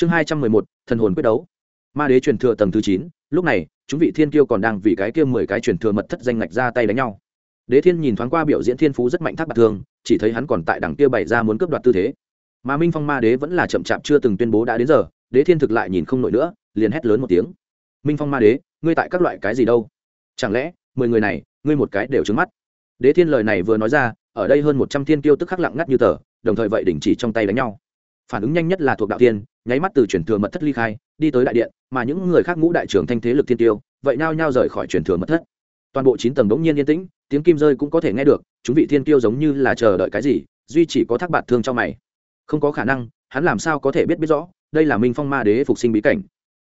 chương hai trăm mười một, thần hồn quyết đấu. Ma đế truyền thừa tầng thứ chín, lúc này, chúng vị thiên kiêu còn đang vì cái kia mười cái truyền thừa mật thất danh ngạch ra tay đánh nhau. Đế thiên nhìn thoáng qua biểu diễn thiên phú rất mạnh thác bạc thương chỉ thấy hắn còn tại đằng kia bày ra muốn cướp đoạt tư thế. Mà minh phong ma đế vẫn là chậm chạp chưa từng tuyên bố đã đến giờ, đế thiên thực lại nhìn không nổi nữa, liền hét lớn một tiếng. Minh phong ma đế, ngươi tại các loại cái gì đâu? Chẳng lẽ, mười người này, ngươi một cái đều trứng mắt? Đế thiên lời này vừa nói ra, ở đây hơn một trăm thiên kiêu tức khắc lặng ngắt như tờ, đồng thời vậy đình chỉ trong tay đánh nhau phản ứng nhanh nhất là thuộc đạo tiên, nháy mắt từ chuyển thừa mật thất ly khai, đi tới đại điện, mà những người khác ngũ đại trưởng thanh thế lực thiên tiêu, vậy nao nhao rời khỏi chuyển thừa mật thất. Toàn bộ chín tầng đống nhiên yên tĩnh, tiếng kim rơi cũng có thể nghe được, chúng vị thiên tiêu giống như là chờ đợi cái gì, duy chỉ có thác bạt thương trong mày. Không có khả năng, hắn làm sao có thể biết biết rõ, đây là minh phong ma đế phục sinh bí cảnh.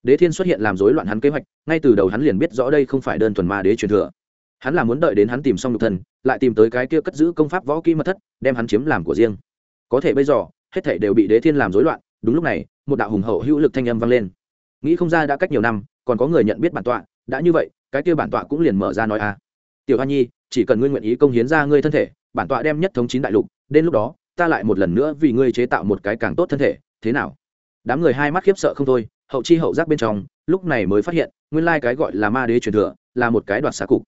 Đế thiên xuất hiện làm rối loạn hắn kế hoạch, ngay từ đầu hắn liền biết rõ đây không phải đơn thuần ma đế truyền thừa. Hắn là muốn đợi đến hắn tìm xong nhục thân lại tìm tới cái kia cất giữ công pháp võ kỹ mật thất, đem hắn chiếm làm của riêng. Có thể bây giờ hết thảy đều bị đế thiên làm rối loạn. Đúng lúc này, một đạo hùng hậu hữu lực thanh âm vang lên. Nghĩ không ra đã cách nhiều năm, còn có người nhận biết bản tọa. Đã như vậy, cái kia bản tọa cũng liền mở ra nói a. À. tiểu hoa nhi, chỉ cần ngươi nguyện ý công hiến ra ngươi thân thể, bản tọa đem nhất thống chín đại lục, đến lúc đó, ta lại một lần nữa vì ngươi chế tạo một cái càng tốt thân thể. Thế nào? Đám người hai mắt khiếp sợ không thôi, hậu chi hậu giác bên trong, lúc này mới phát hiện, nguyên lai cái gọi là ma đế truyền thừa, là một cái đoạt xá cục.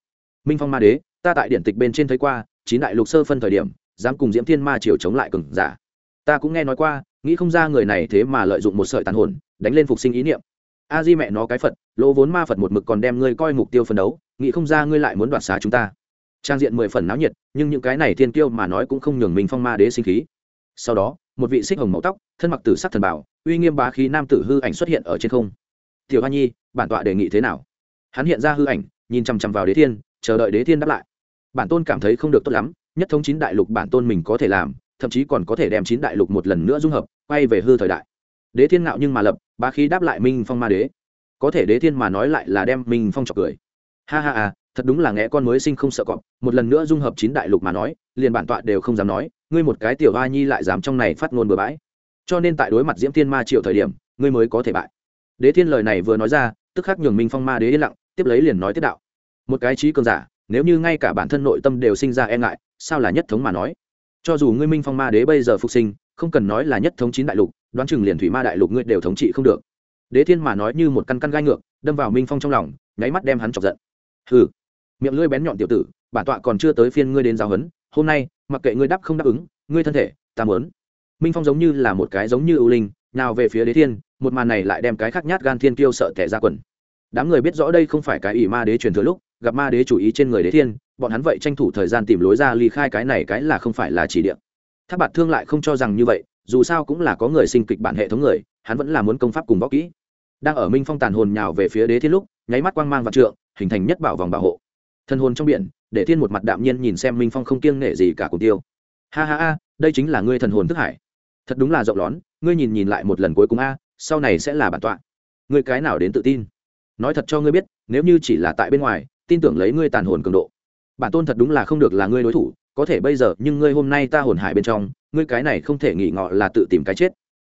Minh phong ma đế, ta tại điện tịch bên trên thấy qua, chín đại lục sơ phân thời điểm, dám cùng diễm thiên ma triều chống lại cường giả ta cũng nghe nói qua, nghĩ không ra người này thế mà lợi dụng một sợi tàn hồn, đánh lên phục sinh ý niệm. A di mẹ nó cái phật, lỗ vốn ma phật một mực còn đem ngươi coi mục tiêu phân đấu, nghĩ không ra ngươi lại muốn đoạt xá chúng ta. Trang diện mười phần náo nhiệt, nhưng những cái này thiên kiêu mà nói cũng không nhường mình phong ma đế sinh khí. Sau đó, một vị xích hồng mẫu tóc, thân mặc tử sắc thần bảo, uy nghiêm bá khí nam tử hư ảnh xuất hiện ở trên không. Tiểu hoa nhi, bản tọa đề nghị thế nào? Hắn hiện ra hư ảnh, nhìn chằm chằm vào đế thiên, chờ đợi đế thiên đáp lại. Bản tôn cảm thấy không được tốt lắm, nhất thống chín đại lục bản tôn mình có thể làm thậm chí còn có thể đem chín đại lục một lần nữa dung hợp, quay về hư thời đại. Đế thiên ngạo nhưng mà lập, bá khí đáp lại minh phong ma đế. Có thể đế thiên mà nói lại là đem minh phong chọc cười. Ha ha à thật đúng là nghe con mới sinh không sợ cọp, một lần nữa dung hợp chín đại lục mà nói, liền bản tọa đều không dám nói, ngươi một cái tiểu hoa nhi lại dám trong này phát ngôn bừa bãi. Cho nên tại đối mặt diễm thiên ma triệu thời điểm, ngươi mới có thể bại. Đế thiên lời này vừa nói ra, tức khắc nhường minh phong ma đế yên lặng, tiếp lấy liền nói tiếp đạo. Một cái trí cường giả, nếu như ngay cả bản thân nội tâm đều sinh ra e ngại, sao là nhất thống mà nói? Cho dù ngươi minh phong ma đế bây giờ phục sinh, không cần nói là nhất thống chín đại lục, đoán chừng liền thủy ma đại lục ngươi đều thống trị không được. Đế thiên mà nói như một căn căn gai ngược, đâm vào minh phong trong lòng, nháy mắt đem hắn chọc giận. Hừ, miệng lưỡi bén nhọn tiểu tử, bản tọa còn chưa tới phiên ngươi đến giáo huấn, hôm nay, mặc kệ ngươi đáp không đáp ứng, ngươi thân thể, ta muốn. Minh phong giống như là một cái giống như ưu linh, nào về phía đế thiên, một màn này lại đem cái khắc nhát gan thiên kiêu sợ tẻ ra quần. Đám người biết rõ đây không phải cái ỷ ma đế truyền thừa lúc, gặp ma đế chủ ý trên người đế thiên bọn hắn vậy tranh thủ thời gian tìm lối ra ly khai cái này cái là không phải là chỉ điểm. tháp bạt thương lại không cho rằng như vậy, dù sao cũng là có người sinh kịch bản hệ thống người, hắn vẫn là muốn công pháp cùng võ kỹ. Đang ở minh phong tàn hồn nhào về phía đế thiên lúc, nháy mắt quang mang và trượng, hình thành nhất bảo vòng bảo hộ. Thân hồn trong biển, để thiên một mặt đạm nhiên nhìn xem minh phong không kiêng nể gì cả cùng tiêu. Ha ha ha, đây chính là ngươi thần hồn thức hải. Thật đúng là rộng lón, ngươi nhìn nhìn lại một lần cuối cùng a, sau này sẽ là bản tọa. Ngươi cái nào đến tự tin? Nói thật cho ngươi biết, nếu như chỉ là tại bên ngoài, tin tưởng lấy ngươi tàn hồn cường độ bản tôn thật đúng là không được là ngươi đối thủ, có thể bây giờ, nhưng ngươi hôm nay ta hồn hải bên trong, ngươi cái này không thể nghỉ ngọ là tự tìm cái chết.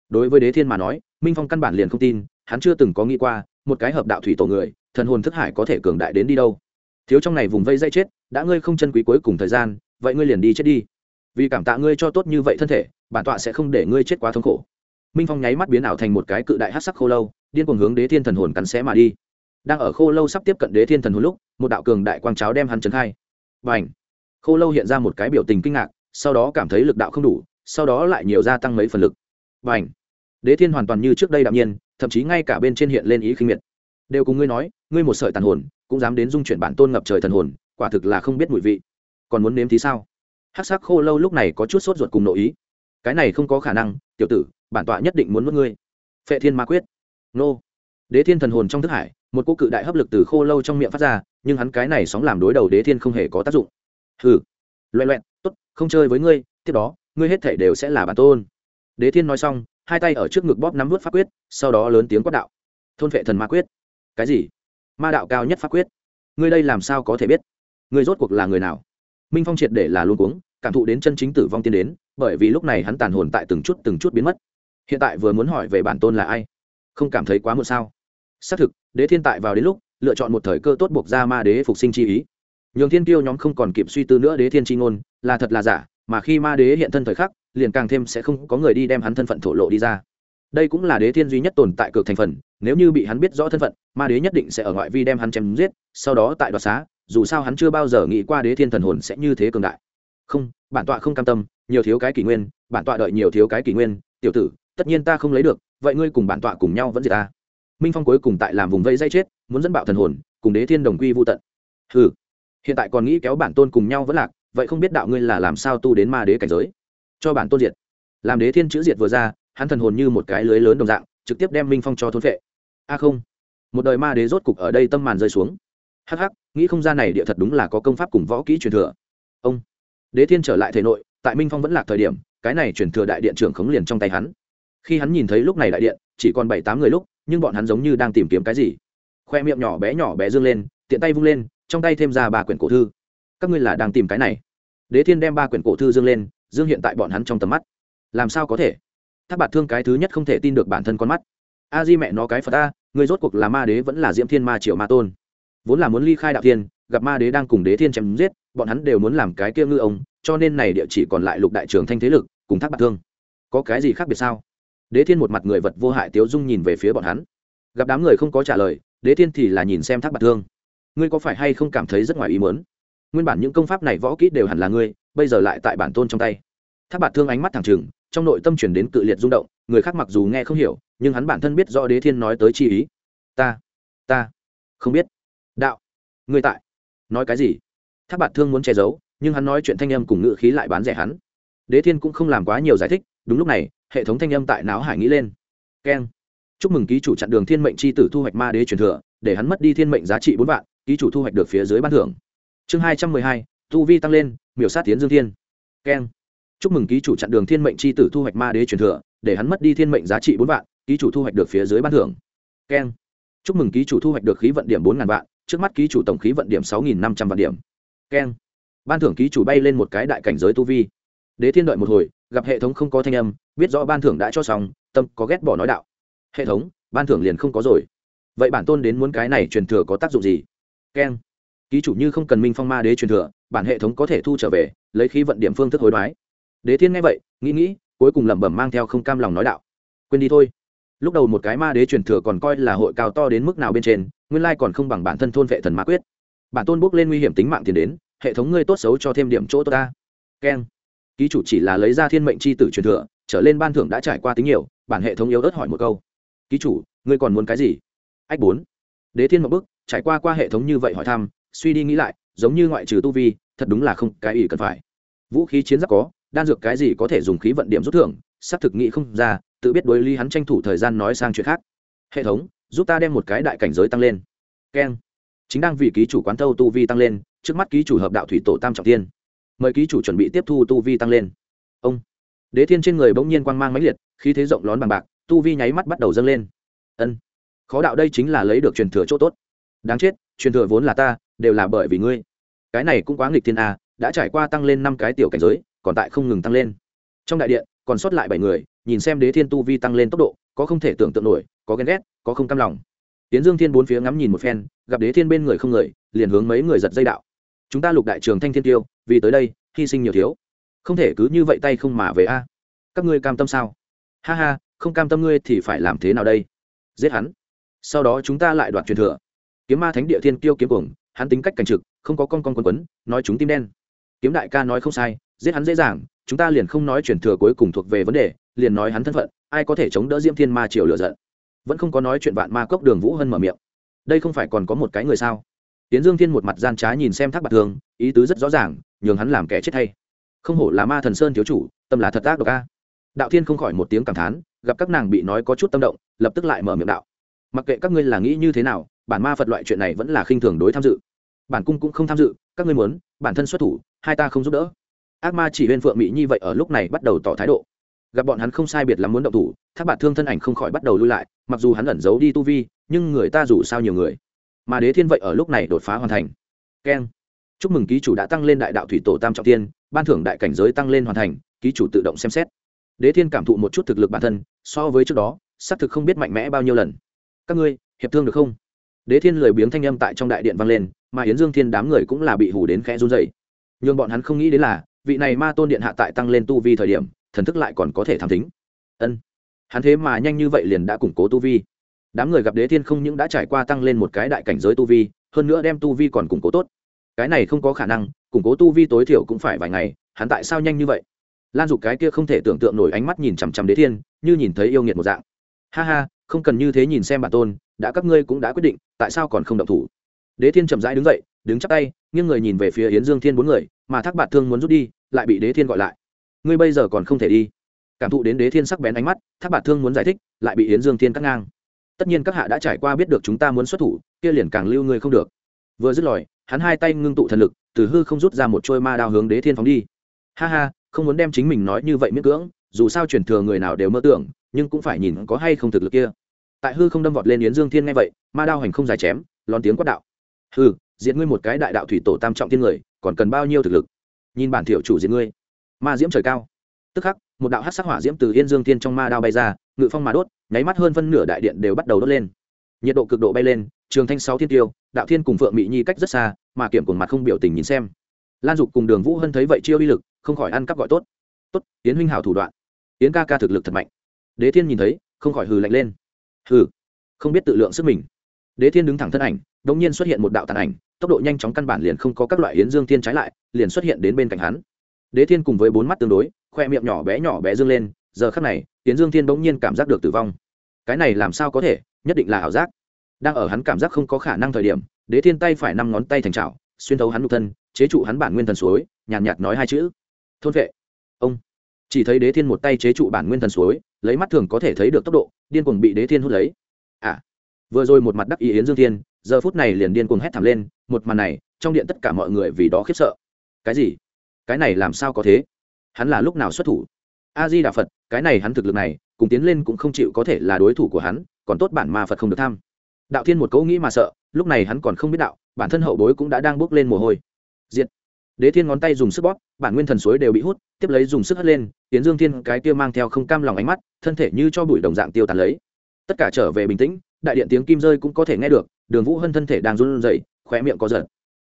Đối với đế thiên mà nói, minh phong căn bản liền không tin, hắn chưa từng có nghĩ qua, một cái hợp đạo thủy tổ người, thần hồn thức hải có thể cường đại đến đi đâu. Thiếu trong này vùng vây dây chết, đã ngươi không chân quý cuối cùng thời gian, vậy ngươi liền đi chết đi. Vì cảm tạ ngươi cho tốt như vậy thân thể, bản tọa sẽ không để ngươi chết quá thống khổ. Minh phong nháy mắt biến ảo thành một cái cự đại hát sắc khô lâu, điên cuồng hướng đế thiên thần hồn cắn xé mà đi. Đang ở khô lâu sắp tiếp cận đế thiên thần hồn lúc, một đạo cường đại quang cháo đem hắn trấn khai và ảnh. Khô lâu hiện ra một cái biểu tình kinh ngạc, sau đó cảm thấy lực đạo không đủ, sau đó lại nhiều gia tăng mấy phần lực. Và ảnh. Đế thiên hoàn toàn như trước đây đạm nhiên, thậm chí ngay cả bên trên hiện lên ý khinh miệt. Đều cùng ngươi nói, ngươi một sợi tàn hồn, cũng dám đến dung chuyển bản tôn ngập trời thần hồn, quả thực là không biết mùi vị. Còn muốn nếm thì sao? Hắc sắc khô lâu lúc này có chút sốt ruột cùng nội ý. Cái này không có khả năng, tiểu tử, bản tọa nhất định muốn mất ngươi. Phệ thiên ma quyết. Nô. Đế thiên thần hồn trong thức hải một cô cự đại hấp lực từ khô lâu trong miệng phát ra, nhưng hắn cái này sóng làm đối đầu đế thiên không hề có tác dụng. Hừ. Loẹ loẹn, tốt, không chơi với ngươi, tiếp đó, ngươi hết thể đều sẽ là bản tôn. Đế thiên nói xong, hai tay ở trước ngực bóp nắm vút pháp quyết, sau đó lớn tiếng quát đạo. Thôn vệ thần ma quyết. Cái gì? Ma đạo cao nhất pháp quyết. Ngươi đây làm sao có thể biết? Ngươi rốt cuộc là người nào? Minh phong triệt để là luôn cuống, cảm thụ đến chân chính tử vong tiên đến, bởi vì lúc này hắn tàn hồn tại từng chút từng chút biến mất. Hiện tại vừa muốn hỏi về bản tôn là ai? Không cảm thấy quá muộn sao? Xác thực, đế thiên tại vào đến lúc, lựa chọn một thời cơ tốt buộc ra ma đế phục sinh chi ý. Nhường thiên tiêu nhóm không còn kịp suy tư nữa đế thiên chi ngôn, là thật là giả, mà khi ma đế hiện thân thời khắc, liền càng thêm sẽ không có người đi đem hắn thân phận thổ lộ đi ra. Đây cũng là đế thiên duy nhất tồn tại cực thành phần, nếu như bị hắn biết rõ thân phận, ma đế nhất định sẽ ở ngoại vi đem hắn chém giết, sau đó tại đoạt xá, dù sao hắn chưa bao giờ nghĩ qua đế thiên thần hồn sẽ như thế cường đại. Không, bản tọa không cam tâm, nhiều thiếu cái kỷ nguyên, bản tọa đợi nhiều thiếu cái kỷ nguyên, tiểu tử, tất nhiên ta không lấy được, vậy ngươi cùng bản tọa cùng nhau vẫn diệt ta minh phong cuối cùng tại làm vùng vây dây chết, muốn dẫn bạo thần hồn, cùng đế thiên đồng quy vô tận. Ừ hiện tại còn nghĩ kéo bản tôn cùng nhau vẫn lạc, vậy không biết đạo ngươi là làm sao tu đến ma đế cảnh giới? Cho bản tôn diệt. Làm đế thiên chữ diệt vừa ra, hắn thần hồn như một cái lưới lớn đồng dạng, trực tiếp đem minh phong cho thôn vệ a không. Một đời ma đế rốt cục ở đây tâm màn rơi xuống. Hắc hắc, nghĩ không gian này địa thật đúng là có công pháp cùng võ kỹ truyền thừa. Ông. Đế thiên trở lại thể nội, tại minh phong vẫn lạc thời điểm, cái này truyền thừa đại điện trưởng khống liền trong tay hắn. Khi hắn nhìn thấy lúc này đại điện, chỉ còn bảy tám người lúc nhưng bọn hắn giống như đang tìm kiếm cái gì. Khoe miệng nhỏ bé nhỏ bé dương lên, tiện tay vung lên, trong tay thêm ra ba quyển cổ thư. Các ngươi là đang tìm cái này. Đế thiên đem ba quyển cổ thư dương lên, dương hiện tại bọn hắn trong tầm mắt. Làm sao có thể? Thác bạt thương cái thứ nhất không thể tin được bản thân con mắt. A di mẹ nó cái phật a người rốt cuộc là ma đế vẫn là diễm thiên ma triệu ma tôn. Vốn là muốn ly khai đạo thiên, gặp ma đế đang cùng đế thiên chém giết, bọn hắn đều muốn làm cái kia ngư ông, cho nên này địa chỉ còn lại lục đại trưởng thanh thế lực, cùng thác bạt thương. Có cái gì khác biệt sao? Đế thiên một mặt người vật vô hại tiếu dung nhìn về phía bọn hắn. Gặp đám người không có trả lời, đế thiên thì là nhìn xem thác bạt thương. Ngươi có phải hay không cảm thấy rất ngoài ý muốn? Nguyên bản những công pháp này võ kỹ đều hẳn là ngươi, bây giờ lại tại bản tôn trong tay. Thác bạt thương ánh mắt thẳng trừng, trong nội tâm chuyển đến cự liệt rung động, người khác mặc dù nghe không hiểu, nhưng hắn bản thân biết do đế thiên nói tới chi ý. Ta ta không biết. Đạo, ngươi tại nói cái gì? Thác bạt thương muốn che giấu, nhưng hắn nói chuyện thanh âm cùng ngữ khí lại bán rẻ hắn. Đế thiên cũng không làm quá nhiều giải thích đúng lúc này, hệ thống thanh âm tại não hải nghĩ lên. Keng. Chúc mừng ký chủ chặn đường thiên mệnh c h i tử thu hoạch ma đế truyền thừa, để hắn mất đi thiên mệnh giá trị bốn vạn, ký chủ thu hoạch được phía dưới ban thưởng. Chương hai trăm mười hai, tu vi tăng lên, miểu sát tiến dương thiên. Keng. Chúc mừng ký chủ chặn đường thiên mệnh c h i tử thu hoạch ma đế truyền thừa, để hắn mất đi thiên mệnh giá trị bốn vạn, ký chủ thu hoạch được phía dưới ban thưởng. Keng. Chúc mừng ký chủ thu hoạch được khí vận điểm bốn ngàn vạn, trước mắt ký chủ tổng khí vận điểm sáu nghìn năm trăm vạn điểm. Keng. Ban thưởng ký chủ bay lên một cái đại cảnh giới tu vi. Đế thiên đợi một hồi gặp hệ thống không có thanh âm, biết rõ ban thưởng đã cho xong, tâm có ghét bỏ nói đạo. Hệ thống, ban thưởng liền không có rồi. Vậy bản tôn đến muốn cái này truyền thừa có tác dụng gì? Keng. Ký chủ như không cần minh phong ma đế truyền thừa, bản hệ thống có thể thu trở về, lấy khí vận điểm phương thức hối đoái. Đế thiên nghe vậy, nghĩ nghĩ, cuối cùng lẩm bẩm mang theo không cam lòng nói đạo. Quên đi thôi. Lúc đầu một cái ma đế truyền thừa còn coi là hội cao to đến mức nào bên trên, nguyên lai còn không bằng bản thân thôn vệ thần ma quyết. Bản tôn bước lên nguy hiểm tính mạng tiền đến, hệ thống ngươi tốt xấu cho thêm điểm chỗ tốt ta. Keng ký chủ chỉ là lấy ra thiên mệnh c h i tử truyền thừa, trở lên ban thưởng đã trải qua tính nhiều, bản hệ thống yếu ớt hỏi một câu. Ký chủ, ngươi còn muốn cái gì? Ách bốn. Đế thiên một bức, trải qua qua hệ thống như vậy hỏi thăm, suy đi nghĩ lại, giống như ngoại trừ tu vi, thật đúng là không cái ý cần phải. Vũ khí chiến giáp có, đan dược cái gì có thể dùng khí vận điểm rút thưởng xác thực nghĩ không ra, tự biết đối lý hắn tranh thủ thời gian nói sang chuyện khác. Hệ thống, giúp ta đem một cái đại cảnh giới tăng lên. Keng. Chính đang vì ký chủ quán thâu tu vi tăng lên, trước mắt ký chủ hợp đạo thủy tổ tam trọng tiên mời ký chủ chuẩn bị tiếp thu tu vi tăng lên. Ông. Đế thiên trên người bỗng nhiên quang mang mãnh liệt, khí thế rộng lón bằng bạc, tu vi nháy mắt bắt đầu dâng lên. Ân. Khó đạo đây chính là lấy được truyền thừa chỗ tốt. Đáng chết, truyền thừa vốn là ta, đều là bởi vì ngươi. Cái này cũng quá nghịch thiên a đã trải qua tăng lên năm cái tiểu cảnh giới, còn tại không ngừng tăng lên. Trong đại điện, còn sót lại bảy người, nhìn xem đế thiên tu vi tăng lên tốc độ, có không thể tưởng tượng nổi, có ghen ghét, có không cam lòng. Tiến dương thiên bốn phía ngắm nhìn một phen, gặp đế thiên bên người không người, liền hướng mấy người giật dây đạo chúng ta lục đại trường thanh thiên tiêu, vì tới đây, hy sinh nhiều thiếu. Không thể cứ như vậy tay không mà về a. Các ngươi cam tâm sao? Ha ha, không cam tâm ngươi thì phải làm thế nào đây? Giết hắn. Sau đó chúng ta lại đoạt truyền thừa. Kiếm ma thánh địa thiên kiêu kiếm cuồng, hắn tính cách cảnh trực, không có con con quấn quấn, nói chúng tim đen. Kiếm đại ca nói không sai, giết hắn dễ dàng, chúng ta liền không nói truyền thừa cuối cùng thuộc về vấn đề, liền nói hắn thân phận, ai có thể chống đỡ diễm thiên ma triều lựa giận. Vẫn không có nói chuyện vạn ma cốc đường vũ hân mở miệng. Đây không phải còn có một cái người sao? Tiến dương thiên một mặt gian trá nhìn xem thác bạc thường, ý tứ rất rõ ràng, nhường hắn làm kẻ chết thay không hổ là ma thần sơn thiếu chủ, tâm là thật ác độc a. Đạo thiên không khỏi một tiếng cảm thán, gặp các nàng bị nói có chút tâm động, lập tức lại mở miệng đạo. Mặc kệ các ngươi là nghĩ như thế nào, bản ma phật loại chuyện này vẫn là khinh thường đối tham dự. Bản cung cũng không tham dự, các ngươi muốn, bản thân xuất thủ, hai ta không giúp đỡ. Ác ma chỉ huyên phượng mỹ như vậy ở lúc này bắt đầu tỏ thái độ. Gặp bọn hắn không sai biệt lắm muốn động thủ, thác bạt thương thân ảnh không khỏi bắt đầu lui lại, mặc dù hắn ẩn giấu đi tu vi, nhưng người ta dù sao nhiều người mà đế thiên vậy ở lúc này đột phá hoàn thành. Keng. Chúc mừng ký chủ đã tăng lên đại đạo thủy tổ tam trọng tiên ban thưởng đại cảnh giới tăng lên hoàn thành, ký chủ tự động xem xét. Đế thiên cảm thụ một chút thực lực bản thân, so với trước đó, xác thực không biết mạnh mẽ bao nhiêu lần. Các ngươi, hiệp thương được không? Đế thiên lười biếng thanh âm tại trong đại điện vang lên, mà yến dương thiên đám người cũng là bị hủ đến khẽ run dày nhưng bọn hắn không nghĩ đến là, vị này ma tôn điện hạ tại tăng lên tu vi thời điểm, thần thức lại còn có thể tham tính. Ân. Hắn thế mà nhanh như vậy liền đã củng cố tu vi đám người gặp đế thiên không những đã trải qua tăng lên một cái đại cảnh giới tu vi, hơn nữa đem tu vi còn củng cố tốt. Cái này không có khả năng, củng cố tu vi tối thiểu cũng phải vài ngày, hắn tại sao nhanh như vậy? Lan dục cái kia không thể tưởng tượng nổi ánh mắt nhìn chằm chằm đế thiên, như nhìn thấy yêu nghiệt một dạng. Ha ha, không cần như thế nhìn xem bản tôn, đã các ngươi cũng đã quyết định, tại sao còn không động thủ? Đế thiên chậm rãi đứng dậy, đứng chắp tay, nghiêng người nhìn về phía yến dương thiên bốn người, mà thác bạt thương muốn rút đi, lại bị đế thiên gọi lại. Ngươi bây giờ còn không thể đi. Cảm thụ đến đế thiên sắc bén ánh mắt, thác bạt thương muốn giải thích, lại bị yến dương thiên cắt ngang tất nhiên các hạ đã trải qua biết được chúng ta muốn xuất thủ, kia liền càng lưu người không được. Vừa dứt lời, hắn hai tay ngưng tụ thần lực, từ hư không rút ra một trôi ma đao hướng đế thiên phóng đi. Ha ha, không muốn đem chính mình nói như vậy miễn cưỡng, dù sao truyền thừa người nào đều mơ tưởng, nhưng cũng phải nhìn có hay không thực lực kia. Tại hư không đâm vọt lên yến dương thiên nghe vậy, ma đao hành không dài chém, lón tiếng quát đạo. Hư diệt ngươi một cái đại đạo thủy tổ tam trọng thiên người, còn cần bao nhiêu thực lực? Nhìn bản thiểu chủ diệt ngươi. Ma diễm trời cao. Tức khắc, một đạo hát sắc hỏa diễm từ yên dương thiên trong ma đao bay ra, ngự phong mà đốt nháy mắt hơn phân nửa đại điện đều bắt đầu đốt lên. Nhiệt độ cực độ bay lên, trường thanh sáu thiên tiêu, đạo thiên cùng phượng mỹ nhi cách rất xa, mà kiểm cùng mặt không biểu tình nhìn xem. Lan dục cùng đường vũ hân thấy vậy chiêu uy lực, không khỏi ăn cắp gọi tốt. Tốt tiến huynh hảo thủ đoạn. Tiến ca ca thực lực thật mạnh. Đế thiên nhìn thấy, không khỏi hừ lạnh lên. Hừ, không biết tự lượng sức mình. Đế thiên đứng thẳng thân ảnh, đột nhiên xuất hiện một đạo tàn ảnh, tốc độ nhanh chóng căn bản liền không có các loại yến dương thiên trái lại, liền xuất hiện đến bên cạnh hắn. Đế thiên cùng với bốn mắt tương đối, khoe miệng nhỏ bé nhỏ bé dương lên, giờ khắc này Tiễn dương thiên bỗng nhiên cảm giác được tử vong. Cái này làm sao có thể? Nhất định là ảo giác. Đang ở hắn cảm giác không có khả năng thời điểm đế thiên tay phải năm ngón tay thành trào xuyên thấu hắn nhục thân chế trụ hắn bản nguyên thần suối nhàn nhạt, nhạt nói hai chữ. Thôn vệ. Ông. Chỉ thấy đế thiên một tay chế trụ bản nguyên thần suối lấy mắt thường có thể thấy được tốc độ điên cuồng bị đế thiên hút lấy. À. Vừa rồi một mặt đắc ý yến dương thiên giờ phút này liền điên cuồng hét thảm lên một màn này trong điện tất cả mọi người vì đó khiếp sợ. Cái gì? Cái này làm sao có thế? Hắn là lúc nào xuất thủ? A di đà phật, cái này hắn thực lực này, cùng tiến lên cũng không chịu có thể là đối thủ của hắn, còn tốt bản ma phật không được tham. Đạo thiên một cấu nghĩ mà sợ, lúc này hắn còn không biết đạo, bản thân hậu bối cũng đã đang bước lên mồ hôi. Diệt. Đế thiên ngón tay dùng sức bóp, bản nguyên thần suối đều bị hút, tiếp lấy dùng sức hất lên tiến dương thiên cái kia mang theo không cam lòng ánh mắt, thân thể như cho bụi đồng dạng tiêu tàn lấy. Tất cả trở về bình tĩnh, đại điện tiếng kim rơi cũng có thể nghe được, đường vũ hân thân thể đang run rẩy, khóe miệng có giật.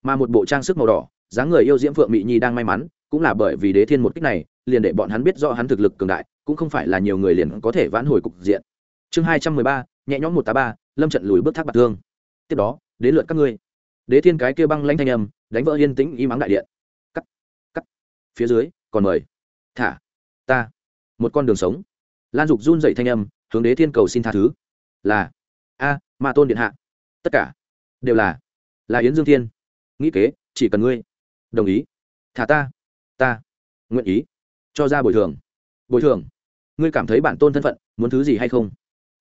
Mà một bộ trang sức màu đỏ, dáng người yêu diễm phượng mỹ nhi đang may mắn, cũng là bởi vì đế thiên một kích này liền để bọn hắn biết rõ hắn thực lực cường đại, cũng không phải là nhiều người liền có thể vãn hồi cục diện. Chương hai trăm mười ba, nhẹ nhõm một tá ba, lâm trận lùi bước thác bạc thương. Tiếp đó, đến lượt các ngươi. Đế thiên cái kia băng lãnh thanh âm, đánh vỡ yên tĩnh im ắng đại điện. Cắt cắt. Phía dưới, còn mời. Thả, ta. Một con đường sống. Lan dục run dậy thanh âm, hướng đế thiên cầu xin tha thứ. Là, a, ma tôn điện hạ. Tất cả, đều là là yến dương thiên. Nghĩ kế, chỉ cần ngươi. Đồng ý. Thả ta ta. Nguyện ý cho ra bồi thường. Bồi thường? Ngươi cảm thấy bản tôn thân phận, muốn thứ gì hay không?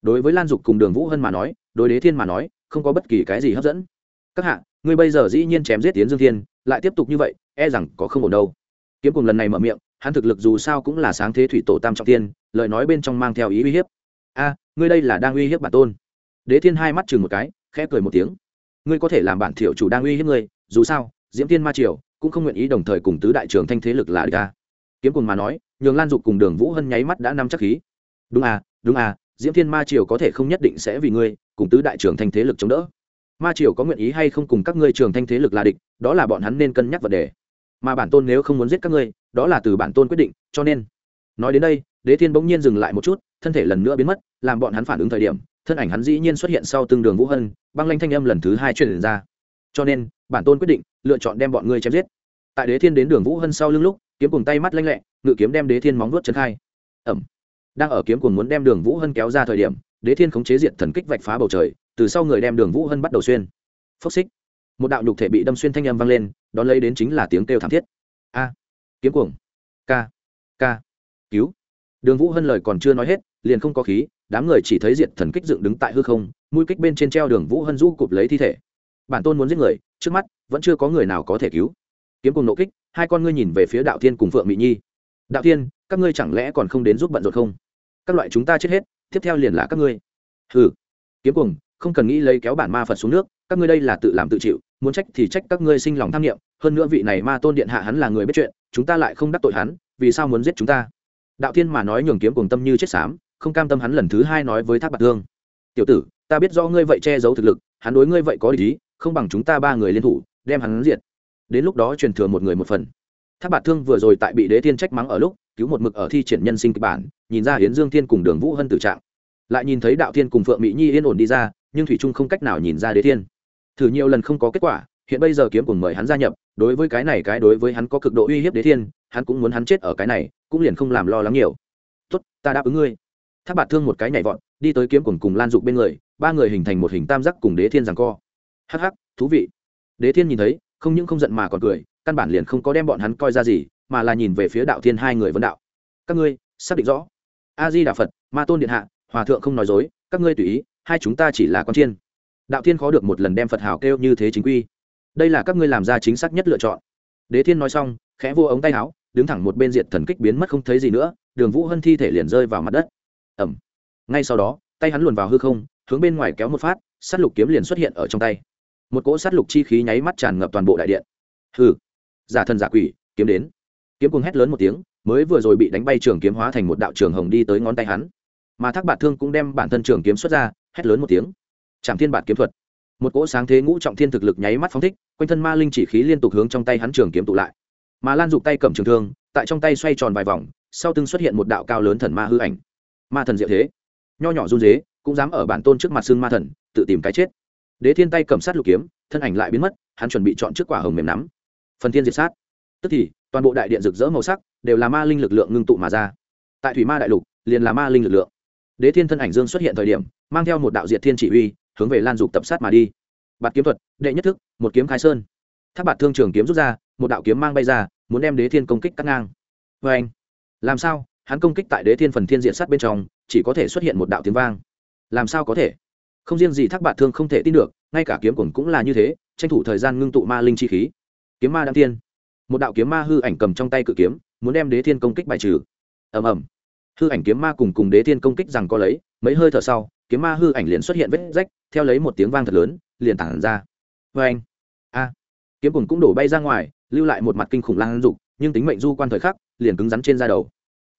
Đối với lan dục cùng đường vũ hân mà nói, đối đế thiên mà nói, không có bất kỳ cái gì hấp dẫn. Các hạ, ngươi bây giờ dĩ nhiên chém giết tiến dương thiên, lại tiếp tục như vậy e rằng có không ổn đâu. Kiếm cùng lần này mở miệng, hắn thực lực dù sao cũng là sáng thế thủy tổ tam trọng tiên, lời nói bên trong mang theo ý uy hiếp. A, ngươi đây là đang uy hiếp bản tôn. Đế thiên hai mắt chừng một cái, khẽ cười một tiếng. Ngươi có thể làm bản thiểu chủ đang uy hiếp ngươi, dù sao, diễm thiên ma triều cũng không nguyện ý đồng thời cùng tứ đại trường thanh thế lực là địch ta kiếm cùng mà nói, nhường lan dục cùng đường vũ hân nháy mắt đã nắm chắc khí. Đúng à đúng à diễm thiên ma triều có thể không nhất định sẽ vì ngươi, cùng tứ đại trưởng thanh thế lực chống đỡ. Ma triều có nguyện ý hay không cùng các ngươi trường thanh thế lực là địch, đó là bọn hắn nên cân nhắc vấn đề. Mà bản tôn nếu không muốn giết các ngươi, đó là từ bản tôn quyết định, cho nên. Nói đến đây, đế thiên bỗng nhiên dừng lại một chút, thân thể lần nữa biến mất, làm bọn hắn phản ứng thời điểm, thân ảnh hắn dĩ nhiên xuất hiện sau từng đường vũ hân, băng lanh thanh âm lần thứ hai truyền ra. Cho nên, bản tôn quyết định lựa chọn đem bọn ngươi chém giết. Tại đế thiên đến đường vũ hân sau lưng lúc kiếm cùng tay mắt lanh lẹ, ngự kiếm đem đế thiên móng vuốt chân khai. Ẩm. Đang ở kiếm cùng muốn đem đường vũ hân kéo ra thời điểm, đế thiên khống chế diện thần kích vạch phá bầu trời, từ sau người đem đường vũ hân bắt đầu xuyên. Phốc xích. Một đạo nhục thể bị đâm xuyên thanh âm vang lên, đón lấy đến chính là tiếng kêu thảm thiết. A. Kiếm cuồng. K k cứu. Đường vũ hân lời còn chưa nói hết, liền không có khí, đám người chỉ thấy diện thần kích dựng đứng tại hư không, mũi kích bên trên treo đường vũ hân du cụp lấy thi thể. Bản tôn muốn giết người, trước mắt, vẫn chưa có người nào có thể cứu kiếm cùng nộ kích, hai con ngươi nhìn về phía đạo thiên cùng phượng mỹ nhi. Đạo thiên, các ngươi chẳng lẽ còn không đến giúp bận rộn không? Các loại chúng ta chết hết, tiếp theo liền là các ngươi. Hừ. Kiếm cùng, không cần nghĩ lấy kéo bản ma phật xuống nước, các ngươi đây là tự làm tự chịu, muốn trách thì trách các ngươi sinh lòng tham nghiệm hơn nữa vị này ma tôn điện hạ hắn là người biết chuyện, chúng ta lại không đắc tội hắn, vì sao muốn giết chúng ta? Đạo thiên mà nói nhường kiếm cùng tâm như chết xám, không cam tâm hắn lần thứ hai nói với thác bạc thương. Tiểu tử, ta biết do ngươi vậy che giấu thực lực, hắn đối ngươi vậy có lý không bằng chúng ta ba người liên thủ, đem hắn diệt đến lúc đó truyền thừa một người một phần. Thác Bạt thương vừa rồi tại bị đế thiên trách mắng ở lúc, cứu một mực ở thi triển nhân sinh kịch bản, nhìn ra hiến dương thiên cùng đường vũ hân tử trạng. Lại nhìn thấy đạo thiên cùng phượng mỹ nhi yên ổn đi ra, nhưng thủy trung không cách nào nhìn ra đế thiên. Thử nhiều lần không có kết quả, hiện bây giờ kiếm cùng mời hắn gia nhập, đối với cái này cái đối với hắn có cực độ uy hiếp đế thiên, hắn cũng muốn hắn chết ở cái này, cũng liền không làm lo lắng nhiều. Tốt, ta đáp ứng ngươi. Tháp bạt thương một cái nhảy vọt, đi tới kiếm cùng cùng lan dục bên người, ba người hình thành một hình tam giác cùng đế thiên rằng co. Hắc hắc, thú vị. Đế thiên nhìn thấy không những không giận mà còn cười, căn bản liền không có đem bọn hắn coi ra gì, mà là nhìn về phía đạo thiên hai người vấn đạo. Các ngươi, xác định rõ. A di đà phật, ma tôn điện hạ, hòa thượng không nói dối, các ngươi tùy ý, hai chúng ta chỉ là con chiên. Đạo thiên khó được một lần đem phật hào kêu như thế chính quy. Đây là các ngươi làm ra chính xác nhất lựa chọn. Đế thiên nói xong, khẽ vô ống tay áo, đứng thẳng một bên diện thần kích biến mất không thấy gì nữa, đường vũ hân thi thể liền rơi vào mặt đất. Ẩm ngay sau đó, tay hắn luồn vào hư không, hướng bên ngoài kéo một phát s á t lục kiếm liền xuất hiện ở trong tay một cỗ sát lục chi khí nháy mắt tràn ngập toàn bộ đại điện. Hư giả thần giả quỷ, kiếm đến. Kiếm cùng hét lớn một tiếng, mới vừa rồi bị đánh bay trường kiếm hóa thành một đạo trường hồng đi tới ngón tay hắn. Mà thác bạt thương cũng đem bản thân trường kiếm xuất ra, hét lớn một tiếng. Trảm thiên bản kiếm thuật. Một cỗ sáng thế ngũ trọng thiên thực lực nháy mắt phóng thích, quanh thân ma linh chỉ khí liên tục hướng trong tay hắn trường kiếm tụ lại. Mà lan dục tay cầm trường thương, tại trong tay xoay tròn vài vòng, sau tưng xuất hiện một đạo cao lớn thần ma hư ảnh. Ma thần diệu thế. Nho nhỏ run dế cũng dám ở bản tôn trước mặt xương ma thần, tự tìm cái chết đế thiên tay cầm sát lục kiếm, thân ảnh lại biến mất, hắn chuẩn bị chọn trước quả hồng mềm nắm. Phần thiên diệt sát. Tức thì, toàn bộ đại điện rực rỡ màu sắc, đều là ma linh lực lượng ngưng tụ mà ra. Tại thủy ma đại lục, liền là ma linh lực lượng. Đế thiên thân ảnh dương xuất hiện thời điểm, mang theo một đạo diệt thiên chỉ uy hướng về lan dục tập sát mà đi. Bạt kiếm thuật, đệ nhất thức, một kiếm khai sơn. Tháp bạt thương trường kiếm rút ra, một đạo kiếm mang bay ra, muốn đem đế thiên công kích cắt ngang. Vê anh, làm sao? Hắn công kích tại đế thiên phần thiên diện sát bên trong, chỉ có thể xuất hiện một đạo tiếng vang. Làm sao có thể? Không riêng gì thác bạt thương không thể tin được, ngay cả kiếm cuồng cũng là như thế, tranh thủ thời gian ngưng tụ ma linh chi khí. Kiếm ma đăng tiên một đạo kiếm ma hư ảnh cầm trong tay cự kiếm, muốn đem đế thiên công kích bài trừ. Ầm ầm. Hư ảnh kiếm ma cùng cùng đế thiên công kích rằng có lấy, mấy hơi thở sau, kiếm ma hư ảnh liền xuất hiện vết rách, theo lấy một tiếng vang thật lớn, liền tản ra. Vê anh. A. Kiếm cùng cũng đổ bay ra ngoài, lưu lại một mặt kinh khủng lan dục, nhưng tính mệnh du quan thời khắc, liền cứng rắn trên da đầu.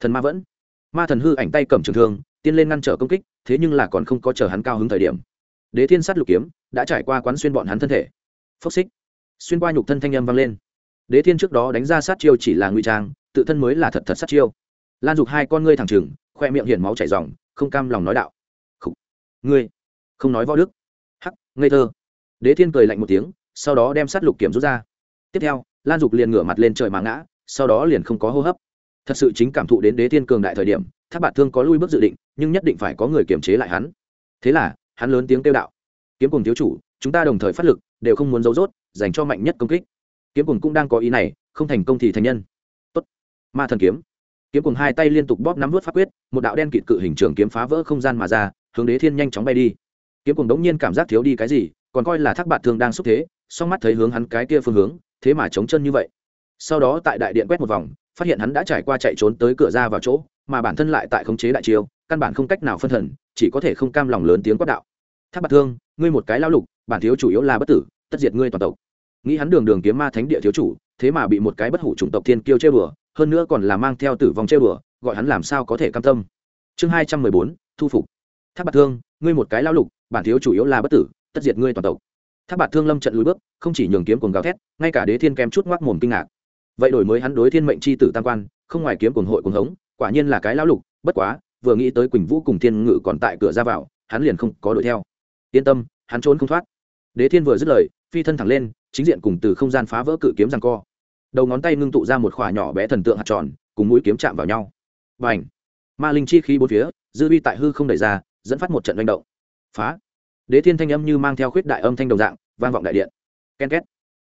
Thần ma vẫn. Ma thần hư ảnh tay cầm trường thương tiên lên ngăn trở công kích, thế nhưng là còn không có chờ hắn cao hứng thời điểm. Đế thiên sát lục kiếm đã trải qua quán xuyên bọn hắn thân thể. Phốc xích. Xuyên qua nhục thân thanh âm vang lên. Đế thiên trước đó đánh ra sát chiêu chỉ là ngụy trang, tự thân mới là thật thật sát chiêu. Lan dục hai con ngươi thẳng trừng, khoe miệng hiển máu chảy r không cam lòng nói đạo. Khủ. ngươi. Không nói võ đức. Hắc, ngây thơ. Đế thiên cười lạnh một tiếng, sau đó đem sát lục kiểm rút ra. Tiếp theo, lan dục liền ngửa mặt lên trời mà ngã, sau đó liền không có hô hấp. Thật sự chính cảm thụ đến đế thiên cường đại thời điểm tháp bạt thương có lui bước dự định, nhưng nhất định phải có người kiềm chế lại hắn. Thế là, hắn lớn tiếng kêu đạo, kiếm cùng thiếu chủ, chúng ta đồng thời phát lực, đều không muốn giấu rốt, dành cho mạnh nhất công kích. Kiếm cùng cũng đang có ý này, không thành công thì thành nhân. Tốt. Ma thần kiếm. Kiếm cùng hai tay liên tục bóp nắm vớt pháp quyết, một đạo đen kịt cự hình trường kiếm phá vỡ không gian mà ra, hướng đế thiên nhanh chóng bay đi. Kiếm cùng đống nhiên cảm giác thiếu đi cái gì, còn coi là thác bạt thương đang xúc thế, song mắt thấy hướng hắn cái kia phương hướng, thế mà chống chân như vậy sau đó tại đại điện quét một vòng, phát hiện hắn đã trải qua chạy trốn tới cửa ra vào chỗ, mà bản thân lại tại khống chế đại chiêu, căn bản không cách nào phân thần, chỉ có thể không cam lòng lớn tiếng quát đạo. Tháp bạc thương, ngươi một cái lao lục, bản thiếu chủ yếu là bất tử, tất diệt ngươi toàn tộc. Nghĩ hắn đường đường kiếm ma thánh địa thiếu chủ, thế mà bị một cái bất hủ chủng tộc thiên kiêu chơi bừa, hơn nữa còn là mang theo tử vong chơi bừa, gọi hắn làm sao có thể cam tâm. Chương hai trăm mười bốn, thu phục. Tháp bạc thương, ngươi một cái lao lục, bản thiếu chủ yếu là bất tử, tất diệt ngươi toàn tộc. Tháp bạc thương lâm trận lùi bước, không chỉ nhường kiếm cuồng gào thét, ngay cả đế thiên kém chút ngoác mồm kinh ngạc vậy đổi mới hắn đối thiên mệnh c h i tử tam quan, không ngoài kiếm cuồng hội cuồng hống, quả nhiên là cái lão lục, bất quá, vừa nghĩ tới quỳnh vũ cùng thiên ngự còn tại cửa ra vào, hắn liền không có đuổi theo. Yên tâm, hắn trốn không thoát. Đế thiên vừa dứt lời, phi thân thẳng lên, chính diện cùng từ không gian phá vỡ cự kiếm rằng co. Đầu ngón tay ngưng tụ ra một khỏa nhỏ bé thần tượng hạt tròn, cùng mũi kiếm chạm vào nhau. B à n h ma linh chi khí bốn phía, dư vi tại hư không đẩy ra, dẫn phát một trận manh động. Phá! Đế thiên thanh âm như mang theo khuyết đại âm thanh đồng dạng, vang vọng đại điện. Ken két.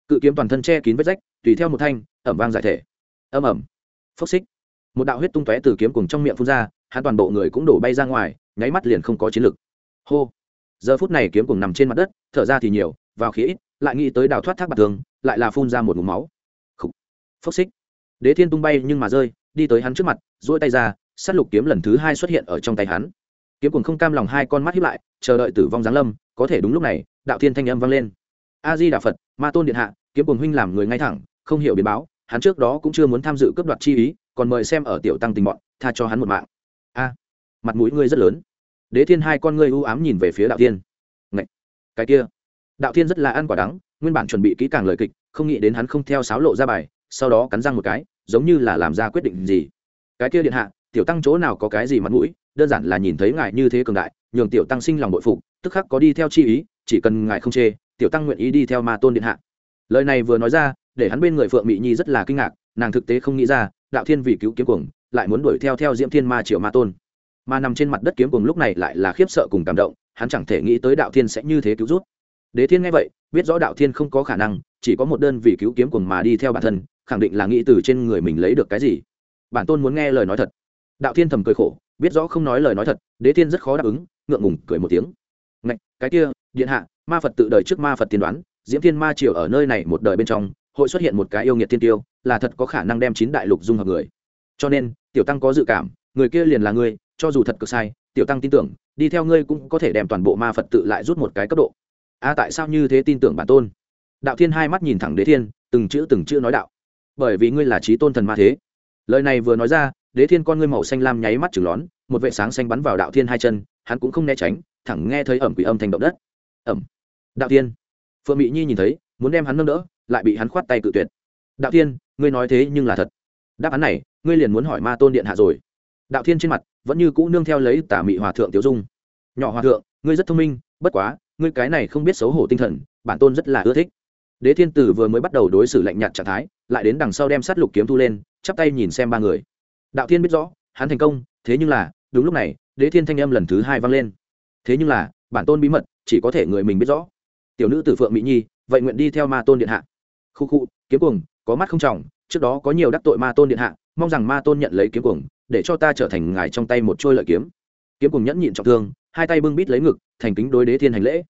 Cự kiếm toàn thân che kín vết rách, tùy theo một thanh ẩm vang giải thể. Âm ẩm. Phốc xích. Một đạo huyết tung tóe từ kiếm cùng trong miệng phun ra, hắn toàn bộ người cũng đổ bay ra ngoài, nháy mắt liền không có chiến lực. Hô. Giờ phút này kiếm cùng nằm trên mặt đất, thở ra thì nhiều, vào khí ít, lại nghĩ tới đào thoát thác bạc tường lại là phun ra một mũ máu. Khủ. phốc xích. Đế thiên tung bay nhưng mà rơi, đi tới hắn trước mặt, duỗi tay ra, sát lục kiếm lần thứ hai xuất hiện ở trong tay hắn. Kiếm cùng không cam lòng hai con mắt hiếp lại, chờ đợi tử vong giáng lâm, có thể đúng lúc này, đạo thiên thanh âm vang lên. A di đà phật, ma tôn điện hạ, kiếm cùng huynh làm người ngay thẳng, không hiểu biến báo hắn trước đó cũng chưa muốn tham dự cấp đoạt chi ý, còn mời xem ở tiểu tăng tình bọn, tha cho hắn một mạng. A, mặt mũi ngươi rất lớn. Đế thiên hai con ngươi u ám nhìn về phía đạo thiên. Ngậy! cái kia. Đạo thiên rất là ăn quả đắng, nguyên bản chuẩn bị kỹ càng lời kịch, không nghĩ đến hắn không theo sáo lộ ra bài, sau đó cắn răng một cái, giống như là làm ra quyết định gì. Cái kia điện hạ, tiểu tăng chỗ nào có cái gì mặt mũi, đơn giản là nhìn thấy ngài như thế cường đại, nhường tiểu tăng sinh lòng bội phục, tức khắc có đi theo chi ý, chỉ cần ngài không chê, tiểu tăng nguyện ý đi theo ma tôn điện hạ. Lời này vừa nói ra để hắn bên người phượng mỹ nhi rất là kinh ngạc nàng thực tế không nghĩ ra đạo thiên vì cứu kiếm cuồng lại muốn đuổi theo theo diễm thiên ma triệu ma tôn. Mà nằm trên mặt đất kiếm cuồng lúc này lại là khiếp sợ cùng cảm động hắn chẳng thể nghĩ tới đạo thiên sẽ như thế cứu rút đế thiên nghe vậy biết rõ đạo thiên không có khả năng chỉ có một đơn vì cứu kiếm cuồng mà đi theo bản thân khẳng định là nghĩ từ trên người mình lấy được cái gì. Bản tôn muốn nghe lời nói thật. Đạo thiên thầm cười khổ biết rõ không nói lời nói thật đế thiên rất khó đáp ứng ngượng ngùng cười một tiếng. Ngạch, cái kia điện hạ ma phật tự đời trước ma phật tiên đoán diễm thiên ma triều ở nơi này một đời bên trong hội xuất hiện một cái yêu nghiệt tiên tiêu, là thật có khả năng đem chín đại lục dung hợp người. Cho nên, tiểu tăng có dự cảm, người kia liền là ngươi, cho dù thật cực sai, tiểu tăng tin tưởng, đi theo ngươi cũng có thể đem toàn bộ ma phật tự lại rút một cái cấp độ. A, tại sao như thế tin tưởng bản tôn? Đạo thiên hai mắt nhìn thẳng đế thiên, từng chữ từng chữ nói đạo. Bởi vì ngươi là trí tôn thần ma thế. Lời này vừa nói ra, đế thiên con ngươi màu xanh lam nháy mắt chừng lón, một vệ sáng xanh bắn vào đạo thiên hai chân, hắn cũng không né tránh, thẳng nghe thấy ẩm quỷ âm thành động đất. Ẩm. Đạo thiên. Phượng mỹ nhi nhìn thấy, muốn đem hắn nâng đỡ lại bị hắn khoát tay cự tuyệt. Đạo thiên, ngươi nói thế nhưng là thật. Đáp án này, ngươi liền muốn hỏi ma tôn điện hạ rồi. Đạo thiên trên mặt vẫn như cũ nương theo lấy tả mị hòa thượng tiểu dung. Nhỏ hòa thượng, ngươi rất thông minh, bất quá, ngươi cái này không biết xấu hổ tinh thần, bản tôn rất là ưa thích. Đế thiên tử vừa mới bắt đầu đối xử lạnh nhạt trạng thái, lại đến đằng sau đem sát lục kiếm thu lên, chắp tay nhìn xem ba người. Đạo thiên biết rõ, hắn thành công, thế nhưng là, đúng lúc này, đế thiên thanh âm lần thứ hai vang lên. Thế nhưng là, bản tôn bí mật, chỉ có thể người mình biết rõ. Tiểu nữ tử phượng mỹ nhi, vậy nguyện đi theo ma tôn điện hạ khu khu, kiếm cuồng, có mắt không trọng, trước đó có nhiều đắc tội ma tôn điện hạ, mong rằng ma tôn nhận lấy kiếm cuồng, để cho ta trở thành ngài trong tay một trôi lợi kiếm. Kiếm cuồng nhẫn nhịn trọng thương, hai tay bưng bít lấy ngực, thành kính đối đế thiên hành lễ.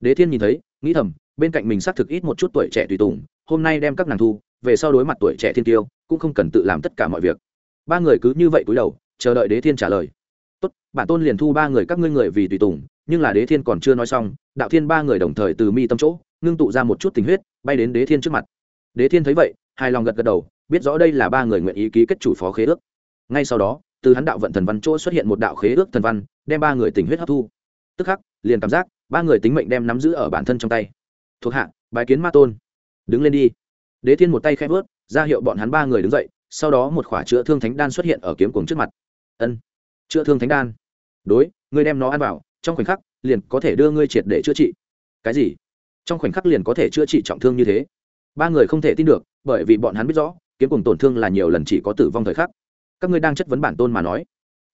Đế thiên nhìn thấy, nghĩ thầm, bên cạnh mình xác thực ít một chút tuổi trẻ tùy tùng, hôm nay đem các nàng thu, về sau đối mặt tuổi trẻ thiên tiêu, cũng không cần tự làm tất cả mọi việc. Ba người cứ như vậy cúi đầu, chờ đợi đế thiên trả lời. Tốt, bản tôn liền thu ba người các ngươi người vì tùy tùng, nhưng là đế thiên còn chưa nói xong, đạo thiên ba người đồng thời từ mi tâm chỗ, ngưng tụ ra một chút tình huyết bay đến đế thiên trước mặt. Đế thiên thấy vậy, hài lòng gật gật đầu, biết rõ đây là ba người nguyện ý ký kết chủ phó khế ước. Ngay sau đó, từ hắn đạo vận thần văn chỗ xuất hiện một đạo khế ước thần văn, đem ba người tình huyết hấp thu. Tức khắc, liền cảm giác, ba người tính mệnh đem nắm giữ ở bản thân trong tay. Thuộc hạ bài kiến ma tôn. Đứng lên đi. Đế thiên một tay khẽ vớt, ra hiệu bọn hắn ba người đứng dậy, sau đó một khỏa chữa thương thánh đan xuất hiện ở kiếm cuồng trước mặt. Ân, chữa thương thánh đan. Đối, ngươi đem nó ăn vào, trong khoảnh khắc, liền có thể đưa ngươi triệt để chữa trị. Cái gì? Trong khoảnh khắc liền có thể chữa trị trọng thương như thế. Ba người không thể tin được, bởi vì bọn hắn biết rõ, kiếm cùng tổn thương là nhiều lần chỉ có tử vong thời khắc. Các ngươi đang chất vấn bản tôn mà nói.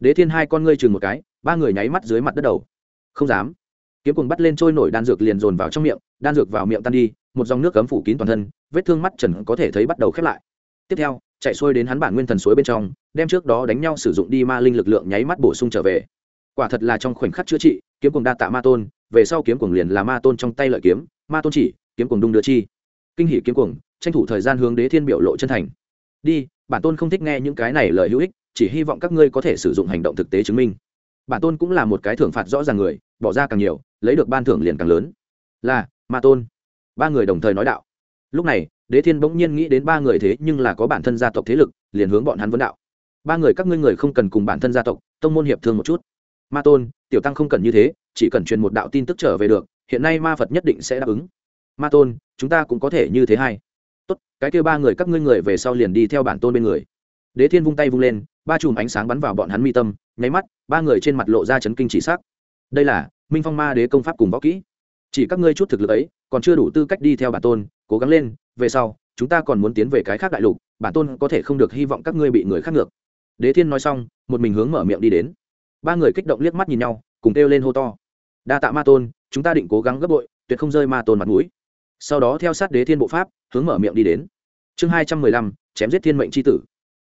Đế thiên hai con ngươi chừng một cái, ba người nháy mắt dưới mặt đất đầu. Không dám. Kiếm cùng bắt lên trôi nổi đan dược liền dồn vào trong miệng, đan dược vào miệng tan đi, một dòng nước cấm phủ kín toàn thân, vết thương mắt trần có thể thấy bắt đầu khép lại. Tiếp theo, chạy xuôi đến hắn bản nguyên thần suối bên trong, đem trước đó đánh nhau sử dụng đi ma linh lực lượng nháy mắt bổ sung trở về. Quả thật là trong khoảnh khắc chữa trị, kiếm cùng đa tạ ma tôn, về sau kiếm cùng liền là ma tôn trong tay lợi kiếm ma tôn chỉ, kiếm cùng đung đưa chi. Kinh hỷ kiếm cùng tranh thủ thời gian hướng đế thiên biểu lộ chân thành. Đi, bản tôn không thích nghe những cái này lời hữu ích, chỉ hy vọng các ngươi có thể sử dụng hành động thực tế chứng minh. Bản tôn cũng là một cái thưởng phạt rõ ràng người, bỏ ra càng nhiều, lấy được ban thưởng liền càng lớn. Là, ma tôn. Ba người đồng thời nói đạo. Lúc này, đế thiên bỗng nhiên nghĩ đến ba người thế nhưng là có bản thân gia tộc thế lực, liền hướng bọn hắn vấn đạo. Ba người các ngươi người không cần cùng bản thân gia tộc, tông môn hiệp thương một chút. Ma tôn, tiểu tăng không cần như thế, chỉ cần truyền một đạo tin tức trở về được hiện nay ma phật nhất định sẽ đáp ứng. Ma tôn, chúng ta cũng có thể như thế hay. Tốt, cái kêu ba người các ngươi người về sau liền đi theo bản tôn bên người. Đế thiên vung tay vung lên, ba chùm ánh sáng bắn vào bọn hắn mi tâm, nháy mắt, ba người trên mặt lộ ra chấn kinh chỉ sắc. Đây là minh phong ma đế công pháp cùng võ kỹ. Chỉ các ngươi chút thực lực ấy, còn chưa đủ tư cách đi theo bản tôn, cố gắng lên, về sau, chúng ta còn muốn tiến về cái khác đại lục, bản tôn có thể không được hy vọng các ngươi bị người khác ngược. Đế thiên nói xong, một mình hướng mở miệng đi đến. Ba người kích động liếc mắt nhìn nhau, cùng kêu lên hô to. Đa tạ ma tôn chúng ta định cố gắng gấp bội, tuyệt không rơi ma tôn mặt mũi. Sau đó theo sát đế thiên bộ pháp, hướng mở miệng đi đến. Chương hai trăm mười lăm, chém giết thiên mệnh c h i tử.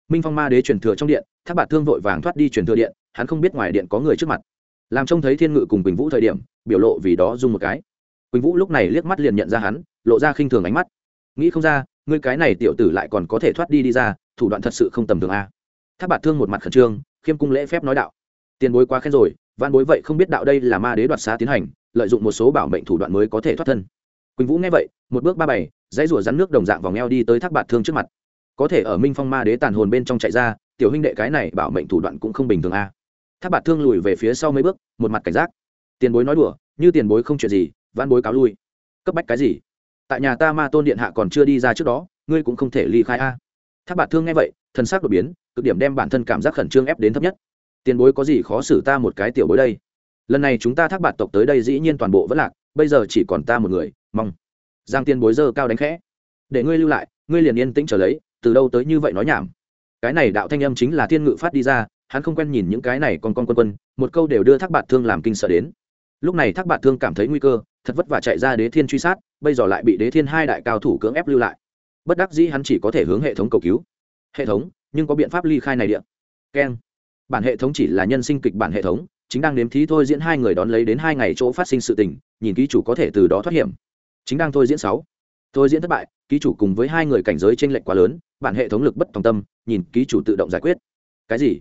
Minh phong ma đế truyền thừa trong điện tháp bạt thương vội vàng thoát đi truyền thừa điện, hắn không biết ngoài điện có người trước mặt. Làm trông thấy thiên ngự cùng quỳnh vũ thời điểm, biểu lộ vì đó dung một cái. Quỳnh vũ lúc này liếc mắt liền nhận ra hắn, lộ ra khinh thường ánh mắt. Nghĩ không ra, ngươi cái này tiểu tử lại còn có thể thoát đi đi ra, thủ đoạn thật sự không tầm thường a. Tháp bạt thương một mặt khẩn trương, khiêm cung lễ phép nói đạo. Tiền bối quá khen rồi văn bối vậy không biết đạo đây là ma đế đoạt xá tiến hành lợi dụng một số bảo mệnh thủ đoạn mới có thể thoát thân. Quỳnh vũ nghe vậy, một bước ba bảy dãy rủa rắn nước đồng dạng vòng eo đi tới thác bạt thương trước mặt. Có thể ở minh phong ma đế tàn hồn bên trong chạy ra, tiểu huynh đệ cái này bảo mệnh thủ đoạn cũng không bình thường a. Thác bạt thương lùi về phía sau mấy bước, một mặt cảnh giác. Tiền bối nói đùa, như tiền bối không chuyện gì văn bối cáo lui. Cấp bách cái gì? Tại nhà ta ma tôn điện hạ còn chưa đi ra trước đó, ngươi cũng không thể ly khai a. Thác bạt thương nghe vậy, thần sắc đột biến, cực điểm đem bản thân cảm giác khẩn trương ép đến thấp nhất. Tiền bối có gì khó xử ta một cái tiểu bối đây? Lần này chúng ta thác bạt tộc tới đây dĩ nhiên toàn bộ vẫn lạc, bây giờ chỉ còn ta một người, mong. Giang tiên bối dơ cao đánh khẽ. Để ngươi lưu lại, ngươi liền yên tĩnh trở lấy, từ đâu tới như vậy nói nhảm. Cái này đạo thanh âm chính là thiên ngự phát đi ra, hắn không quen nhìn những cái này còn con quân quân, một câu đều đưa thác bạt thương làm kinh sợ đến. Lúc này thác bạt thương cảm thấy nguy cơ, thật vất vả chạy ra đế thiên truy sát, bây giờ lại bị đế thiên hai đại cao thủ cưỡng ép lưu lại. Bất đắc dĩ hắn chỉ có thể hướng hệ thống cầu cứu. Hệ thống, nhưng có biện pháp ly khai này điện keng. Bản hệ thống chỉ là nhân sinh kịch bản hệ thống chính đang nếm thí thôi diễn hai người đón lấy đến hai ngày chỗ phát sinh sự tình, nhìn ký chủ có thể từ đó thoát hiểm. Chính đang thôi diễn sáu. Thôi diễn thất bại, ký chủ cùng với hai người cảnh giới t r ê n lệch quá lớn, bản hệ thống lực bất tòng tâm, nhìn ký chủ tự động giải quyết. Cái gì?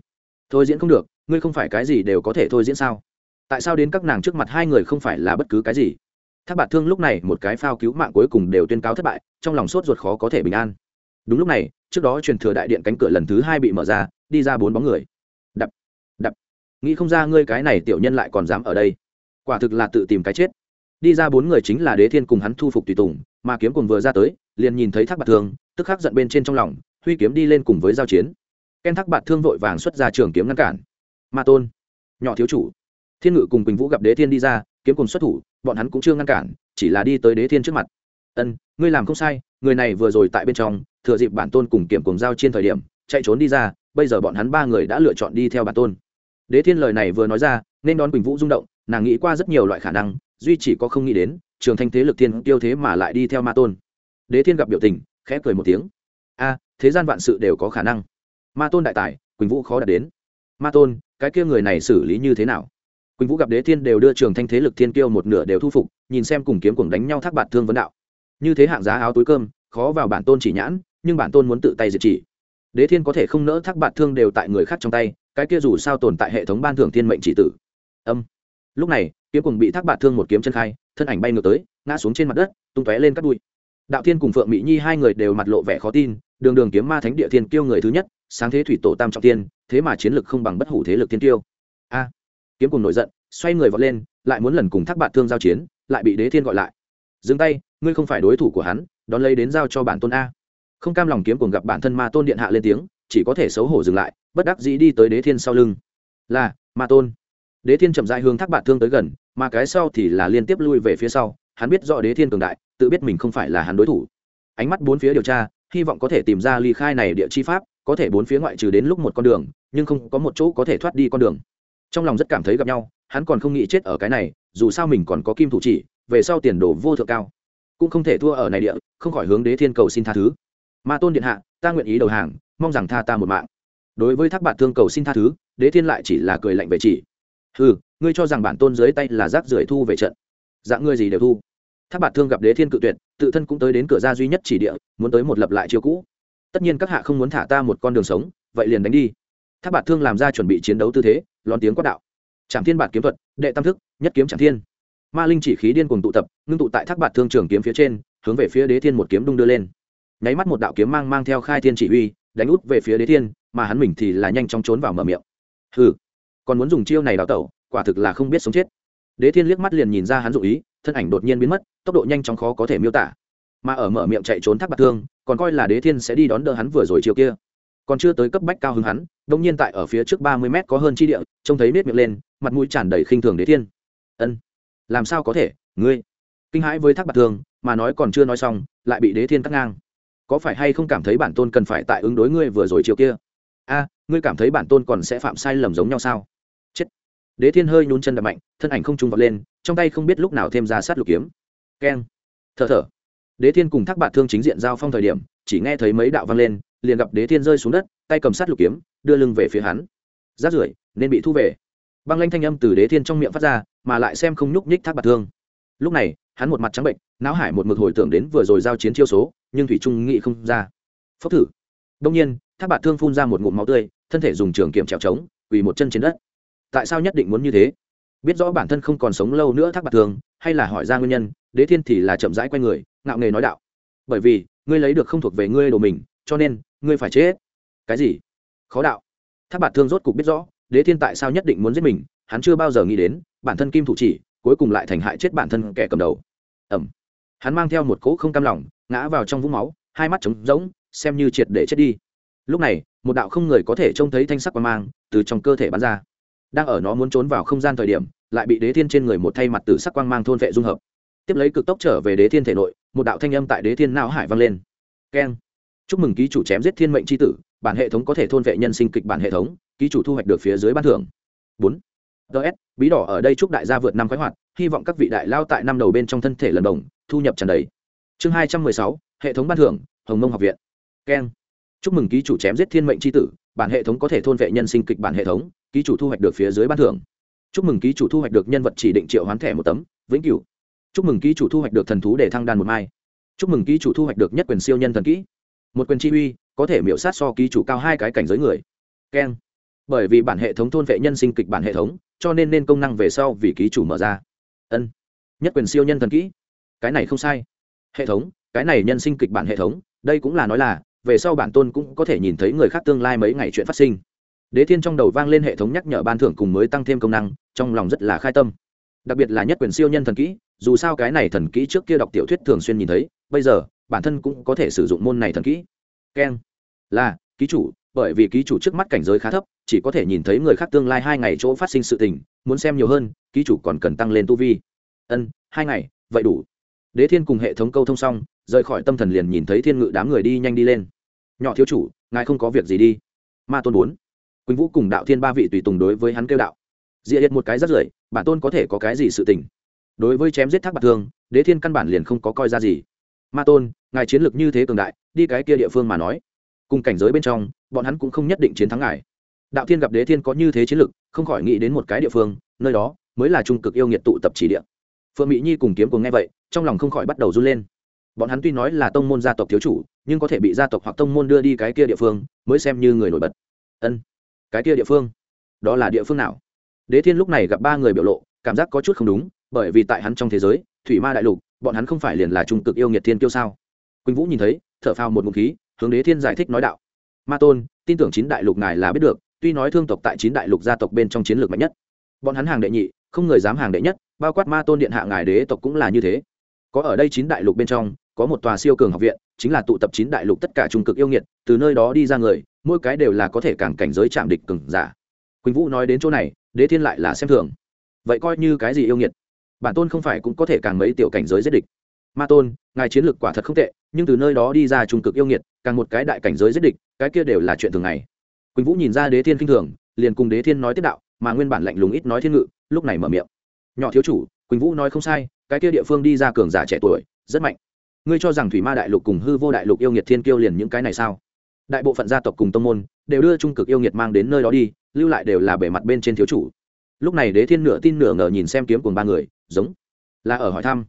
Thôi diễn không được, ngươi không phải cái gì đều có thể thôi diễn sao? Tại sao đến các nàng trước mặt hai người không phải là bất cứ cái gì? Tháp bạt thương lúc này một cái phao cứu mạng cuối cùng đều tuyên cáo thất bại, trong lòng sốt ruột khó có thể bình an. Đúng lúc này, trước đó truyền thừa đại điện cánh cửa lần thứ hai bị mở ra, đi ra bốn bóng người nghĩ không ra ngươi cái này tiểu nhân lại còn dám ở đây. Quả thực là tự tìm cái chết. Đi ra bốn người chính là đế thiên cùng hắn thu phục tùy tùng, mà kiếm cùng vừa ra tới, liền nhìn thấy thác bạt thương, tức khắc giận bên trên trong lòng, huy kiếm đi lên cùng với giao chiến. Ken thác bạt thương vội vàng xuất ra trường kiếm ngăn cản. Ma tôn, nhỏ thiếu chủ. Thiên ngự cùng quỳnh vũ gặp đế thiên đi ra, kiếm cùng xuất thủ, bọn hắn cũng chưa ngăn cản, chỉ là đi tới đế thiên trước mặt. Ân, ngươi làm không sai, người này vừa rồi tại bên trong, thừa dịp bản tôn cùng kiểm cùng giao trên thời điểm, chạy trốn đi ra, bây giờ bọn hắn ba người đã lựa chọn đi theo bản tôn đế thiên lời này vừa nói ra, nên đón quỳnh vũ rung động, nàng nghĩ qua rất nhiều loại khả năng, duy chỉ có không nghĩ đến, trường thanh thế lực thiên tiêu thế mà lại đi theo ma tôn. Đế thiên gặp biểu tình, khẽ cười một tiếng. A, thế gian vạn sự đều có khả năng. Ma tôn đại tài, quỳnh vũ khó đạt đến. Ma tôn, cái kia người này xử lý như thế nào? Quỳnh vũ gặp đế thiên đều đưa trường thanh thế lực thiên tiêu một nửa đều thu phục, nhìn xem cùng kiếm cùng đánh nhau thác bạt thương vấn đạo. Như thế hạng giá áo túi cơm, khó vào bản tôn chỉ nhãn, nhưng bản tôn muốn tự tay diệt chỉ. Đế thiên có thể không nỡ thác bạt thương đều tại người khác trong tay cái kia dù sao tồn tại hệ thống ban thưởng thiên mệnh chỉ tử. Âm. Lúc này, kiếm cùng bị thác bạt thương một kiếm chân khai, thân ảnh bay ngược tới, ngã xuống trên mặt đất, tung tóe lên các đuôi đạo thiên cùng phượng mỹ nhi hai người đều mặt lộ vẻ khó tin, đường đường kiếm ma thánh địa thiên kiêu người thứ nhất, sáng thế thủy tổ tam trọng tiên thế mà chiến lực không bằng bất hủ thế lực thiên kiêu. A. Kiếm cùng nổi giận, xoay người vọt lên, lại muốn lần cùng thác bạt thương giao chiến, lại bị đế thiên gọi lại. Dừng tay, ngươi không phải đối thủ của hắn, đón lấy đến giao cho bản tôn a. Không cam lòng kiếm cùng gặp bản thân ma tôn điện hạ lên tiếng chỉ có thể xấu hổ dừng lại, bất đắc dĩ đi tới đế thiên sau lưng. Là, ma tôn. Đế thiên chậm dại hướng thác bạt thương tới gần, mà cái sau thì là liên tiếp lui về phía sau, hắn biết rõ đế thiên cường đại, tự biết mình không phải là hắn đối thủ. Ánh mắt bốn phía điều tra, hy vọng có thể tìm ra ly khai này địa chi pháp, có thể bốn phía ngoại trừ đến lúc một con đường, nhưng không có một chỗ có thể thoát đi con đường. Trong lòng rất cảm thấy gặp nhau, hắn còn không nghĩ chết ở cái này, dù sao mình còn có kim thủ chỉ, về sau tiền đồ vô thượng cao. Cũng không thể thua ở này địa, không khỏi hướng đế thiên cầu xin tha thứ. Ma tôn điện hạ, ta nguyện ý đầu hàng mong rằng tha ta một mạng. Đối với thác bạn thương cầu xin tha thứ, đế thiên lại chỉ là cười lạnh về chỉ. Ừ ngươi cho rằng bản tôn dưới tay là rác rưởi thu về trận. Dạng ngươi gì đều thu. Thác bạn thương gặp đế thiên cự tuyệt, tự thân cũng tới đến cửa ra duy nhất chỉ địa, muốn tới một lập lại chiêu cũ. Tất nhiên các hạ không muốn thả ta một con đường sống, vậy liền đánh đi. Thác bạn thương làm ra chuẩn bị chiến đấu tư thế, lón tiếng quát đạo. Trạm thiên bản kiếm thuật, đệ tam thức, nhất kiếm trạm thiên. Ma linh chỉ khí điên cuồng tụ tập, ngưng tụ tại thác bạt thương trường kiếm phía trên, hướng về phía đế thiên một kiếm đung đưa lên. Nháy mắt một đạo kiếm mang mang theo khai thiên chỉ huy đánh út về phía đế thiên, mà hắn mình thì là nhanh chóng trốn vào mở miệng. Hừ, còn muốn dùng chiêu này đào tẩu, quả thực là không biết sống chết. Đế thiên liếc mắt liền nhìn ra hắn dụ ý, thân ảnh đột nhiên biến mất, tốc độ nhanh chóng khó có thể miêu tả. Mà ở mở miệng chạy trốn thác bạc thương, còn coi là đế thiên sẽ đi đón đỡ hắn vừa rồi chiều kia. Còn chưa tới cấp bách cao hứng hắn đông nhiên tại ở phía trước ba mươi mét có hơn chi địa, trông thấy nết miệng lên, mặt mũi tràn đầy khinh thường đế thiên. Ân, làm sao có thể, ngươi? Kinh hãi với thác bạc thương, mà nói còn chưa nói xong, lại bị đế thiên cắt ngang có phải hay không cảm thấy bản tôn cần phải tại ứng đối ngươi vừa rồi chiều kia? A, ngươi cảm thấy bản tôn còn sẽ phạm sai lầm giống nhau sao? Chết. Đế thiên hơi nhún chân đập mạnh, thân ảnh không trung vọt lên, trong tay không biết lúc nào thêm ra sát lục kiếm. Keng. Thở thở. Đế thiên cùng thác bạn thương chính diện giao phong thời điểm, chỉ nghe thấy mấy đạo vang lên, liền gặp đế thiên rơi xuống đất, tay cầm sát lục kiếm, đưa lưng về phía hắn. Rát rưởi, nên bị thu về. Băng lanh thanh âm từ đế thiên trong miệng phát ra, mà lại xem không nhúc nhích thác bạc thương. Lúc này, hắn một mặt trắng bệnh, não hải một mực hồi tưởng đến vừa rồi giao chiến chiêu số nhưng thủy trung nghĩ không ra. Phốc thử. Đông nhiên, tháp bạt thương phun ra một ngụm máu tươi, thân thể dùng trường kiểm trèo trống, quỳ một chân trên đất. Tại sao nhất định muốn như thế? Biết rõ bản thân không còn sống lâu nữa thác bạt thương, hay là hỏi ra nguyên nhân, đế thiên thì là chậm rãi q u a y người, ngạo nghề nói đạo. Bởi vì, ngươi lấy được không thuộc về ngươi đồ mình, cho nên, ngươi phải chết. Cái gì? Khó đạo. Thác bạt thương rốt cục biết rõ, đế thiên tại sao nhất định muốn giết mình, hắn chưa bao giờ nghĩ đến, bản thân kim thủ chỉ, cuối cùng lại thành hại chết bản thân kẻ cầm đầu. Ẩm hắn mang theo một cỗ không cam lòng ngã vào trong vũng máu, hai mắt trống rỗng, xem như triệt để chết đi. Lúc này, một đạo không người có thể trông thấy thanh sắc qua mang từ trong cơ thể bắn ra. Đang ở nó muốn trốn vào không gian thời điểm, lại bị đế thiên trên người một thay mặt từ sắc quang mang thôn vệ dung hợp. Tiếp lấy cực tốc trở về đế thiên thể nội, một đạo thanh âm tại đế thiên não hải vang lên. Keng. Chúc mừng ký chủ chém giết thiên mệnh c h i tử, bản hệ thống có thể thôn vệ nhân sinh kịch bản hệ thống, ký chủ thu hoạch được phía dưới ban thưởng. Bốn. Ts bí đỏ ở đây chúc đại gia vượt năm khoái hoạt, hy vọng các vị đại lao tại năm đầu bên trong thân thể lần đồng, thu nhập trần đầy chương hai trăm mười sáu, hệ thống ban thưởng, hồng mông học viện. Keng chúc mừng ký chủ chém giết thiên mệnh tri tử, bản hệ thống có thể thôn vệ nhân sinh kịch bản hệ thống, ký chủ thu hoạch được phía dưới ban thưởng. Chúc mừng ký chủ thu hoạch được nhân vật chỉ định triệu hoán thẻ một tấm, vĩnh cửu. Chúc mừng ký chủ thu hoạch được thần thú để thăng đan một mai. Chúc mừng ký chủ thu hoạch được nhất quyền siêu nhân thần kỹ. Một quyền chi uy, có thể miễu sát so ký chủ cao hai cái cảnh giới người. Keng bởi vì bản hệ thống thôn vệ nhân sinh kịch bản hệ thống, cho nên nên công năng về sau vì ký chủ mở ra. Ân. Nhất quyền siêu nhân thần kỹ. Cái này không sai hệ thống, cái này nhân sinh kịch bản hệ thống, đây cũng là nói là, về sau bản tôn cũng có thể nhìn thấy người khác tương lai mấy ngày chuyện phát sinh. Đế thiên trong đầu vang lên hệ thống nhắc nhở ban thưởng cùng mới tăng thêm công năng, trong lòng rất là khai tâm. Đặc biệt là nhất quyền siêu nhân thần kỹ, dù sao cái này thần kỹ trước kia đọc tiểu thuyết thường xuyên nhìn thấy, bây giờ, bản thân cũng có thể sử dụng môn này thần kỹ. Keng là, ký chủ, bởi vì ký chủ trước mắt cảnh giới khá thấp, chỉ có thể nhìn thấy người khác tương lai hai ngày chỗ phát sinh sự tình, muốn xem nhiều hơn, ký chủ còn cần tăng lên tu vi. Ân, hai ngày, vậy đủ đế thiên cùng hệ thống câu thông xong, rời khỏi tâm thần liền nhìn thấy thiên ngự đám người đi nhanh đi lên. Nhỏ thiếu chủ, ngài không có việc gì đi. Ma tôn bốn quỳnh vũ cùng đạo thiên ba vị tùy tùng đối với hắn kêu đạo. Dịa hiện một cái rất rưởi bản tôn có thể có cái gì sự tình? Đối với chém giết thác bạc thương, đế thiên căn bản liền không có coi ra gì. Ma tôn, ngài chiến lược như thế cường đại, đi cái kia địa phương mà nói. Cùng cảnh giới bên trong, bọn hắn cũng không nhất định chiến thắng ngài. Đạo thiên gặp đế thiên có như thế chiến lược, không khỏi nghĩ đến một cái địa phương, nơi đó mới là trung cực yêu nghiệt tụ tập chỉ địa phượng mỹ nhi cùng kiếm cùng nghe vậy, trong lòng không khỏi bắt đầu run lên. Bọn hắn tuy nói là tông môn gia tộc thiếu chủ, nhưng có thể bị gia tộc hoặc tông môn đưa đi cái kia địa phương, mới xem như người nổi bật. Ân, cái kia địa phương? Đó là địa phương nào? Đế thiên lúc này gặp ba người biểu lộ, cảm giác có chút không đúng, bởi vì tại hắn trong thế giới, thủy ma đại lục, bọn hắn không phải liền là trung cực yêu nghiệt thiên kiêu sao? Quỳnh vũ nhìn thấy, thở phào một ngụm khí, hướng đế thiên giải thích nói đạo. Ma tôn, tin tưởng chín đại lục ngài là biết được, tuy nói thương tộc tại chín đại lục gia tộc bên trong chiến lược mạnh nhất. Bọn hắn hàng đệ nhị, không người dám hàng đệ nhất bao quát ma tôn điện hạ ngài đế tộc cũng là như thế. Có ở đây chín đại lục bên trong, có một tòa siêu cường học viện, chính là tụ tập chín đại lục tất cả trung cực yêu nghiệt, từ nơi đó đi ra người, mỗi cái đều là có thể càng cảnh giới chạm địch cừng giả. Quỳnh vũ nói đến chỗ này, đế thiên lại là xem thường. Vậy coi như cái gì yêu nghiệt? Bản tôn không phải cũng có thể càng mấy tiểu cảnh giới giết địch. Ma tôn, ngài chiến lược quả thật không tệ, nhưng từ nơi đó đi ra trung cực yêu nghiệt, càng một cái đại cảnh giới giết địch, cái kia đều là chuyện thường ngày. Quỳnh vũ nhìn ra đế thiên kinh thường, liền cùng đế thiên nói tiếp đạo, mà nguyên bản lạnh lùng ít nói thiên ngự, lúc này mở miệng nhỏ thiếu chủ, quỳnh vũ nói không sai, cái kia địa phương đi ra cường giả trẻ tuổi, rất mạnh. Ngươi cho rằng thủy ma đại lục cùng hư vô đại lục yêu nghiệt thiên kiêu liền những cái này sao? Đại bộ phận gia tộc cùng tông môn đều đưa trung cực yêu nghiệt mang đến nơi đó đi, lưu lại đều là bề mặt bên trên thiếu chủ. Lúc này đế thiên nửa tin nửa ngờ nhìn xem kiếm cùng ba người, giống là ở hỏi thăm.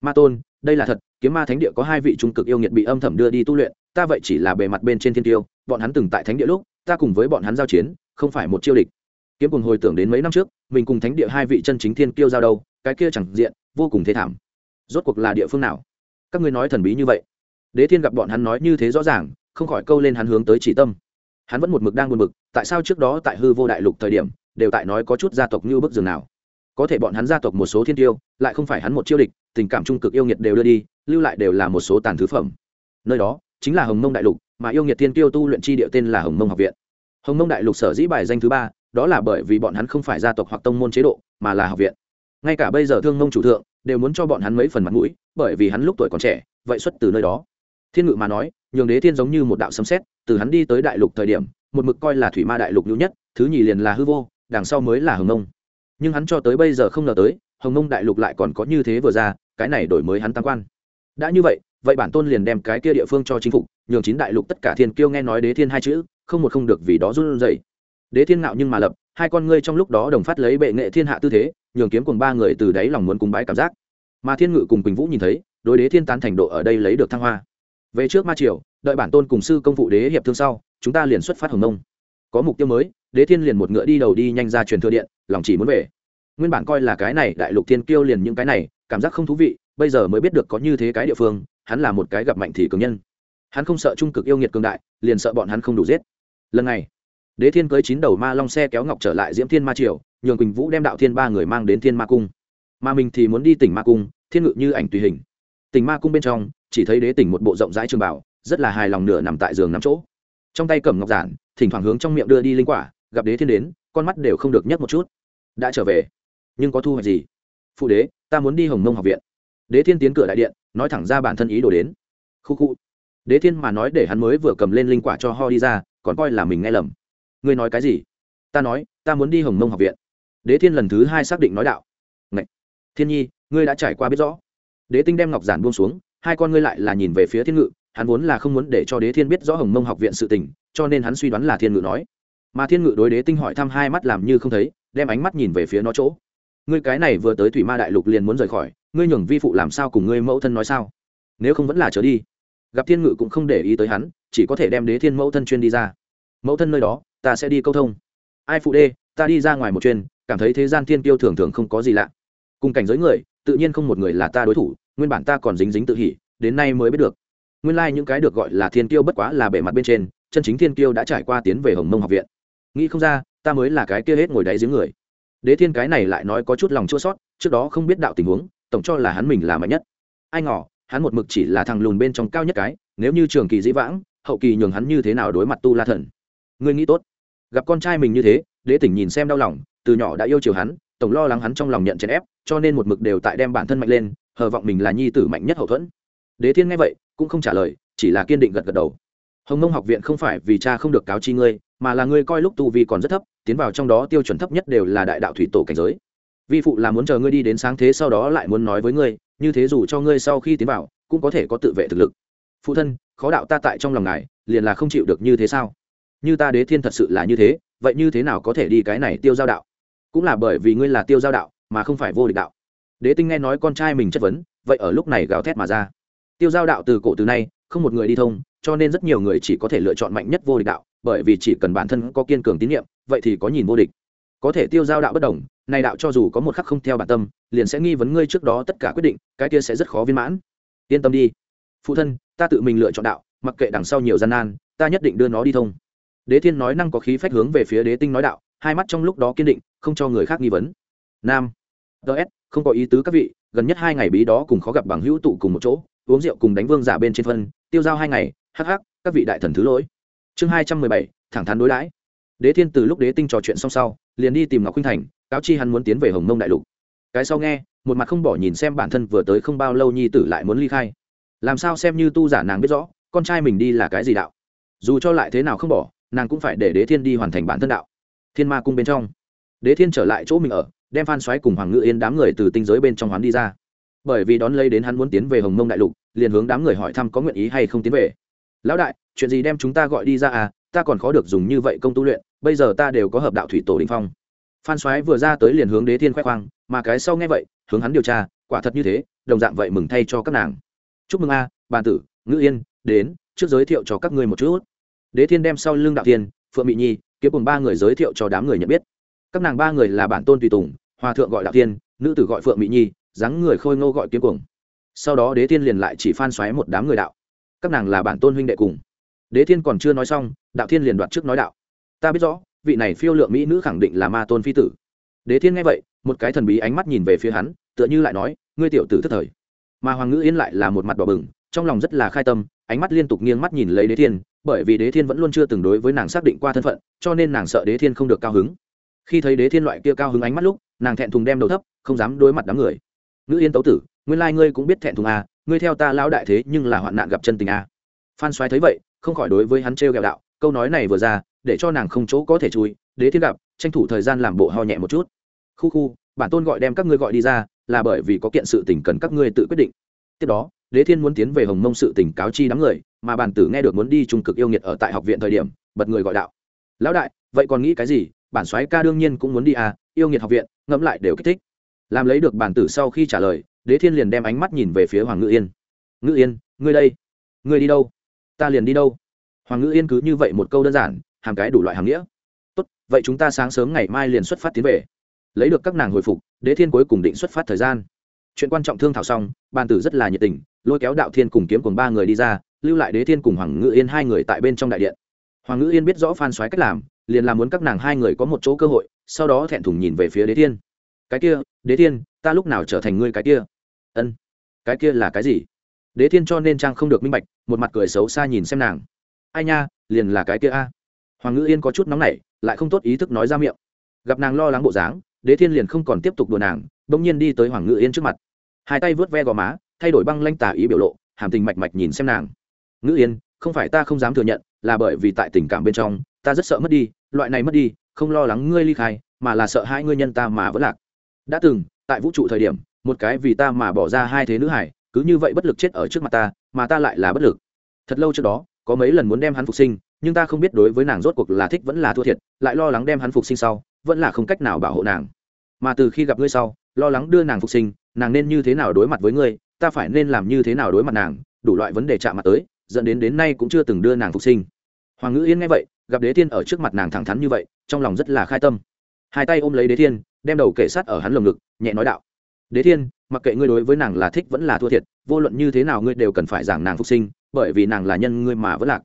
Ma tôn, đây là thật, kiếm ma thánh địa có hai vị trung cực yêu nghiệt bị âm thầm đưa đi tu luyện, ta vậy chỉ là bề mặt bên trên thiên tiêu bọn hắn từng tại thánh địa lúc, ta cùng với bọn hắn giao chiến, không phải một chiêu địch kiếm cùng hồi tưởng đến mấy năm trước, mình cùng thánh địa hai vị chân chính thiên kiêu giao đâu cái kia chẳng diện, vô cùng thế thảm. Rốt cuộc là địa phương nào? Các ngươi nói thần bí như vậy. Đế thiên gặp bọn hắn nói như thế rõ ràng, không khỏi câu lên hắn hướng tới chỉ tâm. Hắn vẫn một mực đang buồn bực, tại sao trước đó tại hư vô đại lục thời điểm, đều tại nói có chút gia tộc như bức giường nào. Có thể bọn hắn gia tộc một số thiên tiêu lại không phải hắn một chiêu địch, tình cảm trung cực yêu nghiệt đều đưa đi, lưu lại đều là một số tàn thứ phẩm. Nơi đó, chính là hồng mông đại lục, mà yêu nghiệt thiên tiêu tu luyện chi địa tên là hồng mông học viện. Hồng mông đại lục sở dĩ bài danh thứ ba đó là bởi vì bọn hắn không phải gia tộc hoặc tông môn chế độ, mà là học viện. Ngay cả bây giờ thương mông chủ thượng đều muốn cho bọn hắn mấy phần mặt mũi, bởi vì hắn lúc tuổi còn trẻ, vậy xuất từ nơi đó. Thiên ngự mà nói, nhường đế thiên giống như một đạo sấm xét từ hắn đi tới đại lục thời điểm, một mực coi là thủy ma đại lục nhu nhất, thứ nhì liền là hư vô, đằng sau mới là hồng nông nhưng hắn cho tới bây giờ không ngờ tới, hồng nông đại lục lại còn có như thế vừa ra, cái này đổi mới hắn tam quan. Đã như vậy vậy bản tôn liền đem cái kia địa phương cho chính phủ nhường chín đại lục tất cả thiên kiêu nghe nói đế thiên hai chữ, không một không được vì đó run rẩy đế thiên ngạo nhưng mà lập, hai con ngươi trong lúc đó đồng phát lấy bệ nghệ thiên hạ tư thế, nhường kiếm cùng ba người từ đáy lòng muốn cùng bái cảm giác. Mà thiên ngự cùng quỳnh vũ nhìn thấy, đối đế thiên tán thành độ ở đây lấy được thăng hoa. Về trước ma triều, đợi bản tôn cùng sư công vụ đế hiệp thương sau, chúng ta liền xuất phát hồng nông có mục tiêu mới, đế thiên liền một ngựa đi đầu đi nhanh ra truyền thừa điện, lòng chỉ muốn về. Nguyên bản coi là cái này, đại lục thiên kiêu liền những cái này, cảm giác không thú vị, bây giờ mới biết được có như thế cái địa phương, hắn là một cái gặp mạnh thì cường nhân. Hắn không sợ trung cực yêu nghiệt cường đại, liền sợ bọn hắn không đủ giết. Lần này đế thiên cưới chín đầu ma long xe kéo ngọc trở lại diễm thiên ma triều, nhường quỳnh vũ đem đạo thiên ba người mang đến thiên ma cung. Mà mình thì muốn đi tỉnh ma cung, thiên ngự như ảnh tùy hình. Tỉnh ma cung bên trong, chỉ thấy đế tỉnh một bộ rộng rãi trường bảo, rất là hài lòng nửa nằm tại giường nắm chỗ. Trong tay cầm ngọc giản, thỉnh thoảng hướng trong miệng đưa đi linh quả, gặp đế thiên đến, con mắt đều không được nhấc một chút. Đã trở về. Nhưng có thu hoạch gì? Phụ đế, ta muốn đi hồng mông học viện. Đế thiên tiến cửa đại điện, nói thẳng ra bản thân ý đồ đến. Khu khu. Đế thiên mà nói để hắn mới vừa cầm lên linh quả cho ho đi ra, còn coi là mình nghe lầm ngươi nói cái gì? Ta nói, ta muốn đi hồng mông học viện. Đế thiên lần thứ hai xác định nói đạo. Ngậy! thiên nhi, ngươi đã trải qua biết rõ. Đế tinh đem ngọc giản buông xuống, hai con ngươi lại là nhìn về phía thiên ngự. Hắn vốn là không muốn để cho đế thiên biết rõ hồng mông học viện sự tình, cho nên hắn suy đoán là thiên ngự nói. Mà thiên ngự đối đế tinh hỏi thăm hai mắt làm như không thấy, đem ánh mắt nhìn về phía nó chỗ. Ngươi cái này vừa tới thủy ma đại lục liền muốn rời khỏi, ngươi nhường vi phụ làm sao cùng ngươi mẫu thân nói sao? Nếu không vẫn là trở đi. Gặp thiên ngự cũng không để ý tới hắn, chỉ có thể đem đế thiên mẫu thân chuyên đi ra. Mẫu thân nơi đó ta sẽ đi câu thông. Ai phụ đê, ta đi ra ngoài một chuyên cảm thấy thế gian thiên tiêu thường thường không có gì lạ. Cùng cảnh giới người, tự nhiên không một người là ta đối thủ, nguyên bản ta còn dính dính tự hỉ, đến nay mới biết được. Nguyên lai、like、những cái được gọi là thiên tiêu bất quá là bề mặt bên trên, chân chính thiên tiêu đã trải qua tiến về hồng mông học viện. Nghĩ không ra, ta mới là cái kia hết ngồi đáy giếng người. Đế thiên cái này lại nói có chút lòng chua sót trước đó không biết đạo tình huống, tổng cho là hắn mình là mạnh nhất. Ai ngỏ hắn một mực chỉ là thằng lùn bên trong cao nhất cái, nếu như trường kỳ dĩ vãng, hậu kỳ nhường hắn như thế nào đối mặt tu la thần. Ngươi nghĩ tốt gặp con trai mình như thế, đế tỉnh nhìn xem đau lòng, từ nhỏ đã yêu chiều hắn, tổng lo lắng hắn trong lòng nhận chèn ép, cho nên một mực đều tại đem bản thân mạnh lên, hờ vọng mình là nhi tử mạnh nhất hậu thuẫn. Đế thiên nghe vậy, cũng không trả lời, chỉ là kiên định gật gật đầu. Hồng nông học viện không phải vì cha không được cáo chi ngươi, mà là ngươi coi lúc tu vi còn rất thấp, tiến vào trong đó tiêu chuẩn thấp nhất đều là đại đạo thủy tổ cảnh giới. Vi phụ là muốn chờ ngươi đi đến sáng thế sau đó lại muốn nói với ngươi, như thế dù cho ngươi sau khi tiến vào, cũng có thể có tự vệ thực lực. Phụ thân, khó đạo ta tại trong lòng ngài, liền là không chịu được như thế sao? Như ta đế thiên thật sự là như thế, vậy như thế nào có thể đi cái này tiêu giao đạo? Cũng là bởi vì ngươi là tiêu giao đạo, mà không phải vô địch đạo. Đế tinh nghe nói con trai mình chất vấn, vậy ở lúc này gào thét mà ra. Tiêu giao đạo từ cổ từ nay, không một người đi thông, cho nên rất nhiều người chỉ có thể lựa chọn mạnh nhất vô địch đạo, bởi vì chỉ cần bản thân có kiên cường tín nhiệm, vậy thì có nhìn vô địch. Có thể tiêu giao đạo bất đồng, này đạo cho dù có một khắc không theo bản tâm, liền sẽ nghi vấn ngươi trước đó tất cả quyết định, cái kia sẽ rất khó viên mãn. Yên tâm đi. Phụ thân, ta tự mình lựa chọn đạo, mặc kệ đằng sau nhiều gian nan, ta nhất định đưa nó đi thông đế thiên nói năng có khí phách hướng về phía đế tinh nói đạo, hai mắt trong lúc đó kiên định, không cho người khác nghi vấn. Nam. Ts không có ý tứ các vị, gần nhất hai ngày bí đó cùng khó gặp bằng hữu tụ cùng một chỗ, uống rượu cùng đánh vương giả bên trên phân, tiêu giao hai ngày, hắc hắc, các vị đại thần thứ lỗi. Chương hai trăm mười bảy, thẳng thắn đối đãi. Đế thiên từ lúc đế tinh trò chuyện xong sau, liền đi tìm ngọc khinh thành, cáo chi hắn muốn tiến về hồng mông đại lục. Cái sau nghe, một mặt không bỏ nhìn xem bản thân vừa tới không bao lâu nhi tử lại muốn ly khai. Làm sao xem như tu giả nàng biết rõ, con trai mình đi là cái gì đạo? Dù cho lại thế nào không bỏ nàng cũng phải để đế thiên đi hoàn thành bản thân đạo. Thiên ma cung bên trong. Đế thiên trở lại chỗ mình ở đem phan xoáy cùng hoàng ngự yên đám người từ tinh giới bên trong hoán đi ra. Bởi vì đón lấy đến hắn muốn tiến về hồng mông đại lục liền hướng đám người hỏi thăm có nguyện ý hay không tiến về. Lão đại chuyện gì đem chúng ta gọi đi ra à? Ta còn khó được dùng như vậy công tu luyện bây giờ ta đều có hợp đạo thủy tổ đình phong. Phan soái vừa ra tới liền hướng đế thiên khoe khoang mà cái sau nghe vậy hướng hắn điều tra quả thật như thế đồng dạng vậy mừng thay cho các nàng. Chúc mừng a à, bàn tử ngữ yên đến trước giới thiệu cho các ngươi một chút đế thiên đem sau lưng đạo thiên, phượng mỹ nhi, kiếm cùng ba người giới thiệu cho đám người nhận biết. Các nàng ba người là bản tôn tùy tùng, hòa thượng gọi đạo thiên, nữ tử gọi phượng mỹ nhi, dáng người khôi ngô gọi kiếm cuồng. Sau đó đế thiên liền lại chỉ phan xoáy một đám người đạo. Các nàng là bản tôn huynh đệ cùng. Đế thiên còn chưa nói xong, đạo thiên liền đoạt trước nói đạo. Ta biết rõ, vị này phiêu lượng mỹ nữ khẳng định là ma tôn phi tử. Đế thiên nghe vậy, một cái thần bí ánh mắt nhìn về phía hắn, tựa như lại nói, ngươi tiểu tử thất thời. Mà hoàng ngữ yên lại là một mặt đỏ bừng, trong lòng rất là khai tâm, ánh mắt liên tục nghiêng mắt nhìn lấy đế thiên bởi vì đế thiên vẫn luôn chưa từng đối với nàng xác định qua thân phận cho nên nàng sợ đế thiên không được cao hứng. Khi thấy đế thiên loại kia cao hứng ánh mắt lúc nàng thẹn thùng đem đầu thấp không dám đối mặt đám người. Ngữ yên tấu tử nguyên lai、like、ngươi cũng biết thẹn thùng à, ngươi theo ta lão đại thế nhưng là hoạn nạn gặp chân tình à. phan xoáy thấy vậy không khỏi đối với hắn trêu ghẹo đạo câu nói này vừa ra để cho nàng không chỗ có thể chui đế thiên gặp tranh thủ thời gian làm bộ ho nhẹ một chút. Khu khu bản tôn gọi đem các ngươi gọi đi ra là bởi vì có kiện sự tình cần các ngươi tự quyết định. Tiếp đó đế thiên muốn tiến về hồng mông sự tình cáo chi đám người, mà bản tử nghe được muốn đi trung cực yêu nghiệt ở tại học viện thời điểm, bật người gọi đạo. Lão đại, vậy còn nghĩ cái gì? Bản soái ca đương nhiên cũng muốn đi à yêu nghiệt học viện, ngẫm lại đều kích thích. Làm lấy được bản tử sau khi trả lời, đế thiên liền đem ánh mắt nhìn về phía hoàng ngự yên. Ngự yên, ngươi đây, ngươi đi đâu? Ta liền đi đâu? Hoàng ngự yên cứ như vậy một câu đơn giản, hàm cái đủ loại hàm nghĩa. Tốt, vậy chúng ta sáng sớm ngày mai liền xuất phát tiến về. Lấy được các nàng hồi phục, đế thiên cuối cùng định xuất phát thời gian. Chuyện quan trọng thương thảo xong bàn tử rất là nhiệt tình lôi kéo đạo thiên cùng kiếm cùng ba người đi ra, lưu lại đế thiên cùng hoàng ngự yên hai người tại bên trong đại điện. Hoàng ngự yên biết rõ phan xoáy cách làm, liền làm muốn các nàng hai người có một chỗ cơ hội, sau đó thẹn thùng nhìn về phía đế thiên. Cái kia, đế thiên, ta lúc nào trở thành ngươi cái kia? Ân, cái kia là cái gì? Đế thiên cho nên trang không được minh bạch, một mặt cười xấu xa nhìn xem nàng. Ai nha, liền là cái kia a. Hoàng ngự yên có chút nóng nảy, lại không tốt ý thức nói ra miệng. Gặp nàng lo lắng bộ dáng, đế thiên liền không còn tiếp tục đùa nàng, bỗng nhiên đi tới hoàng ngự yên trước mặt. Hai tay vớt ve gò má thay đổi băng lanh tả ý biểu lộ, hàm tình mạch mạch nhìn xem nàng. Ngữ yên, không phải ta không dám thừa nhận, là bởi vì tại tình cảm bên trong, ta rất sợ mất đi, loại này mất đi, không lo lắng ngươi ly khai, mà là sợ hai ngươi nhân ta mà vẫn lạc. Đã từng, tại vũ trụ thời điểm, một cái vì ta mà bỏ ra hai thế nữ hải, cứ như vậy bất lực chết ở trước mặt ta, mà ta lại là bất lực. Thật lâu trước đó, có mấy lần muốn đem hắn phục sinh, nhưng ta không biết đối với nàng rốt cuộc là thích vẫn là thua thiệt, lại lo lắng đem hắn phục sinh sau, vẫn là không cách nào bảo hộ nàng. Mà từ khi gặp ngươi sau, lo lắng đưa nàng phục sinh, nàng nên như thế nào đối mặt với ngươi ta phải nên làm như thế nào đối mặt nàng, đủ loại vấn đề chạm mặt tới, dẫn đến đến nay cũng chưa từng đưa nàng phục sinh. Hoàng ngữ yên nghe vậy, gặp đế thiên ở trước mặt nàng thẳng thắn như vậy, trong lòng rất là khai tâm. Hai tay ôm lấy đế thiên, đem đầu kể sát ở hắn lồng ngực, nhẹ nói đạo. Đế thiên, mặc kệ ngươi đối với nàng là thích vẫn là thua thiệt, vô luận như thế nào ngươi đều cần phải giảng nàng phục sinh, bởi vì nàng là nhân ngươi mà vẫn lạc.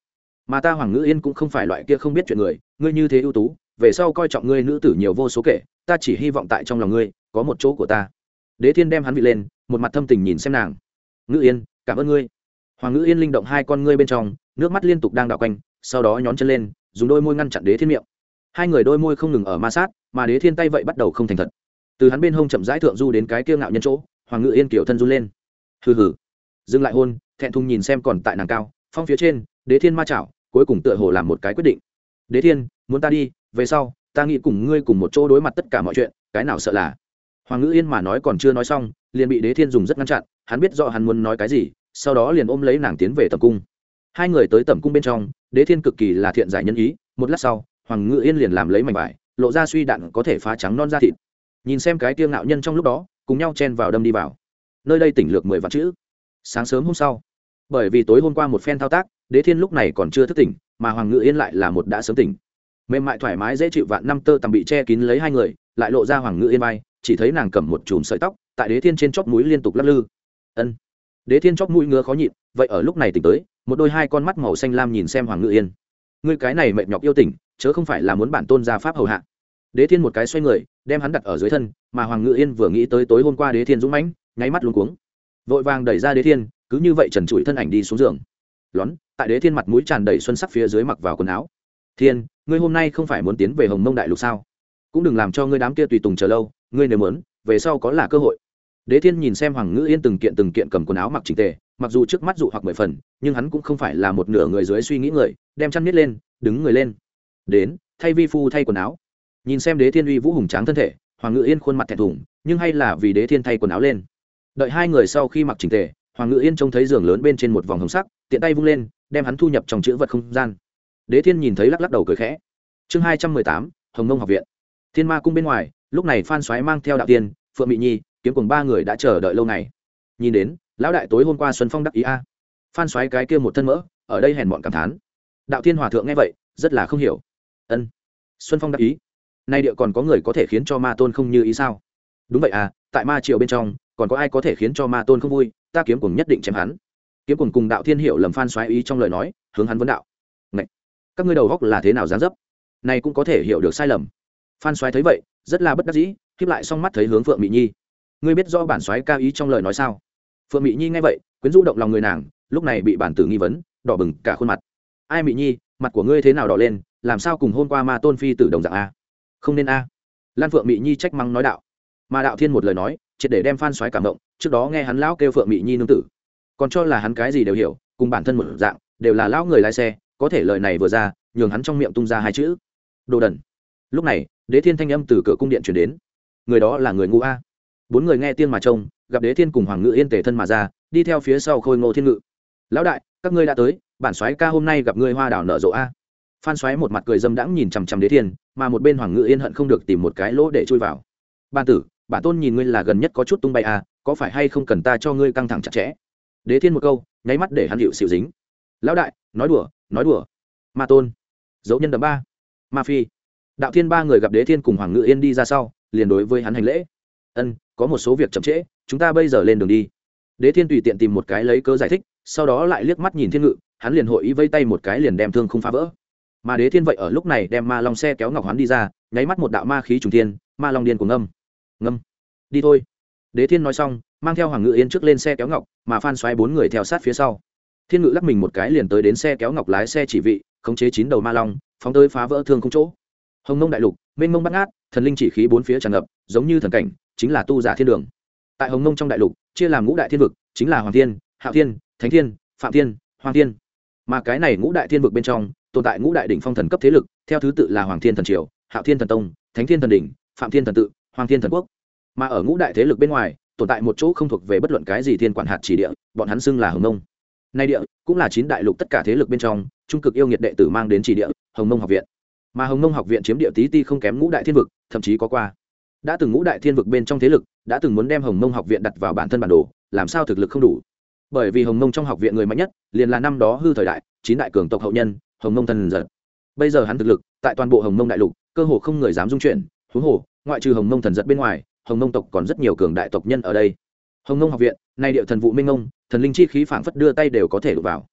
Mà ta hoàng ngữ yên cũng không phải loại kia không biết chuyện người, ngươi như thế ưu tú, về sau coi trọng ngươi nữ tử nhiều vô số kể, ta chỉ hy vọng tại trong lòng ngươi có một chỗ của ta đế thiên đem hắn vị lên, một mặt thâm tình nhìn xem nàng. Ngữ yên, cảm ơn ngươi. Hoàng ngữ yên linh động hai con ngươi bên trong, nước mắt liên tục đang đảo quanh, sau đó nhón chân lên, dùng đôi môi ngăn chặn đế thiên miệng. Hai người đôi môi không ngừng ở ma sát, mà đế thiên tay vậy bắt đầu không thành thật. Từ hắn bên hông chậm rãi thượng du đến cái kiêu ngạo nhân chỗ, hoàng ngự yên kiểu thân run lên. Hừ hừ. Dừng lại hôn, thẹn thùng nhìn xem còn tại nàng cao, phong phía trên, đế thiên ma chảo, cuối cùng tựa hồ làm một cái quyết định. Đế thiên, muốn ta đi, về sau, ta nghĩ cùng ngươi cùng một chỗ đối mặt tất cả mọi chuyện, cái nào sợ là? Hoàng ngữ yên mà nói còn chưa nói xong, liền bị đế thiên dùng rất ngăn chặn, hắn biết rõ hắn muốn nói cái gì, sau đó liền ôm lấy nàng tiến về tầm cung. Hai người tới tầm cung bên trong, đế thiên cực kỳ là thiện giải nhân ý, một lát sau, hoàng ngữ yên liền làm lấy mảnh vải, lộ ra suy đạn có thể phá trắng non da thịt. Nhìn xem cái tiêu ngạo nhân trong lúc đó, cùng nhau chen vào đâm đi vào. Nơi đây tỉnh lược mười vạn chữ. Sáng sớm hôm sau, bởi vì tối hôm qua một phen thao tác, đế thiên lúc này còn chưa thức tỉnh, mà hoàng ngự yên lại là một đã sớm tỉnh. Mềm mại thoải mái dễ chịu vạn năm tơ tầm bị che kín lấy hai người, lại lộ ra hoàng ngự yên bay chỉ thấy nàng cầm một chùm sợi tóc, tại đế thiên trên chóp mũi liên tục lắc lư. Ân. Đế thiên chóp mũi ngứa khó nhịn, vậy ở lúc này tỉnh tới, một đôi hai con mắt màu xanh lam nhìn xem hoàng ngự yên. Ngươi cái này mệt nhọc yêu tỉnh, chớ không phải là muốn bản tôn ra pháp hầu hạ. Đế thiên một cái xoay người, đem hắn đặt ở dưới thân, mà hoàng ngự yên vừa nghĩ tới tối hôm qua đế thiên dũng mãnh, nháy mắt luôn cuống. Vội vàng đẩy ra đế thiên, cứ như vậy trần trụi thân ảnh đi xuống giường. Lón, tại đế thiên mặt mũi tràn đầy xuân sắc phía dưới mặc vào quần áo. Thiên, ngươi hôm nay không phải muốn tiến về hồng mông đại lục sao? Cũng đừng làm cho ngươi đám kia tùy tùng chờ lâu ngươi nếu muốn, về sau có là cơ hội. Đế thiên nhìn xem hoàng ngữ yên từng kiện từng kiện cầm quần áo mặc trình tề, mặc dù trước mắt dụ hoặc mười phần, nhưng hắn cũng không phải là một nửa người dưới suy nghĩ người, đem chăn miết lên, đứng người lên. Đến, thay vi phu thay quần áo. Nhìn xem đế thiên uy vũ hùng tráng thân thể, hoàng ngự yên khuôn mặt thẹn thùng, nhưng hay là vì đế thiên thay quần áo lên. Đợi hai người sau khi mặc trình tề, hoàng ngự yên trông thấy giường lớn bên trên một vòng hồng sắc, tiện tay vung lên, đem hắn thu nhập trong chữ vật không gian. Đế thiên nhìn thấy lắc lắc đầu cười khẽ. Chương hai trăm mười tám, hồng nông học viện. Thiên ma cung bên ngoài lúc này phan xoáy mang theo đạo tiên, phượng mỹ nhi, kiếm cùng ba người đã chờ đợi lâu ngày. Nhìn đến, lão đại tối hôm qua xuân phong đắc ý a. Phan xoáy cái kia một thân mỡ, ở đây hèn bọn cảm thán. Đạo tiên hòa thượng nghe vậy, rất là không hiểu. Ân, xuân phong đắc ý. Nay địa còn có người có thể khiến cho ma tôn không như ý sao? Đúng vậy à tại ma triều bên trong, còn có ai có thể khiến cho ma tôn không vui? Ta kiếm cùng nhất định chém hắn. Kiếm cùng cùng đạo thiên hiệu lầm phan xoáy ý trong lời nói, hướng hắn vấn đạo. Ngậy! các ngươi đầu góc là thế nào dán dấp? Này cũng có thể hiểu được sai lầm. Phan xoáy thấy vậy rất là bất đắc dĩ, khiếp lại xong mắt thấy hướng phượng mỹ nhi. Ngươi biết do bản xoáy ca ý trong lời nói sao? Phượng mỹ nhi nghe vậy, quyến rũ động lòng người nàng, lúc này bị bản tử nghi vấn, đỏ bừng cả khuôn mặt. Ai mỹ nhi, mặt của ngươi thế nào đỏ lên, làm sao cùng hôn qua ma tôn phi tử đồng dạng a? Không nên a. Lan phượng mỹ nhi trách mắng nói đạo. Mà đạo thiên một lời nói, triệt để đem phan xoáy cảm động, trước đó nghe hắn lão kêu phượng mỹ nhi nương tử. Còn cho là hắn cái gì đều hiểu, cùng bản thân một dạng, đều là lão người lái xe, có thể lời này vừa ra, nhường hắn trong miệng tung ra hai chữ. Đồ đần. Lúc này đế thiên thanh âm từ cửa cung điện chuyển đến. Người đó là người ngu a. Bốn người nghe tiên mà trông, gặp đế thiên cùng hoàng ngự yên tề thân mà ra, đi theo phía sau khôi ngô thiên ngự. Lão đại, các ngươi đã tới, bản soái ca hôm nay gặp ngươi hoa đảo nở rộ a. Phan soái một mặt cười dâm đãng nhìn chằm chằm đế thiên, mà một bên hoàng ngự yên hận không được tìm một cái lỗ để chui vào. Ban tử, bản tôn nhìn ngươi là gần nhất có chút tung bay a, có phải hay không cần ta cho ngươi căng thẳng chặt chẽ? Đế thiên một câu, nháy mắt để hắn hiệu xịu dính. Lão đại, nói đùa nói đùa. Ma tôn. Dấu nhân đấm ba. Ma phi đạo thiên ba người gặp đế thiên cùng hoàng ngự yên đi ra sau, liền đối với hắn hành lễ. Ân, có một số việc chậm trễ, chúng ta bây giờ lên đường đi. Đế thiên tùy tiện tìm một cái lấy cớ giải thích, sau đó lại liếc mắt nhìn thiên ngự, hắn liền hội ý vây tay một cái liền đem thương không phá vỡ. Mà đế thiên vậy ở lúc này đem ma long xe kéo ngọc hoán đi ra, nháy mắt một đạo ma khí trùng thiên, ma long điên của ngâm. Ngâm, đi thôi. Đế thiên nói xong, mang theo hoàng ngự yên trước lên xe kéo ngọc, mà phan xoáy bốn người theo sát phía sau. Thiên ngự lắc mình một cái liền tới đến xe kéo ngọc lái xe chỉ vị, khống chế chín đầu ma long, phóng tới phá vỡ thương không chỗ hồng mông đại lục, mênh mông bắt ngát, thần linh chỉ khí bốn phía tràn ngập, giống như thần cảnh, chính là tu giả thiên đường. Tại hồng mông trong đại lục, chia làm ngũ đại thiên vực, chính là hoàng thiên, hạo thiên, thánh thiên, phạm thiên hoàng thiên. Mà cái này ngũ đại thiên vực bên trong, tồn tại ngũ đại đỉnh phong thần cấp thế lực, theo thứ tự là hoàng thiên thần triều, hạo thiên thần tông, thánh thiên thần đỉnh, phạm thiên thần tự hoàng thiên thần quốc. Mà ở ngũ đại thế lực bên ngoài, tồn tại một chỗ không thuộc về bất luận cái gì thiên quản hạt chỉ địa, bọn hắn xưng là hồng nông nay địa, cũng là chín đại lục tất cả thế lực bên trong, trung cực yêu nghiệt đệ tử mang đến chỉ địa, hồng nông học viện mà hồng nông học viện chiếm địa tí ti không kém ngũ đại thiên vực, thậm chí có qua. Đã từng ngũ đại thiên vực bên trong thế lực, đã từng muốn đem hồng nông học viện đặt vào bản thân bản đồ, làm sao thực lực không đủ? Bởi vì hồng nông trong học viện người mạnh nhất, liền là năm đó hư thời đại, chín đại cường tộc hậu nhân, hồng nông thần giật. Bây giờ hắn thực lực, tại toàn bộ hồng nông đại lục, cơ hồ không người dám dung chuyển, huống hồ, ngoại trừ hồng nông thần giật bên ngoài, hồng nông tộc còn rất nhiều cường đại tộc nhân ở đây. Hồng nông học viện, nay địa thần vụ minh ngông thần linh chi khí phảng phất đưa tay đều có thể đụng vào.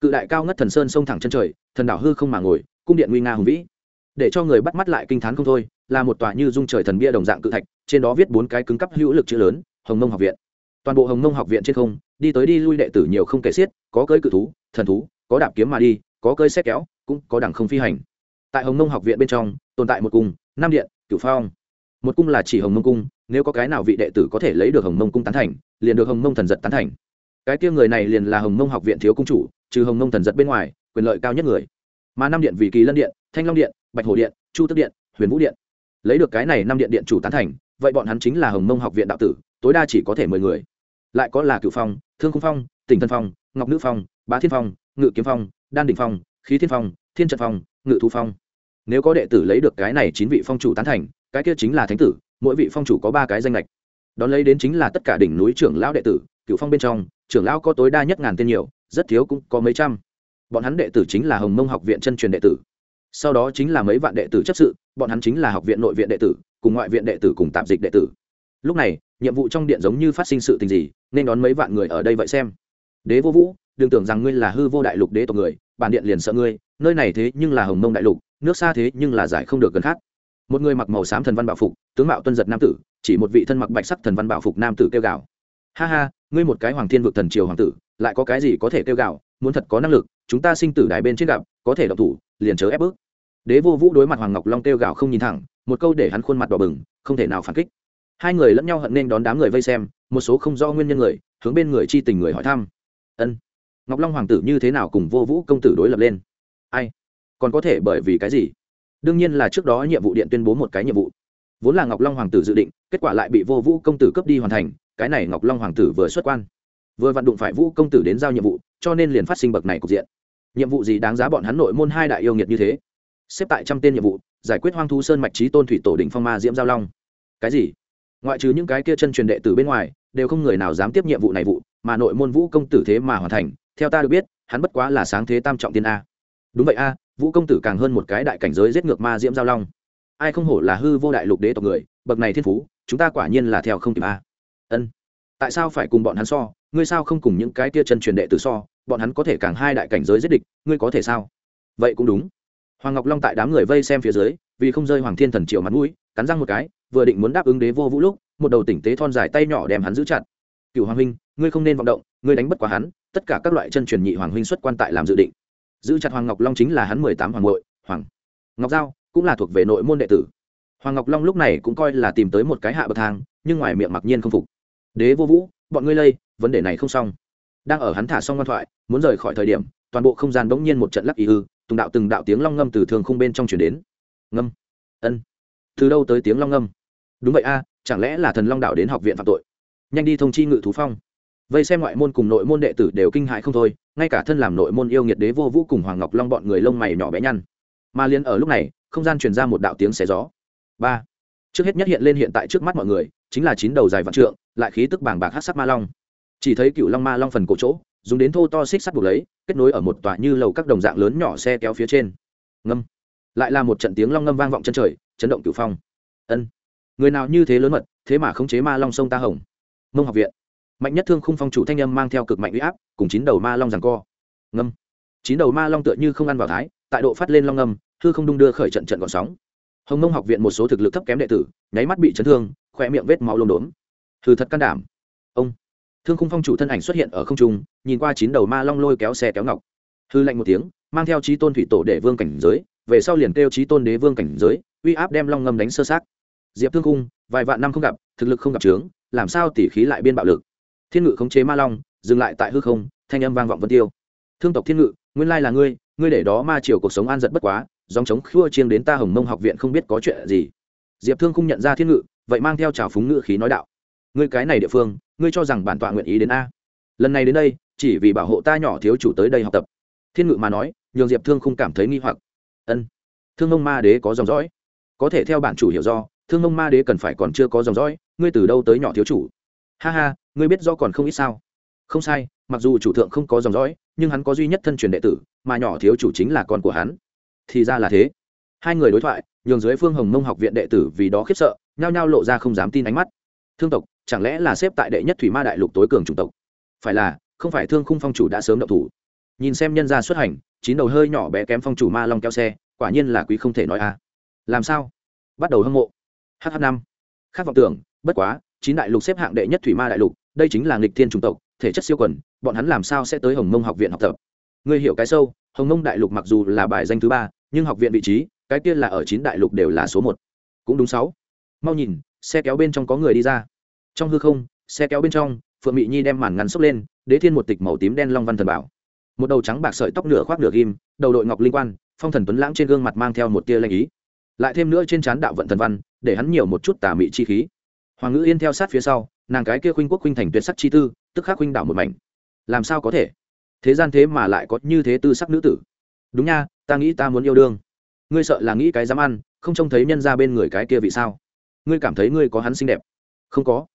Cự đại cao ngất thần sơn sông thẳng chân trời, thần đảo hư không mà ngồi, cung điện nguy nga hùng vĩ để cho người bắt mắt lại kinh t h á n không thôi, là một tòa như dung trời thần bia đồng dạng cự thạch, trên đó viết bốn cái cứng cắp hữu lực chữ lớn, hồng nông học viện. Toàn bộ hồng nông học viện trên không, đi tới đi lui đệ tử nhiều không kể xiết, có cơi cự thú, thần thú, có đạp kiếm mà đi, có cơi xét kéo, cũng có đẳng không phi hành. Tại hồng nông học viện bên trong, tồn tại một cung năm điện, cửu phong. Một cung là chỉ hồng nông cung, nếu có cái nào vị đệ tử có thể lấy được hồng nông cung tán thành, liền được hồng nông thần giật tán thành. Cái kia người này liền là hồng nông học viện thiếu cung chủ, trừ hồng nông thần giật bên ngoài, quyền lợi cao nhất người. Mà năm điện vì kỳ lân điện, thanh long điện bạch hồ điện, chu tức điện, huyền vũ điện. Lấy được cái này năm điện điện chủ tán thành, vậy bọn hắn chính là hồng mông học viện đạo tử, tối đa chỉ có thể mười người. Lại có là cựu phong, thương cung phong, tỉnh thân phong, ngọc nữ phong, bá thiên phong, ngự kiếm phong, đan đình phong, khí thiên phong, thiên trận phong, ngự thu phong. Nếu có đệ tử lấy được cái này chín vị phong chủ tán thành, cái kia chính là thánh tử, mỗi vị phong chủ có ba cái danh lệch đón lấy đến chính là tất cả đỉnh núi trưởng lão đệ tử cựu phong bên trong, trưởng lão có tối đa nhất ngàn tên nhiều, rất thiếu cũng có mấy trăm. Bọn hắn đệ tử chính là hồng mông học viện chân truyền đệ tử sau đó chính là mấy vạn đệ tử chấp sự, bọn hắn chính là học viện nội viện đệ tử, cùng ngoại viện đệ tử cùng tạp dịch đệ tử. Lúc này, nhiệm vụ trong điện giống như phát sinh sự tình gì, nên đón mấy vạn người ở đây vậy xem. Đế vô vũ, đừng tưởng rằng ngươi là hư vô đại lục đế tộc người, bản điện liền sợ ngươi, nơi này thế nhưng là hồng mông đại lục, nước xa thế nhưng là giải không được gần khác. Một người mặc màu xám thần văn bảo phục, tướng mạo tuân giật nam tử, chỉ một vị thân mặc bạch sắc thần văn bảo phục nam tử kêu gào. Ha ha, ngươi một cái hoàng thiên vực thần triều hoàng tử, lại có cái gì có thể kêu gào, muốn thật có năng lực, chúng ta sinh tử đài bên trên gặp, có thể độc thủ, liền chớ ép bước đế vô vũ đối mặt hoàng ngọc long kêu gào không nhìn thẳng, một câu để hắn khuôn mặt đỏ bừng, không thể nào phản kích. Hai người lẫn nhau hận nên đón đám người vây xem, một số không do nguyên nhân người, hướng bên người chi tình người hỏi thăm. Ân, ngọc long hoàng tử như thế nào cùng vô vũ công tử đối lập lên? Ai? Còn có thể bởi vì cái gì? Đương nhiên là trước đó nhiệm vụ điện tuyên bố một cái nhiệm vụ. Vốn là ngọc long hoàng tử dự định, kết quả lại bị vô vũ công tử cướp đi hoàn thành, cái này ngọc long hoàng tử vừa xuất quan, vừa vặn đụng phải vũ công tử đến giao nhiệm vụ, cho nên liền phát sinh bậc này cục diện. Nhiệm vụ gì đáng giá bọn hắn nội môn hai đại yêu nghiệt như thế? Xếp tại trăm tên nhiệm vụ, giải quyết hoang thu sơn mạch trí tôn thủy tổ đỉnh phong ma diễm giao long. Cái gì? Ngoại trừ những cái kia chân truyền đệ từ bên ngoài, đều không người nào dám tiếp nhiệm vụ này vụ, mà nội môn vũ công tử thế mà hoàn thành, theo ta được biết, hắn bất quá là sáng thế tam trọng tiên a. Đúng vậy a, vũ công tử càng hơn một cái đại cảnh giới giết ngược ma diễm giao long. Ai không hổ là hư vô đại lục đế tộc người, bậc này thiên phú, chúng ta quả nhiên là theo không kịp a. Ân. Tại sao phải cùng bọn hắn so? Ngươi sao không cùng những cái tia chân truyền đệ tử so? Bọn hắn có thể càng hai đại cảnh giới giết địch, ngươi có thể sao? Vậy cũng đúng hoàng ngọc long tại đám người vây xem phía dưới, vì không rơi hoàng thiên thần triệu mặt mũi, cắn răng một cái, vừa định muốn đáp ứng đế vô vũ lúc, một đầu tỉnh tế thon dài tay nhỏ đem hắn giữ chặt. Cựu hoàng huynh, ngươi không nên vọng động, ngươi đánh bất quá hắn, tất cả các loại chân truyền nhị hoàng huynh xuất quan tại làm dự định. Giữ chặt hoàng ngọc long chính là hắn mười tám hoàng nội hoàng ngọc giao, cũng là thuộc về nội môn đệ tử. Hoàng ngọc long lúc này cũng coi là tìm tới một cái hạ bậc thang, nhưng ngoài miệng mặc nhiên không phục. Đế vô vũ, bọn ngươi lây, vấn đề này không xong. Đang ở hắn thả xong ngoan thoại, muốn rời khỏi thời điểm, toàn bộ không gian bỗng nhiên một trận lắc ý ư từng đạo từng đạo tiếng long ngâm từ thường không bên trong chuyển đến. Ngâm. Ân. Từ đâu tới tiếng long ngâm? Đúng vậy a, chẳng lẽ là thần long đạo đến học viện phạm tội? Nhanh đi thông chi ngự thú phong. Vây xem ngoại môn cùng nội môn đệ tử đều kinh hãi không thôi, ngay cả thân làm nội môn yêu nghiệt đế vô vũ cùng hoàng ngọc long bọn người lông mày nhỏ bé nhăn. Mà liền ở lúc này, không gian truyền ra một đạo tiếng xé gió. Ba. Trước hết nhất hiện lên hiện tại trước mắt mọi người, chính là chín đầu dài vạn trượng, lại khí tức bàng bạc hát sắc ma long. Chỉ thấy cựu long ma long phần cổ chỗ dùng đến thô to xích sắt buộc lấy, kết nối ở một tòa như lầu các đồng dạng lớn nhỏ xe kéo phía trên. Ngâm. Lại là một trận tiếng long ngâm vang vọng chân trời, chấn động cửu phong. Ân. Người nào như thế lớn mật, thế mà khống chế ma long sông ta hồng. Mông học viện. Mạnh nhất thương khung phong chủ thanh âm mang theo cực mạnh uy áp, cùng chín đầu ma long rằng co. Ngâm. Chín đầu ma long tựa như không ăn vào thái, tại độ phát lên long ngâm, hư không đung đưa khởi trận trận gọn sóng. Hồng mông học viện một số thực lực thấp kém đệ tử, nháy mắt bị chấn thương khỏe miệng vết máu lông đốn hư thật can đảm. Ông thương khung phong chủ thân ảnh xuất hiện ở không trung, nhìn qua chín đầu ma long lôi kéo xe kéo ngọc. Hư lạnh một tiếng, mang theo trí tôn thủy tổ để vương cảnh giới, về sau liền kêu trí tôn đế vương cảnh giới, uy áp đem long ngâm đánh sơ sát diệp thương khung, vài vạn năm không gặp, thực lực không gặp trướng làm sao tỉ khí lại biên bạo lực? Thiên ngự khống chế ma long, dừng lại tại hư không, thanh âm vang vọng vân tiêu. Thương tộc thiên ngự, nguyên lai là ngươi ngươi để đó ma triều cuộc sống an giật bất quá, dòng chống khua chiêng đến ta hồng mông học viện không biết có chuyện gì. Diệp thương không nhận ra thiên ngự, vậy mang theo trào phúng ngự khí nói đạo ngươi cái này địa phương, ngươi cho rằng bản tọa nguyện ý đến a. Lần này đến đây, chỉ vì bảo hộ ta nhỏ thiếu chủ tới đây học tập. Thiên ngự mà nói, nhường diệp thương không cảm thấy nghi hoặc. Ân. Thương ông ma đế có dòng dõi. Có thể theo bản chủ hiểu do, thương ông ma đế cần phải còn chưa có dòng dõi, ngươi từ đâu tới nhỏ thiếu chủ? Ha ha, ngươi biết do còn không ít sao? Không sai, mặc dù chủ thượng không có dòng dõi, nhưng hắn có duy nhất thân truyền đệ tử, mà nhỏ thiếu chủ chính là con của hắn. Thì ra là thế. Hai người đối thoại, nhường dưới phương hồng mông học viện đệ tử vì đó khiếp sợ, nhao nhao lộ ra không dám tin ánh mắt. Thương tộc chẳng lẽ là xếp tại đệ nhất thủy ma đại lục tối cường chủng tộc? Phải là, không phải thương khung phong chủ đã sớm động thủ. Nhìn xem nhân gia xuất hành, chín đầu hơi nhỏ bé kém phong chủ ma long kéo xe, quả nhiên là quý không thể nói a. Làm sao? Bắt đầu hâm mộ. Hh năm. Khác vọng tưởng, bất quá, chín đại lục xếp hạng đệ nhất thủy ma đại lục, đây chính là nghịch thiên chủng tộc, thể chất siêu quần, bọn hắn làm sao sẽ tới hồng mông học viện học tập? Ngươi hiểu cái sâu, hồng mông đại lục mặc dù là bài danh thứ ba, nhưng học viện vị trí, cái kia là ở chín đại lục đều là số một. Cũng đúng sáu. Mau nhìn, xe kéo bên trong có người đi ra trong hư không, xe kéo bên trong, phượng mỹ nhi đem màn ngắn xốc lên, đế thiên một tịch màu tím đen long văn thần bảo. Một đầu trắng bạc sợi tóc nửa khoác nửa ghim, đầu đội ngọc linh quan, phong thần tuấn lãng trên gương mặt mang theo một tia lanh ý. Lại thêm nữa trên trán đạo vận thần văn, để hắn nhiều một chút tà mị chi khí. Hoàng ngữ yên theo sát phía sau, nàng cái kia khuynh quốc khuynh thành tuyệt sắc chi tư, tức khắc khuynh đảo một mảnh. Làm sao có thể? Thế gian thế mà lại có như thế tư sắc nữ tử. Đúng nha, ta nghĩ ta muốn yêu đương. Ngươi sợ là nghĩ cái dám ăn, không trông thấy nhân ra bên người cái kia vì sao? Ngươi cảm thấy ngươi có hắn xinh đẹp? Không có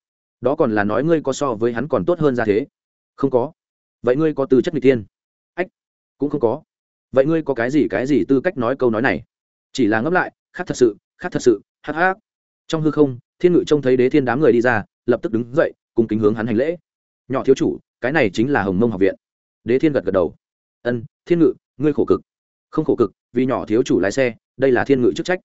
đó còn là nói ngươi có so với hắn còn tốt hơn ra thế. Không có. Vậy ngươi có tư chất n thiên? Tiên ách, cũng không có. Vậy ngươi có cái gì cái gì tư cách nói câu nói này? Chỉ là ngẫm lại, khác thật sự, khác thật sự, hắc hắc. Trong hư không, thiên ngự trông thấy đế thiên đám người đi ra, lập tức đứng dậy, cùng kính hướng hắn hành lễ. Nhỏ thiếu chủ, cái này chính là hồng mông học viện. Đế thiên gật gật đầu. Ân, thiên ngự, ngươi khổ cực. Không khổ cực, vì nhỏ thiếu chủ lái xe, đây là thiên ngự chức trách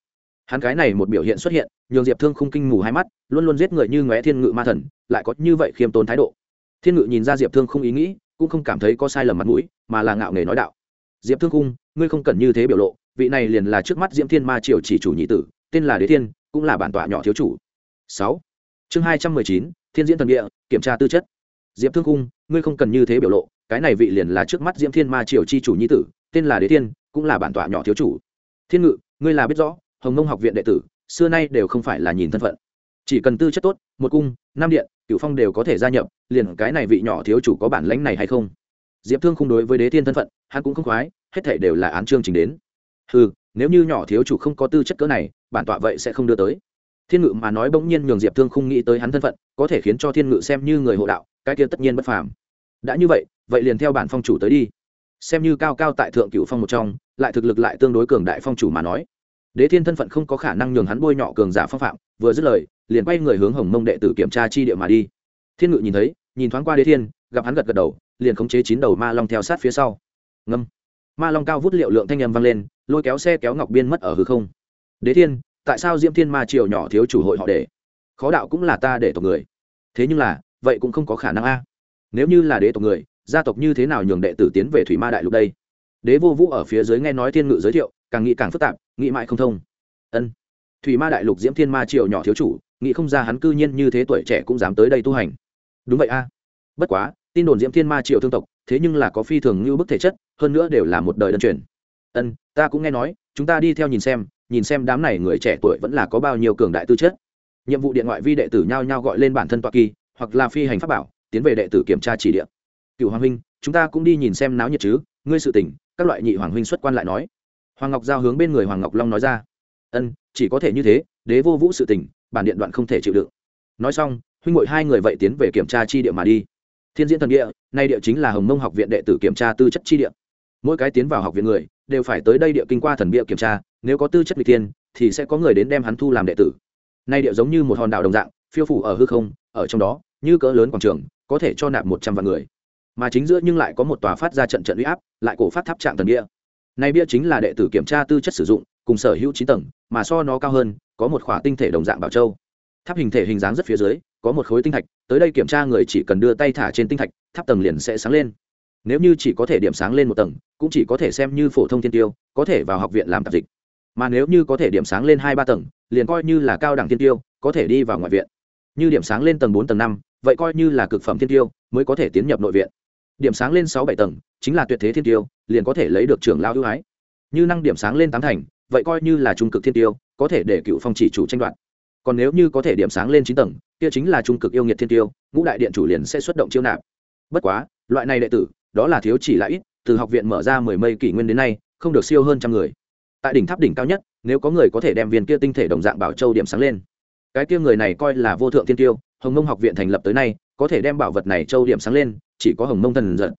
hắn cái này một biểu hiện xuất hiện, nhường diệp thương không kinh mù hai mắt, luôn luôn giết người như ngóe thiên ngự ma thần, lại có như vậy khiêm tốn thái độ. Thiên ngự nhìn ra diệp thương không ý nghĩ, cũng không cảm thấy có sai lầm mặt mũi, mà là ngạo nghề nói đạo. Diệp thương cung ngươi không cần như thế biểu lộ, vị này liền là trước mắt diễm thiên ma triều chỉ chủ nhị tử, tên là đế thiên, cũng là bản tọa nhỏ thiếu chủ. Sáu. Chương hai trăm mười chín, thiên diễn thần địa, kiểm tra tư chất. Diệp thương cung ngươi không cần như thế biểu lộ, cái này vị liền là trước mắt diễm thiên ma triều chi chủ nhi tử, tên là đế thiên, cũng là bản tọa nhỏ thiếu chủ. Thiên ngự, ngươi là biết rõ hồng mông học viện đệ tử, xưa nay đều không phải là nhìn thân phận. Chỉ cần tư chất tốt, một cung, năm điện cựu phong đều có thể gia nhập, liền cái này vị nhỏ thiếu chủ có bản lãnh này hay không? Diệp thương không đối với đế thiên thân phận, hắn cũng không khoái, hết thể đều là án chương trình đến. Ừ nếu như nhỏ thiếu chủ không có tư chất cỡ này, bản tọa vậy sẽ không đưa tới. Thiên ngự mà nói bỗng nhiên nhường diệp thương không nghĩ tới hắn thân phận, có thể khiến cho thiên ngự xem như người hộ đạo, cái kia tất nhiên bất phàm. Đã như vậy vậy liền theo bản phong chủ tới đi. Xem như cao cao tại thượng cựu phong một trong, lại thực lực lại tương đối cường đại phong chủ mà nói đế thiên thân phận không có khả năng nhường hắn bôi nhọ cường giả phong phạm, vừa dứt lời, liền quay người hướng hồng mông đệ tử kiểm tra chi địa mà đi. Thiên ngự nhìn thấy, nhìn thoáng qua đế thiên, gặp hắn gật gật đầu, liền khống chế chín đầu ma long theo sát phía sau. Ngâm. Ma long cao vút liệu lượng thanh â m vang lên, lôi kéo xe kéo ngọc biên mất ở hư không. Đế thiên, tại sao diễm thiên ma triều nhỏ thiếu chủ hội họ để? Khó đạo cũng là ta để tộc người. Thế nhưng là, vậy cũng không có khả năng a. Nếu như là đế tộc người, gia tộc như thế nào nhường đệ tử tiến về thủy ma đại lục đây? Đế vô vũ ở phía dưới nghe nói thiên ngự giới thiệu càng nghĩ càng phức tạp, nghĩ mãi không thông. Ân. Thủy ma đại lục diễm thiên ma triều nhỏ thiếu chủ, nghĩ không ra hắn cư nhiên như thế tuổi trẻ cũng dám tới đây tu hành. Đúng vậy a. Bất quá, tin đồn diễm thiên ma triều thương tộc, thế nhưng là có phi thường như bức thể chất, hơn nữa đều là một đời đơn truyền. Ân, ta cũng nghe nói, chúng ta đi theo nhìn xem nhìn xem đám này người trẻ tuổi vẫn là có bao nhiêu cường đại tư chất. Nhiệm vụ điện ngoại vi đệ tử nhao nhao gọi lên bản thân toa kỳ, hoặc là phi hành pháp bảo, tiến về đệ tử kiểm tra chỉ địa. Cựu hoàng huynh, chúng ta cũng đi nhìn xem náo nhiệt chứ, ngươi sự tình, các loại nhị hoàng huynh xuất quan lại nói hoàng ngọc giao hướng bên người hoàng ngọc long nói ra. Ân, chỉ có thể như thế, đế vô vũ sự tình, bản điện đoạn không thể chịu đựng. Nói xong, huynh ngội hai người vậy tiến về kiểm tra chi địa mà đi. Thiên diễn thần địa, nay địa chính là hồng mông học viện đệ tử kiểm tra tư chất chi địa. Mỗi cái tiến vào học viện người, đều phải tới đây địa kinh qua thần bia kiểm tra, nếu có tư chất vị tiên, thì sẽ có người đến đem hắn thu làm đệ tử. Nay địa giống như một hòn đảo đồng dạng, phiêu phủ ở hư không, ở trong đó, như cỡ lớn quảng trường, có thể cho nạp một trăm vạn người. Mà chính giữa nhưng lại có một tòa phát ra trận trận uy áp, lại cổ phát tháp trạng thần địa này bia chính là đệ tử kiểm tra tư chất sử dụng, cùng sở hữu chín tầng, mà so nó cao hơn, có một khỏa tinh thể đồng dạng bảo châu. Tháp hình thể hình dáng rất phía dưới, có một khối tinh thạch, tới đây kiểm tra người chỉ cần đưa tay thả trên tinh thạch, tháp tầng liền sẽ sáng lên. Nếu như chỉ có thể điểm sáng lên một tầng, cũng chỉ có thể xem như phổ thông thiên tiêu, có thể vào học viện làm tạp dịch. Mà nếu như có thể điểm sáng lên hai ba tầng, liền coi như là cao đẳng thiên tiêu, có thể đi vào ngoại viện. Như điểm sáng lên tầng bốn, tầng năm, vậy coi như là cực phẩm thiên tiêu, mới có thể tiến nhập nội viện. Điểm sáng lên sáu bảy tầng, chính là tuyệt thế thiên tiêu liền có thể lấy được trưởng lao ưu ái. Như năng điểm sáng lên tám thành, vậy coi như là trung cực thiên tiêu, có thể để cựu phong chỉ chủ tranh đoạt. Còn nếu như có thể điểm sáng lên chín tầng, kia chính là trung cực yêu nghiệt thiên tiêu, ngũ đại điện chủ liền sẽ xuất động chiêu nạp. Bất quá, loại này đệ tử, đó là thiếu chỉ là ít, từ học viện mở ra mười mây kỷ nguyên đến nay, không được siêu hơn trăm người. Tại đỉnh tháp đỉnh cao nhất, nếu có người có thể đem viên kia tinh thể đồng dạng bảo châu điểm sáng lên, cái kia người này coi là vô thượng thiên tiêu, hồng mông học viện thành lập tới nay, có thể đem bảo vật này châu điểm sáng lên, chỉ có hồng mông thần giận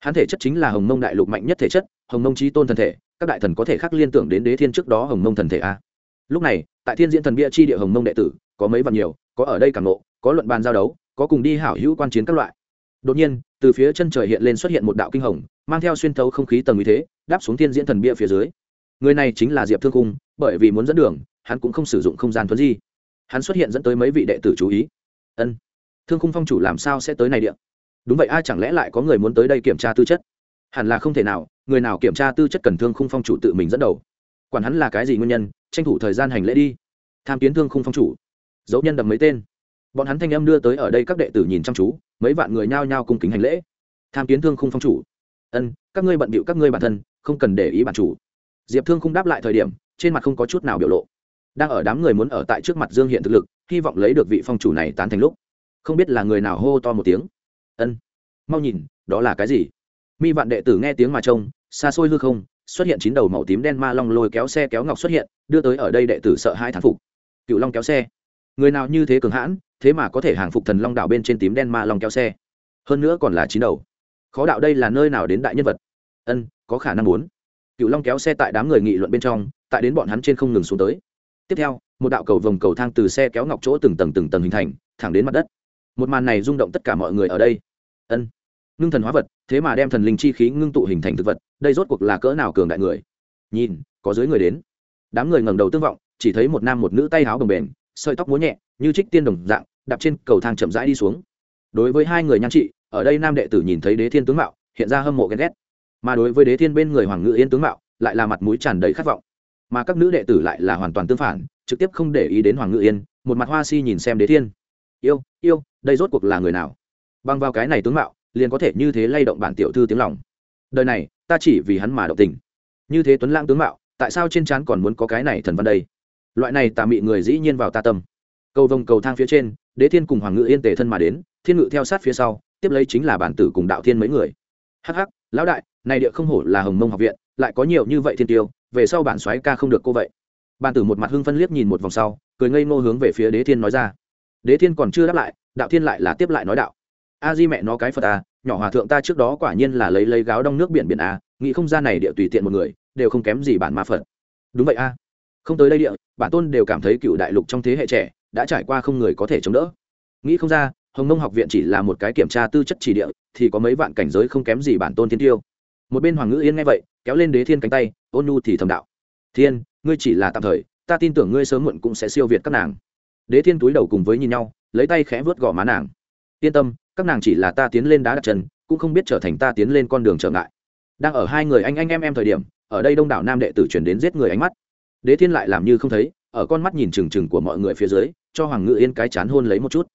hắn thể chất chính là hồng mông đại lục mạnh nhất thể chất, hồng mông trí tôn thần thể, các đại thần có thể khác liên tưởng đến đế thiên trước đó hồng mông thần thể a. Lúc này, tại thiên diễn thần bia chi địa hồng mông đệ tử, có mấy vạn nhiều, có ở đây cảm nộ có luận bàn giao đấu, có cùng đi hảo hữu quan chiến các loại. Đột nhiên, từ phía chân trời hiện lên xuất hiện một đạo kinh hồng, mang theo xuyên thấu không khí tầng uy thế, đáp xuống thiên diễn thần bia phía dưới. Người này chính là diệp thương cung, bởi vì muốn dẫn đường, hắn cũng không sử dụng không gian thuấn di. Hắn xuất hiện dẫn tới mấy vị đệ tử chú ý. Ân. Thương khung phong chủ làm sao sẽ tới này điện đúng vậy ai chẳng lẽ lại có người muốn tới đây kiểm tra tư chất? Hẳn là không thể nào, người nào kiểm tra tư chất cần thương khung phong chủ tự mình dẫn đầu. Quản hắn là cái gì nguyên nhân, tranh thủ thời gian hành lễ đi. Tham kiến thương khung phong chủ. Dấu nhân đập mấy tên. Bọn hắn thanh âm đưa tới ở đây các đệ tử nhìn chăm chú, mấy vạn người nhao nhao cung kính hành lễ. Tham kiến thương khung phong chủ. Ân, các ngươi bận bịu các ngươi bản thân, không cần để ý bản chủ. Diệp thương không đáp lại thời điểm, trên mặt không có chút nào biểu lộ. Đang ở đám người muốn ở tại trước mặt dương hiện thực lực, hy vọng lấy được vị phong chủ này tán thành lúc. Không biết là người nào hô to một tiếng ân. Mau nhìn, đó là cái gì? Mi vạn đệ tử nghe tiếng mà trông, xa xôi hư không, xuất hiện chín đầu màu tím đen ma long lôi kéo xe kéo ngọc xuất hiện, đưa tới ở đây đệ tử sợ hai thán phục. Cựu long kéo xe. Người nào như thế cường hãn, thế mà có thể hàng phục thần long đạo bên trên tím đen ma long kéo xe. Hơn nữa còn là chín đầu. Khó đạo đây là nơi nào đến đại nhân vật? Ân, có khả năng muốn. Cựu long kéo xe tại đám người nghị luận bên trong, tại đến bọn hắn trên không ngừng xuống tới. Tiếp theo, một đạo cầu vòng cầu thang từ xe kéo ngọc chỗ từng tầng từng tầng hình thành, thẳng đến mặt đất. Một màn này rung động tất cả mọi người ở đây ân. Ngưng thần hóa vật, thế mà đem thần linh chi khí ngưng tụ hình thành thực vật, đây rốt cuộc là cỡ nào cường đại người? Nhìn, có dưới người đến. Đám người ngẩng đầu tương vọng, chỉ thấy một nam một nữ tay háo đồng bền, sợi tóc múa nhẹ, như trích tiên đồng dạng, đạp trên cầu thang chậm rãi đi xuống. Đối với hai người nhan trị, ở đây nam đệ tử nhìn thấy đế thiên tướng mạo, hiện ra hâm mộ ghen ghét. Mà đối với đế thiên bên người hoàng ngự yên tướng mạo, lại là mặt mũi tràn đầy khát vọng. Mà các nữ đệ tử lại là hoàn toàn tương phản, trực tiếp không để ý đến hoàng ngự yên, một mặt hoa si nhìn xem đế thiên. Yêu yêu, đây rốt cuộc là người nào? Bằng vào cái này tướng mạo, liền có thể như thế lay động bản tiểu thư tiếng lòng. Đời này, ta chỉ vì hắn mà động tình. Như thế tuấn lãng tướng mạo, tại sao trên trán còn muốn có cái này thần văn đây? Loại này tà mị người dĩ nhiên vào ta tâm. Cầu vồng cầu thang phía trên, đế thiên cùng hoàng ngự yên tề thân mà đến, thiên ngự theo sát phía sau, tiếp lấy chính là bản tử cùng đạo thiên mấy người. Hắc hắc, lão đại, này địa không hổ là hồng mông học viện, lại có nhiều như vậy thiên tiêu, về sau bản soái ca không được cô vậy. Bản tử một mặt hưng phân liếc nhìn một vòng sau, cười ngây ngô hướng về phía đế thiên nói ra. Đế thiên còn chưa đáp lại, đạo thiên lại là tiếp lại nói đạo a di mẹ nó cái phật à nhỏ hòa thượng ta trước đó quả nhiên là lấy lấy gáo đong nước biển biển à, nghĩ không ra này địa tùy tiện một người đều không kém gì bản ma phật. Đúng vậy a. Không tới đây địa bản tôn đều cảm thấy cựu đại lục trong thế hệ trẻ đã trải qua không người có thể chống đỡ. Nghĩ không ra hồng nông học viện chỉ là một cái kiểm tra tư chất chỉ địa thì có mấy vạn cảnh giới không kém gì bản tôn thiên tiêu. Một bên hoàng ngữ yên nghe vậy kéo lên đế thiên cánh tay ôn nhu thì thầm đạo. Thiên ngươi chỉ là tạm thời ta tin tưởng ngươi sớm muộn cũng sẽ siêu việt các nàng. Đế thiên túi đầu cùng với nhìn nhau lấy tay khẽ vớt gò má nàng. Yên tâm các nàng chỉ là ta tiến lên đá đặt chân, cũng không biết trở thành ta tiến lên con đường trở ngại. Đang ở hai người anh anh em em thời điểm, ở đây đông đảo nam đệ tử chuyển đến giết người ánh mắt. Đế thiên lại làm như không thấy, ở con mắt nhìn trừng trừng của mọi người phía dưới, cho hoàng ngự yên cái chán hôn lấy một chút.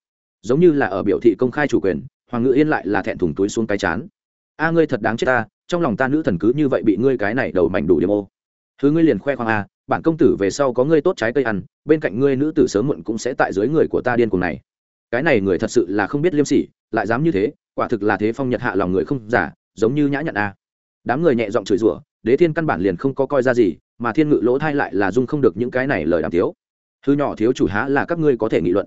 Giống như là ở biểu thị công khai chủ quyền, hoàng ngự yên lại là thẹn thùng túi xuống cái chán. A, ngươi thật đáng chết ta, trong lòng ta nữ thần cứ như vậy bị ngươi cái này đầu mảnh đủ điểm ô. Thứ ngươi liền khoe khoang a bản công tử về sau có ngươi tốt trái cây ăn, bên cạnh ngươi nữ tử sớm muộn cũng sẽ tại dưới người của ta điên cùng này cái này người thật sự là không biết liêm sỉ, lại dám như thế, quả thực là thế phong nhật hạ lòng người không giả, giống như nhã nhặn a. Đám người nhẹ giọng chửi rủa, đế thiên căn bản liền không có coi ra gì, mà thiên ngự lỗ thai lại là dung không được những cái này lời đàm thiếu thư nhỏ thiếu chủ há là các ngươi có thể nghị luận.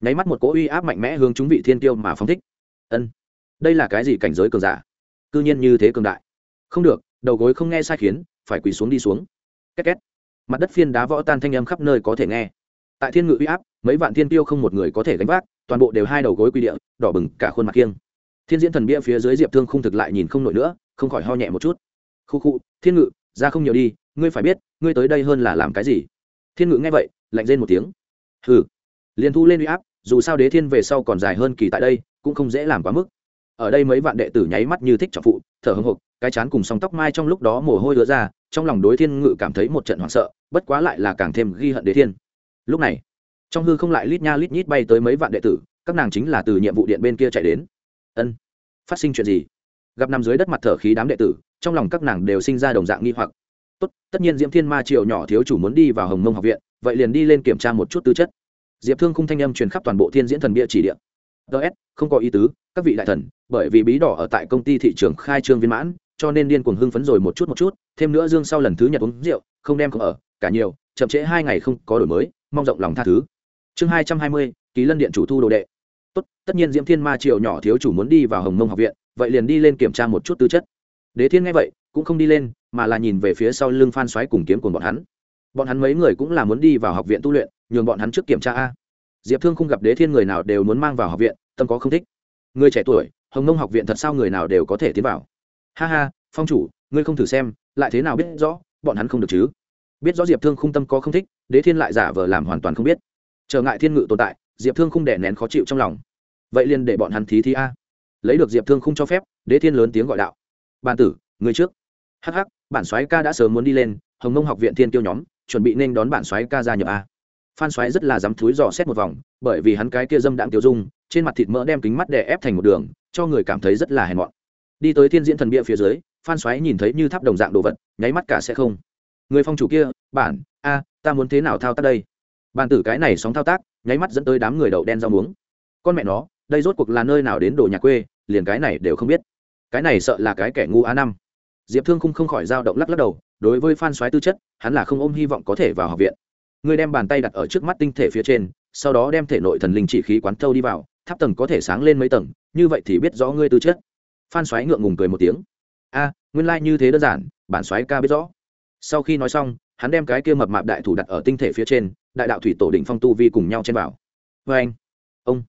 Nháy mắt một cỗ uy áp mạnh mẽ hướng chúng vị thiên tiêu mà phóng thích. Ân, đây là cái gì cảnh giới cường giả? Cư nhiên như thế cường đại. Không được, đầu gối không nghe sai khiến, phải quỳ xuống đi xuống. Két két. Mặt đất phiên đá võ tan thanh âm khắp nơi có thể nghe. Tại thiên ngự uy áp, mấy vạn thiên tiêu không một người có thể gánh vác toàn bộ đều hai đầu gối quy địa, đỏ bừng cả khuôn mặt kiêng. Thiên diễn thần bia phía dưới diệp thương không thực lại nhìn không nổi nữa, không khỏi ho nhẹ một chút. Khu khu, thiên ngự, ra không nhiều đi, ngươi phải biết, ngươi tới đây hơn là làm cái gì? Thiên ngự nghe vậy, lạnh rên một tiếng. Hừ. Liền thu lên uy áp, dù sao đế thiên về sau còn dài hơn kỳ tại đây, cũng không dễ làm quá mức. Ở đây mấy vạn đệ tử nháy mắt như thích trọng phụ, thở hưng hục cái chán cùng song tóc mai trong lúc đó mồ hôi lứa ra, trong lòng đối thiên ngự cảm thấy một trận hoảng sợ, bất quá lại là càng thêm ghi hận đế thiên. Lúc này trong hư không lại lít nha lít nhít bay tới mấy vạn đệ tử, các nàng chính là từ nhiệm vụ điện bên kia chạy đến. Ân, phát sinh chuyện gì? Gặp nằm dưới đất mặt thở khí đám đệ tử, trong lòng các nàng đều sinh ra đồng dạng nghi hoặc. Tốt, tất nhiên diễm thiên ma triều nhỏ thiếu chủ muốn đi vào hồng mông học viện, vậy liền đi lên kiểm tra một chút tư chất. Diệp thương khung thanh âm truyền khắp toàn bộ thiên diễn thần bia chỉ điện ts không có ý tứ, các vị đại thần, bởi vì bí đỏ ở tại công ty thị trường khai trương viên mãn, cho nên điên cuồng hưng phấn rồi một chút một chút, thêm nữa dương sau lần thứ nhật uống rượu, không đem không ở, cả nhiều, chậm trễ hai ngày không có đổi mới, mong rộng lòng tha thứ chương hai trăm hai mươi ký lân điện chủ thu đồ đệ. Tốt, tất nhiên diễm thiên ma triều nhỏ thiếu chủ muốn đi vào hồng mông học viện, vậy liền đi lên kiểm tra một chút tư chất. Đế thiên nghe vậy, cũng không đi lên, mà là nhìn về phía sau lưng phan xoáy cùng kiếm của bọn hắn. Bọn hắn mấy người cũng là muốn đi vào học viện tu luyện, nhường bọn hắn trước kiểm tra a. Diệp thương không gặp đế thiên người nào đều muốn mang vào học viện, tâm có không thích. Người trẻ tuổi, hồng nông học viện thật sao người nào đều có thể tiến vào? Ha ha, phong chủ, ngươi không thử xem, lại thế nào biết rõ, bọn hắn không được chứ? Biết rõ diệp thương không tâm có không thích, đế thiên lại giả vờ làm hoàn toàn không biết trở ngại thiên ngự tồn tại, diệp thương không đẻ nén khó chịu trong lòng. Vậy liền để bọn hắn thí thí a. Lấy được diệp thương không cho phép, đế thiên lớn tiếng gọi đạo. Bàn tử, người trước. Hh bản soái ca đã sớm muốn đi lên, hồng nông học viện thiên tiêu nhóm, chuẩn bị nên đón bản soái ca ra nhập a. Phan soái rất là dám thúi dò xét một vòng, bởi vì hắn cái kia dâm đạm tiêu dung, trên mặt thịt mỡ đem kính mắt đè ép thành một đường, cho người cảm thấy rất là hèn mọn. Đi tới thiên diễn thần bia phía dưới, phan xoáy nhìn thấy như tháp đồng dạng đồ vật, nháy mắt cả sẽ không. Người phong chủ kia, bản, a, ta muốn thế nào thao tác đây? Bàn tử cái này sóng thao tác, nháy mắt dẫn tới đám người đậu đen rau muống. Con mẹ nó, đây rốt cuộc là nơi nào đến đồ nhà quê, liền cái này đều không biết. Cái này sợ là cái kẻ ngu á năm. Diệp thương không không khỏi dao động lắc lắc đầu, đối với phan xoáy tư chất, hắn là không ôm hy vọng có thể vào học viện. Ngươi đem bàn tay đặt ở trước mắt tinh thể phía trên, sau đó đem thể nội thần linh chỉ khí quán thâu đi vào, tháp tầng có thể sáng lên mấy tầng, như vậy thì biết rõ ngươi tư chất. Phan xoáy ngượng ngùng cười một tiếng. A, nguyên lai、like、như thế đơn giản, bản xoáy ca biết rõ. Sau khi nói xong, hắn đem cái kia mập mạp đại thủ đặt ở tinh thể phía trên đại đạo thủy tổ định phong tu vi cùng nhau chen vào. Vê anh, ông,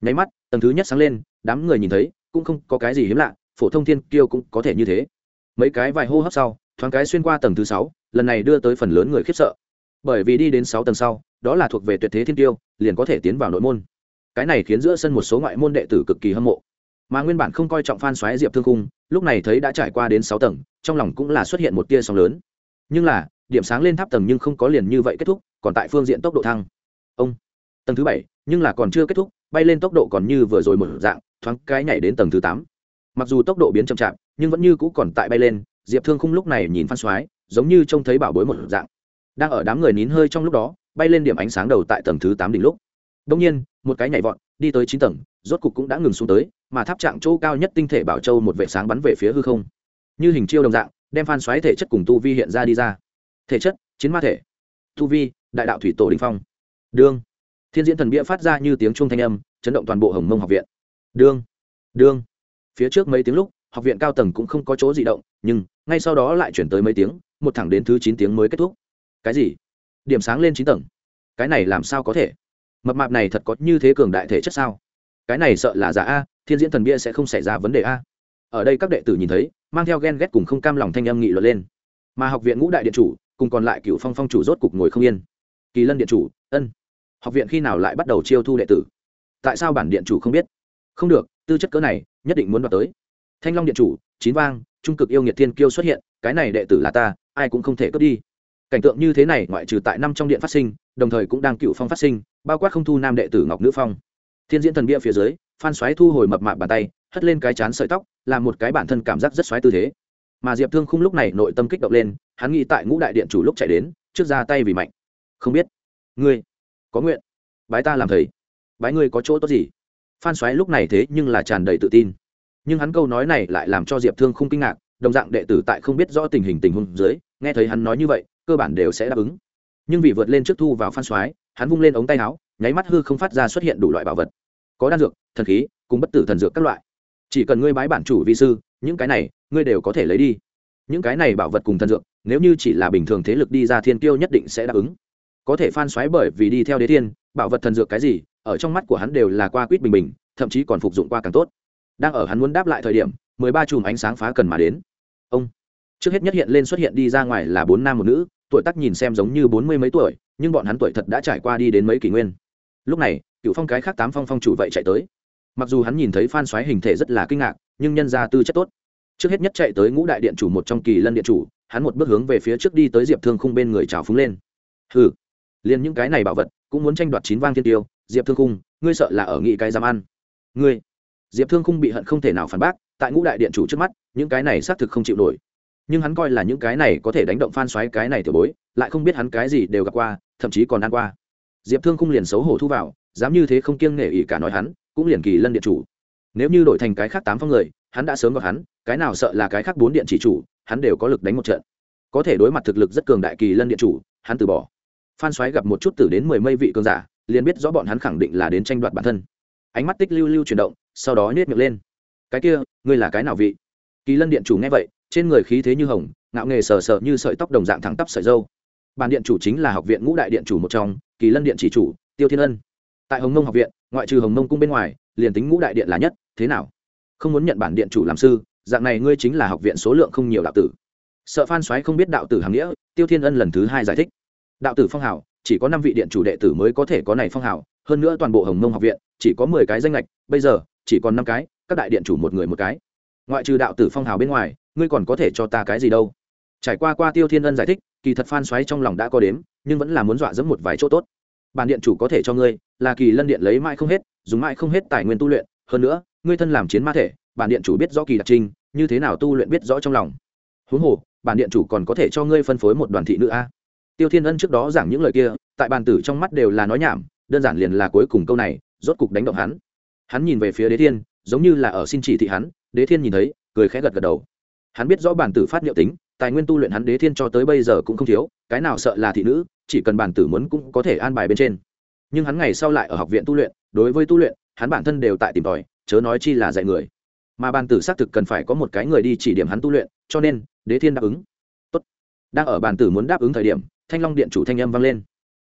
nháy mắt, tầng thứ nhất sáng lên, đám người nhìn thấy, cũng không có cái gì hiếm lạ, phổ thông thiên kiêu cũng có thể như thế. Mấy cái vài hô hấp sau, thoáng cái xuyên qua tầng thứ sáu, lần này đưa tới phần lớn người khiếp sợ. Bởi vì đi đến sáu tầng sau, đó là thuộc về tuyệt thế thiên tiêu liền có thể tiến vào nội môn. Cái này khiến giữa sân một số ngoại môn đệ tử cực kỳ hâm mộ. Mà nguyên bản không coi trọng phan xoáy diệp thương cung lúc này thấy đã trải qua đến sáu tầng, trong lòng cũng là xuất hiện một tia sóng lớn. Nhưng là, điểm sáng lên tháp tầng nhưng không có liền như vậy kết thúc còn tại phương diện tốc độ thăng. Ông, tầng thứ bảy, nhưng là còn chưa kết thúc, bay lên tốc độ còn như vừa rồi một dạng, thoáng cái nhảy đến tầng thứ tám. Mặc dù tốc độ biến chậm chạp, nhưng vẫn như cũ còn tại bay lên, diệp thương khung lúc này nhìn phan xoáy giống như trông thấy bảo bối một dạng. Đang ở đám người nín hơi trong lúc đó, bay lên điểm ánh sáng đầu tại tầng thứ tám đỉnh lúc. Đông nhiên, một cái nhảy vọt, đi tới chín tầng, rốt cục cũng đã ngừng xuống tới, mà tháp trạng chỗ cao nhất tinh thể bảo châu một vệ sáng bắn về phía hư không. Như hình chiêu đồng dạng, đem phan xoáy thể chất cùng tu vi hiện ra đi ra. Thể chất, chiến ma thể. Tu vi đại đạo thủy tổ đình phong. Đương. Thiên diễn thần bia phát ra như tiếng trung thanh âm, chấn động toàn bộ hồng mông học viện. Đương. Đương. Phía trước mấy tiếng lúc, học viện cao tầng cũng không có chỗ di động, nhưng, ngay sau đó lại chuyển tới mấy tiếng, một thẳng đến thứ chín tiếng mới kết thúc. Cái gì? Điểm sáng lên chín tầng. Cái này làm sao có thể? Mập mạp này thật có như thế cường đại thể chất sao? Cái này sợ là giả a, thiên diễn thần bia sẽ không xảy ra vấn đề a. Ở đây các đệ tử nhìn thấy, mang theo ghen ghét cùng không cam lòng thanh âm nghị luận lên. Mà học viện ngũ đại điện chủ, cùng còn lại cựu phong phong chủ rốt cục ngồi không yên kỳ lân điện chủ, ân. Học viện khi nào lại bắt đầu chiêu thu đệ tử? Tại sao bản điện chủ không biết? Không được, tư chất cỡ này, nhất định muốn đoạt tới. Thanh long điện chủ, chín vang, trung cực yêu nghiệt thiên kiêu xuất hiện, cái này đệ tử là ta, ai cũng không thể cướp đi. Cảnh tượng như thế này ngoại trừ tại năm trong điện phát sinh, đồng thời cũng đang cựu phong phát sinh, bao quát không thu nam đệ tử ngọc nữ phong. Thiên diễn thần bia phía dưới, phan xoáy thu hồi mập mạp bàn tay, hất lên cái chán sợi tóc làm một cái bản thân cảm giác rất xoáy tư thế. Mà diệp thương khung lúc này nội tâm kích động lên, hắn nghĩ tại ngũ đại điện chủ lúc chạy đến, trước ra tay vì mạnh không biết. Ngươi, có nguyện. Bái ta làm thầy. Bái ngươi có chỗ tốt gì? Phan xoáy lúc này thế nhưng là tràn đầy tự tin. Nhưng hắn câu nói này lại làm cho diệp thương không kinh ngạc, đồng dạng đệ tử tại không biết rõ tình hình tình huống dưới, nghe thấy hắn nói như vậy, cơ bản đều sẽ đáp ứng. Nhưng vì vượt lên trước thu vào phan xoáy hắn vung lên ống tay áo, nháy mắt hư không phát ra xuất hiện đủ loại bảo vật. Có đan dược, thần khí, cùng bất tử thần dược các loại. Chỉ cần ngươi bái bản chủ vi sư, những cái này, ngươi đều có thể lấy đi. Những cái này bảo vật cùng thần dược, nếu như chỉ là bình thường thế lực đi ra thiên tiêu nhất định sẽ đáp ứng có thể phan xoáy bởi vì đi theo đế thiên, bảo vật thần dược cái gì, ở trong mắt của hắn đều là qua quýt bình bình, thậm chí còn phục dụng qua càng tốt. Đang ở hắn muốn đáp lại thời điểm, mười ba chùm ánh sáng phá cần mà đến. Ông. Trước hết nhất hiện lên xuất hiện đi ra ngoài là bốn nam một nữ, tuổi tác nhìn xem giống như bốn mươi mấy tuổi, nhưng bọn hắn tuổi thật đã trải qua đi đến mấy kỷ nguyên. Lúc này, cựu phong cái khác tám phong phong chủ vậy chạy tới. Mặc dù hắn nhìn thấy phan xoáy hình thể rất là kinh ngạc, nhưng nhân ra tư chất tốt. Trước hết nhất chạy tới ngũ đại điện chủ một trong kỳ lân điện chủ, hắn một bước hướng về phía trước đi tới diệp thương khung bên người trào phúng lên. Hừ liền những cái này bảo vật cũng muốn tranh đoạt chín vang thiên tiêu, diệp thương khung, ngươi sợ là ở nghị cái dám ăn. Ngươi, diệp thương khung bị hận không thể nào phản bác, tại ngũ đại điện chủ trước mắt, những cái này xác thực không chịu nổi. Nhưng hắn coi là những cái này có thể đánh động phan xoáy cái này tiểu bối, lại không biết hắn cái gì đều gặp qua, thậm chí còn ăn qua. Diệp thương khung liền xấu hổ thu vào, dám như thế không kiêng nể ỉ cả nói hắn, cũng liền kỳ lân điện chủ. Nếu như đổi thành cái khác tám phong người, hắn đã sớm gặp hắn, cái nào sợ là cái khác bốn điện chỉ chủ, hắn đều có lực đánh một trận. Có thể đối mặt thực lực rất cường đại kỳ lân điện chủ, hắn từ bỏ phan xoáy gặp một chút từ đến mười mây vị cường giả, liền biết rõ bọn hắn khẳng định là đến tranh đoạt bản thân. Ánh mắt tích lưu lưu chuyển động, sau đó nhét miệng lên. Cái kia, ngươi là cái nào vị? Kỳ lân điện chủ nghe vậy, trên người khí thế như hồng, ngạo nghề sờ sờ như sợi tóc đồng dạng thẳng tắp sợi dâu bản điện chủ chính là học viện ngũ đại điện chủ một trong, kỳ lân điện chỉ chủ, tiêu thiên ân. Tại hồng nông học viện, ngoại trừ hồng nông cung bên ngoài, liền tính ngũ đại điện là nhất, thế nào? Không muốn nhận bản điện chủ làm sư, dạng này ngươi chính là học viện số lượng không nhiều đạo tử. Sợ phan xoáy không biết đạo tử hàm nghĩa, tiêu thiên ân lần thứ hai giải thích đạo tử phong hào, chỉ có năm vị điện chủ đệ tử mới có thể có này phong hào, hơn nữa toàn bộ hồng mông học viện, chỉ có mười cái danh lệch bây giờ, chỉ còn năm cái, các đại điện chủ một người một cái. Ngoại trừ đạo tử phong hào bên ngoài, ngươi còn có thể cho ta cái gì đâu? Trải qua qua tiêu thiên ân giải thích, kỳ thật phan xoáy trong lòng đã có đếm, nhưng vẫn là muốn dọa dẫm một vài chỗ tốt. Bản điện chủ có thể cho ngươi, là kỳ lân điện lấy mãi không hết, dùng mãi không hết tài nguyên tu luyện, hơn nữa, ngươi thân làm chiến ma thể, bản điện chủ biết rõ kỳ đặc trinh, như thế nào tu luyện biết rõ trong lòng. Huống hồ, bản điện chủ còn có thể cho ngươi phân phối một đoàn thị nữ a tiêu thiên ân trước đó giảng những lời kia, tại bàn tử trong mắt đều là nói nhảm, đơn giản liền là cuối cùng câu này, rốt cục đánh động hắn. Hắn nhìn về phía đế thiên, giống như là ở xin chỉ thị hắn, đế thiên nhìn thấy, cười khẽ gật gật đầu. Hắn biết rõ bản tử phát liệu tính, tài nguyên tu luyện hắn đế thiên cho tới bây giờ cũng không thiếu, cái nào sợ là thị nữ, chỉ cần bản tử muốn cũng có thể an bài bên trên. Nhưng hắn ngày sau lại ở học viện tu luyện, đối với tu luyện, hắn bản thân đều tại tìm tòi, chớ nói chi là dạy người. Mà bàn tử xác thực cần phải có một cái người đi chỉ điểm hắn tu luyện, cho nên đế thiên đáp ứng. Tốt. đang ở bàn tử muốn đáp ứng thời điểm thanh long điện chủ thanh âm vang lên.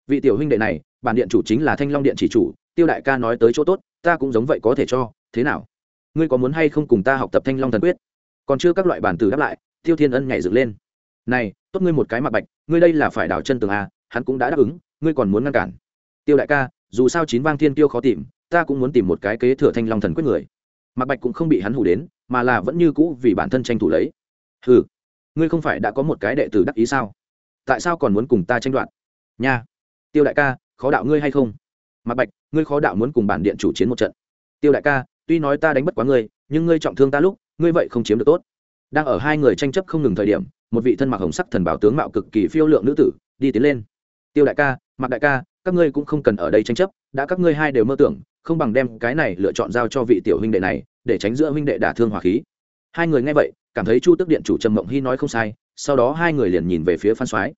Vị tiểu huynh đệ này, bản điện chủ chính là thanh long điện chỉ chủ, tiêu đại ca nói tới chỗ tốt, ta cũng giống vậy có thể cho, thế nào? Ngươi có muốn hay không cùng ta học tập thanh long thần quyết? Còn chưa các loại bản tử đáp lại, tiêu thiên ân nhảy dựng lên. Này, tốt ngươi một cái mặt bạch, ngươi đây là phải đảo chân tường a, hắn cũng đã đáp ứng, ngươi còn muốn ngăn cản. Tiêu đại ca, dù sao chín vang thiên tiêu khó tìm, ta cũng muốn tìm một cái kế thừa thanh long thần quyết người. Mặt bạch cũng không bị hắn hủ đến, mà là vẫn như cũ vì bản thân tranh thủ lấy. Ừ ngươi không phải đã có một cái đệ tử đắc ý sao? Tại sao còn muốn cùng ta tranh đoạt? Nha. Tiêu đại ca, khó đạo ngươi hay không? Mặt bạch, ngươi khó đạo muốn cùng bản điện chủ chiến một trận. Tiêu đại ca, tuy nói ta đánh bất quá ngươi, nhưng ngươi trọng thương ta lúc, ngươi vậy không chiếm được tốt. Đang ở hai người tranh chấp không ngừng thời điểm, một vị thân mặc hồng sắc thần bảo tướng mạo cực kỳ phiêu lượng nữ tử, đi tiến lên. Tiêu đại ca Mặc đại ca, các ngươi cũng không cần ở đây tranh chấp, đã các ngươi hai đều mơ tưởng, không bằng đem cái này lựa chọn giao cho vị tiểu huynh đệ này, để tránh giữa huynh đệ đả thương hòa khí. Hai người nghe vậy, cảm thấy chu tức điện chủ trầm mộng hy nói không sai sau đó hai người liền nhìn về phía phan soái.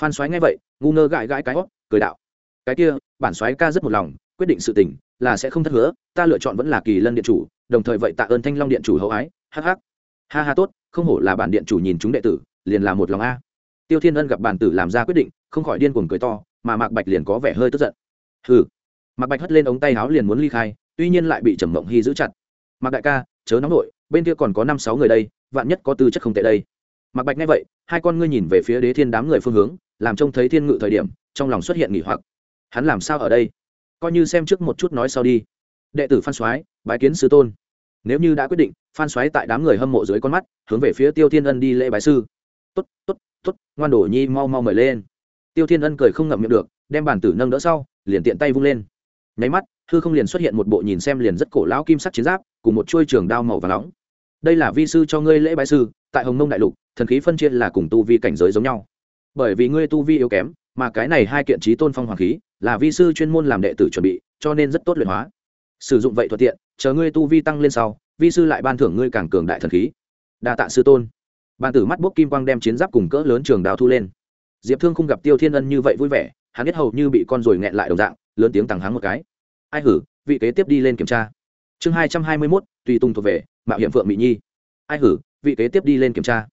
Phan soái nghe vậy, ngu ngơ gãi gãi cái hót cười đạo, cái kia, bản soái ca rất một lòng, quyết định sự tình là sẽ không thất hứa, ta lựa chọn vẫn là kỳ lân điện chủ, đồng thời vậy tạ ơn thanh long điện chủ hậu ái. Hh ha ha, tốt, không hổ là bản điện chủ nhìn chúng đệ tử, liền là một lòng a. Tiêu thiên ân gặp bản tử làm ra quyết định, không khỏi điên cuồng cười to, mà mạc bạch liền có vẻ hơi tức giận. Hừ. Mạc bạch hất lên ống tay áo liền muốn ly khai, tuy nhiên lại bị trầm mộng hy giữ chặt. Mạc đại ca, chớ nóng nội, bên kia còn có năm sáu người đây, vạn nhất có tư chất không tệ đây. Mạc bạch nghe vậy hai con ngươi nhìn về phía đế thiên đám người phương hướng, làm trông thấy thiên ngự thời điểm, trong lòng xuất hiện nghỉ hoặc. Hắn làm sao ở đây? Coi như xem trước một chút nói sau đi. Đệ tử phan soái, bái kiến sư tôn. Nếu như đã quyết định, phan soái tại đám người hâm mộ dưới con mắt, hướng về phía tiêu thiên ân đi lễ bái sư. Tốt tốt tốt, ngoan đổ nhi mau mau mời lên. Tiêu thiên ân cười không ngậm miệng được, đem bản tử nâng đỡ sau, liền tiện tay vung lên. Nháy mắt, hư không liền xuất hiện một bộ nhìn xem liền rất cổ lão kim sắc chiến giáp, cùng một chuôi trường đao màu và nóng đây là vi sư cho ngươi lễ bái sư, tại hồng mông đại lục, thần khí phân chia là cùng tu vi cảnh giới giống nhau. Bởi vì ngươi tu vi yếu kém, mà cái này hai kiện trí tôn phong hoàng khí là vi sư chuyên môn làm đệ tử chuẩn bị, cho nên rất tốt luyện hóa. Sử dụng vậy thuận tiện, chờ ngươi tu vi tăng lên sau, vi sư lại ban thưởng ngươi càng cường đại thần khí. Đa tạ sư tôn. Ban tử mắt bốc kim quang đem chiến giáp cùng cỡ lớn trường đào thu lên. Diệp thương không gặp tiêu thiên ân như vậy vui vẻ, hắn biết hầu như bị con ruồi nghẹn lại đồng dạng, lớn tiếng tằng hắng một cái. Ai hử, vị kế tiếp đi lên kiểm tra. Chương hai trăm hai mươi mốt, tùy tùng thuộc về mạo hiểm phượng mỹ nhi. Ai hử vị kế tiếp đi lên kiểm tra.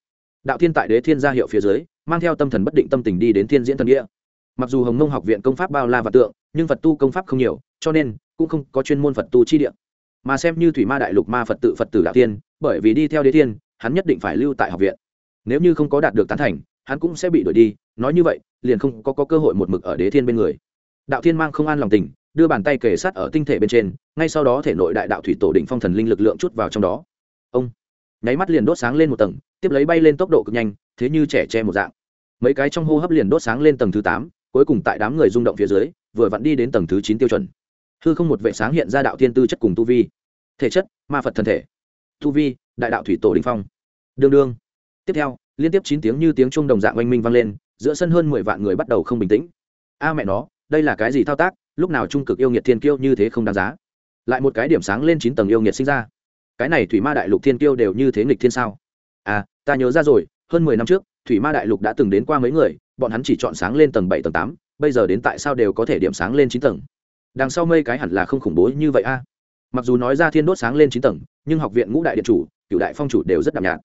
Đạo thiên tại đế thiên gia hiệu phía dưới mang theo tâm thần bất định tâm tình đi đến thiên diễn thần địa. Mặc dù hồng nông học viện công pháp bao la và tượng nhưng phật tu công pháp không nhiều cho nên cũng không có chuyên môn phật tu chi địa. Mà xem như thủy ma đại lục ma phật tự phật tử đạo thiên bởi vì đi theo đế thiên hắn nhất định phải lưu tại học viện. Nếu như không có đạt được tán thành hắn cũng sẽ bị đuổi đi nói như vậy liền không có, có cơ hội một mực ở đế thiên bên người. Đạo thiên mang không an lòng tình đưa bàn tay kề sát ở tinh thể bên trên, ngay sau đó thể nội đại đạo thủy tổ đỉnh phong thần linh lực lượng chút vào trong đó. Ông, nháy mắt liền đốt sáng lên một tầng, tiếp lấy bay lên tốc độ cực nhanh, thế như trẻ che một dạng. Mấy cái trong hô hấp liền đốt sáng lên tầng thứ tám, cuối cùng tại đám người rung động phía dưới, vừa vặn đi đến tầng thứ chín tiêu chuẩn. Hư không một vệ sáng hiện ra đạo thiên tư chất cùng tu vi. Thể chất, ma phật thân thể. Tu vi, đại đạo thủy tổ đình phong. Đương đương. Tiếp theo, liên tiếp chín tiếng như tiếng trung đồng dạng oanh minh vang lên, giữa sân hơn mười vạn người bắt đầu không bình tĩnh. A mẹ nó, đây là cái gì thao tác? Lúc nào trung cực yêu nghiệt thiên kiêu như thế không đáng giá? Lại một cái điểm sáng lên chín tầng yêu nghiệt sinh ra. Cái này thủy ma đại lục thiên kiêu đều như thế nghịch thiên sao? À ta nhớ ra rồi, hơn mười năm trước, thủy ma đại lục đã từng đến qua mấy người, bọn hắn chỉ chọn sáng lên tầng bảy, tầng tám, bây giờ đến tại sao đều có thể điểm sáng lên chín tầng? Đằng sau mây cái hẳn là không khủng bố như vậy a. Mặc dù nói ra thiên đốt sáng lên chín tầng, nhưng học viện ngũ đại điện chủ, cựu đại phong chủ đều rất đạm nhạt.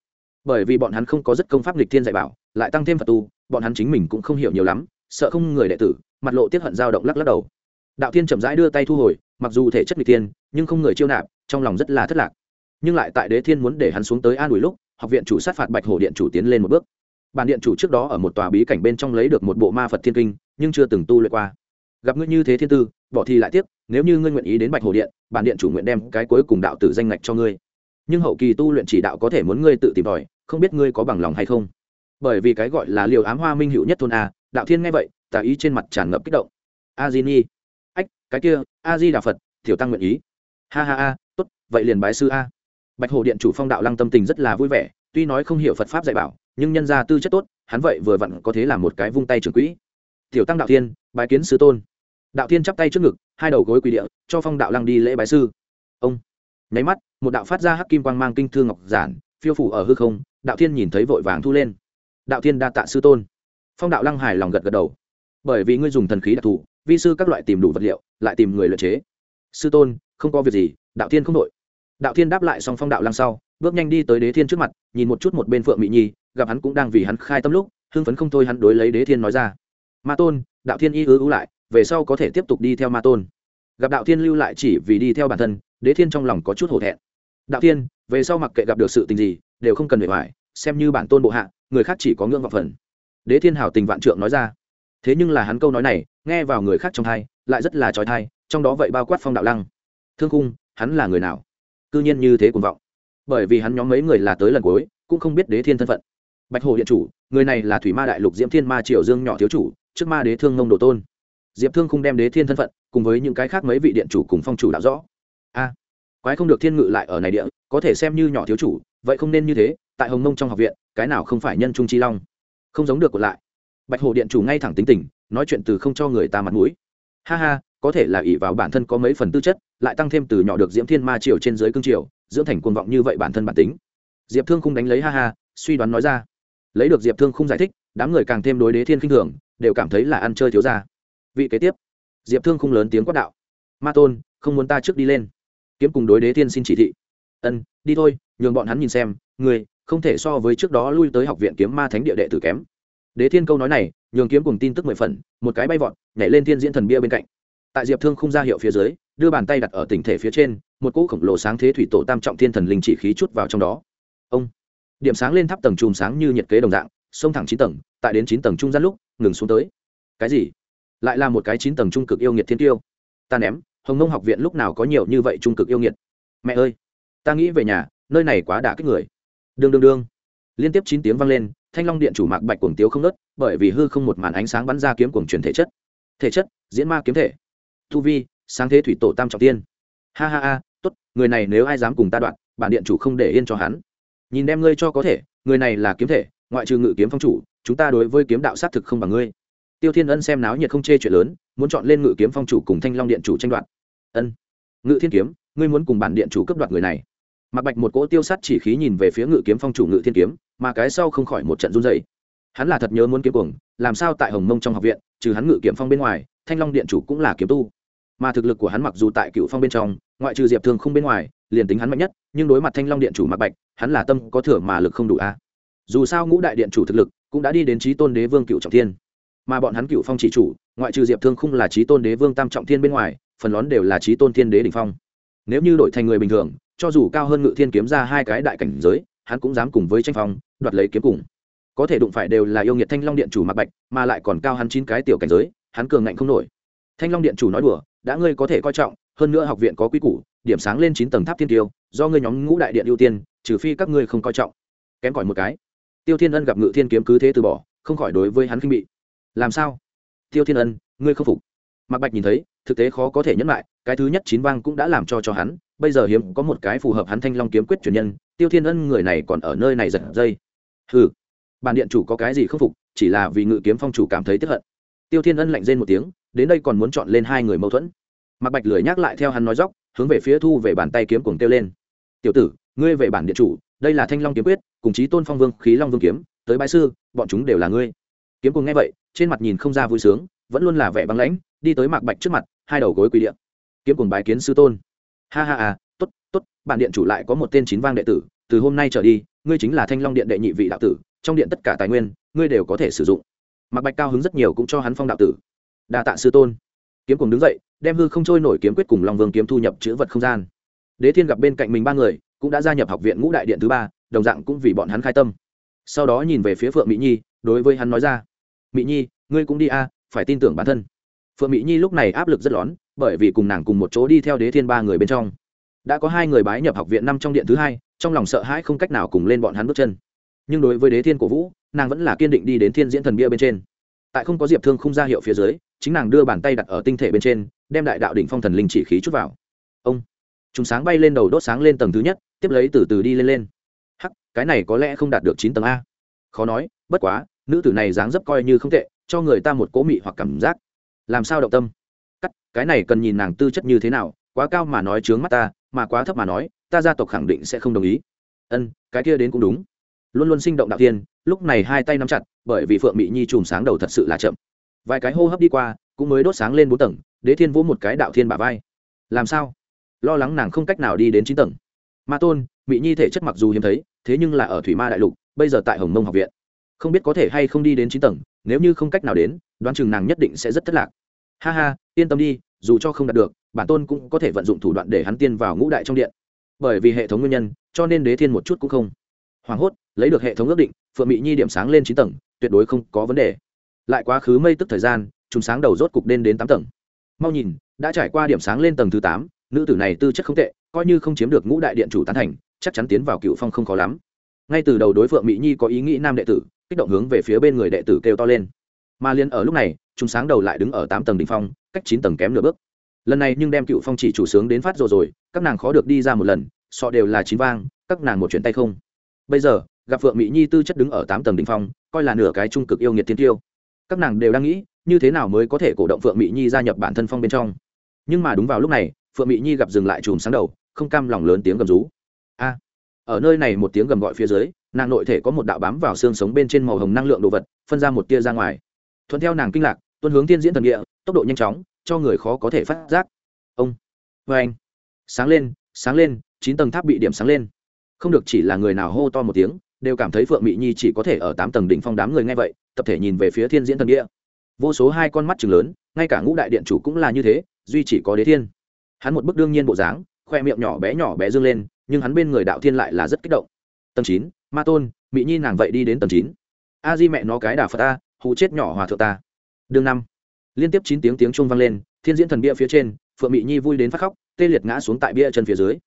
Bởi vì bọn hắn không có rất công pháp lịch thiên dạy bảo, lại tăng thêm phật tu, bọn hắn chính mình cũng không hiểu nhiều lắm, sợ không người đệ tử, mặt lộ tiết hận dao động lắc lắc đầu đạo thiên chậm rãi đưa tay thu hồi mặc dù thể chất lịch thiên nhưng không người chiêu nạp trong lòng rất là thất lạc. Nhưng lại tại đế thiên muốn để hắn xuống tới an ủi lúc học viện chủ sát phạt bạch hồ điện chủ tiến lên một bước. Bản điện chủ trước đó ở một tòa bí cảnh bên trong lấy được một bộ ma phật thiên kinh nhưng chưa từng tu luyện qua. Gặp ngươi như thế thiên tư bỏ thi lại tiếp, nếu như ngươi nguyện ý đến bạch hồ điện bản điện chủ nguyện đem cái cuối cùng đạo tử danh ngạch cho ngươi. Nhưng hậu kỳ tu luyện chỉ đạo có thể muốn ngươi tự tìm tòi không biết ngươi có bằng lòng hay không. Bởi vì cái gọi là liều ám hoa minh hữu nhất thôn a đạo thiên nghe vậy tà ý trên mặt tràn ngập kích động. A di ni cái kia, a di đà phật thiểu tăng nguyện ý. Ha ha ha, tốt, vậy liền bái sư a. Bạch hồ điện chủ phong đạo lăng tâm tình rất là vui vẻ, tuy nói không hiểu phật pháp dạy bảo, nhưng nhân gia tư chất tốt, hắn vậy vừa vặn có thể làm một cái vung tay trưởng quỹ. Tiểu tăng đạo thiên, bái kiến sư tôn. Đạo thiên chắp tay trước ngực, hai đầu gối quỳ địa, cho phong đạo lăng đi lễ bái sư. Ông, nháy mắt, một đạo phát ra hắc kim quang mang kinh thư ngọc giản, phiêu phủ ở hư không, đạo thiên nhìn thấy vội vàng thu lên. Đạo thiên đa tạ sư tôn. Phong đạo lăng hài lòng gật gật đầu. Bởi vì ngươi dùng thần khí đặc thù, vi sư các loại tìm đủ vật liệu lại tìm người luyện chế. Sư tôn, không có việc gì, đạo thiên không đội đạo thiên đáp lại song phong đạo lăng sau, bước nhanh đi tới đế thiên trước mặt, nhìn một chút một bên phượng mỹ nhi, gặp hắn cũng đang vì hắn khai tâm lúc, hưng phấn không thôi hắn đối lấy đế thiên nói ra. Ma tôn, đạo thiên y ứ ứ lại, về sau có thể tiếp tục đi theo ma tôn. Gặp đạo thiên lưu lại chỉ vì đi theo bản thân, đế thiên trong lòng có chút hổ thẹn. Đạo thiên, về sau mặc kệ gặp được sự tình gì, đều không cần để hoài xem như bản tôn bộ hạ, người khác chỉ có ngưỡng vọng phần. Đế thiên hảo tình vạn trượng nói ra thế nhưng là hắn câu nói này, nghe vào người khác trong thai, lại rất là trói thai, trong đó vậy bao quát phong đạo lăng. Thương khung, hắn là người nào? Cư nhiên như thế cuồng vọng. Bởi vì hắn nhóm mấy người là tới lần cuối, cũng không biết đế thiên thân phận. Bạch hồ điện chủ, người này là thủy ma đại lục diễm thiên ma triều dương nhỏ thiếu chủ, trước ma đế thương ngông đồ tôn. Diệp thương không đem đế thiên thân phận, cùng với những cái khác mấy vị điện chủ cùng phong chủ đạo rõ. A, quái không được thiên ngự lại ở này địa, có thể xem như nhỏ thiếu chủ, vậy không nên như thế, tại hồng nông trong học viện, cái nào không phải nhân trung chi long? Không giống được còn lại bạch hồ điện chủ ngay thẳng tính tình, nói chuyện từ không cho người ta mặt mũi. Ha ha, có thể là ỷ vào bản thân có mấy phần tư chất, lại tăng thêm từ nhỏ được diễm thiên ma triều trên dưới cương triều, dưỡng thành cuồng vọng như vậy bản thân bản tính. Diệp thương không đánh lấy ha ha, suy đoán nói ra. Lấy được diệp thương không giải thích, đám người càng thêm đối đế thiên khinh thường, đều cảm thấy là ăn chơi thiếu ra vị kế tiếp. Diệp thương không lớn tiếng quát đạo. Ma tôn, không muốn ta trước đi lên. Kiếm cùng đối đế thiên xin chỉ thị. Ân, đi thôi, nhường bọn hắn nhìn xem, người, không thể so với trước đó lui tới học viện kiếm ma thánh địa đệ tử kém đế thiên câu nói này, nhường kiếm cùng tin tức mười phần, một cái bay vọt, nhảy lên thiên diễn thần bia bên cạnh. Tại diệp thương không ra hiệu phía dưới, đưa bàn tay đặt ở tỉnh thể phía trên, một cỗ khổng lồ sáng thế thủy tổ tam trọng thiên thần linh chỉ khí chút vào trong đó. Ông! Điểm sáng lên tháp tầng chùm sáng như nhiệt kế đồng dạng xông thẳng chín tầng, tại đến chín tầng trung gian lúc, ngừng xuống tới. Cái gì? Lại là một cái chín tầng trung cực yêu nghiệt thiên tiêu. Ta ném, hồng nông học viện lúc nào có nhiều như vậy trung cực yêu nghiệt? Mẹ ơi! Ta nghĩ về nhà, nơi này quá đả kích người. Đương đương đương. Liên tiếp chín tiếng vang lên thanh long điện chủ mạc bạch cuồng tiếu không nớt, bởi vì hư không một màn ánh sáng bắn ra kiếm cuồng truyền thể chất. Thể chất, diễn ma kiếm thể. Tu vi, sáng thế thủy tổ tam trọng tiên. Ha ha ha, tốt, người này nếu ai dám cùng ta đoạn, bản điện chủ không để yên cho hắn. Nhìn đem ngươi cho có thể, người này là kiếm thể, ngoại trừ ngự kiếm phong chủ, chúng ta đối với kiếm đạo xác thực không bằng ngươi. Tiêu thiên ân xem náo nhiệt không chê chuyện lớn, muốn chọn lên ngự kiếm phong chủ cùng thanh long điện chủ tranh đoạt. Ân. Ngự thiên kiếm, ngươi muốn cùng bản điện chủ cấp đoạt người này mặc bạch một cỗ tiêu sắt chỉ khí nhìn về phía ngự kiếm phong chủ ngự thiên kiếm, mà cái sau không khỏi một trận run dày hắn là thật nhớ muốn kiếm cuồng, làm sao tại hồng mông trong học viện, trừ hắn ngự kiếm phong bên ngoài, thanh long điện chủ cũng là kiếm tu. Mà thực lực của hắn mặc dù tại cựu phong bên trong, ngoại trừ diệp thương không bên ngoài, liền tính hắn mạnh nhất, nhưng đối mặt thanh long điện chủ mặc bạch, hắn là tâm có thừa mà lực không đủ a. Dù sao ngũ đại điện chủ thực lực cũng đã đi đến trí tôn đế vương cựu trọng thiên. Mà bọn hắn cựu phong chỉ chủ, ngoại trừ diệp thương không là trí tôn đế vương tam trọng thiên bên ngoài, phần lớn đều là trí tôn thiên đế đ ỉ n h phong. Nếu như đổi thành người bình thường cho dù cao hơn ngự thiên kiếm ra hai cái đại cảnh giới, hắn cũng dám cùng với tranh phong, đoạt lấy kiếm cùng. Có thể đụng phải đều là yêu nghiệt thanh long điện chủ mặc bạch, mà lại còn cao hắn chín cái tiểu cảnh giới, hắn cường ngạnh không nổi. Thanh long điện chủ nói đùa, đã ngươi có thể coi trọng, hơn nữa học viện có quy củ, điểm sáng lên chín tầng tháp thiên tiêu, do ngươi nhóm ngũ đại điện ưu tiên, trừ phi các ngươi không coi trọng. Kém cỏi một cái. Tiêu thiên ân gặp ngự thiên kiếm cứ thế từ bỏ, không khỏi đối với hắn kinh bị. Làm sao? Tiêu thiên ân, ngươi không phục. Mặc bạch nhìn thấy, thực tế khó có thể nhẫn lại cái thứ nhất chín vang cũng đã làm cho cho hắn, bây giờ hiếm có một cái phù hợp hắn thanh long kiếm quyết truyền nhân, tiêu thiên ân người này còn ở nơi này giật dây. Ừ bản điện chủ có cái gì không phục, chỉ là vì ngự kiếm phong chủ cảm thấy tiếp hận. Tiêu thiên ân lạnh rên một tiếng, đến đây còn muốn chọn lên hai người mâu thuẫn. Mặc bạch lười nhắc lại theo hắn nói dóc hướng về phía thu về bàn tay kiếm cuồng tiêu lên. Tiểu tử, ngươi về bản điện chủ, đây là thanh long kiếm quyết, cùng chí tôn phong vương, khí long vương kiếm, tới bãi sư, bọn chúng đều là ngươi. Kiếm cuồng nghe vậy, trên mặt nhìn không ra vui sướng, vẫn luôn là vẻ băng lãnh, đi tới mạc bạch trước mặt, hai đầu gối quỳ điện kiếm cùng bái kiến sư tôn. Ha ha à tốt tốt, bản điện chủ lại có một tên chín vang đệ tử, từ hôm nay trở đi, ngươi chính là thanh long điện đệ nhị vị đạo tử, trong điện tất cả tài nguyên, ngươi đều có thể sử dụng. Mặc bạch cao hứng rất nhiều cũng cho hắn phong đạo tử. Đa tạ sư tôn. Kiếm cùng đứng dậy, đem hư không trôi nổi kiếm quyết cùng long vương kiếm thu nhập chữ vật không gian. Đế thiên gặp bên cạnh mình ba người, cũng đã gia nhập học viện ngũ đại điện thứ ba, đồng dạng cũng vì bọn hắn khai tâm. Sau đó nhìn về phía phượng mỹ nhi, đối với hắn nói ra, mỹ nhi, ngươi cũng đi a, phải tin tưởng bản thân. Phượng mỹ nhi lúc này áp lực rất lớn bởi vì cùng nàng cùng một chỗ đi theo đế thiên ba người bên trong. Đã có hai người bái nhập học viện năm trong điện thứ hai, trong lòng sợ hãi không cách nào cùng lên bọn hắn bước chân. Nhưng đối với đế thiên cổ vũ, nàng vẫn là kiên định đi đến thiên diễn thần bia bên trên. Tại không có diệp thương không ra hiệu phía dưới, chính nàng đưa bàn tay đặt ở tinh thể bên trên, đem đại đạo đỉnh phong thần linh chỉ khí chút vào. Ông chúng sáng bay lên đầu đốt sáng lên tầng thứ nhất, tiếp lấy từ từ đi lên lên. Hắc, cái này có lẽ không đạt được chín tầng a. Khó nói, bất quá, nữ tử này dáng dấp coi như không tệ, cho người ta một cố mị hoặc cảm giác. Làm sao động tâm? Cái này cần nhìn nàng tư chất như thế nào, quá cao mà nói trướng mắt ta, mà quá thấp mà nói, ta gia tộc khẳng định sẽ không đồng ý. Ân, cái kia đến cũng đúng. Luôn luôn sinh động đạo tiên, lúc này hai tay nắm chặt, bởi vì phượng mỹ nhi chùm sáng đầu thật sự là chậm. Vài cái hô hấp đi qua, cũng mới đốt sáng lên bốn tầng, đế thiên vỗ một cái đạo thiên bả vai. Làm sao? Lo lắng nàng không cách nào đi đến chín tầng. Ma tôn mỹ nhi thể chất mặc dù hiếm thấy, thế nhưng là ở thủy ma đại lục, bây giờ tại hồng mông học viện. Không biết có thể hay không đi đến chín tầng, nếu như không cách nào đến, đoán chừng nàng nhất định sẽ rất thất lạc. Ha ha yên tâm đi, dù cho không đạt được, bản tôn cũng có thể vận dụng thủ đoạn để hắn tiên vào ngũ đại trong điện. Bởi vì hệ thống nguyên nhân, cho nên đế thiên một chút cũng không hoảng hốt, lấy được hệ thống ước định, phượng mỹ nhi điểm sáng lên chín tầng, tuyệt đối không có vấn đề. Lại quá khứ mây tức thời gian chúng sáng đầu rốt cục lên đến tám tầng. Mau nhìn, đã trải qua điểm sáng lên tầng thứ tám, nữ tử này tư chất không tệ, coi như không chiếm được ngũ đại điện chủ tán thành, chắc chắn tiến vào cựu phong không khó lắm. Ngay từ đầu đối phượng mỹ nhi có ý nghĩ nam đệ tử, kích động hướng về phía bên người đệ tử kêu to lên. Mà liên ở lúc này chúng sáng đầu lại đứng ở tám tầng đỉnh phong, cách chín tầng kém nửa bước. Lần này nhưng đem cựu phong chỉ chủ sướng đến phát rồi rồi, các nàng khó được đi ra một lần, sọ đều là chín vang, các nàng một chuyện tay không. Bây giờ, gặp phượng mỹ nhi tư chất đứng ở tám tầng đỉnh phong, coi là nửa cái trung cực yêu nghiệt tiên tiêu. Các nàng đều đang nghĩ, như thế nào mới có thể cổ động phượng mỹ nhi gia nhập bản thân phong bên trong. Nhưng mà đúng vào lúc này, phượng mỹ nhi gặp dừng lại chùm sáng đầu, không cam lòng lớn tiếng gầm rú. A! Ở nơi này một tiếng gầm gọi phía dưới, nàng nội thể có một đạo bám vào xương sống bên trên màu hồng năng lượng đồ vật, phân ra một tia ra ngoài thuận theo nàng kinh lạc, tuân hướng tiên diễn thần địa, tốc độ nhanh chóng, cho người khó có thể phát giác. Ông vê anh. Sáng lên sáng lên, chín tầng tháp bị điểm sáng lên. Không được chỉ là người nào hô to một tiếng, đều cảm thấy phượng mỹ nhi chỉ có thể ở tám tầng đỉnh phong đám người nghe vậy, tập thể nhìn về phía thiên diễn thần địa. Vô số hai con mắt chừng lớn, ngay cả ngũ đại điện chủ cũng là như thế, duy chỉ có đế thiên. Hắn một bức đương nhiên bộ dáng, khoe miệng nhỏ bé nhỏ bé dương lên, nhưng hắn bên người đạo thiên lại là rất kích động. Tầng chín, ma tôn mỹ nhi nàng vậy đi đến tầng chín. A di mẹ nó cái đà phật ta hù chết nhỏ hòa thượng ta. Đương năm, liên tiếp chín tiếng tiếng trung vang lên, thiên diễn thần bia phía trên, phượng mỹ nhi vui đến phát khóc, tê liệt ngã xuống tại bia chân phía dưới.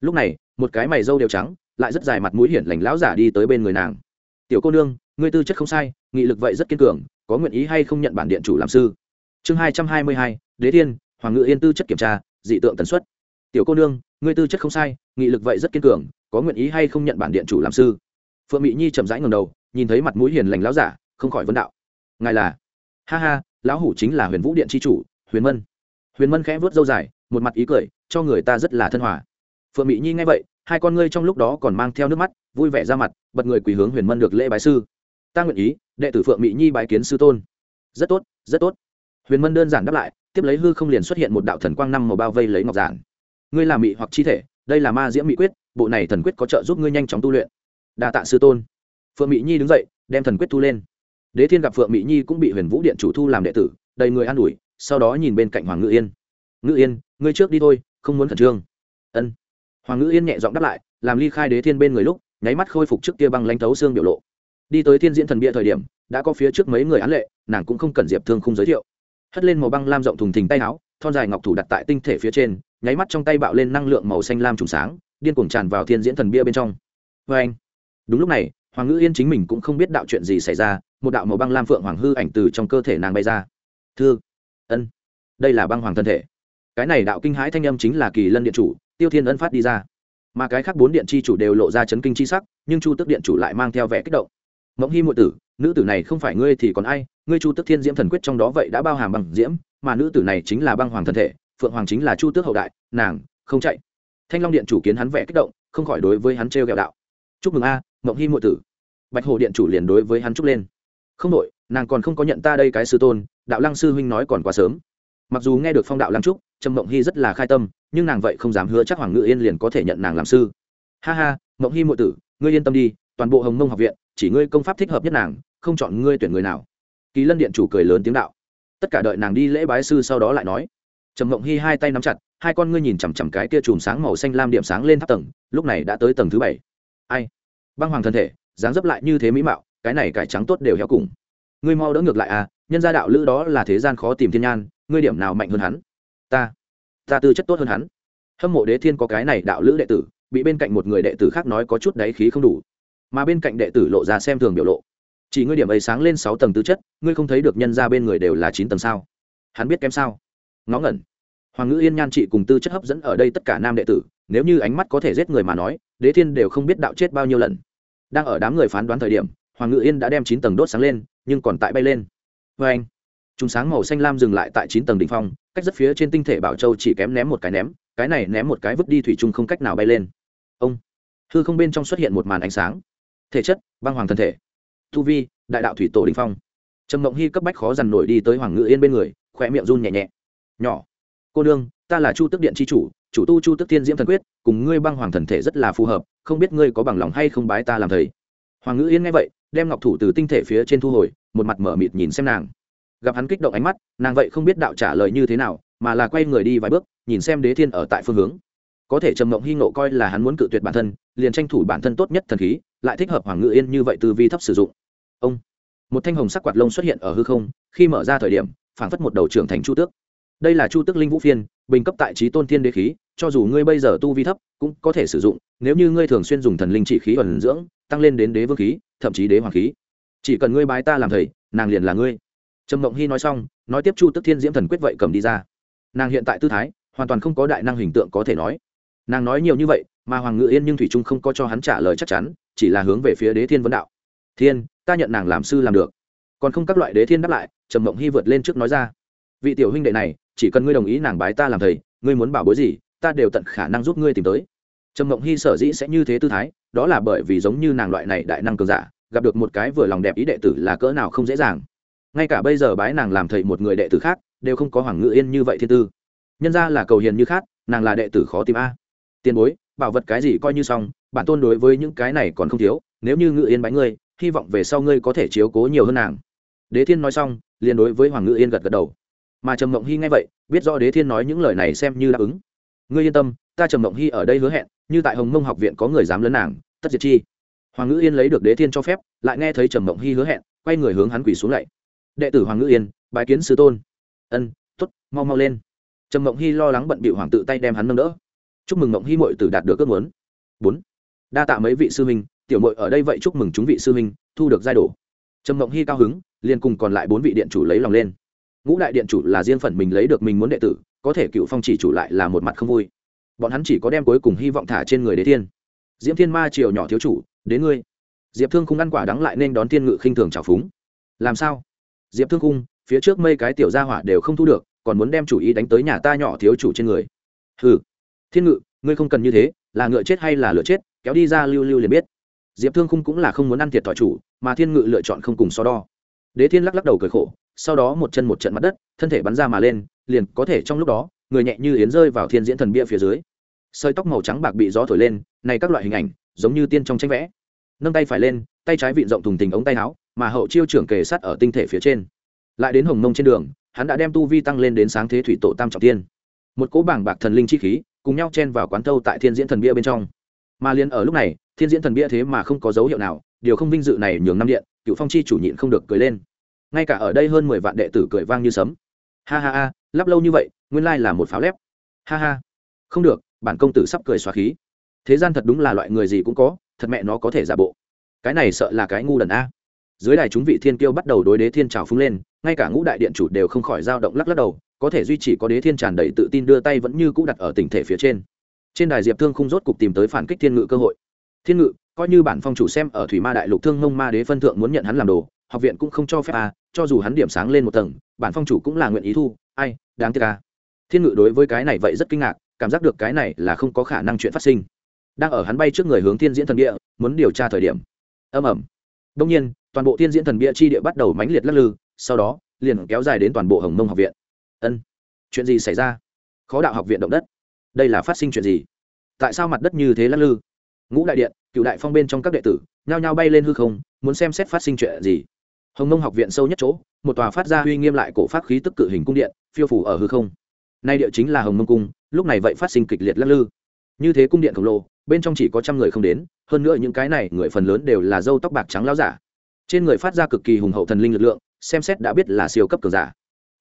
Lúc này, một cái mày râu đều trắng, lại rất dài mặt mũi hiển lành lão giả đi tới bên người nàng. Tiểu cô nương, ngươi tư chất không sai, nghị lực vậy rất kiên cường, có nguyện ý hay không nhận bản điện chủ làm sư? Chương hai trăm hai mươi hai, đế thiên, hoàng ngự yên tư chất kiểm tra, dị tượng tần suất. Tiểu cô nương, ngươi tư chất không sai, nghị lực vậy rất kiên cường, có nguyện ý hay không nhận bản điện chủ làm sư? Phượng mỹ nhi chậm rãi ngầm đầu, nhìn thấy mặt mũi hiền lành lão giả, không khỏi vấn đạo ngài là ha ha lão hủ chính là huyền vũ điện c h i chủ huyền mân huyền mân khẽ vớt dâu dài một mặt ý cười cho người ta rất là thân hòa phượng mỹ nhi nghe vậy hai con ngươi trong lúc đó còn mang theo nước mắt vui vẻ ra mặt bật người quỳ hướng huyền mân được lễ bái sư ta nguyện ý đệ tử phượng mỹ nhi bái kiến sư tôn rất tốt rất tốt huyền mân đơn giản đáp lại tiếp lấy hư không liền xuất hiện một đạo thần quang năm màu bao vây lấy ngọc giản ngươi là mị hoặc chi thể đây là ma diễm mỹ quyết bộ này thần quyết có trợ giúp ngươi nhanh chóng tu luyện đa tạ sư tôn phượng mỹ nhi đứng dậy đem thần quyết thu lên đế thiên gặp phượng mỹ nhi cũng bị huyền vũ điện chủ thu làm đệ tử, đầy người an ủi, sau đó nhìn bên cạnh hoàng ngự yên. Ngự yên, ngươi trước đi thôi, không muốn khẩn trương. Ân. Hoàng ngự yên nhẹ giọng đáp lại, làm ly khai đế thiên bên người lúc, nháy mắt khôi phục trước kia băng lãnh thấu xương biểu lộ. Đi tới thiên diễn thần bia thời điểm, đã có phía trước mấy người án lệ, nàng cũng không cần diệp thương không giới thiệu. Hất lên màu băng lam rộng thùng thình tay áo, thon dài ngọc thủ đặt tại tinh thể phía trên, nháy mắt trong tay bạo lên năng lượng màu xanh lam trùng sáng, điên cuồng tràn vào thiên diễn thần bia bên trong. Vê anh đúng lúc này, hoàng ngữ yên chính mình cũng không biết đạo chuyện gì xảy ra một đạo màu băng lam phượng hoàng hư ảnh từ trong cơ thể nàng bay ra. Thư, ân, đây là băng hoàng thân thể. Cái này đạo kinh hãi thanh âm chính là kỳ lân điện chủ, tiêu thiên ân phát đi ra. Mà cái khác bốn điện chi chủ đều lộ ra chấn kinh chi sắc, nhưng chu tức điện chủ lại mang theo vẻ kích động. Mộng hy muội tử, nữ tử này không phải ngươi thì còn ai? Ngươi chu tức thiên diễm thần quyết trong đó vậy đã bao hàm bằng diễm, mà nữ tử này chính là băng hoàng thân thể, phượng hoàng chính là chu tước hậu đại, nàng, không chạy. Thanh long điện chủ kiến hắn vẻ kích động, không khỏi đối với hắn trêu ghẹo đạo. Chúc mừng a, mộng hy muội tử. Bạch hồ điện chủ liền đối với hắn chúc lên không đội, nàng còn không có nhận ta đây cái sư tôn, đạo lăng sư huynh nói còn quá sớm. Mặc dù nghe được phong đạo lăng trúc, trầm mộng hy rất là khai tâm, nhưng nàng vậy không dám hứa chắc hoàng ngự yên liền có thể nhận nàng làm sư. Ha ha, mộng hy muội tử, ngươi yên tâm đi, toàn bộ hồng mông học viện, chỉ ngươi công pháp thích hợp nhất nàng, không chọn ngươi tuyển người nào. Kỳ lân điện chủ cười lớn tiếng đạo. Tất cả đợi nàng đi lễ bái sư sau đó lại nói. Trầm mộng hy hai tay nắm chặt, hai con ngươi nhìn chằm chằm cái kia chùm sáng màu xanh lam điểm sáng lên tháp tầng, lúc này đã tới tầng thứ bảy. Ai? Băng hoàng thân thể, dáng dấp lại như thế mỹ mạo cái này cải trắng tốt đều heo cùng. Ngươi mau đỡ ngược lại à nhân gia đạo lữ đó là thế gian khó tìm thiên nhan, ngươi điểm nào mạnh hơn hắn? Ta ta tư chất tốt hơn hắn. Hâm mộ đế thiên có cái này đạo lữ đệ tử, bị bên cạnh một người đệ tử khác nói có chút đáy khí không đủ. Mà bên cạnh đệ tử lộ ra xem thường biểu lộ. Chỉ ngươi điểm ấy sáng lên sáu tầng tư chất, ngươi không thấy được nhân ra bên người đều là chín tầng sao? Hắn biết kém sao? Ngó ngẩn. Hoàng ngữ yên nhan trị cùng tư chất hấp dẫn ở đây tất cả nam đệ tử, nếu như ánh mắt có thể giết người mà nói, đế thiên đều không biết đạo chết bao nhiêu lần. Đang ở đám người phán đoán thời điểm hoàng Ngự yên đã đem chín tầng đốt sáng lên, nhưng còn tại bay lên. Vê anh, chúng sáng màu xanh lam dừng lại tại chín tầng đ ỉ n h phong, cách rất phía trên tinh thể bảo châu chỉ kém ném một cái ném, cái này ném một cái vứt đi thủy chung không cách nào bay lên. Ông, hư không bên trong xuất hiện một màn ánh sáng. Thể chất, băng hoàng thân thể. Tu vi, đại đạo thủy tổ đình phong. Trầm mộng hy cấp bách khó dằn nổi đi tới hoàng ngự yên bên người, khỏe miệng run nhẹ nhẹ. Nhỏ, cô đương ta là chu tức điện c h i chủ chủ tu chu tức thiên diễm thần quyết, cùng ngươi băng hoàng thần thể rất là phù hợp, không biết ngươi có bằng lòng hay không bái ta làm thầy. Hoàng Ngự yên nghe vậy đem ngọc thủ từ tinh thể phía trên thu hồi, một mặt mở mịt nhìn xem nàng. Gặp hắn kích động ánh mắt, nàng vậy không biết đạo trả lời như thế nào, mà là quay người đi vài bước, nhìn xem đế thiên ở tại phương hướng. Có thể trầm mộng hy nộ coi là hắn muốn cự tuyệt bản thân, liền tranh thủ bản thân tốt nhất thần khí, lại thích hợp hoàng ngự yên như vậy từ vi thấp sử dụng. Ông, một thanh hồng sắc quạt lông xuất hiện ở hư không, khi mở ra thời điểm, phảng phất một đầu trưởng thành chu tước. Đây là chu tước linh vũ phiên, bình cấp tại trí tôn thiên đế khí, cho dù ngươi bây giờ tu vi thấp, cũng có thể sử dụng, nếu như ngươi thường xuyên dùng thần linh chỉ khí ẩn dưỡng tăng lên đến đế vương khí, thậm chí đế hoàng khí. Chỉ cần ngươi bái ta làm thầy, nàng liền là ngươi. Trầm mộng hy nói xong, nói tiếp chu tức thiên diễm thần quyết vậy cầm đi ra. Nàng hiện tại tư thái, hoàn toàn không có đại năng hình tượng có thể nói. Nàng nói nhiều như vậy, mà hoàng ngự yên nhưng thủy trung không có cho hắn trả lời chắc chắn, chỉ là hướng về phía đế thiên vấn đạo. Thiên, ta nhận nàng làm sư làm được. Còn không các loại đế thiên đáp lại, trầm mộng hy vượt lên trước nói ra. Vị tiểu huynh đệ này, chỉ cần ngươi đồng ý nàng bái ta làm thầy, ngươi muốn bảo bối gì, ta đều tận khả năng giúp ngươi tìm tới. Trầm mộng hy sở dĩ sẽ như thế tư thái đó là bởi vì giống như nàng loại này đại năng cường giả, gặp được một cái vừa lòng đẹp ý đệ tử là cỡ nào không dễ dàng. Ngay cả bây giờ bái nàng làm thầy một người đệ tử khác, đều không có hoàng ngự yên như vậy thiên tư. Nhân ra là cầu hiền như khác nàng là đệ tử khó tìm a. Tiền bối, bảo vật cái gì coi như xong, bản tôn đối với những cái này còn không thiếu, nếu như ngự yên bái ngươi, hy vọng về sau ngươi có thể chiếu cố nhiều hơn nàng. Đế thiên nói xong, liền đối với hoàng ngự yên gật gật đầu. Mà trầm mộng hy nghe vậy, biết rõ đế thiên nói những lời này xem như đáp ứng. Ngươi yên tâm, ta trầm mộng hy ở đây hứa hẹn, như tại hồng mông học viện có người dám lớn nàng tất diệt chi. Hoàng ngữ yên lấy được đế thiên cho phép, lại nghe thấy trầm mộng hy hứa hẹn, quay người hướng hắn quỳ xuống lạy. Đệ tử hoàng ngữ yên, bái kiến sư tôn. Ân t ố t mau mau lên. Trầm mộng hy lo lắng bận bị hoàng tự tay đem hắn nâng đỡ. Chúc mừng mộng hy mội tử đạt được ước muốn. Bốn, đa tạ mấy vị sư minh tiểu mội ở đây vậy chúc mừng chúng vị sư minh thu được giai đồ. Trầm mộng hy cao hứng, liền cùng còn lại bốn vị điện chủ lấy lòng lên. Ngũ đại điện chủ là riêng phần mình lấy được mình muốn đệ tử, có thể cựu phong chỉ chủ lại là một mặt không vui. Bọn hắn chỉ có đem cuối cùng hy vọng thả trên người đế thiên diễm thiên ma triều nhỏ thiếu chủ, đến ngươi. Diệp thương khung ăn quả đắng lại nên đón thiên ngự khinh thường trào phúng. Làm sao? Diệp thương khung, phía trước mây cái tiểu gia hỏa đều không thu được, còn muốn đem chủ ý đánh tới nhà ta nhỏ thiếu chủ trên người. Hừ. Thiên ngự, ngươi không cần như thế, là ngựa chết hay là lựa chết, kéo đi ra lưu lưu liền biết. Diệp thương khung cũng là không muốn ăn thiệt thòi chủ, mà thiên ngự lựa chọn không cùng so đo. Đế thiên lắc lắc đầu cười khổ, sau đó một chân một trận mặt đất, thân thể bắn ra mà lên, liền có thể trong lúc đó, người nhẹ như yến rơi vào thiên diễn thần bia phía dưới sợi tóc màu trắng bạc bị gió thổi lên, này các loại hình ảnh, giống như tiên trong tranh vẽ. Nâng tay phải lên, tay trái vịn rộng thùng tình ống tay áo, mà hậu chiêu trưởng kề sát ở tinh thể phía trên. Lại đến hồng mông trên đường, hắn đã đem tu vi tăng lên đến sáng thế thủy tổ tam trọng tiên. Một cỗ bảng bạc thần linh chi khí, cùng nhau chen vào quán thâu tại thiên diễn thần bia bên trong. Mà liền ở lúc này, thiên diễn thần bia thế mà không có dấu hiệu nào, điều không vinh dự này nhường năm điện, cựu phong chi chủ nhịn không được cười lên. Ngay cả ở đây hơn mười vạn đệ tử cười vang như sấm. Ha ha ha, lắp lâu như vậy, nguyên lai là một pháo lép. Ha ha không được, bản công tử sắp cười xóa khí. Thế gian thật đúng là loại người gì cũng có, thật mẹ nó có thể giả bộ. Cái này sợ là cái ngu đần a. Dưới đài chúng vị thiên kiêu bắt đầu đối đế thiên trào phúng lên, ngay cả ngũ đại điện chủ đều không khỏi dao động lắc lắc đầu, có thể duy trì có đế thiên tràn đầy tự tin đưa tay vẫn như cũ đặt ở tỉnh thể phía trên. Trên đài diệp thương không rốt cục tìm tới phản kích thiên ngự cơ hội. Thiên ngự, coi như bản phong chủ xem ở thủy ma đại lục thương mông ma đế phân thượng muốn nhận hắn làm đồ, học viện cũng không cho phép a, cho dù hắn điểm sáng lên một tầng, bản phong chủ cũng là nguyện ý thu. Ai, đáng tiếc a. Thiên ngự đối với cái này vậy rất kinh ngạc cảm giác được cái này là không có khả năng chuyện phát sinh. Đang ở hắn bay trước người hướng thiên diễn thần địa, muốn điều tra thời điểm. Âm ẩm đông nhiên, toàn bộ thiên diễn thần bia chi địa bắt đầu mãnh liệt lắc lư, sau đó, liền kéo dài đến toàn bộ hồng mông học viện. Ân. Chuyện gì xảy ra? Khó đạo học viện động đất. Đây là phát sinh chuyện gì? Tại sao mặt đất như thế lắc lư? Ngũ đại điện, cựu đại phong bên trong các đệ tử, nhao nhao bay lên hư không, muốn xem xét phát sinh chuyện gì. Hồng mông học viện sâu nhất chỗ, một tòa phát ra uy nghiêm lại cổ phát khí tức cự hình cung điện, phiêu phủ ở hư không. Nay địa chính là hồng mông cung lúc này vậy phát sinh kịch liệt lắc lư. Như thế cung điện khổng lồ, bên trong chỉ có trăm người không đến, hơn nữa những cái này người phần lớn đều là dâu tóc bạc trắng lao giả. Trên người phát ra cực kỳ hùng hậu thần linh lực lượng, xem xét đã biết là siêu cấp cường giả.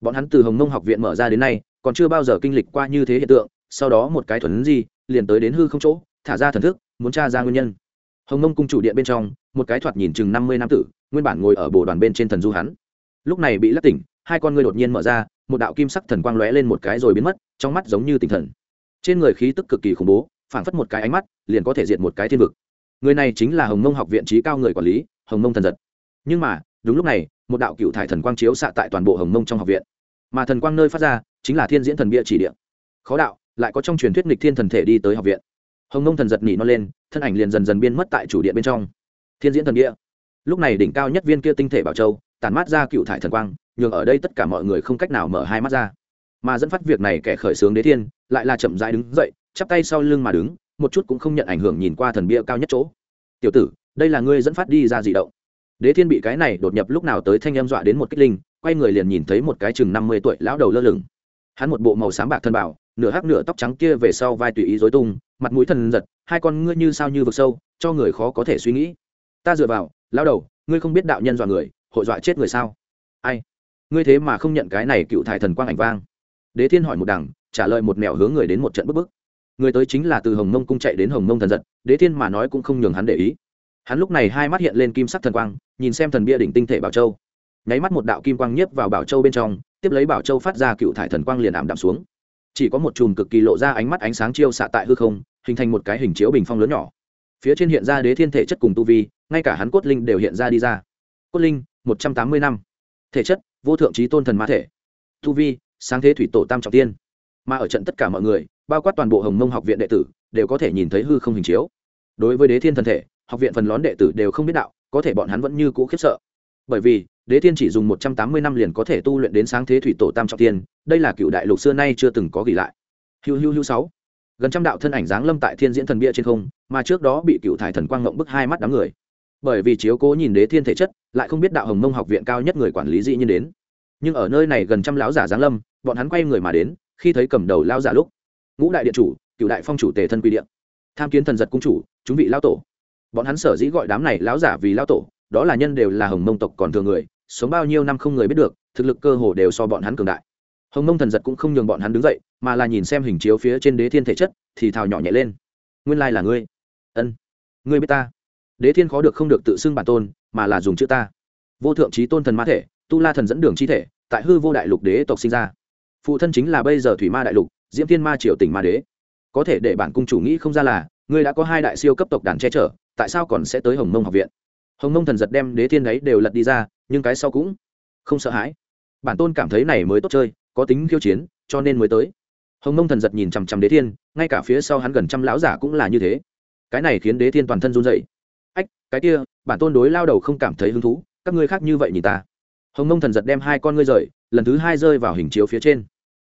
Bọn hắn từ hồng mông học viện mở ra đến nay, còn chưa bao giờ kinh lịch qua như thế hiện tượng, sau đó một cái thuần gì liền tới đến hư không chỗ, thả ra thần thức, muốn tra ra nguyên nhân. Hồng mông cung chủ điện bên trong, một cái thoạt nhìn chừng năm mươi năm tử, nguyên bản ngồi ở bồ đoàn bên trên thần du hắn. Lúc này bị lắc tỉnh, hai con ngươi đột nhiên mở ra, một đạo kim sắc thần quang lóe lên một cái rồi biến mất trong mắt giống như tinh thần. Trên người khí tức cực kỳ khủng bố, phảng phất một cái ánh mắt, liền có thể diệt một cái thiên vực. Người này chính là hồng mông học viện trí cao người quản lý, hồng mông thần giật. Nhưng mà, đúng lúc này, một đạo cựu thải thần quang chiếu xạ tại toàn bộ hồng mông trong học viện. Mà thần quang nơi phát ra, chính là thiên diễn thần bia chỉ địa. Khó đạo, lại có trong truyền thuyết nghịch thiên thần thể đi tới học viện. Hồng mông thần giật nỉ nó lên, thân ảnh liền dần dần biên mất tại chủ điện bên trong. Thiên diễn thần bia. Lúc này đỉnh cao nhất viên kia tinh thể bảo châu tàn mát ra cựu thải thần quang, nhường ở đây tất cả mọi người không cách nào mở hai mắt ra mà dẫn phát việc này kẻ khởi xướng đế thiên, lại là chậm rãi đứng dậy, chắp tay sau lưng mà đứng, một chút cũng không nhận ảnh hưởng nhìn qua thần bia cao nhất chỗ. Tiểu tử, đây là ngươi dẫn phát đi ra dị động. Đế thiên bị cái này đột nhập lúc nào tới thanh em dọa đến một kích linh, quay người liền nhìn thấy một cái chừng năm mươi tuổi lão đầu lơ lửng. Hắn một bộ màu xám bạc thân bảo, nửa hắc nửa tóc trắng kia về sau vai tùy ý dối tung, mặt mũi thần giật, hai con ngươi như sao như vực sâu, cho người khó có thể suy nghĩ. Ta dựa vào, lão đầu, ngươi không biết đạo nhân dọa người, hội dọa chết người sao? Ai? Ngươi thế mà không nhận cái này cựu thải thần quang ảnh vang đế thiên hỏi một đằng, trả lời một mẹo hướng người đến một trận bức bức. Người tới chính là từ hồng mông cung chạy đến hồng mông thần giật, đế thiên mà nói cũng không nhường hắn để ý. Hắn lúc này hai mắt hiện lên kim sắc thần quang, nhìn xem thần bia đỉnh tinh thể bảo châu. Nháy mắt một đạo kim quang nhiếp vào bảo châu bên trong, tiếp lấy bảo châu phát ra cựu thải thần quang liền ảm đạm xuống. Chỉ có một chùm cực kỳ lộ ra ánh mắt ánh sáng chiêu xạ tại hư không, hình thành một cái hình chiếu bình phong lớn nhỏ. Phía trên hiện ra đế thiên thể chất cùng tu vi, ngay cả hắn cốt linh đều hiện ra đi ra. Cốt linh, một trăm tám mươi năm. Thể chất, vô thượng trí tôn thần mã thể. Tu vi sáng thế thủy tổ tam trọng tiên. Mà ở trận tất cả mọi người, bao quát toàn bộ hồng mông học viện đệ tử, đều có thể nhìn thấy hư không hình chiếu. Đối với đế thiên thần thể, học viện phần lón đệ tử đều không biết đạo, có thể bọn hắn vẫn như cũ khiếp sợ. Bởi vì, đế thiên chỉ dùng một trăm tám mươi năm liền có thể tu luyện đến sáng thế thủy tổ tam trọng tiên, đây là cựu đại lục xưa nay chưa từng có ghi lại. Hiu hiu hiu sáu. Gần trăm đạo thân ảnh giáng lâm tại thiên diễn thần bia trên không, mà trước đó bị cựu thải thần quang ngộng bức hai mắt đám người. Bởi vì chiếu cố nhìn đế thiên thể chất, lại không biết đạo hồng mông học viện cao nhất người quản lý dĩ nhiên đến. Nhưng ở nơi này gần trăm lão giả giáng lâm bọn hắn quay người mà đến, khi thấy cầm đầu lao giả lúc, ngũ đại điện chủ cựu đại phong chủ tề thân quy điện, tham kiến thần giật cung chủ, chúng vị lao tổ. Bọn hắn sở dĩ gọi đám này lão giả vì lao tổ, đó là nhân đều là hồng mông tộc còn thường người, sống bao nhiêu năm không người biết được, thực lực cơ hồ đều so bọn hắn cường đại. Hồng mông thần giật cũng không nhường bọn hắn đứng dậy, mà là nhìn xem hình chiếu phía trên đế thiên thể chất, thì thào nhỏ nhẹ lên. Nguyên lai là ngươi. Ân, ngươi biết ta. Đế thiên khó được không được tự xưng bản tôn, mà là dùng chữ ta. Vô thượng trí tôn thần ma thể, tu la thần dẫn đường chi thể, tại hư vô đại lục đế tộc sinh ra phụ thân chính là bây giờ thủy ma đại lục, diễm thiên ma triều tỉnh ma đế. Có thể để bản cung chủ nghĩ không ra là, ngươi đã có hai đại siêu cấp tộc đàn che chở, tại sao còn sẽ tới hồng mông học viện? Hồng mông thần giật đem đế thiên ấy đều lật đi ra, nhưng cái sau cũng không sợ hãi. Bản tôn cảm thấy này mới tốt chơi, có tính khiêu chiến, cho nên mới tới. Hồng mông thần giật nhìn chằm chằm đế thiên, ngay cả phía sau hắn gần trăm lão giả cũng là như thế. Cái này khiến đế thiên toàn thân run dậy ách, cái kia, bản tôn đối lao đầu không cảm thấy hứng thú, các ngươi khác như vậy nhìn ta. Hồng mông thần giật đem hai con ngươi rời, lần thứ hai rơi vào hình chiếu phía trên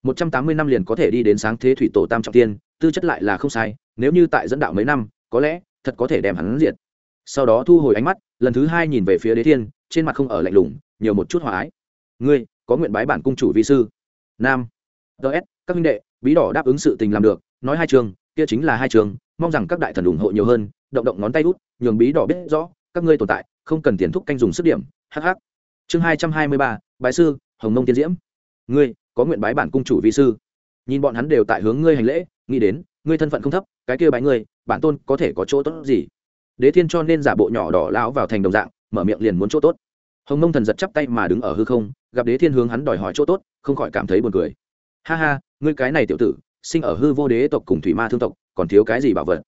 một trăm tám mươi năm liền có thể đi đến sáng thế thủy tổ tam trọng tiên, tư chất lại là không sai, nếu như tại dẫn đạo mấy năm, có lẽ, thật có thể đem hắn diệt. Sau đó thu hồi ánh mắt, lần thứ hai nhìn về phía đế thiên, trên mặt không ở lạnh lùng, nhiều một chút hòa ái. Ngươi, có nguyện bái bản cung chủ vi sư. Nam. Ts các huynh đệ, bí đỏ đáp ứng sự tình làm được, nói hai trường, kia chính là hai trường, mong rằng các đại thần ủng hộ nhiều hơn, động động ngón tay út, nhường bí đỏ biết rõ, các ngươi tồn tại, không cần tiền thúc canh dùng sức điểm hh chương hai trăm hai mươi ba, bái sư, hồng mông tiên diễm. Ngươi có nguyện bái bản cung chủ vi sư. Nhìn bọn hắn đều tại hướng ngươi hành lễ, nghĩ đến, ngươi thân phận không thấp, cái kia bái ngươi, bản tôn có thể có chỗ tốt gì? Đế thiên cho nên giả bộ nhỏ đỏ lão vào thành đồng dạng, mở miệng liền muốn chỗ tốt. Hồng mông thần giật chắp tay mà đứng ở hư không, gặp đế thiên hướng hắn đòi hỏi chỗ tốt, không khỏi cảm thấy buồn cười. Ha ha, ngươi cái này tiểu tử, sinh ở hư vô đế tộc cùng thủy ma thương tộc, còn thiếu cái gì bảo vật?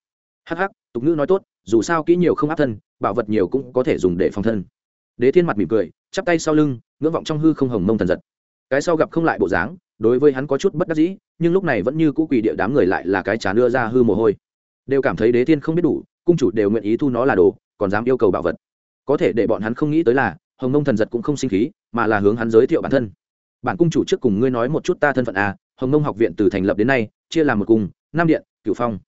Hắc hắc, tục ngữ nói tốt, dù sao kỹ nhiều không áp thân, bảo vật nhiều cũng có thể dùng để phòng thân. Đế thiên mặt mỉm cười, chắp tay sau lưng, ngưỡng vọng trong hư không hồng mông thần giật cái sau gặp không lại bộ dáng, đối với hắn có chút bất đắc dĩ, nhưng lúc này vẫn như cũ quỳ địa đám người lại là cái chán đưa ra hư mồ hôi. Đều cảm thấy đế thiên không biết đủ, cung chủ đều nguyện ý thu nó là đồ, còn dám yêu cầu bảo vật. Có thể để bọn hắn không nghĩ tới là, hồng Nông thần giật cũng không sinh khí, mà là hướng hắn giới thiệu bản thân. Bản cung chủ trước cùng ngươi nói một chút ta thân phận à hồng Nông học viện từ thành lập đến nay, chia làm một cung, Nam điện, cửu phong.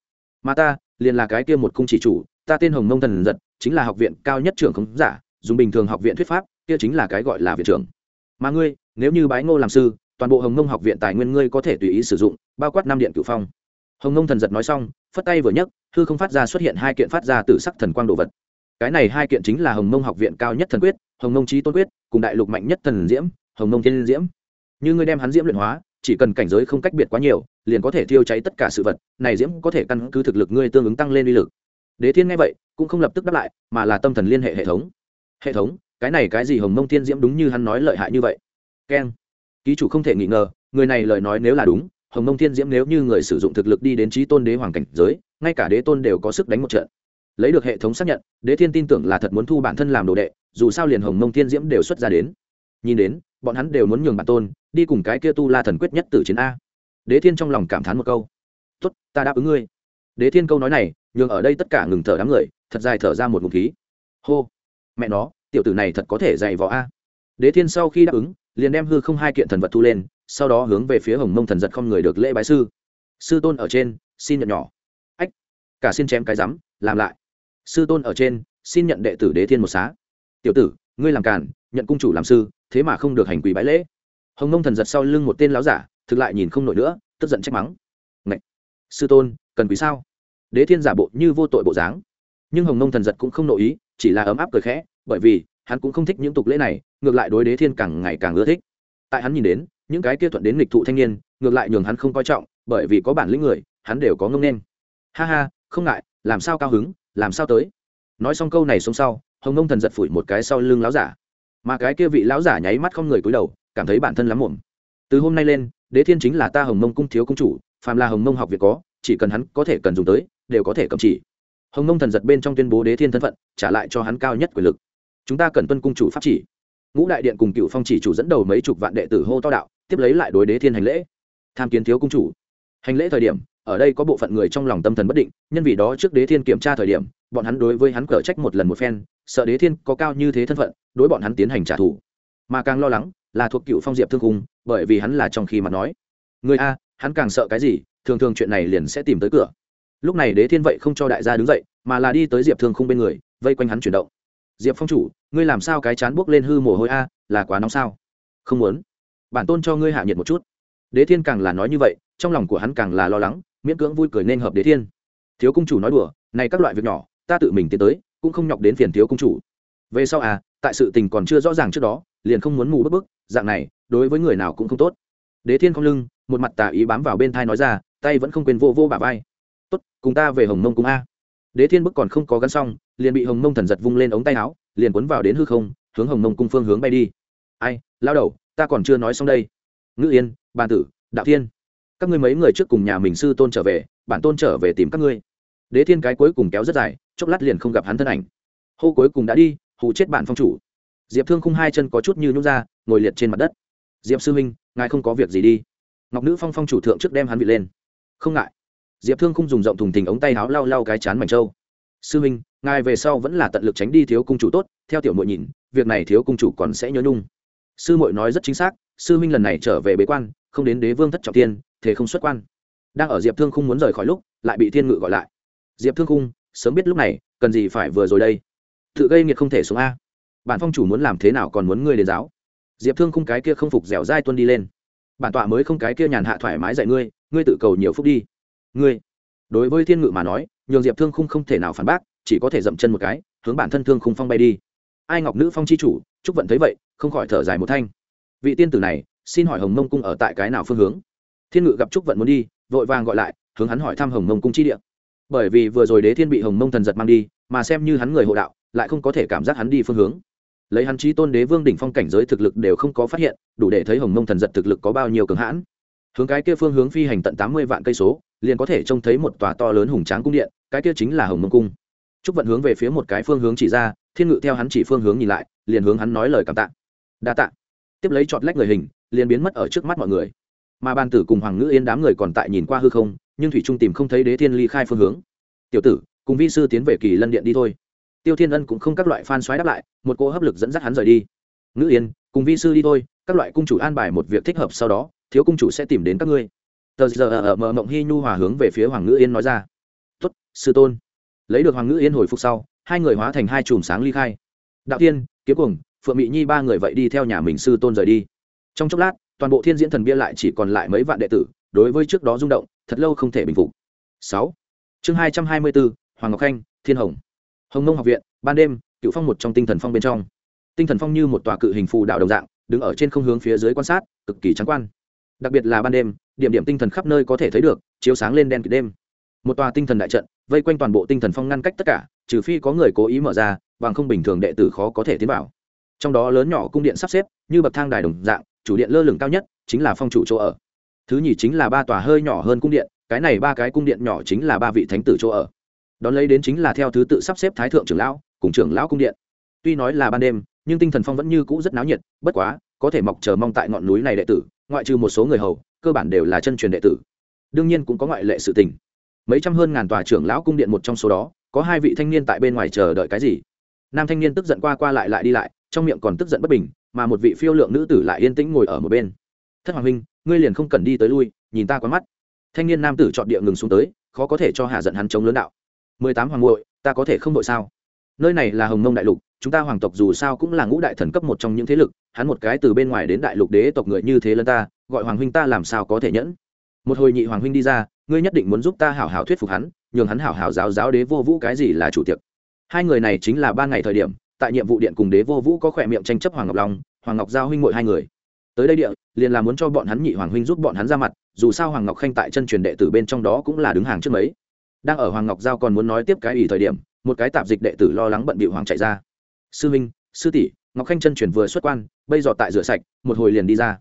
Mà ta, liền là cái kia một cung chỉ chủ, ta tên hồng Nông thần giật, chính là học viện cao nhất trưởng khống giả, dùng bình thường học viện thuyết pháp, kia chính là cái gọi là viện trưởng. Mà ngươi nếu như bái ngô làm sư, toàn bộ hồng Nông học viện tài nguyên ngươi có thể tùy ý sử dụng, bao quát năm điện cửu phong. Hồng Nông thần giật nói xong, phất tay vừa nhấc, hư không phát ra xuất hiện hai kiện phát ra từ sắc thần quang đồ vật. Cái này hai kiện chính là hồng Nông học viện cao nhất thần quyết, hồng Nông trí tôn quyết, cùng đại lục mạnh nhất thần diễm, hồng Nông thiên diễm. Như ngươi đem hắn diễm luyện hóa, chỉ cần cảnh giới không cách biệt quá nhiều, liền có thể thiêu cháy tất cả sự vật, này diễm có thể căn cứ thực lực ngươi tương ứng tăng lên uy lực. Đế thiên nghe vậy, cũng không lập tức đáp lại, mà là tâm thần liên hệ hệ thống. Hệ thống, cái này cái gì hồng mông thiên diễm đúng như hắn nói lợi hại như vậy? Keng. Ký chủ không thể nghi ngờ, người này lời nói nếu là đúng, hồng mông thiên diễm nếu như người sử dụng thực lực đi đến trí tôn đế hoàng cảnh giới, ngay cả đế tôn đều có sức đánh một trận. Lấy được hệ thống xác nhận, đế thiên tin tưởng là thật muốn thu bản thân làm đồ đệ, dù sao liền hồng mông thiên diễm đều xuất ra đến. Nhìn đến, bọn hắn đều muốn nhường bản tôn, đi cùng cái kia tu la thần quyết nhất tử chiến a. Đế thiên trong lòng cảm thán một câu. Tốt, ta đáp ứng ngươi. Đế thiên câu nói này, nhường ở đây tất cả ngừng thở đám người, thật dài thở ra một ngụm khí. Hô. Mẹ nó, tiểu tử này thật có thể dạy võ a đế thiên sau khi đáp ứng, liền đem hư không hai kiện thần vật thu lên, sau đó hướng về phía hồng mông thần giật không người được lễ bái sư. Sư tôn ở trên, xin nhận nhỏ. Ách, cả xin chém cái rắm, làm lại. Sư tôn ở trên, xin nhận đệ tử đế thiên một xá. Tiểu tử, ngươi làm càn, nhận cung chủ làm sư, thế mà không được hành quỳ bái lễ. Hồng mông thần giật sau lưng một tên láo giả, thực lại nhìn không nổi nữa, tức giận trách mắng. Ngậy! sư tôn, cần quý sao? Đế thiên giả bộ như vô tội bộ dáng. Nhưng hồng mông thần giật cũng không nội ý, chỉ là ấm áp cười khẽ, bởi vì, hắn cũng không thích những tục lễ này ngược lại đối đế thiên càng ngày càng ưa thích. Tại hắn nhìn đến, những cái kia thuận đến nghịch thụ thanh niên, ngược lại nhường hắn không coi trọng, bởi vì có bản lĩnh người, hắn đều có ngông nên ha ha, không ngại, làm sao cao hứng, làm sao tới. Nói xong câu này xuống sau, hồng nông thần giật phủi một cái sau lưng láo giả. Mà cái kia vị lão giả nháy mắt không người cúi đầu, cảm thấy bản thân lắm muộn. Từ hôm nay lên, đế thiên chính là ta hồng mông cung thiếu công chủ, phàm là hồng mông học việc có, chỉ cần hắn có thể cần dùng tới, đều có thể cầm chỉ. Hồng mông thần giật bên trong tuyên bố đế thiên thân phận, trả lại cho hắn cao nhất quyền lực. Chúng ta cần tuân cung chủ pháp chỉ ngũ đại điện cùng cựu phong chỉ chủ dẫn đầu mấy chục vạn đệ tử hô to đạo, tiếp lấy lại đối đế thiên hành lễ. Tham kiến thiếu cung chủ. Hành lễ thời điểm, ở đây có bộ phận người trong lòng tâm thần bất định, nhân vì đó trước đế thiên kiểm tra thời điểm, bọn hắn đối với hắn cở trách một lần một phen, sợ đế thiên có cao như thế thân phận, đối bọn hắn tiến hành trả thù. Mà càng lo lắng, là thuộc cựu phong diệp thương cung, bởi vì hắn là trong khi mà nói. Người a, hắn càng sợ cái gì, thường thường chuyện này liền sẽ tìm tới cửa. Lúc này đế thiên vậy không cho đại gia đứng dậy, mà là đi tới diệp thương khung bên người, vây quanh hắn chuyển động diệp phong chủ, ngươi làm sao cái chán buốc lên hư mồ hôi a, là quá nóng sao? Không muốn. Bản tôn cho ngươi hạ nhiệt một chút. Đế thiên càng là nói như vậy, trong lòng của hắn càng là lo lắng, miễn cưỡng vui cười nên hợp đế thiên. Thiếu cung chủ nói đùa, này các loại việc nhỏ, ta tự mình tiến tới, cũng không nhọc đến phiền thiếu cung chủ. Về sau à tại sự tình còn chưa rõ ràng trước đó, liền không muốn mù bức bức, dạng này, đối với người nào cũng không tốt. Đế thiên không lưng, một mặt tà ý bám vào bên thai nói ra, tay vẫn không quên vô vô bà vai. Tốt, cùng ta về hồng mông cung a đế thiên bức còn không có gắn xong, liền bị hồng mông thần giật vung lên ống tay áo, liền cuốn vào đến hư không, hướng hồng mông cung phương hướng bay đi. Ai, lao đầu, ta còn chưa nói xong đây. Ngữ yên bàn tử, đạo thiên. Các ngươi mấy người trước cùng nhà mình sư tôn trở về, bản tôn trở về tìm các ngươi. Đế thiên cái cuối cùng kéo rất dài, chốc lát liền không gặp hắn thân ảnh. Hô cuối cùng đã đi, hù chết bản phong chủ. Diệp thương khung hai chân có chút như nhút ra, ngồi liệt trên mặt đất. Diệp sư huynh, ngài không có việc gì đi. Ngọc nữ phong phong chủ thượng trước đem hắn bị lên. Không ngại diệp thương không dùng rộng thùng thình ống tay áo lau lau cái chán mảnh trâu. Sư huynh ngài về sau vẫn là tận lực tránh đi thiếu cung chủ tốt, theo tiểu mội nhìn, việc này thiếu cung chủ còn sẽ nhớ nhung. Sư mội nói rất chính xác, sư huynh lần này trở về bế quan, không đến đế vương thất trọng tiên, thế không xuất quan. Đang ở diệp thương không muốn rời khỏi lúc, lại bị thiên ngự gọi lại. Diệp thương khung sớm biết lúc này, cần gì phải vừa rồi đây? Tự gây nghiệt không thể xuống a. Bản phong chủ muốn làm thế nào còn muốn ngươi đến giáo. Diệp thương khung cái kia không phục dẻo dai tuân đi lên. Bản tọa mới không cái kia nhàn hạ thoải mái dạy ngươi ngươi tự cầu nhiều phúc đi ngươi. Đối với thiên ngự mà nói, nhường diệp thương khung không thể nào phản bác, chỉ có thể dậm chân một cái, hướng bản thân thương khung phong bay đi. Ai ngọc nữ phong chi chủ trúc vận thấy vậy, không khỏi thở dài một thanh. Vị tiên tử này, xin hỏi hồng mông cung ở tại cái nào phương hướng? Thiên ngự gặp trúc vận muốn đi, vội vàng gọi lại, hướng hắn hỏi thăm hồng mông cung chi địa. Bởi vì vừa rồi đế thiên bị hồng mông thần giật mang đi, mà xem như hắn người hộ đạo, lại không có thể cảm giác hắn đi phương hướng. Lấy hắn trí tôn đế vương đỉnh phong cảnh giới thực lực đều không có phát hiện, đủ để thấy hồng mông thần giật thực lực có bao nhiêu cường hãn. Hướng cái kia phương hướng phi hành tận tám mươi vạn cây số liền có thể trông thấy một tòa to lớn hùng tráng cung điện, cái kia chính là hồng mông cung. Trúc vận hướng về phía một cái phương hướng chỉ ra, thiên ngự theo hắn chỉ phương hướng nhìn lại, liền hướng hắn nói lời cảm tạ. Đa tạ. Tiếp lấy chọt lách người hình, liền biến mất ở trước mắt mọi người. Mà ban tử cùng hoàng ngữ yên đám người còn tại nhìn qua hư không, nhưng thủy trung tìm không thấy đế thiên ly khai phương hướng. Tiểu tử, cùng vi sư tiến về kỳ lân điện đi thôi. Tiêu thiên ân cũng không các loại phan xoáy đáp lại, một cô hấp lực dẫn dắt hắn rời đi. Ngữ yên, cùng vi sư đi thôi, các loại cung chủ an bài một việc thích hợp sau đó, thiếu cung chủ sẽ tìm đến các ngươi tờ giờ ở mở mộng hy nhu hòa hướng về phía hoàng ngữ yên nói ra. Tuất sư tôn. Lấy được hoàng ngữ yên hồi phục sau, hai người hóa thành hai chùm sáng ly khai. Đạo tiên, kiếm cùng phượng mỹ nhi ba người vậy đi theo nhà mình sư tôn rời đi. Trong chốc lát, toàn bộ thiên diễn thần bia lại chỉ còn lại mấy vạn đệ tử, đối với trước đó rung động, thật lâu không thể bình phục. Sáu, chương hai trăm hai mươi bốn, hoàng ngọc khanh, thiên hồng. Hồng nông học viện, ban đêm, cựu phong một trong tinh thần phong bên trong. Tinh thần phong như một tòa cự hình phù đạo đồng dạng, đứng ở trên không hướng phía dưới quan sát, cực kỳ trắng quan. Đặc biệt là ban đêm điểm điểm tinh thần khắp nơi có thể thấy được, chiếu sáng lên đen kịt đêm. Một tòa tinh thần đại trận, vây quanh toàn bộ tinh thần phong ngăn cách tất cả, trừ phi có người cố ý mở ra, bằng không bình thường đệ tử khó có thể tiến vào. Trong đó lớn nhỏ cung điện sắp xếp, như bậc thang đài đồng dạng, chủ điện lơ lửng cao nhất, chính là phong chủ chỗ ở. Thứ nhì chính là ba tòa hơi nhỏ hơn cung điện, cái này ba cái cung điện nhỏ chính là ba vị thánh tử chỗ ở. Đón lấy đến chính là theo thứ tự sắp xếp thái thượng trưởng lão, cùng trưởng lão cung điện. Tuy nói là ban đêm, nhưng tinh thần phong vẫn như cũ rất náo nhiệt, bất quá, có thể mọc chờ mong tại ngọn núi này đệ tử, ngoại trừ một số người hầu cơ bản đều là chân truyền đệ tử. Đương nhiên cũng có ngoại lệ sự tình. Mấy trăm hơn ngàn tòa trưởng lão cung điện một trong số đó, có hai vị thanh niên tại bên ngoài chờ đợi cái gì? Nam thanh niên tức giận qua qua lại lại đi lại, trong miệng còn tức giận bất bình, mà một vị phiêu lượng nữ tử lại yên tĩnh ngồi ở một bên. Thất hoàng huynh, ngươi liền không cần đi tới lui, nhìn ta quá mắt. Thanh niên nam tử chọn địa ngừng xuống tới, khó có thể cho hạ giận hắn chống lớn đạo. Mười tám hoàng hội ta có thể không đội sao? Nơi này là hồng mông đại lục, chúng ta hoàng tộc dù sao cũng là ngũ đại thần cấp một trong những thế lực, hắn một cái từ bên ngoài đến đại lục đế tộc người như thế lân ta gọi hoàng huynh ta làm sao có thể nhẫn? Một hồi nhị hoàng huynh đi ra, ngươi nhất định muốn giúp ta hảo hảo thuyết phục hắn, nhường hắn hảo hảo giáo giáo đế vô vũ cái gì là chủ tiệc. Hai người này chính là ba ngày thời điểm, tại nhiệm vụ điện cùng đế vô vũ có khỏe miệng tranh chấp hoàng ngọc long, hoàng ngọc giao huynh mội hai người. Tới đây địa, liền là muốn cho bọn hắn nhị hoàng huynh giúp bọn hắn ra mặt, dù sao hoàng ngọc khanh tại chân truyền đệ tử bên trong đó cũng là đứng hàng trước mấy. Đang ở hoàng ngọc giao còn muốn nói tiếp cái ủy thời điểm, một cái tạp dịch đệ tử lo lắng bận bị hoàng chạy ra. Sư huynh, sư tỷ, ngọc khanh chân truyền vừa xuất quan, bây giờ tại rửa sạch, một hồi liền đi ra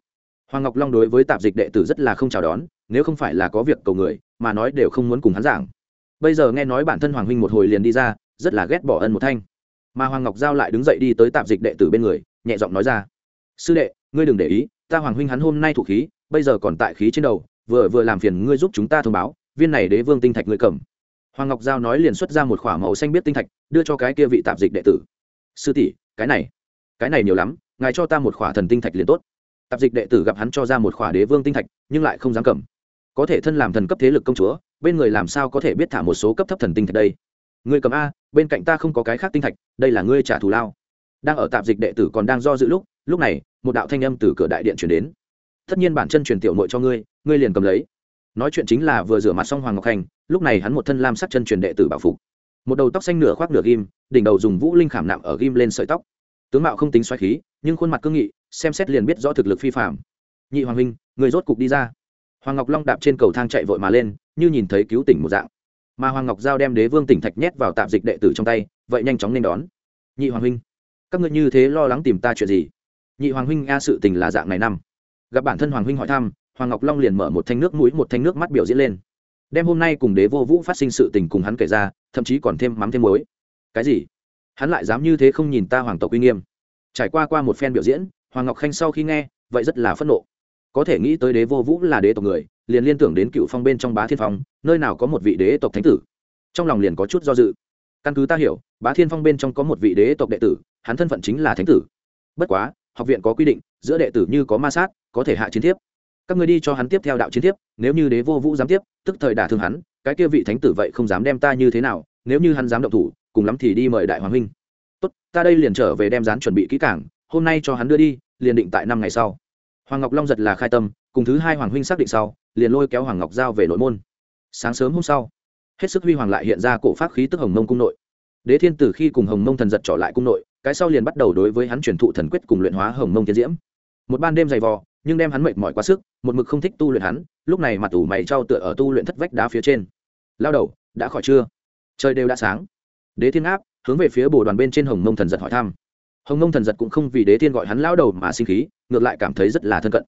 hoàng ngọc long đối với tạp dịch đệ tử rất là không chào đón, nếu không phải là có việc cầu người, mà nói đều không muốn cùng hắn giảng. Bây giờ nghe nói bản thân hoàng huynh một hồi liền đi ra, rất là ghét bỏ ân một thanh. Mà hoàng ngọc giao lại đứng dậy đi tới tạp dịch đệ tử bên người, nhẹ giọng nói ra, sư đệ, ngươi đừng để ý, ta hoàng huynh hắn hôm nay thủ khí, bây giờ còn tại khí trên đầu, vừa vừa làm phiền ngươi giúp chúng ta thông báo, viên này đế vương tinh thạch ngươi cầm. Hoàng ngọc giao nói liền xuất ra một k h ỏ a màu xanh biết tinh thạch, đưa cho cái kia vị tạp dịch đệ tử. Sư tỷ, cái này cái này nhiều lắm, ngài cho ta một k h ỏ a thần tinh thạch liền tốt tạp dịch đệ tử gặp hắn cho ra một khỏa đế vương tinh thạch, nhưng lại không dám cầm. Có thể thân làm thần cấp thế lực công chúa, bên người làm sao có thể biết thả một số cấp thấp thần tinh thạch đây? Ngươi cầm a, bên cạnh ta không có cái khác tinh thạch, đây là ngươi trả thù lao. Đang ở tạp dịch đệ tử còn đang do dự lúc lúc này, một đạo thanh âm từ cửa đại điện chuyển đến. Tất nhiên bản chân truyền tiểu nội cho ngươi ngươi liền cầm lấy. Nói chuyện chính là vừa rửa mặt xong hoàng ngọc khanh lúc này hắn một thân lam sắc chân truyền đệ tử bảo phục. Một đầu tóc xanh nửa khoác nửa ghim, đỉnh đầu dùng vũ linh khảm nạm ở ghim lên sợi tóc. Tướng mạo không tính xoáy khí, nhưng khuôn mặt cương nghị xem xét liền biết rõ thực lực phi phạm. Nhị hoàng huynh, người rốt cục đi ra. Hoàng ngọc long đạp trên cầu thang chạy vội mà lên, như nhìn thấy cứu tỉnh một dạng. Mà hoàng ngọc giao đem đế vương tỉnh thạch nhét vào tạm dịch đệ tử trong tay, vậy nhanh chóng nên đón. Nhị hoàng huynh, các ngươi như thế lo lắng tìm ta chuyện gì? Nhị hoàng huynh, a, sự tình là dạng này năm. Gặp bản thân hoàng huynh hỏi thăm, hoàng ngọc long liền mở một thanh nước mũi, một thanh nước mắt biểu diễn lên. Đem hôm nay cùng đế vô vũ phát sinh sự tình cùng hắn kể ra, thậm chí còn thêm mắm thêm muối. Cái gì? Hắn lại dám như thế không nhìn ta hoàng tộc uy nghiêm. Trải qua qua một phen biểu diễn hoàng ngọc khanh sau khi nghe, vậy rất là phẫn nộ. Có thể nghĩ tới đế vô vũ là đế tộc người, liền liên tưởng đến cựu phong bên trong bá thiên phong, nơi nào có một vị đế tộc thánh tử. Trong lòng liền có chút do dự. Căn cứ ta hiểu, bá thiên phong bên trong có một vị đế tộc đệ tử, hắn thân phận chính là thánh tử. Bất quá, học viện có quy định, giữa đệ tử như có ma sát, có thể hạ chiến thiếp. Các người đi cho hắn tiếp theo đạo chiến thiếp, nếu như đế vô vũ dám tiếp, tức thời đả thương hắn, cái kia vị thánh tử vậy không dám đem ta như thế nào, nếu như hắn dám động thủ, cùng lắm thì đi mời đại hoàng huynh. Tốt, ta đây liền trở về đem rán chuẩn bị kỹ cảng hôm nay cho hắn đưa đi, liền định tại năm ngày sau. Hoàng ngọc long giật là khai tâm, cùng thứ hai hoàng huynh xác định sau, liền lôi kéo hoàng ngọc giao về nội môn. Sáng sớm hôm sau, hết sức huy hoàng lại hiện ra cổ pháp khí tức hồng mông cung nội. Đế thiên tử khi cùng hồng mông thần giật trở lại cung nội, cái sau liền bắt đầu đối với hắn truyền thụ thần quyết cùng luyện hóa hồng mông tiến diễm. Một ban đêm dày vò, nhưng đem hắn mệt mỏi quá sức, một mực không thích tu luyện hắn, lúc này mặt ủ mày trao tựa ở tu luyện thất vách đá phía trên. Lao đầu, đã khỏi chưa? Trời đều đã sáng. Đế thiên áp, hướng về phía bồ đoàn bên trên hồng mông thần giật hỏi thăm hồng Nông thần giật cũng không vì đế thiên gọi hắn lao đầu mà sinh khí, ngược lại cảm thấy rất là thân cận.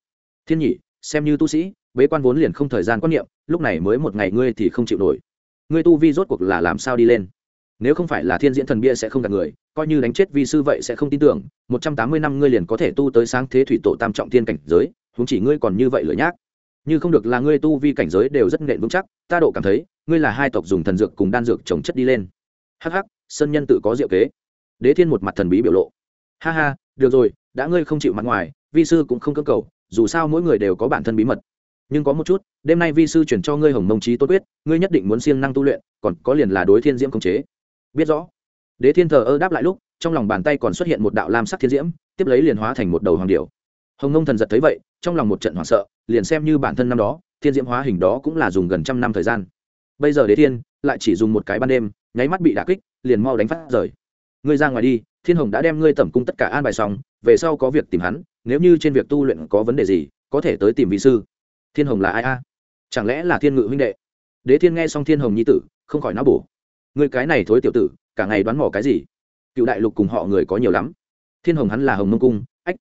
Thiên nhị xem như tu sĩ, bế quan vốn liền không thời gian quan niệm, lúc này mới một ngày ngươi thì không chịu nổi. Ngươi tu vi rốt cuộc là làm sao đi lên? Nếu không phải là thiên diễn thần bia sẽ không gạt người, coi như đánh chết vi sư vậy sẽ không tin tưởng, một trăm tám mươi năm ngươi liền có thể tu tới sáng thế thủy tổ tam trọng thiên cảnh giới, huống chỉ ngươi còn như vậy lửa nhác. Như không được là ngươi tu vi cảnh giới đều rất nện vững chắc, ta độ cảm thấy, ngươi là hai tộc dùng thần dược cùng đan dược trồng chất đi lên. Hắc hắc, sơn nhân tự có diệu kế. Đế thiên một mặt thần bí biểu lộ ha ha, được rồi, đã ngươi không chịu mặt ngoài, vi sư cũng không cơ cầu, dù sao mỗi người đều có bản thân bí mật. Nhưng có một chút, đêm nay vi sư chuyển cho ngươi hồng mông trí tốt quyết, ngươi nhất định muốn siêng năng tu luyện, còn có liền là đối thiên diễm công chế. Biết rõ. Đế thiên thờ ơ đáp lại lúc, trong lòng bàn tay còn xuất hiện một đạo lam sắc thiên diễm, tiếp lấy liền hóa thành một đầu hoàng điệu hồng nông thần giật thấy vậy, trong lòng một trận hoảng sợ, liền xem như bản thân năm đó, thiên diễm hóa hình đó cũng là dùng gần trăm năm thời gian. Bây giờ đế thiên lại chỉ dùng một cái ban đêm, nháy mắt bị đả kích, liền mau đánh phát rời. Ngươi ra ngoài đi thiên hồng đã đem ngươi tẩm cung tất cả an bài xong, về sau có việc tìm hắn, nếu như trên việc tu luyện có vấn đề gì, có thể tới tìm vị sư. Thiên hồng là ai a? Chẳng lẽ là thiên ngự huynh đệ? Đế thiên nghe xong thiên hồng nhi tử, không khỏi não bổ. Người cái này thối tiểu tử, cả ngày đoán mò cái gì? Cựu đại lục cùng họ người có nhiều lắm. Thiên hồng hắn là hồng mông cung, ách.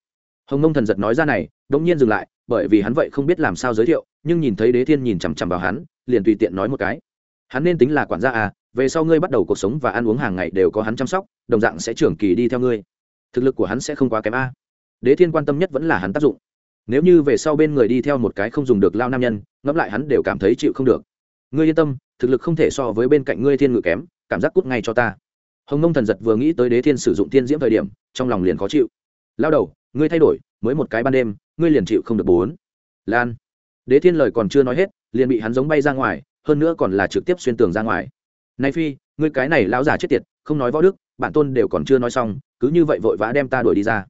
Hồng mông thần giật nói ra này đông nhiên dừng lại, bởi vì hắn vậy không biết làm sao giới thiệu, nhưng nhìn thấy đế thiên nhìn chằm chằm vào hắn, liền tùy tiện nói một cái. Hắn nên tính là quản gia à về sau ngươi bắt đầu cuộc sống và ăn uống hàng ngày đều có hắn chăm sóc, đồng dạng sẽ trưởng kỳ đi theo ngươi. Thực lực của hắn sẽ không quá kém a. Đế thiên quan tâm nhất vẫn là hắn tác dụng. Nếu như về sau bên người đi theo một cái không dùng được lao nam nhân, ngẫm lại hắn đều cảm thấy chịu không được. Ngươi yên tâm, thực lực không thể so với bên cạnh ngươi thiên ngự kém, cảm giác cút ngay cho ta. Hồng nông thần giật vừa nghĩ tới đế thiên sử dụng tiên diễm thời điểm, trong lòng liền khó chịu. Lao đầu, ngươi thay đổi, mới một cái ban đêm, ngươi liền chịu không được bốn. Lan. Đế thiên lời còn chưa nói hết, liền bị hắn giống bay ra ngoài, hơn nữa còn là trực tiếp xuyên tường ra ngoài nay phi, ngươi cái này lão già chết tiệt, không nói võ đức, bản tôn đều còn chưa nói xong, cứ như vậy vội vã đem ta đuổi đi ra.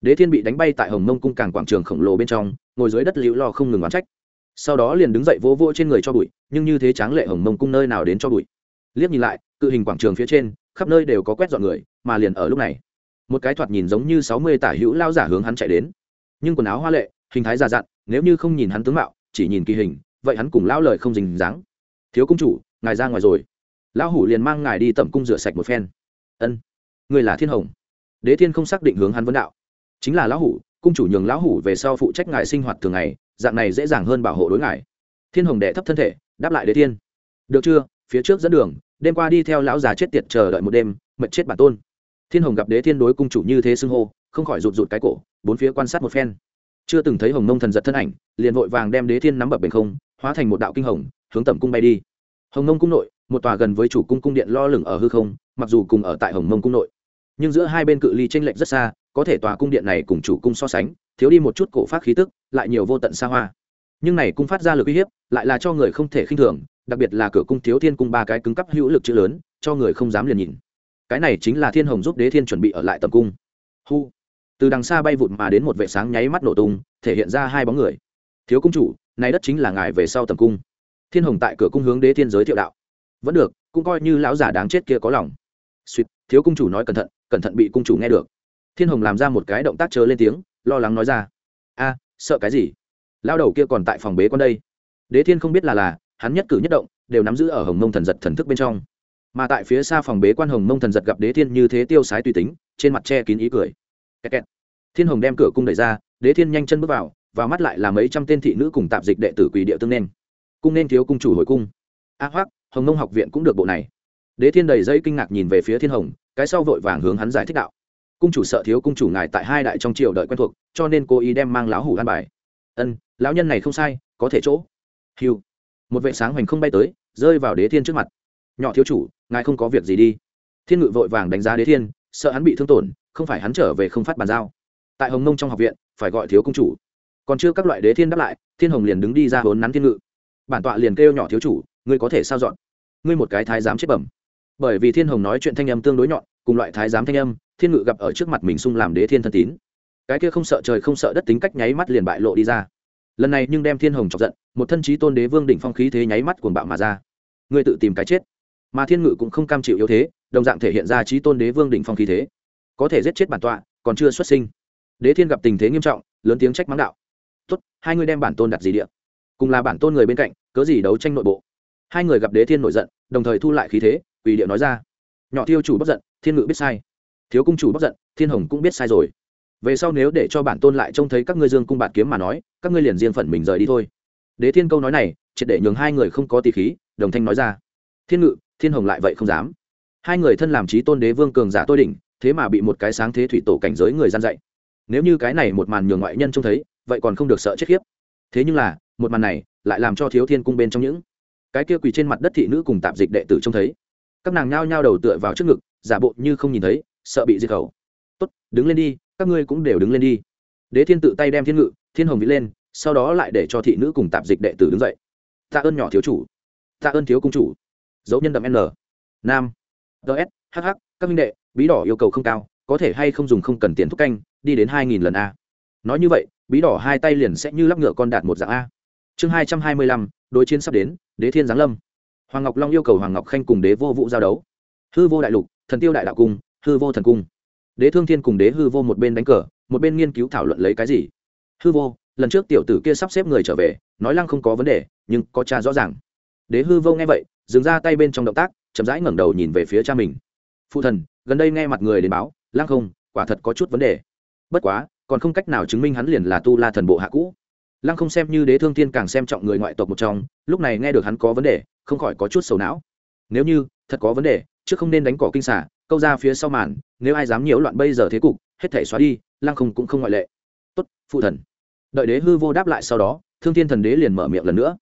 Đế thiên bị đánh bay tại hồng mông cung càng quảng trường khổng lồ bên trong, ngồi dưới đất liễu lo không ngừng oán trách. Sau đó liền đứng dậy vỗ vỗ trên người cho bụi, nhưng như thế tráng lệ hồng mông cung nơi nào đến cho bụi. Liếc nhìn lại, cự hình quảng trường phía trên, khắp nơi đều có quét dọn người, mà liền ở lúc này, một cái thoạt nhìn giống như sáu mươi tả hữu lao giả hướng hắn chạy đến. Nhưng quần áo hoa lệ, hình thái già dặn, nếu như không nhìn hắn tướng mạo, chỉ nhìn kỳ hình, vậy hắn cùng lão lời không dình dáng. Thiếu công chủ, ngài ra ngoài rồi lão hủ liền mang ngài đi tẩm cung rửa sạch một phen. Ân, người là thiên hồng. Đế thiên không xác định hướng hắn vấn đạo. Chính là lão hủ, cung chủ nhường lão hủ về sau phụ trách ngài sinh hoạt thường ngày, dạng này dễ dàng hơn bảo hộ đối ngài. Thiên hồng đệ thấp thân thể, đáp lại đế thiên. Được chưa, phía trước dẫn đường, đêm qua đi theo lão già chết tiệt chờ đợi một đêm mật chết bản tôn. Thiên hồng gặp đế thiên đối cung chủ như thế xưng hô, không khỏi rụt rụt cái cổ, bốn phía quan sát một phen. Chưa từng thấy hồng nông thần giật thân ảnh, liền vội vàng đem đế thiên nắm bập bền không, hóa thành một đạo kinh hồng, hướng tẩm cung bay đi. Hồng nông cung nội một tòa gần với chủ cung cung điện lo lửng ở hư không, mặc dù cùng ở tại hồng Mông cung nội. Nhưng giữa hai bên cự ly tranh lệch rất xa, có thể tòa cung điện này cùng chủ cung so sánh, thiếu đi một chút cổ phát khí tức, lại nhiều vô tận xa hoa. Nhưng này cung phát ra lực uy hiếp, lại là cho người không thể khinh thường, đặc biệt là cửa cung thiếu thiên cung ba cái cứng cắp hữu lực chữ lớn, cho người không dám liền nhìn. Cái này chính là thiên hồng giúp đế thiên chuẩn bị ở lại tầm cung. Hu. Từ đằng xa bay vụt mà đến một vệ sáng nháy mắt nổ tung, thể hiện ra hai bóng người. Thiếu cung chủ, này đất chính là ngài về sau tầm cung. Thiên hồng tại cửa cung hướng đế thiên giới thiệu đạo vẫn được, cũng coi như lão giả đáng chết kia có lòng. Suýt thiếu cung chủ nói cẩn thận cẩn thận bị cung chủ nghe được. Thiên hồng làm ra một cái động tác chớ lên tiếng, lo lắng nói ra. A, sợ cái gì? Lao đầu kia còn tại phòng bế con đây. Đế thiên không biết là là, hắn nhất cử nhất động, đều nắm giữ ở hồng mông thần giật thần thức bên trong. Mà tại phía xa phòng bế quan hồng mông thần giật gặp đế thiên như thế tiêu sái tùy tính, trên mặt che kín ý cười. Kẹt kẹt. thiên hồng đem cửa cung đẩy ra, đế thiên nhanh chân bước vào và mắt lại là mấy trăm tên thị nữ cùng tạp dịch đệ tử quỷ địa tương nên. Cung nên thiếu cung chủ hồi cung. A hoắc hồng Nông học viện cũng được bộ này. Đế thiên đầy dây kinh ngạc nhìn về phía thiên hồng, cái sau vội vàng hướng hắn giải thích đạo. Cung chủ sợ thiếu cung chủ ngài tại hai đại trong triều đợi quen thuộc, cho nên cô ý đem mang lão hủ an bài. Ân, lão nhân này không sai, có thể chỗ. Hiu một vệ sáng hoành không bay tới, rơi vào đế thiên trước mặt. Nhỏ thiếu chủ, ngài không có việc gì đi. Thiên ngự vội vàng đánh giá đế thiên, sợ hắn bị thương tổn, không phải hắn trở về không phát bàn giao. Tại hồng nông trong học viện, phải gọi thiếu công chủ. Còn chưa các loại đế thiên đáp lại, thiên hồng liền đứng đi ra hốn nắn thiên ngự. Bản tọa liền kêu nhỏ thiếu chủ ngươi có thể sao dọn? Ngươi một cái thái giám chết bẩm. Bởi vì thiên hồng nói chuyện thanh âm tương đối nhọn, cùng loại thái giám thanh âm, thiên ngự gặp ở trước mặt mình sung làm đế thiên thân tín. Cái kia không sợ trời không sợ đất tính cách nháy mắt liền bại lộ đi ra. Lần này nhưng đem thiên hồng chọc giận, một thân trí tôn đế vương đỉnh phong khí thế nháy mắt cuồng bạo mà ra. Ngươi tự tìm cái chết. Mà thiên ngự cũng không cam chịu yếu thế, đồng dạng thể hiện ra trí tôn đế vương đỉnh phong khí thế. Có thể giết chết bản tọa, còn chưa xuất sinh. Đế thiên gặp tình thế nghiêm trọng, lớn tiếng trách mắng đạo. Tốt, hai người đem bản tôn đặt gì địa? Cùng là bản tôn người bên cạnh, cớ gì đấu tranh nội bộ? Hai người gặp đế thiên nổi giận, đồng thời thu lại khí thế quỷ điệu nói ra. Nhỏ thiêu chủ bất giận, thiên ngự biết sai. Thiếu cung chủ bất giận, thiên hồng cũng biết sai rồi. Về sau nếu để cho bản tôn lại trông thấy các ngươi dương cung bạt kiếm mà nói, các ngươi liền riêng phận mình rời đi thôi. Đế thiên câu nói này, triệt để nhường hai người không có tỷ khí, đồng thanh nói ra. Thiên ngự, thiên hồng lại vậy không dám. Hai người thân làm trí tôn đế vương cường giả tôi đỉnh, thế mà bị một cái sáng thế thủy tổ cảnh giới người gian dạy. Nếu như cái này một màn nhường ngoại nhân trông thấy, vậy còn không được sợ chết khiếp. Thế nhưng là, một màn này lại làm cho thiếu thiên cung bên trong những cái kia quỳ trên mặt đất thị nữ cùng tạp dịch đệ tử trông thấy. Các nàng nhao nhao đầu tựa vào trước ngực, giả bộ như không nhìn thấy, sợ bị diệt khẩu. Tốt, đứng lên đi, các ngươi cũng đều đứng lên đi. Đế thiên tự tay đem thiên ngự, thiên hồng vĩ lên, sau đó lại để cho thị nữ cùng tạp dịch đệ tử đứng dậy. Tạ ơn nhỏ thiếu chủ. Tạ ơn thiếu cung chủ. Dấu nhân đậm n. Nam. Ts hh các minh đệ, bí đỏ yêu cầu không cao, có thể hay không dùng không cần tiền thúc canh, đi đến hai nghìn lần a. Nói như vậy, bí đỏ hai tay liền sẽ như lắp ngựa con đạt một dạng a chương hai trăm hai mươi lăm, đối chiến sắp đến, đế thiên giáng lâm. Hoàng ngọc long yêu cầu hoàng ngọc khanh cùng đế vô vụ giao đấu. Hư vô đại lục, thần tiêu đại đạo cung, hư vô thần cung. Đế thương thiên cùng đế hư vô một bên đánh cờ, một bên nghiên cứu thảo luận lấy cái gì? Hư vô, lần trước tiểu tử kia sắp xếp người trở về, nói lăng không có vấn đề, nhưng có cha rõ ràng. Đế hư vô nghe vậy, dừng ra tay bên trong động tác, chậm rãi ngẩng đầu nhìn về phía cha mình. Phụ thần, gần đây nghe mặt người đến báo, lăng không, quả thật có chút vấn đề. Bất quá, còn không cách nào chứng minh hắn liền là tu la thần bộ hạ cũ lăng không xem như đế thương thiên càng xem trọng người ngoại tộc một trong, lúc này nghe được hắn có vấn đề, không khỏi có chút sầu não. Nếu như, thật có vấn đề, chứ không nên đánh cỏ kinh xả câu ra phía sau màn, nếu ai dám nhiễu loạn bây giờ thế cục, hết thể xóa đi, lăng không cũng không ngoại lệ. Tốt, phụ thần. Đợi đế hư vô đáp lại sau đó, thương thiên thần đế liền mở miệng lần nữa.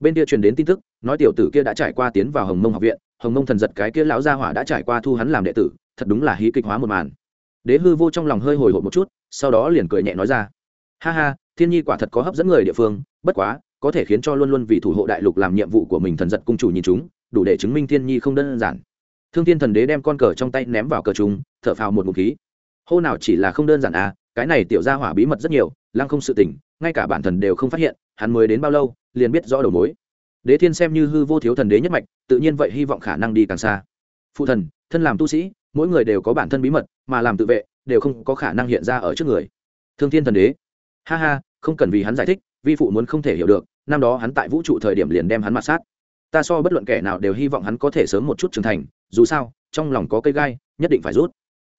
Bên kia truyền đến tin tức, nói tiểu tử kia đã trải qua tiến vào hồng mông học viện, hồng mông thần giật cái kia lão gia hỏa đã trải qua thu hắn làm đệ tử, thật đúng là hí kịch hóa một màn. Đế hư vô trong lòng hơi hồi hộp một chút, sau đó liền cười nhẹ nói ra ha ha thiên nhi quả thật có hấp dẫn người địa phương bất quá có thể khiến cho luôn luôn vì thủ hộ đại lục làm nhiệm vụ của mình thần giật cung chủ nhìn chúng đủ để chứng minh thiên nhi không đơn giản. Thương thiên thần đế đem con cờ trong tay ném vào cờ chúng thở phào một ngụm khí. Hô nào chỉ là không đơn giản à cái này tiểu gia hỏa bí mật rất nhiều lăng không sự tỉnh, ngay cả bản thần đều không phát hiện hắn mới đến bao lâu liền biết rõ đầu mối. Đế thiên xem như hư vô thiếu thần đế nhất mạch tự nhiên vậy hy vọng khả năng đi càng xa. Phụ thần thân làm tu sĩ mỗi người đều có bản thân bí mật mà làm tự vệ đều không có khả năng hiện ra ở trước người. Thương thiên thần đế ha ha, không cần vì hắn giải thích, vi phụ muốn không thể hiểu được, năm đó hắn tại vũ trụ thời điểm liền đem hắn mặt sát. Ta so bất luận kẻ nào đều hy vọng hắn có thể sớm một chút trưởng thành, dù sao, trong lòng có cây gai, nhất định phải rút.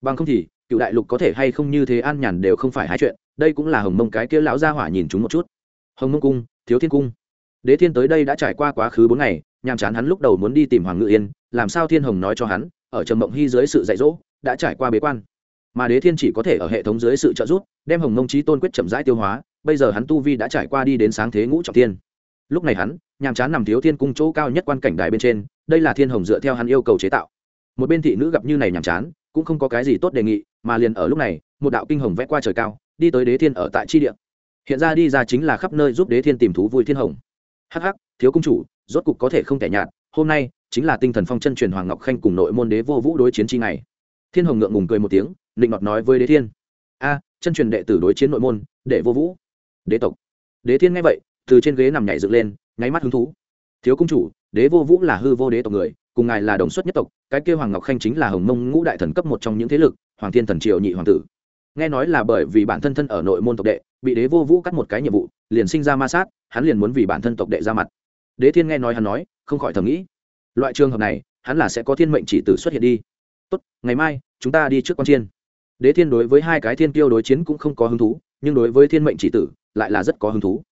Bằng không thì, cựu đại lục có thể hay không như thế an nhàn đều không phải hai chuyện, đây cũng là hồng mông cái kia lão gia hỏa nhìn chúng một chút. Hồng mông cung, thiếu thiên cung. Đế thiên tới đây đã trải qua quá khứ bốn ngày, nhàm chán hắn lúc đầu muốn đi tìm hoàng ngự yên, làm sao thiên hồng nói cho hắn, ở trầm mộng hy dưới sự dạy dỗ, đã trải qua bế quan mà đế thiên chỉ có thể ở hệ thống dưới sự trợ giúp, đem hồng mông trí tôn quyết chậm rãi tiêu hóa, bây giờ hắn tu vi đã trải qua đi đến sáng thế ngũ trọng tiên lúc này hắn, nhàm chán nằm thiếu thiên cung chỗ cao nhất quan cảnh đài bên trên, đây là thiên hồng dựa theo hắn yêu cầu chế tạo. Một bên thị nữ gặp như này nhàm chán, cũng không có cái gì tốt đề nghị, mà liền ở lúc này, một đạo kinh hồng vẽ qua trời cao, đi tới đế thiên ở tại tri địa. Hiện ra đi ra chính là khắp nơi giúp đế thiên tìm thú vui thiên hồng. Hắc hắc, thiếu công chủ, rốt cục có thể không thể nhạt, hôm nay chính là tinh thần phong chân truyền hoàng ngọc khanh cùng nội môn đế vô vũ đối chiến chi ngày. Thiên hồng ngượng ngùng cười một tiếng định ngọt nói với đế thiên. A, chân truyền đệ tử đối chiến nội môn đệ vô vũ. Đế tộc. Đế thiên nghe vậy, từ trên ghế nằm nhảy dựng lên, nháy mắt hứng thú. Thiếu công chủ, đế vô vũ là hư vô đế tộc người, cùng ngài là đồng xuất nhất tộc, cái kêu hoàng ngọc khanh chính là hồng mông ngũ đại thần cấp một trong những thế lực, hoàng thiên thần triều nhị hoàng tử. Nghe nói là bởi vì bản thân thân ở nội môn tộc đệ, bị đế vô vũ cắt một cái nhiệm vụ, liền sinh ra ma sát, hắn liền muốn vì bản thân tộc đệ ra mặt. Đế thiên nghe nói hắn nói, không khỏi thầm nghĩ. Loại trường hợp này, hắn là sẽ có thiên mệnh chỉ tử xuất hiện đi. Tốt, ngày mai, chúng ta đi trước con chiên đế thiên đối với hai cái thiên tiêu đối chiến cũng không có hứng thú, nhưng đối với thiên mệnh chỉ tử, lại là rất có hứng thú.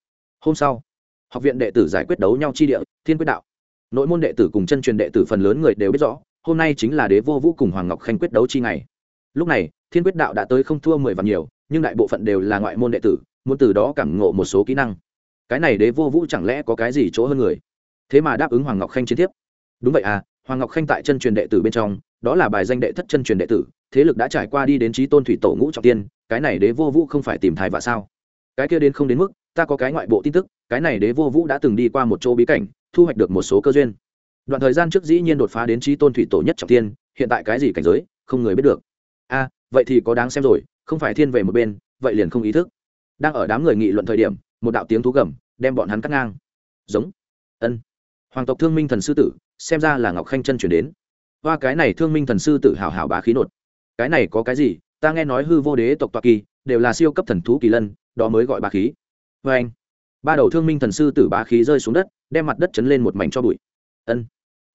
Hôm sau, học viện đệ tử giải quyết đấu nhau chi địa, thiên quyết đạo. Nội môn đệ tử cùng chân truyền đệ tử phần lớn người đều biết rõ, hôm nay chính là đế vô vũ cùng hoàng ngọc khanh quyết đấu chi ngày. Lúc này, thiên quyết đạo đã tới không thua mười vạn nhiều, nhưng đại bộ phận đều là ngoại môn đệ tử, muốn từ đó cảm ngộ một số kỹ năng. Cái này đế vô vũ chẳng lẽ có cái gì chỗ hơn người? Thế mà đáp ứng hoàng ngọc khanh chiến tiếp đúng vậy à hoàng ngọc khanh tại chân truyền đệ tử bên trong, đó là bài danh đệ thất chân truyền đệ tử thế lực đã trải qua đi đến trí tôn thủy tổ ngũ trọng tiên, cái này đế vô vũ không phải tìm thai và sao? Cái kia đến không đến mức, ta có cái ngoại bộ tin tức, cái này đế vô vũ đã từng đi qua một chỗ bí cảnh, thu hoạch được một số cơ duyên. Đoạn thời gian trước dĩ nhiên đột phá đến trí tôn thủy tổ nhất trọng tiên, hiện tại cái gì cảnh giới, không người biết được. A vậy thì có đáng xem rồi, không phải thiên về một bên, vậy liền không ý thức. Đang ở đám người nghị luận thời điểm, một đạo tiếng thú gầm, đem bọn hắn cắt ngang. Giống. Ân. Hoàng tộc thương minh thần sư tử, xem ra là ngọc khanh chân chuyển đến. Hoa cái này thương minh thần sư tử hào hào bá khí nột cái này có cái gì? Ta nghe nói hư vô đế tộc toa kỳ đều là siêu cấp thần thú kỳ lân, đó mới gọi bá khí. Vê anh, ba đầu thương minh thần sư tử bá khí rơi xuống đất, đem mặt đất chấn lên một mảnh cho bụi. Ân,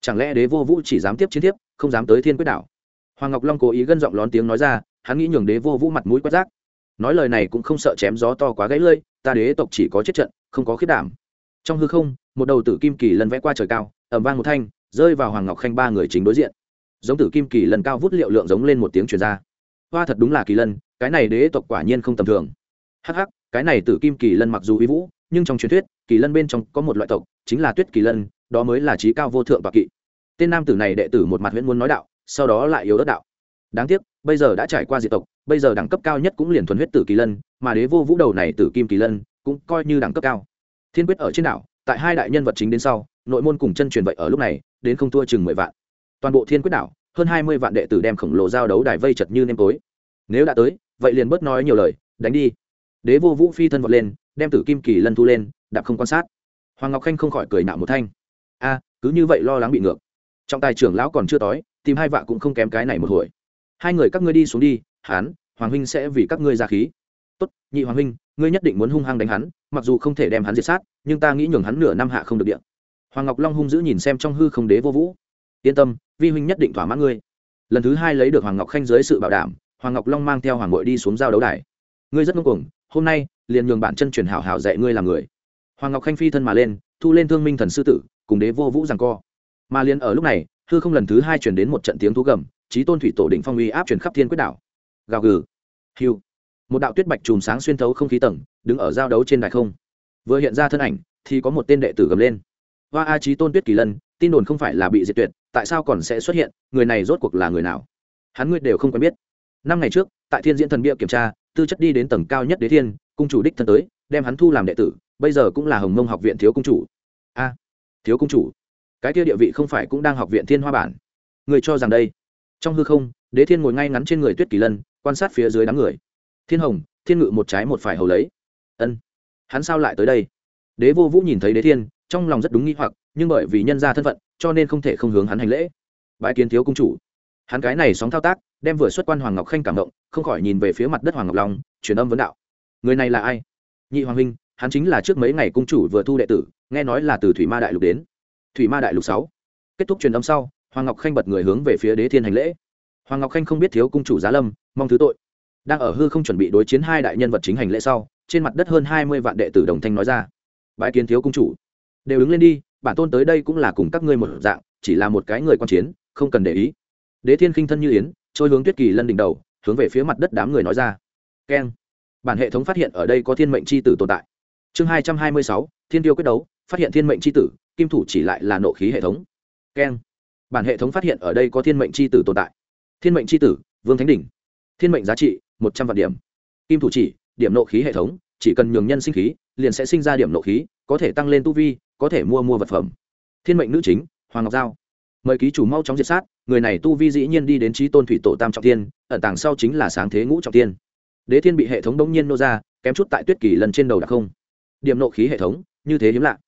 chẳng lẽ đế vô vũ chỉ dám tiếp chiến tiếp không dám tới thiên quyết đảo? Hoàng ngọc long cố ý gân giọng lón tiếng nói ra, hắn nghĩ nhường đế vô vũ mặt mũi quét rác. Nói lời này cũng không sợ chém gió to quá gãy lơi ta đế tộc chỉ có chết trận, không có khiết đảm. Trong hư không, một đầu tử kim kỳ lân vẽ qua trời cao ẩm vang một thanh, rơi vào hoàng ngọc khanh ba người chính đối diện giống tử kim kỳ lần cao vút liệu lượng giống lên một tiếng truyền ra. Hoa thật đúng là kỳ lân, cái này đế tộc quả nhiên không tầm thường. Hắc hắc, cái này tử kim kỳ lân mặc dù uy vũ, nhưng trong truyền thuyết, kỳ lân bên trong có một loại tộc, chính là tuyết kỳ lân, đó mới là trí cao vô thượng và kỵ. Tên nam tử này đệ tử một mặt huyễn muốn nói đạo, sau đó lại yếu đất đạo. Đáng tiếc, bây giờ đã trải qua diệt tộc, bây giờ đẳng cấp cao nhất cũng liền thuần huyết tử kỳ lân, mà đế vô vũ đầu này tử kim kỳ lân cũng coi như đẳng cấp cao. Thiên quyết ở trên đảo, tại hai đại nhân vật chính đến sau, nội môn cùng chân truyền vậy ở lúc này, đến không thua chừng mười vạn toàn bộ thiên quyết đảo, hơn hai mươi vạn đệ tử đem khổng lồ giao đấu đài vây chật như nêm tối. Nếu đã tới, vậy liền bớt nói nhiều lời, đánh đi. Đế vô vũ phi thân vọt lên, đem tử kim kỳ lân thu lên, đạp không quan sát. Hoàng ngọc khanh không khỏi cười nạo một thanh. A, cứ như vậy lo lắng bị ngược. Trọng tài trưởng lão còn chưa tối, tìm hai vạ cũng không kém cái này một hồi. Hai người các ngươi đi xuống đi hán hoàng huynh sẽ vì các ngươi ra khí. Tốt, nhị hoàng huynh, ngươi nhất định muốn hung hăng đánh hắn, mặc dù không thể đem hắn diệt sát, nhưng ta nghĩ nhường hắn nửa năm hạ không được điện hoàng ngọc long hung dữ nhìn xem trong hư không đế vô vũ yên tâm, vi huynh nhất định thỏa mãn ngươi. Lần thứ hai lấy được hoàng ngọc khanh dưới sự bảo đảm, hoàng ngọc long mang theo hoàng ngội đi xuống giao đấu đài. Ngươi rất ngông cuồng, hôm nay, liền nhường bản chân truyền hảo hảo dạy ngươi làm người. Hoàng ngọc khanh phi thân mà lên, thu lên thương minh thần sư tử, cùng đế vô vũ rằng co. Mà liền ở lúc này, hư không lần thứ hai chuyển đến một trận tiếng thú gầm trí tôn thủy tổ đỉnh phong uy áp chuyển khắp thiên quyết đảo. Gào gừ. Hiu. Một đạo tuyết bạch chùm sáng xuyên thấu không khí tầng, đứng ở giao đấu trên đài không. Vừa hiện ra thân ảnh, thì có một tên đệ tử gầm lên. Hoa a trí tôn tuyết kỳ lân, tin đồn không phải là bị diệt tuyệt tại sao còn sẽ xuất hiện, người này rốt cuộc là người nào? Hắn ngươi đều không quen biết. Năm ngày trước, tại thiên diễn thần bia kiểm tra, tư chất đi đến tầng cao nhất đế thiên, cung chủ đích thân tới, đem hắn thu làm đệ tử, bây giờ cũng là hồng mông học viện thiếu cung chủ. A, thiếu cung chủ, cái kia địa vị không phải cũng đang học viện thiên hoa bản. Người cho rằng đây? Trong hư không, đế thiên ngồi ngay ngắn trên người tuyết kỳ lân, quan sát phía dưới đám người. Thiên hồng, thiên ngự một trái một phải hầu lấy. Ân, hắn sao lại tới đây? Đế vô vũ nhìn thấy đế thiên, trong lòng rất đúng nghi hoặc, nhưng bởi vì nhân ra thân phận cho nên không thể không hướng hắn hành lễ. Bãi kiến thiếu cung chủ. Hắn cái này sóng thao tác, đem vừa xuất quan hoàng ngọc khanh cảm động, không khỏi nhìn về phía mặt đất hoàng ngọc long, truyền âm vấn đạo. Người này là ai? Nhị hoàng huynh, hắn chính là trước mấy ngày cung chủ vừa thu đệ tử, nghe nói là từ thủy ma đại lục đến. Thủy ma đại lục sáu. Kết thúc truyền âm sau, hoàng ngọc khanh bật người hướng về phía đế thiên hành lễ. Hoàng ngọc khanh không biết thiếu cung chủ giá lâm, mong thứ tội. Đang ở hư không chuẩn bị đối chiến hai đại nhân vật chính hành lễ sau, trên mặt đất hơn hai mươi vạn đệ tử đồng thanh nói ra. Bãi kiến thiếu cung chủ. Đều đứng lên đi bản tôn tới đây cũng là cùng các ngươi một dạng, chỉ là một cái người quan chiến, không cần để ý. Đế thiên khinh thân như yến, trôi hướng tuyết kỳ lân đỉnh đầu, hướng về phía mặt đất đám người nói ra. Keng. Bản hệ thống phát hiện ở đây có thiên mệnh c h i tử tồn tại. Chương hai trăm hai mươi sáu, thiên tiêu quyết đấu, phát hiện thiên mệnh c h i tử, kim thủ chỉ lại là nộ khí hệ thống. Keng. Bản hệ thống phát hiện ở đây có thiên mệnh c h i tử tồn tại. Thiên mệnh c h i tử, vương thánh đỉnh. Thiên mệnh giá trị, một trăm vạn điểm. Kim thủ chỉ, điểm nộ khí hệ thống, chỉ cần nhường nhân sinh khí, liền sẽ sinh ra điểm nộ khí, có thể tăng lên tu vi có thể mua mua vật phẩm. Thiên mệnh nữ chính, hoàng ngọc giao. Mời ký chủ mau chóng diệt sát, người này tu vi dĩ nhiên đi đến trí tôn thủy tổ tam trọng tiên, ẩn tàng sau chính là sáng thế ngũ trọng tiên. Đế thiên bị hệ thống đống nhiên nô ra, kém chút tại tuyết kỳ lần trên đầu đặc không. Điểm nộ khí hệ thống, như thế hiếm lạ.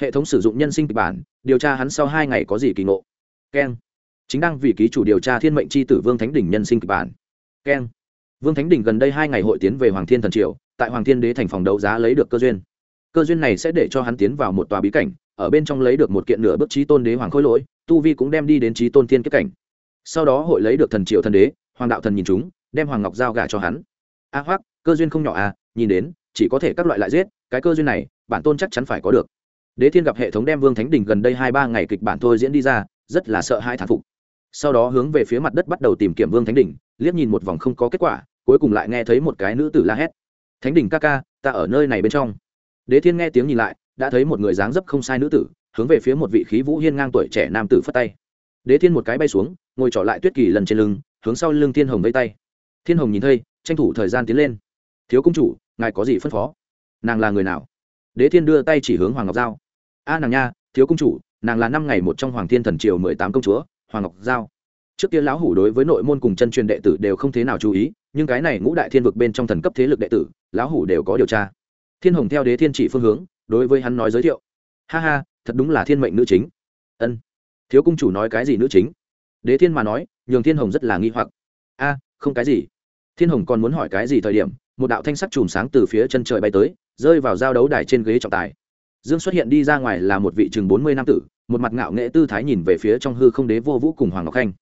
Hệ thống sử dụng nhân sinh kịch bản, điều tra hắn sau hai ngày có gì kỳ ngộ. Keng. Chính đang vì ký chủ điều tra thiên mệnh c h i tử vương thánh đỉnh nhân sinh kịch bản. Keng. Vương thánh đỉnh gần đây hai ngày hội tiến về hoàng thiên thần triều, tại hoàng thiên đế thành phòng đấu giá lấy được cơ duyên cơ duyên này sẽ để cho hắn tiến vào một tòa bí cảnh, ở bên trong lấy được một kiện nửa bức trí tôn đế hoàng khôi lỗi, tu vi cũng đem đi đến trí tôn thiên kết cảnh. Sau đó hội lấy được thần triệu thần đế, hoàng đạo thần nhìn chúng, đem hoàng ngọc giao gà cho hắn. A hoác cơ duyên không nhỏ à nhìn đến, chỉ có thể các loại lại giết, cái cơ duyên này, bản tôn chắc chắn phải có được. Đế thiên gặp hệ thống đem vương thánh đình gần đây hai ba ngày kịch bản thôi diễn đi ra, rất là sợ hai thản phục. Sau đó hướng về phía mặt đất bắt đầu tìm kiếm vương thánh đình liếc nhìn một vòng không có kết quả, cuối cùng lại nghe thấy một cái nữ tử la hét. Thánh đình ca ca, ta ở nơi này bên trong đế thiên nghe tiếng nhìn lại, đã thấy một người dáng dấp không sai nữ tử, hướng về phía một vị khí vũ hiên ngang tuổi trẻ nam tử phất tay. Đế thiên một cái bay xuống, ngồi trỏ lại tuyết kỳ lần trên lưng, hướng sau lưng thiên hồng vây tay. Thiên hồng nhìn thấy, tranh thủ thời gian tiến lên. Thiếu công chủ, ngài có gì phân phó? Nàng là người nào? Đế thiên đưa tay chỉ hướng hoàng ngọc giao. A nàng nha, thiếu công chủ, nàng là năm ngày một trong hoàng thiên thần triều mười tám công chúa, hoàng ngọc giao. Trước kia lão hủ đối với nội môn cùng chân truyền đệ tử đều không thế nào chú ý, nhưng cái này ngũ đại thiên vực bên trong thần cấp thế lực đệ tử, lão hủ đều có điều tra thiên hồng theo đế thiên chỉ phương hướng, đối với hắn nói giới thiệu. Ha ha, thật đúng là thiên mệnh nữ chính. Ân. Thiếu cung chủ nói cái gì nữ chính? Đế thiên mà nói, nhường thiên hồng rất là nghi hoặc. A, không cái gì. Thiên hồng còn muốn hỏi cái gì thời điểm, một đạo thanh sắc chùm sáng từ phía chân trời bay tới, rơi vào giao đấu đài trên ghế trọng tài. Dương xuất hiện đi ra ngoài là một vị chừng bốn mươi năm tử, một mặt ngạo nghệ tư thái nhìn về phía trong hư không đế vô vũ cùng hoàng ngọc khanh.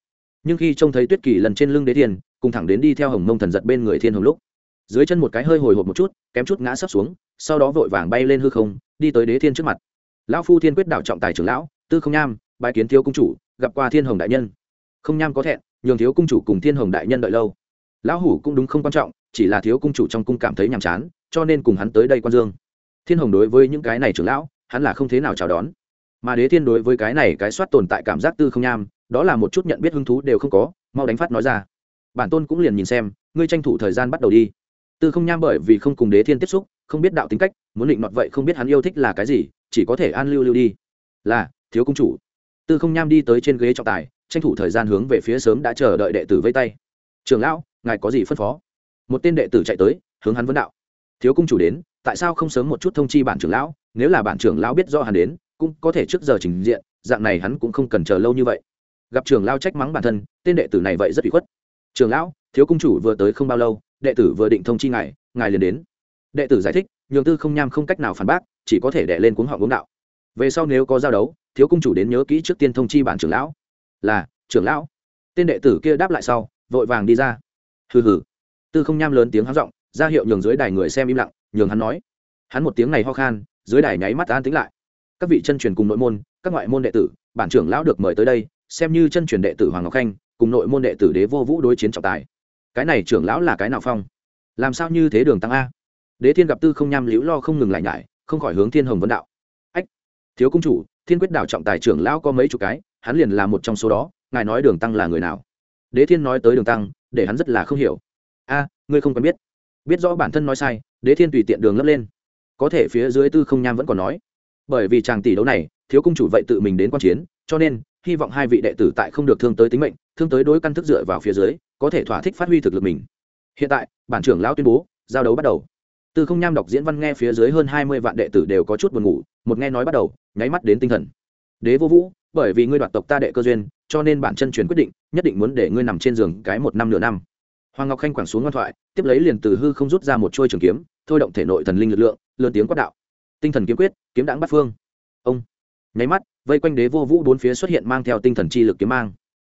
Nhưng khi trông thấy tuyết kỳ lần trên lưng đế thiên, cùng thẳng đến đi theo hồng mông thần giật bên người thiên hồng lúc dưới chân một cái hơi hồi hộp một chút, kém chút ngã sấp xuống, sau đó vội vàng bay lên hư không, đi tới đế thiên trước mặt. Lão phu thiên quyết đạo trọng tài trưởng lão, tư không nham, bái kiến thiếu cung chủ, gặp qua thiên hồng đại nhân. Không nham có thẹn, nhường thiếu cung chủ cùng thiên hồng đại nhân đợi lâu. Lão hủ cũng đúng không quan trọng, chỉ là thiếu cung chủ trong cung cảm thấy nhàm chán, cho nên cùng hắn tới đây quan dương. Thiên hồng đối với những cái này trưởng lão, hắn là không thế nào chào đón. Mà đế thiên đối với cái này cái soát tồn tại cảm giác tư không nham, đó là một chút nhận biết hứng thú đều không có, mau đánh phát nói ra. Bản tôn cũng liền nhìn xem, ngươi tranh thủ thời gian bắt đầu đi tư không nham bởi vì không cùng đế thiên tiếp xúc, không biết đạo tính cách, muốn định nọt vậy không biết hắn yêu thích là cái gì, chỉ có thể an lưu lưu đi. Là, thiếu công chủ. Tư không nham đi tới trên ghế trọng tài, tranh thủ thời gian hướng về phía sớm đã chờ đợi đệ tử vây tay. Trường lão, ngài có gì phân phó? Một tên đệ tử chạy tới, hướng hắn vấn đạo. Thiếu cung chủ đến, tại sao không sớm một chút thông chi bản trưởng lão? Nếu là bản trưởng lão biết do hắn đến, cũng có thể trước giờ trình diện, dạng này hắn cũng không cần chờ lâu như vậy. Gặp trưởng lão trách mắng bản thân, tên đệ tử này vậy rất bị khuất. Trưởng lão, thiếu cung chủ vừa tới không bao lâu đệ tử vừa định thông chi ngài ngài liền đến. Đệ tử giải thích, nhường tư không nham không cách nào phản bác, chỉ có thể đệ lên cuống họng cuống đạo. Về sau nếu có giao đấu, thiếu cung chủ đến nhớ kỹ trước tiên thông chi bản trưởng lão. Là, trưởng lão. Tên đệ tử kia đáp lại sau, vội vàng đi ra. Hừ hừ. Tư không nham lớn tiếng háo giọng, ra hiệu nhường dưới đài người xem im lặng, nhường hắn nói. Hắn một tiếng này ho khan, dưới đài nháy mắt an tính lại. Các vị chân truyền cùng nội môn, các ngoại môn đệ tử, bản trưởng lão được mời tới đây, xem như chân truyền đệ tử hoàng ngọc khanh, cùng nội môn đệ tử đế vô vũ đối chiến trọng tài cái này trưởng lão là cái nào phong? Làm sao như thế đường tăng a? Đế thiên gặp tư không nham liễu lo không ngừng lại nhải, không khỏi hướng thiên hồng vấn đạo. Ách, thiếu công chủ, thiên quyết đảo trọng tài trưởng lão có mấy chục cái, hắn liền là một trong số đó, ngài nói đường tăng là người nào? Đế thiên nói tới đường tăng, để hắn rất là không hiểu. A, ngươi không cần biết. Biết rõ bản thân nói sai, đế thiên tùy tiện đường lấp lên. Có thể phía dưới tư không nham vẫn còn nói. Bởi vì chàng tỷ đấu này, thiếu công chủ vậy tự mình đến quan chiến, cho nên, hy vọng hai vị đệ tử tại không được thương tới tính mệnh, thương tới đối căn thức dựa vào phía dưới có thể thỏa thích phát huy thực lực mình. Hiện tại, bản trưởng lão tuyên bố, giao đấu bắt đầu. Từ không nham đọc diễn văn nghe phía dưới hơn hai mươi vạn đệ tử đều có chút buồn ngủ, một nghe nói bắt đầu, nháy mắt đến tinh thần. Đế vô vũ, bởi vì ngươi đoạt tộc ta đệ cơ duyên, cho nên bản chân truyền quyết định, nhất định muốn để ngươi nằm trên giường cái một năm nửa năm. Hoàng ngọc khanh quẳng xuống ngoan thoại, tiếp lấy liền từ hư không rút ra một trôi trường kiếm, thôi động thể nội thần linh lực lượng, lớn tiếng quát đạo. Tinh thần kiếm quyết, kiếm đãng bắt phương. Ông. Nháy mắt, vây quanh đế vô vũ bốn phía xuất hiện mang theo tinh thần chi lực kiếm mang.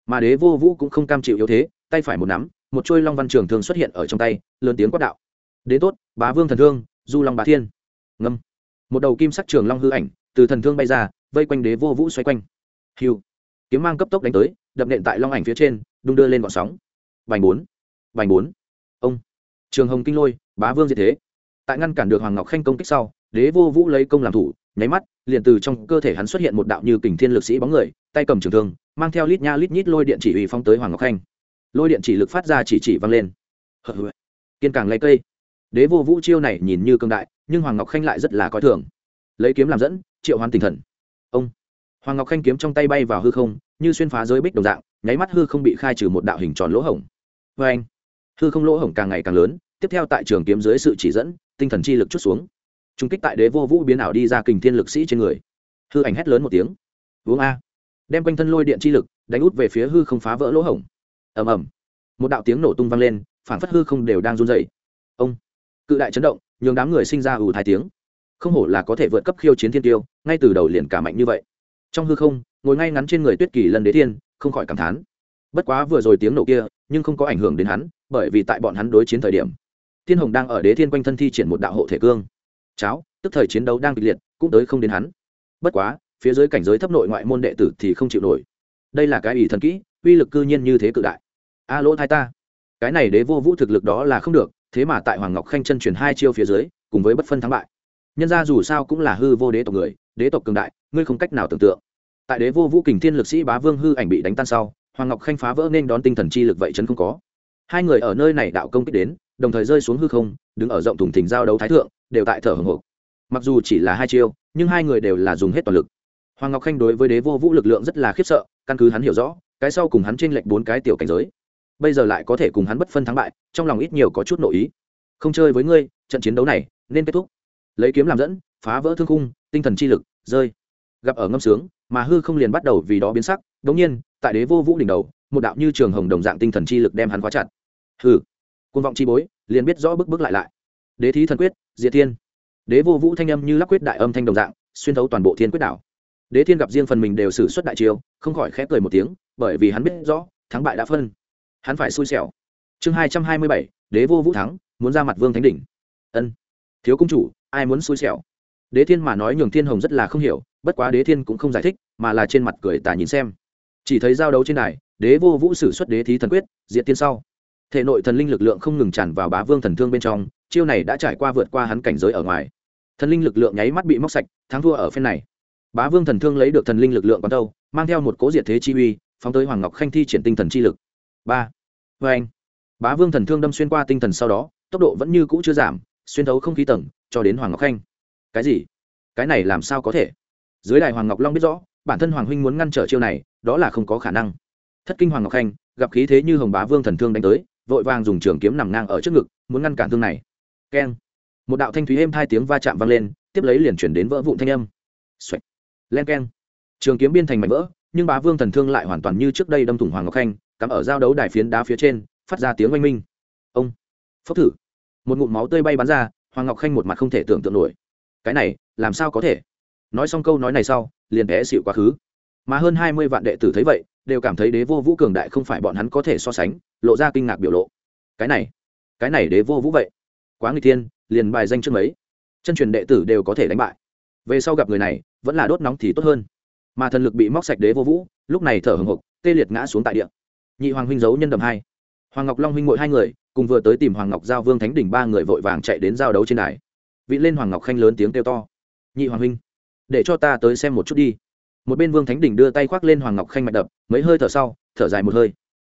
Mà đế vô vũ cũng không cam chịu yếu thế tay phải một nắm, một chuôi long văn trường thường xuất hiện ở trong tay, lớn tiếng quát đạo. Đến tốt, bá vương thần thương, du long bá thiên. Ngâm. Một đầu kim sắc trường long hư ảnh từ thần thương bay ra, vây quanh đế vô vũ xoay quanh. Hiu kiếm mang cấp tốc đánh tới, đập nện tại long ảnh phía trên, đung đưa lên gọn sóng. Vành bốn. Vành bốn. Ông. Trường hồng kinh lôi, bá vương diệt thế. Tại ngăn cản được hoàng ngọc khanh công kích sau, đế vô vũ lấy công làm thủ, nháy mắt, liền từ trong cơ thể hắn xuất hiện một đạo như kình thiên lực sĩ bóng người, tay cầm trường thương, mang theo lít nha lít nhít lôi điện chỉ uy phong tới hoàng ngọc khanh lôi điện chỉ lực phát ra chỉ chỉ văng lên. Kiên càng lấy cây. Đế vô vũ chiêu này nhìn như cương đại, nhưng hoàng ngọc khanh lại rất là coi thường. Lấy kiếm làm dẫn, triệu hoán tinh thần. Ông. Hoàng ngọc khanh kiếm trong tay bay vào hư không, như xuyên phá giới bích đồng dạng, nháy mắt hư không bị khai trừ một đạo hình tròn lỗ hổng. Vê anh. Hư không lỗ hổng càng ngày càng lớn, tiếp theo tại trường kiếm dưới sự chỉ dẫn, tinh thần chi lực chút xuống. Trung kích tại đế vô vũ biến ảo đi ra kình thiên lực sĩ trên người. Hư ảnh hét lớn một tiếng. Uống a. Đem quanh thân lôi điện chi lực, đánh út về phía hư không phá vỡ lỗ hổng ầm ầm. Một đạo tiếng nổ tung vang lên phản phất hư không đều đang run dày ông, cự đại chấn động, nhường đám người sinh ra ủ thái tiếng. Không hổ là có thể vượt cấp khiêu chiến thiên tiêu, ngay từ đầu liền cả mạnh như vậy. Trong hư không, ngồi ngay ngắn trên người tuyết kỳ lần đế thiên, không khỏi cảm thán. Bất quá vừa rồi tiếng nổ kia, nhưng không có ảnh hưởng đến hắn, bởi vì tại bọn hắn đối chiến thời điểm, thiên hồng đang ở đế thiên quanh thân thi triển một đạo hộ thể cương. Cháo, tức thời chiến đấu đang kịch liệt, cũng tới không đến hắn. Bất quá, phía dưới cảnh giới thấp nội ngoại môn đệ tử thì không chịu nổi. Đây là cái ủy thần kỹ, uy lực cư nhiên như thế cự đại a lỗ thai ta. Cái này đế vô vũ thực lực đó là không được, thế mà tại hoàng ngọc khanh chân truyền hai chiêu phía dưới, cùng với bất phân thắng bại. Nhân ra dù sao cũng là hư vô đế tộc người, đế tộc cường đại, ngươi không cách nào tưởng tượng. Tại đế vô vũ kình thiên lực sĩ bá vương hư ảnh bị đánh tan sau, hoàng ngọc khanh phá vỡ nên đón tinh thần chi lực vậy chấn không có. Hai người ở nơi này đạo công kích đến, đồng thời rơi xuống hư không, đứng ở rộng thùng thình giao đấu thái thượng, đều tại thở hồng hộc. Mặc dù chỉ là hai chiêu, nhưng hai người đều là dùng hết toàn lực. Hoàng ngọc khanh đối với đế vô vũ lực lượng rất là khiếp sợ, căn cứ hắn hiểu rõ, cái sau cùng hắn t r ê n lệch bốn cái tiểu cảnh giới bây giờ lại có thể cùng hắn bất phân thắng bại, trong lòng ít nhiều có chút nội ý. Không chơi với ngươi, trận chiến đấu này nên kết thúc. Lấy kiếm làm dẫn, phá vỡ thương khung, tinh thần chi lực, rơi. Gặp ở ngâm sướng, mà hư không liền bắt đầu vì đó biến sắc. Đ ỗ n g nhiên, tại đế vô vũ đỉnh đầu, một đạo như trường hồng đồng dạng tinh thần chi lực đem hắn khóa chặt. Hư côn vọng chi bối, liền biết rõ bức bức lại lại. Đế thí thần quyết, diệt thiên. Đế vô vũ thanh âm như lắc quyết đại âm thanh đồng dạng, xuyên thấu toàn bộ thiên quyết đảo. Đế thiên gặp riêng phần mình đều xử suất đại chiêu, không khỏi khép cười một tiếng, bởi vì hắn biết rõ, thắng bại đã phân hắn phải xui xẻo. Chương hai trăm hai mươi bảy, đế vô vũ thắng, muốn ra mặt vương thánh đỉnh. Ân. Thiếu công chủ, ai muốn xui xẻo? Đế thiên mà nói nhường thiên hồng rất là không hiểu, bất quá đế thiên cũng không giải thích, mà là trên mặt cười tả nhìn xem. Chỉ thấy giao đấu trên đài, đế vô vũ sử xuất đế thí thần quyết diện tiên sau. Thể nội thần linh lực lượng không ngừng tràn vào bá vương thần thương bên trong, chiêu này đã trải qua vượt qua hắn cảnh giới ở ngoài. Thần linh lực lượng nháy mắt bị móc sạch, thắng thua ở phen này. Bá vương thần thương lấy được thần linh lực lượng quán đâu mang theo một cố diệt thế chi uy, phóng tới hoàng ngọc khanh thi triển tinh thần chi lực ba. Vê anh. Bá vương thần thương đâm xuyên qua tinh thần sau đó, tốc độ vẫn như cũ chưa giảm, xuyên thấu không khí tầng, cho đến hoàng ngọc khanh. Cái gì? Cái này làm sao có thể? Dưới đài hoàng ngọc long biết rõ, bản thân hoàng huynh muốn ngăn trở chiêu này, đó là không có khả năng. Thất kinh hoàng ngọc khanh, gặp khí thế như hồng bá vương thần thương đánh tới, vội vàng dùng trường kiếm nằm ngang ở trước ngực, muốn ngăn cản thương này. Keng. Một đạo thanh thúy êm hai tiếng va chạm vang lên, tiếp lấy liền chuyển đến vỡ vụn thanh âm. Xoạch. len keng. Trường kiếm biên thành mảnh vỡ, nhưng bá vương thần thương lại hoàn toàn như trước đây đâm thủng hoàng ngọc khanh cắm ở giao đấu đài phiến đá phía trên, phát ra tiếng oanh minh. Ông, phốc thử. Một ngụm máu tươi bay bắn ra, hoàng ngọc khanh một mặt không thể tưởng tượng nổi. Cái này, làm sao có thể? Nói xong câu nói này sau, liền bé xịu quá khứ. Mà hơn hai mươi vạn đệ tử thấy vậy, đều cảm thấy đế vô vũ cường đại không phải bọn hắn có thể so sánh, lộ ra kinh ngạc biểu lộ. Cái này cái này đế vô vũ vậy? Quá người thiên, liền bài danh chương mấy. Chân truyền đệ tử đều có thể đánh bại. Về sau gặp người này, vẫn là đốt nóng thì tốt hơn. Mà thần lực bị móc sạch đế vô vũ, lúc này thở hồng hộc, tê liệt ngã xuống tại địa nhị hoàng huynh giấu nhân đầm hai. Hoàng ngọc long huynh ngội hai người, cùng vừa tới tìm hoàng ngọc giao vương thánh đỉnh ba người vội vàng chạy đến giao đấu trên đài. Vị lên hoàng ngọc khanh lớn tiếng kêu to, nhị hoàng huynh, để cho ta tới xem một chút đi. Một bên vương thánh đỉnh đưa tay khoác lên hoàng ngọc khanh mạch đập, mấy hơi thở sau, thở dài một hơi.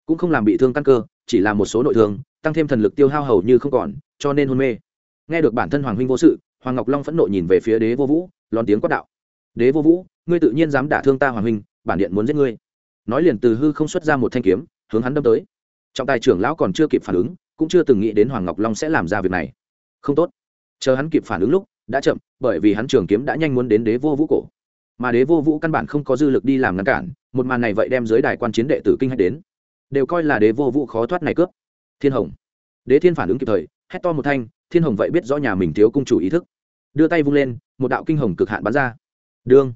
Cũng không làm bị thương căn cơ, chỉ là một số nội thương, tăng thêm thần lực tiêu hao hầu như không còn, cho nên hôn mê. Nghe được bản thân hoàng huynh vô sự, hoàng ngọc long phẫn nộ nhìn về phía đế vô vũ lón tiếng quát đạo, đế vô vũ, ngươi tự nhiên dám đả thương ta hoàng huynh, bản điện muốn giết ngươi nói liền từ hư không xuất ra một thanh kiếm, hướng hắn đâm tới. Trọng tài trưởng lão còn chưa kịp phản ứng, cũng chưa từng nghĩ đến hoàng ngọc long sẽ làm ra việc này. Không tốt. Chờ hắn kịp phản ứng lúc, đã chậm, bởi vì hắn trường kiếm đã nhanh muốn đến đế vô vũ cổ. Mà đế vô vũ căn bản không có dư lực đi làm ngăn cản, một màn này vậy đem giới đài quan chiến đệ tử kinh hạch đến. Đều coi là đế vô vũ khó thoát này cướp. Thiên hồng. Đế thiên phản ứng kịp thời, hét to một thanh, thiên hồng vậy biết rõ nhà mình thiếu cung chủ ý thức. Đưa tay vung lên, một đạo kinh hồng cực hạn bắn ra. Đương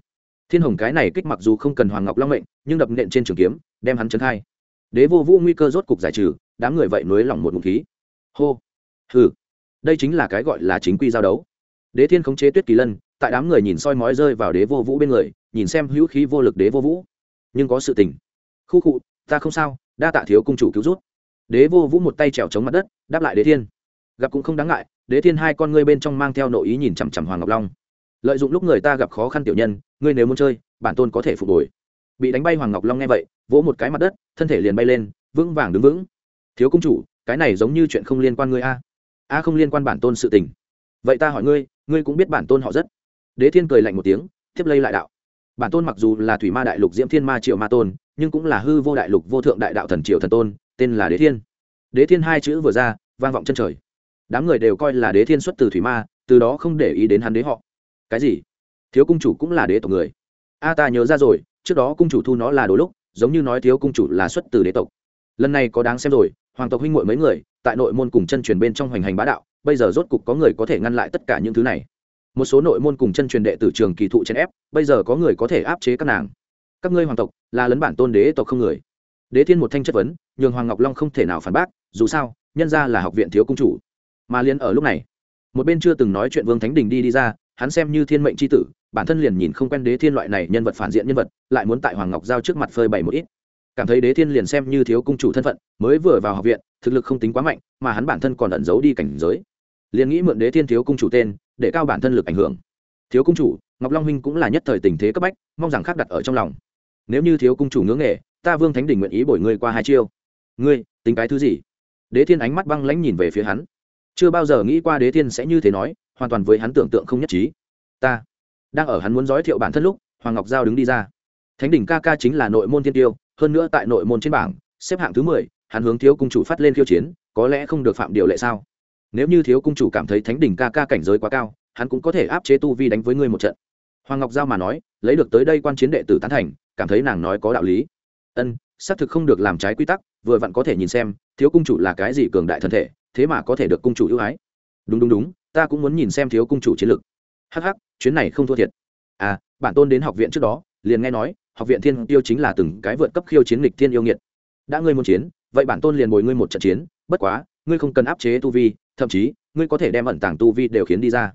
thiên hồng cái này kích mặc dù không cần hoàng ngọc long mệnh, nhưng đập nện trên trường kiếm, đem hắn chấn khai. Đế vô vũ nguy cơ rốt cục giải trừ, đám người vậy nối lỏng một ngụm khí. Hô. Hừ. Đây chính là cái gọi là chính quy giao đấu. Đế thiên khống chế tuyết kỳ lân, tại đám người nhìn soi mói rơi vào đế vô vũ bên người, nhìn xem hữu khí vô lực đế vô vũ. Nhưng có sự tình. Khu cụ ta không sao, đa tạ thiếu cung chủ cứu rút đế vô vũ một tay trèo chống mặt đất, đáp lại đế thiên. Gặp cũng không đáng ngại, đế thiên hai con ngươi bên trong mang theo nội ý nhìn chằm chằm hoàng ngọc long. Lợi dụng lúc người ta gặp khó khăn tiểu nhân ngươi nếu muốn chơi, bản tôn có thể phục hồi. Bị đánh bay hoàng ngọc long nghe vậy, vỗ một cái mặt đất, thân thể liền bay lên, vững vàng đứng vững. Thiếu công chủ, cái này giống như chuyện không liên quan ngươi a. A không liên quan bản tôn sự tình. Vậy ta hỏi ngươi ngươi cũng biết bản tôn họ rất. Đế thiên cười lạnh một tiếng, tiếp lây lại đạo. Bản tôn mặc dù là thủy ma đại lục, diễm thiên ma triệu ma tôn, nhưng cũng là hư vô đại lục, vô thượng đại đạo thần triệu thần tôn, tên là đế thiên. Đế thiên hai chữ vừa ra, vang vọng chân trời. Đám người đều coi là đế thiên xuất từ thủy ma, từ đó không để ý đến hắn đế họ. Cái gì? Thiếu cung chủ cũng là đế tộc người. A ta nhớ ra rồi, trước đó cung chủ thu nó là đồ lúc, giống như nói thiếu cung chủ là xuất từ đế tộc. Lần này có đáng xem rồi, hoàng tộc huynh muội mấy người, tại nội môn cùng chân truyền bên trong hoành hành bá đạo, bây giờ rốt cục có người có thể ngăn lại tất cả những thứ này. Một số nội môn cùng chân truyền đệ tử trường kỳ thụ chèn ép, bây giờ có người có thể áp chế các nàng. Các ngươi hoàng tộc, là lấn bản tôn đế tộc không người. Đế thiên một thanh chất vấn, nhường hoàng ngọc long không thể nào phản bác, dù sao, nhân ra là học viện thiếu cung chủ. Mà liên ở lúc này, một bên chưa từng nói chuyện vương thánh đình đi đi ra hắn xem như thiên mệnh c h i tử, bản thân liền nhìn không quen đế thiên loại này nhân vật phản diện nhân vật, lại muốn tại hoàng ngọc giao trước mặt phơi bày một ít. Cảm thấy đế thiên liền xem như thiếu cung chủ thân phận, mới vừa vào học viện, thực lực không tính quá mạnh, mà hắn bản thân còn ẩn giấu đi cảnh giới. Liền nghĩ mượn đế thiên thiếu cung chủ tên, để cao bản thân lực ảnh hưởng. Thiếu cung chủ, ngọc long huynh cũng là nhất thời tình thế cấp bách, mong rằng khắc đặt ở trong lòng. Nếu như thiếu cung chủ ngưỡng nghề, ta vương thánh đình nguyện ý bồi ngươi qua hai chiêu. Ngươi, tính cái thứ gì? Đế thiên ánh mắt băng lãnh nhìn về phía hắn. Chưa bao giờ nghĩ qua đế thiên sẽ như thế nói hoàn toàn với hắn tưởng tượng không nhất trí. Ta đang ở hắn muốn giới thiệu bản thân lúc, hoàng ngọc giao đứng đi ra. Thánh đỉnh ca ca chính là nội môn thiên tiêu, hơn nữa tại nội môn trên bảng, xếp hạng thứ mười, hắn hướng thiếu cung chủ phát lên khiêu chiến, có lẽ không được phạm điều lệ sao? Nếu như thiếu cung chủ cảm thấy thánh đỉnh ca ca cảnh giới quá cao, hắn cũng có thể áp chế tu vi đánh với ngươi một trận. Hoàng ngọc giao mà nói, lấy được tới đây quan chiến đệ tử tán thành, cảm thấy nàng nói có đạo lý. Ân, xác thực không được làm trái quy tắc, vừa vặn có thể nhìn xem, thiếu cung chủ là cái gì cường đại thân thể, thế mà có thể được cung chủ ưu ái. Đúng đúng đúng ta cũng muốn nhìn xem thiếu cung chủ chiến lực. Hh chuyến này không thua thiệt. À bản tôn đến học viện trước đó, liền nghe nói, học viện thiên tiêu chính là từng cái vượt cấp khiêu chiến lịch thiên yêu nghiệt. Đã ngươi muốn chiến, vậy bản tôn liền bồi ngươi một trận chiến, bất quá, ngươi không cần áp chế tu vi, thậm chí, ngươi có thể đem ẩn tàng tu vi đều khiến đi ra.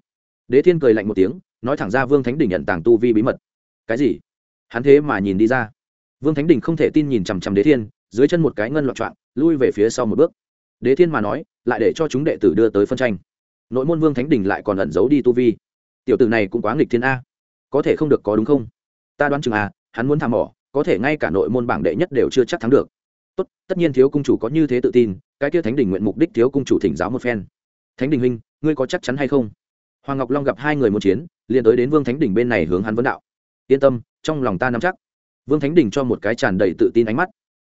Đế thiên cười lạnh một tiếng, nói thẳng ra vương thánh đỉnh nhận tàng tu vi bí mật. Cái gì? Hắn thế mà nhìn đi ra. Vương thánh đình không thể tin nhìn chằm chằm đế thiên, dưới chân một cái ngân loạn trọng lui về phía sau một bước. Đế thiên mà nói, lại để cho chúng đệ tử đưa tới phân tranh nội môn vương thánh đình lại còn ẩn giấu đi tu vi. Tiểu tử này cũng quá nghịch thiên a. Có thể không được có đúng không? Ta đoán chừng à hắn muốn thảm mỏ, có thể ngay cả nội môn bảng đệ nhất đều chưa chắc thắng được. Tốt, tất nhiên thiếu cung chủ có như thế tự tin, cái kia thánh đình nguyện mục đích thiếu cung chủ thỉnh giáo một phen. Thánh đình huynh, ngươi có chắc chắn hay không? Hoàng ngọc long gặp hai người một chiến, liền tới đến vương thánh đình bên này hướng hắn vấn đạo. Yên tâm, trong lòng ta nắm chắc. Vương thánh đình cho một cái tràn đầy tự tin ánh mắt.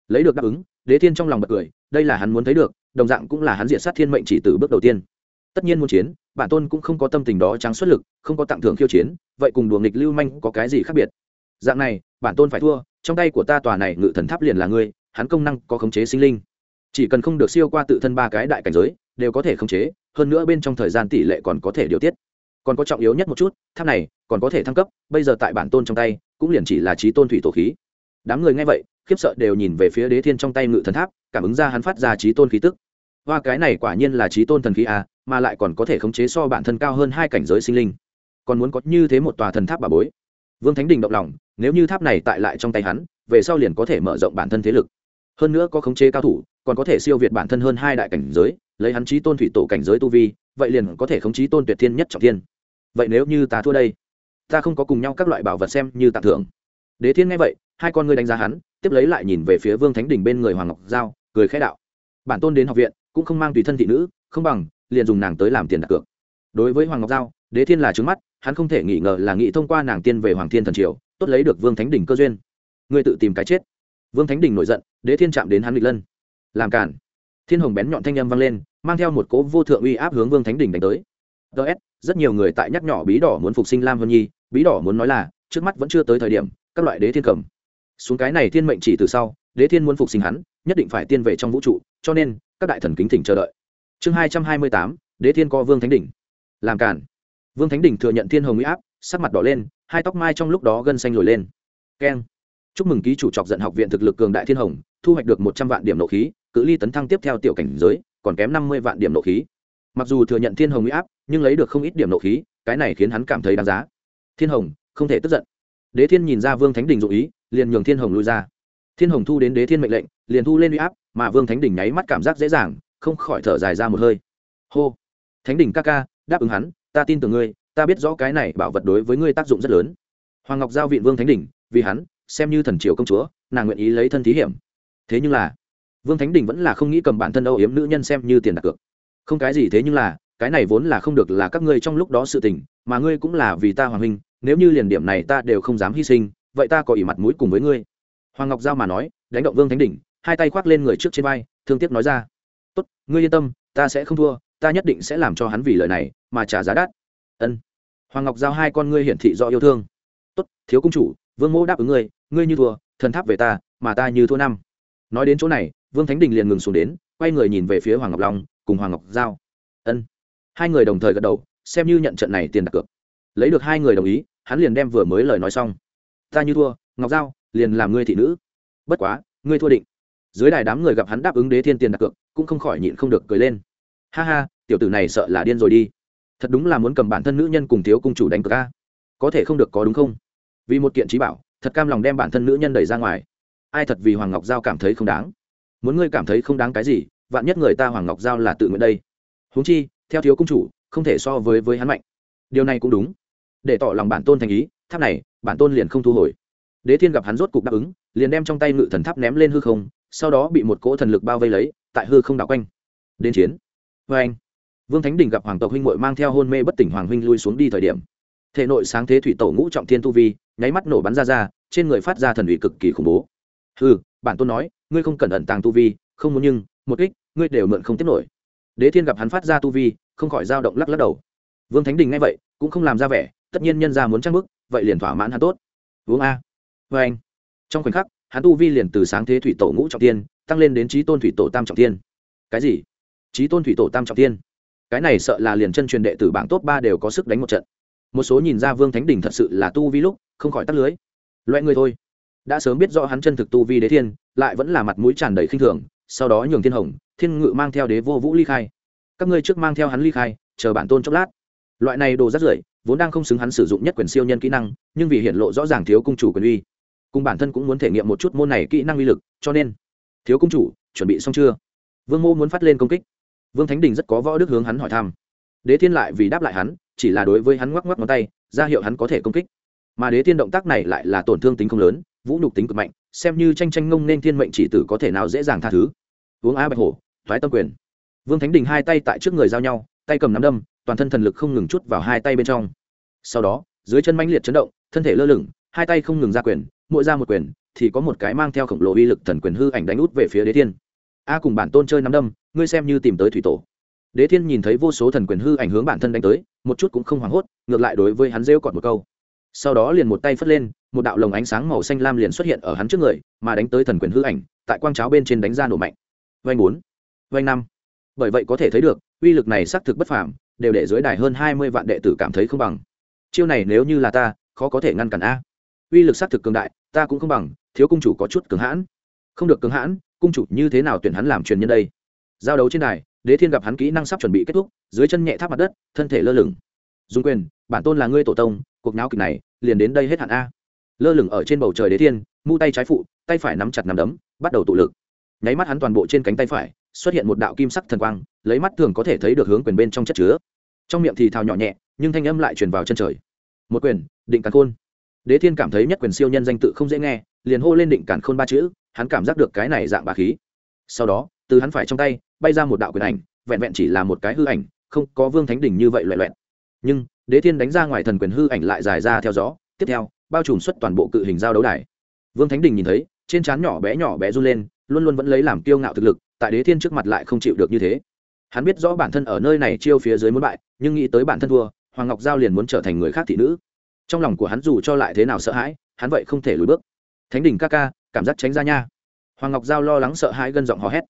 Lấy được đáp ứng, đế thiên trong lòng bật cười, đây là hắn muốn thấy được, đồng dạng cũng là hắn diện sát thiên mệnh chỉ từ bước đầu tiên tất nhiên muốn chiến, bản tôn cũng không có tâm tình đó trắng xuất lực, không có tặng thưởng khiêu chiến, vậy cùng đùa nghịch lưu manh có cái gì khác biệt? Dạng này, bản tôn phải thua, trong tay của ta tòa này ngự thần tháp liền là ngươi, hắn công năng có khống chế sinh linh. Chỉ cần không được siêu qua tự thân ba cái đại cảnh giới, đều có thể khống chế, hơn nữa bên trong thời gian tỷ lệ còn có thể điều tiết. Còn có trọng yếu nhất một chút, tháp này còn có thể thăng cấp, bây giờ tại bản tôn trong tay, cũng liền chỉ là trí tôn thủy tổ khí. Đám người nghe vậy, khiếp sợ đều nhìn về phía đế thiên trong tay ngự thần tháp, cảm ứng ra hắn phát ra trí tôn khí tức. Hoa, cái này quả nhiên là trí tôn thần khí à? Mà lại còn có thể khống chế so bản thân cao hơn hai cảnh giới sinh linh. Còn muốn có như thế một tòa thần tháp bà bối. Vương thánh đình động lòng, nếu như tháp này tại lại trong tay hắn, về sau liền có thể mở rộng bản thân thế lực. Hơn nữa có khống chế cao thủ, còn có thể siêu việt bản thân hơn hai đại cảnh giới, lấy hắn trí tôn thủy tổ cảnh giới tu vi, vậy liền có thể khống chế tôn tuyệt thiên nhất trọng thiên. Vậy nếu như ta thua đây, ta không có cùng nhau các loại bảo vật xem như tặng thưởng. Đế thiên nghe vậy, hai con ngươi đánh giá hắn, tiếp lấy lại nhìn về phía vương thánh đình bên người hoàng ngọc giao, cười khẽ đạo. Bản tôn đến học viện, cũng không mang tùy thân thị nữ, không bằng liền dùng nàng tới làm tiền đặt cược. Đối với hoàng ngọc giao, đế thiên là trứng mắt, hắn không thể nghĩ ngờ là nghĩ thông qua nàng tiên về hoàng thiên thần triều, tốt lấy được vương thánh đình cơ duyên. Ngươi tự tìm cái chết. Vương thánh đình nổi giận, đế thiên chạm đến hắn nghịch lân. Làm cản thiên hồng bén nhọn thanh â m vang lên, mang theo một cỗ vô thượng uy áp hướng vương thánh đình đánh tới. Ts rất nhiều người tại nhắc nhỏ bí đỏ muốn phục sinh lam vân nhi, bí đỏ muốn nói là, trước mắt vẫn chưa tới thời điểm, các loại đế thiên cầm. Xuống cái này thiên mệnh chỉ từ sau, đế thiên muốn phục sinh hắn, nhất định phải tiên về trong vũ trụ, cho nên, các đại thần kính thỉnh chờ đợi chương hai trăm hai mươi tám, đế thiên co vương thánh đỉnh. Làm cản vương thánh đỉnh thừa nhận thiên hồng huy áp, sắc mặt đỏ lên, hai tóc mai trong lúc đó gân xanh lồi lên. Keng. Chúc mừng ký chủ chọc giận học viện thực lực cường đại thiên hồng, thu hoạch được một trăm vạn điểm nộ khí, cự ly tấn thăng tiếp theo tiểu cảnh giới, còn kém năm mươi vạn điểm nộ khí. Mặc dù thừa nhận thiên hồng huy áp, nhưng lấy được không ít điểm nộ khí, cái này khiến hắn cảm thấy đáng giá. Thiên hồng, không thể tức giận. Đế thiên nhìn ra vương thánh đình dụ ý, liền nhường thiên hồng lui ra. Thiên hồng thu đến đế thiên mệnh lệnh, liền thu lên huy áp, mà vương thánh đình nháy mắt cảm giác dễ dàng không khỏi thở dài ra một hơi. Hô. Thánh đình ca ca, đáp ứng hắn, ta tin tưởng ngươi, ta biết rõ cái này bảo vật đối với ngươi tác dụng rất lớn. Hoàng ngọc giao viện vương thánh đình vì hắn, xem như thần triều công chúa, nàng nguyện ý lấy thân thí hiểm. Thế nhưng là, vương thánh đình vẫn là không nghĩ cầm bản thân âu yếm nữ nhân xem như tiền đặt cược. Không cái gì thế nhưng là, cái này vốn là không được là các ngươi trong lúc đó sự tình, mà ngươi cũng là vì ta hoàng huynh, nếu như liền điểm này ta đều không dám hy sinh, vậy ta có ỷ mặt mũi cùng với ngươi. Hoàng ngọc giao mà nói, đánh động vương thánh đỉnh, hai tay khoác lên người trước trên vai, thương tiếc nói ra tốt, ngươi yên tâm, ta sẽ không thua, ta nhất định sẽ làm cho hắn vì lời này mà trả giá đắt. Ân. Hoàng ngọc giao hai con ngươi hiển thị do yêu thương. Tốt, thiếu công chủ, vương mẫu đáp ứng ngươi ngươi như thua, thần tháp về ta, mà ta như thua năm. Nói đến chỗ này, vương thánh đình liền ngừng xuống đến, quay người nhìn về phía hoàng ngọc long, cùng hoàng ngọc giao. Ân. Hai người đồng thời gật đầu, xem như nhận trận này tiền đặt cược. Lấy được hai người đồng ý, hắn liền đem vừa mới lời nói xong. Ta như thua, ngọc giao, liền làm ngươi thị nữ. Bất quá, ngươi thua định dưới đài đám người gặp hắn đáp ứng đế thiên tiền đặt cược, cũng không khỏi nhịn không được cười lên. Ha ha, tiểu tử này sợ là điên rồi đi. Thật đúng là muốn cầm bản thân nữ nhân cùng thiếu cung chủ đánh cược ca có thể không được có đúng không? Vì một kiện trí bảo, thật cam lòng đem bản thân nữ nhân đẩy ra ngoài. Ai thật vì hoàng ngọc giao cảm thấy không đáng? Muốn ngươi cảm thấy không đáng cái gì, vạn nhất người ta hoàng ngọc giao là tự nguyện đây. Huống chi, theo thiếu cung chủ, không thể so với với hắn mạnh. Điều này cũng đúng. Để tỏ lòng bản tôn thành ý, tháp này, bản tôn liền không thu hồi. Đế thiên gặp hắn rốt cục đáp ứng, liền đem trong tay ngự thần tháp ném lên hư không sau đó bị một cỗ thần lực bao vây lấy, tại hư không đảo quanh. Đến chiến. Vê anh, vương thánh đình gặp hoàng tộc huynh mội mang theo hôn mê bất tỉnh hoàng huynh lui xuống đi thời điểm. Thể nội sáng thế thủy tổ ngũ trọng thiên tu vi, nháy mắt nổ bắn ra ra, trên người phát ra thần ủy cực kỳ khủng bố. Hư bản tôn nói, ngươi không cần ẩn tàng tu vi, không muốn nhưng, một ích ngươi đều mượn không tiếp nổi. Đế thiên gặp hắn phát ra tu vi, không khỏi dao động lắc lắc đầu. Vương thánh đình nghe vậy, cũng không làm ra vẻ, tất nhiên nhân ra muốn trang bức, vậy liền thỏa mãn hắn tốt. Uống a. Vê anh, trong khoảnh khắc hắn tu vi liền từ sáng thế thủy tổ ngũ trọng tiên, tăng lên đến trí tôn thủy tổ tam trọng tiên. Cái gì? Trí tôn thủy tổ tam trọng tiên? Cái này sợ là liền chân truyền đệ tử bảng top ba đều có sức đánh một trận. Một số nhìn ra vương thánh đình thật sự là tu vi lúc, không khỏi tắt lưới. Loại người thôi. Đã sớm biết rõ hắn chân thực tu vi đế thiên, lại vẫn là mặt mũi tràn đầy khinh thường, sau đó nhường thiên hồng, thiên ngự mang theo đế vô vũ ly khai. Các ngươi trước mang theo hắn ly khai, chờ bản tôn chốc lát. Loại này đồ rất rưởi, vốn đang không xứng hắn sử dụng nhất quyền siêu nhân kỹ năng, nhưng vì hiện lộ rõ ràng thiếu cung chủ quyền uy cùng bản thân cũng muốn thể nghiệm một chút môn này kỹ năng uy lực, cho nên, thiếu cung chủ, chuẩn bị xong chưa? Vương mô muốn phát lên công kích. Vương thánh đình rất có võ đức hướng hắn hỏi thăm. Đế thiên lại vì đáp lại hắn, chỉ là đối với hắn ngoắc ngoắc ngón tay, ra hiệu hắn có thể công kích. Mà đế thiên động tác này lại là tổn thương tính không lớn, vũ nhục tính cực mạnh, xem như tranh tranh ngông nên thiên mệnh chỉ tử có thể nào dễ dàng tha thứ. Uống á bạch hổ, thoái tâm quyền. Vương thánh đình hai tay tại trước người giao nhau, tay cầm nắm đâm, toàn thân thần lực không ngừng chút vào hai tay bên trong. Sau đó, dưới chân mãnh liệt chấn động, thân thể lơ lửng, hai tay không ngừng ra quyền mỗi ra một quyền, thì có một cái mang theo khổng lồ uy lực thần quyền hư ảnh đánh út về phía đế thiên. A cùng bản tôn chơi nắm đâm, ngươi xem như tìm tới thủy tổ. Đế thiên nhìn thấy vô số thần quyền hư ảnh hướng bản thân đánh tới, một chút cũng không hoảng hốt, ngược lại đối với hắn rêu còn một câu. Sau đó liền một tay phất lên, một đạo lồng ánh sáng màu xanh lam liền xuất hiện ở hắn trước người, mà đánh tới thần quyền hư ảnh, tại quang cháo bên trên đánh ra nổ mạnh. Vanh bốn vanh năm. Bởi vậy có thể thấy được, uy lực này xác thực bất phàm, đều để dưới đài hơn hai mươi vạn đệ tử cảm thấy không bằng. Chiêu này nếu như là ta, khó có thể ngăn cản a uy lực xác thực cường đại, ta cũng không bằng, thiếu cung chủ có chút cường hãn. Không được cường hãn, cung chủ như thế nào tuyển hắn làm truyền nhân đây? Giao đấu trên đài, đế thiên gặp hắn kỹ năng sắp chuẩn bị kết thúc, dưới chân nhẹ tháp mặt đất, thân thể lơ lửng. Dung quyền, bản tôn là ngươi tổ tông, cuộc náo kịch này liền đến đây hết hạn a. Lơ lửng ở trên bầu trời đế thiên, mu tay trái phụ, tay phải nắm chặt nắm đấm, bắt đầu tụ lực. Nháy mắt hắn toàn bộ trên cánh tay phải, xuất hiện một đạo kim sắc thần quang, lấy mắt thường có thể thấy được hướng quyền bên trong chất chứa. Trong miệng thì thào nhỏ nhẹ, nhưng thanh âm lại truyền vào chân trời. Một quyền, định càn khôn đế thiên cảm thấy nhất quyền siêu nhân danh tự không dễ nghe, liền hô lên định cản khôn ba chữ, hắn cảm giác được cái này dạng bà khí. Sau đó, từ hắn phải trong tay, bay ra một đạo quyền ảnh, vẹn vẹn chỉ là một cái hư ảnh, không có vương thánh đỉnh như vậy loại loẹt. nhưng, đế thiên đánh ra ngoài thần quyền hư ảnh lại dài ra theo gió, tiếp theo, bao trùm xuất toàn bộ cự hình giao đấu đài. Vương thánh đình nhìn thấy, trên trán nhỏ bé nhỏ bé run lên, luôn luôn vẫn lấy làm kiêu ngạo thực lực, tại đế thiên trước mặt lại không chịu được như thế. Hắn biết rõ bản thân ở nơi này chiêu phía dưới muốn bại, nhưng nghĩ tới bản thân thua, hoàng ngọc giao liền muốn trở thành người khác thị nữ trong lòng của hắn dù cho lại thế nào sợ hãi, hắn vậy không thể lùi bước. Thánh đình ca ca, cảm giác tránh ra nha. Hoàng ngọc giao lo lắng sợ hãi gân giọng hò hét.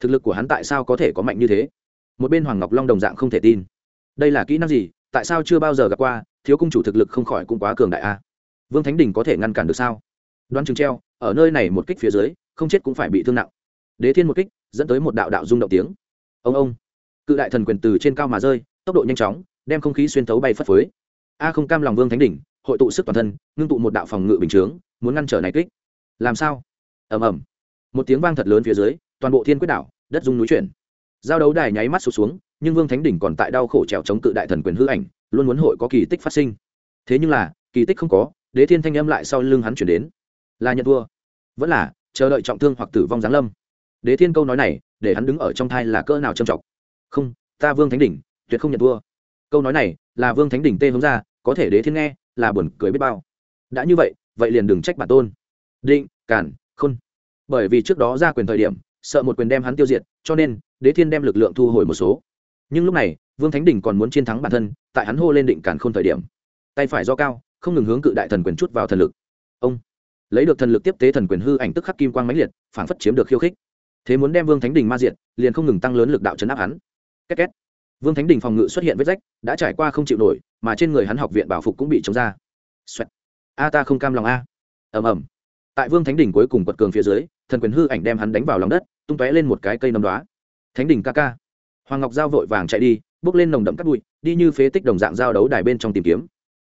Thực lực của hắn tại sao có thể có mạnh như thế? Một bên hoàng ngọc long đồng dạng không thể tin. Đây là kỹ năng gì? Tại sao chưa bao giờ gặp qua? Thiếu cung chủ thực lực không khỏi cũng quá cường đại a. Vương thánh đình có thể ngăn cản được sao? Đoan chừng treo, ở nơi này một kích phía dưới, không chết cũng phải bị thương nặng. Đế thiên một kích, dẫn tới một đạo đạo rung động tiếng. Ông ông. Cự đại thần quyền từ trên cao mà rơi, tốc độ nhanh chóng, đem không khí xuyên thấu bay phất phới a không cam lòng vương thánh đỉnh, hội tụ sức toàn thân, ngưng tụ một đạo phòng ngự bình chướng, muốn ngăn trở này kích. Làm sao? Ầm ầm. Một tiếng vang thật lớn phía dưới, toàn bộ thiên quyết đảo, đất dung núi chuyển. Giao đấu đài nháy mắt sụt xuống, nhưng vương thánh đỉnh còn tại đau khổ trèo chống cự đại thần quyền hư ảnh, luôn muốn hội có kỳ tích phát sinh. Thế nhưng là, kỳ tích không có, đế thiên thanh âm lại sau lưng hắn chuyển đến. Là nhận thua. Vẫn là, chờ đợi trọng thương hoặc tử vong giáng lâm. Đế thiên câu nói này, để hắn đứng ở trong thai là cỡ nào trầm trọng. Không, ta vương thánh đỉnh, tuyệt không nhận thua câu nói này, là vương thánh đỉnh tê hướng ra, có thể đế thiên nghe, là buồn cười biết bao. Đã như vậy vậy liền đừng trách bản tôn. Định, cản, khôn. Bởi vì trước đó ra quyền thời điểm, sợ một quyền đem hắn tiêu diệt, cho nên, đế thiên đem lực lượng thu hồi một số. Nhưng lúc này, vương thánh đỉnh còn muốn chiến thắng bản thân, tại hắn hô lên định cản khôn thời điểm. Tay phải do cao, không ngừng hướng cự đại thần quyền chút vào thần lực. Ông. Lấy được thần lực tiếp tế thần quyền hư ảnh tức khắc kim quang mãnh liệt phản phất chiếm được khiêu khích. Thế muốn đem vương thánh đình ma diện liền không ngừng tăng lớn lực đạo chấn áp hắn. Két két vương thánh đình phòng ngự xuất hiện vết rách, đã trải qua không chịu nổi, mà trên người hắn học viện bảo phục cũng bị chống ra. Xoẹt. a ta không cam lòng a. Ầm ầm. Tại vương thánh đình cuối cùng quật cường phía dưới, thần quyền hư ảnh đem hắn đánh vào lòng đất, tung tóe lên một cái cây nấm đoá thánh đình ca ca. Hoàng ngọc giao vội vàng chạy đi, bước lên nồng đậm cắt bụi, đi như phế tích đồng dạng giao đấu đài bên trong tìm kiếm.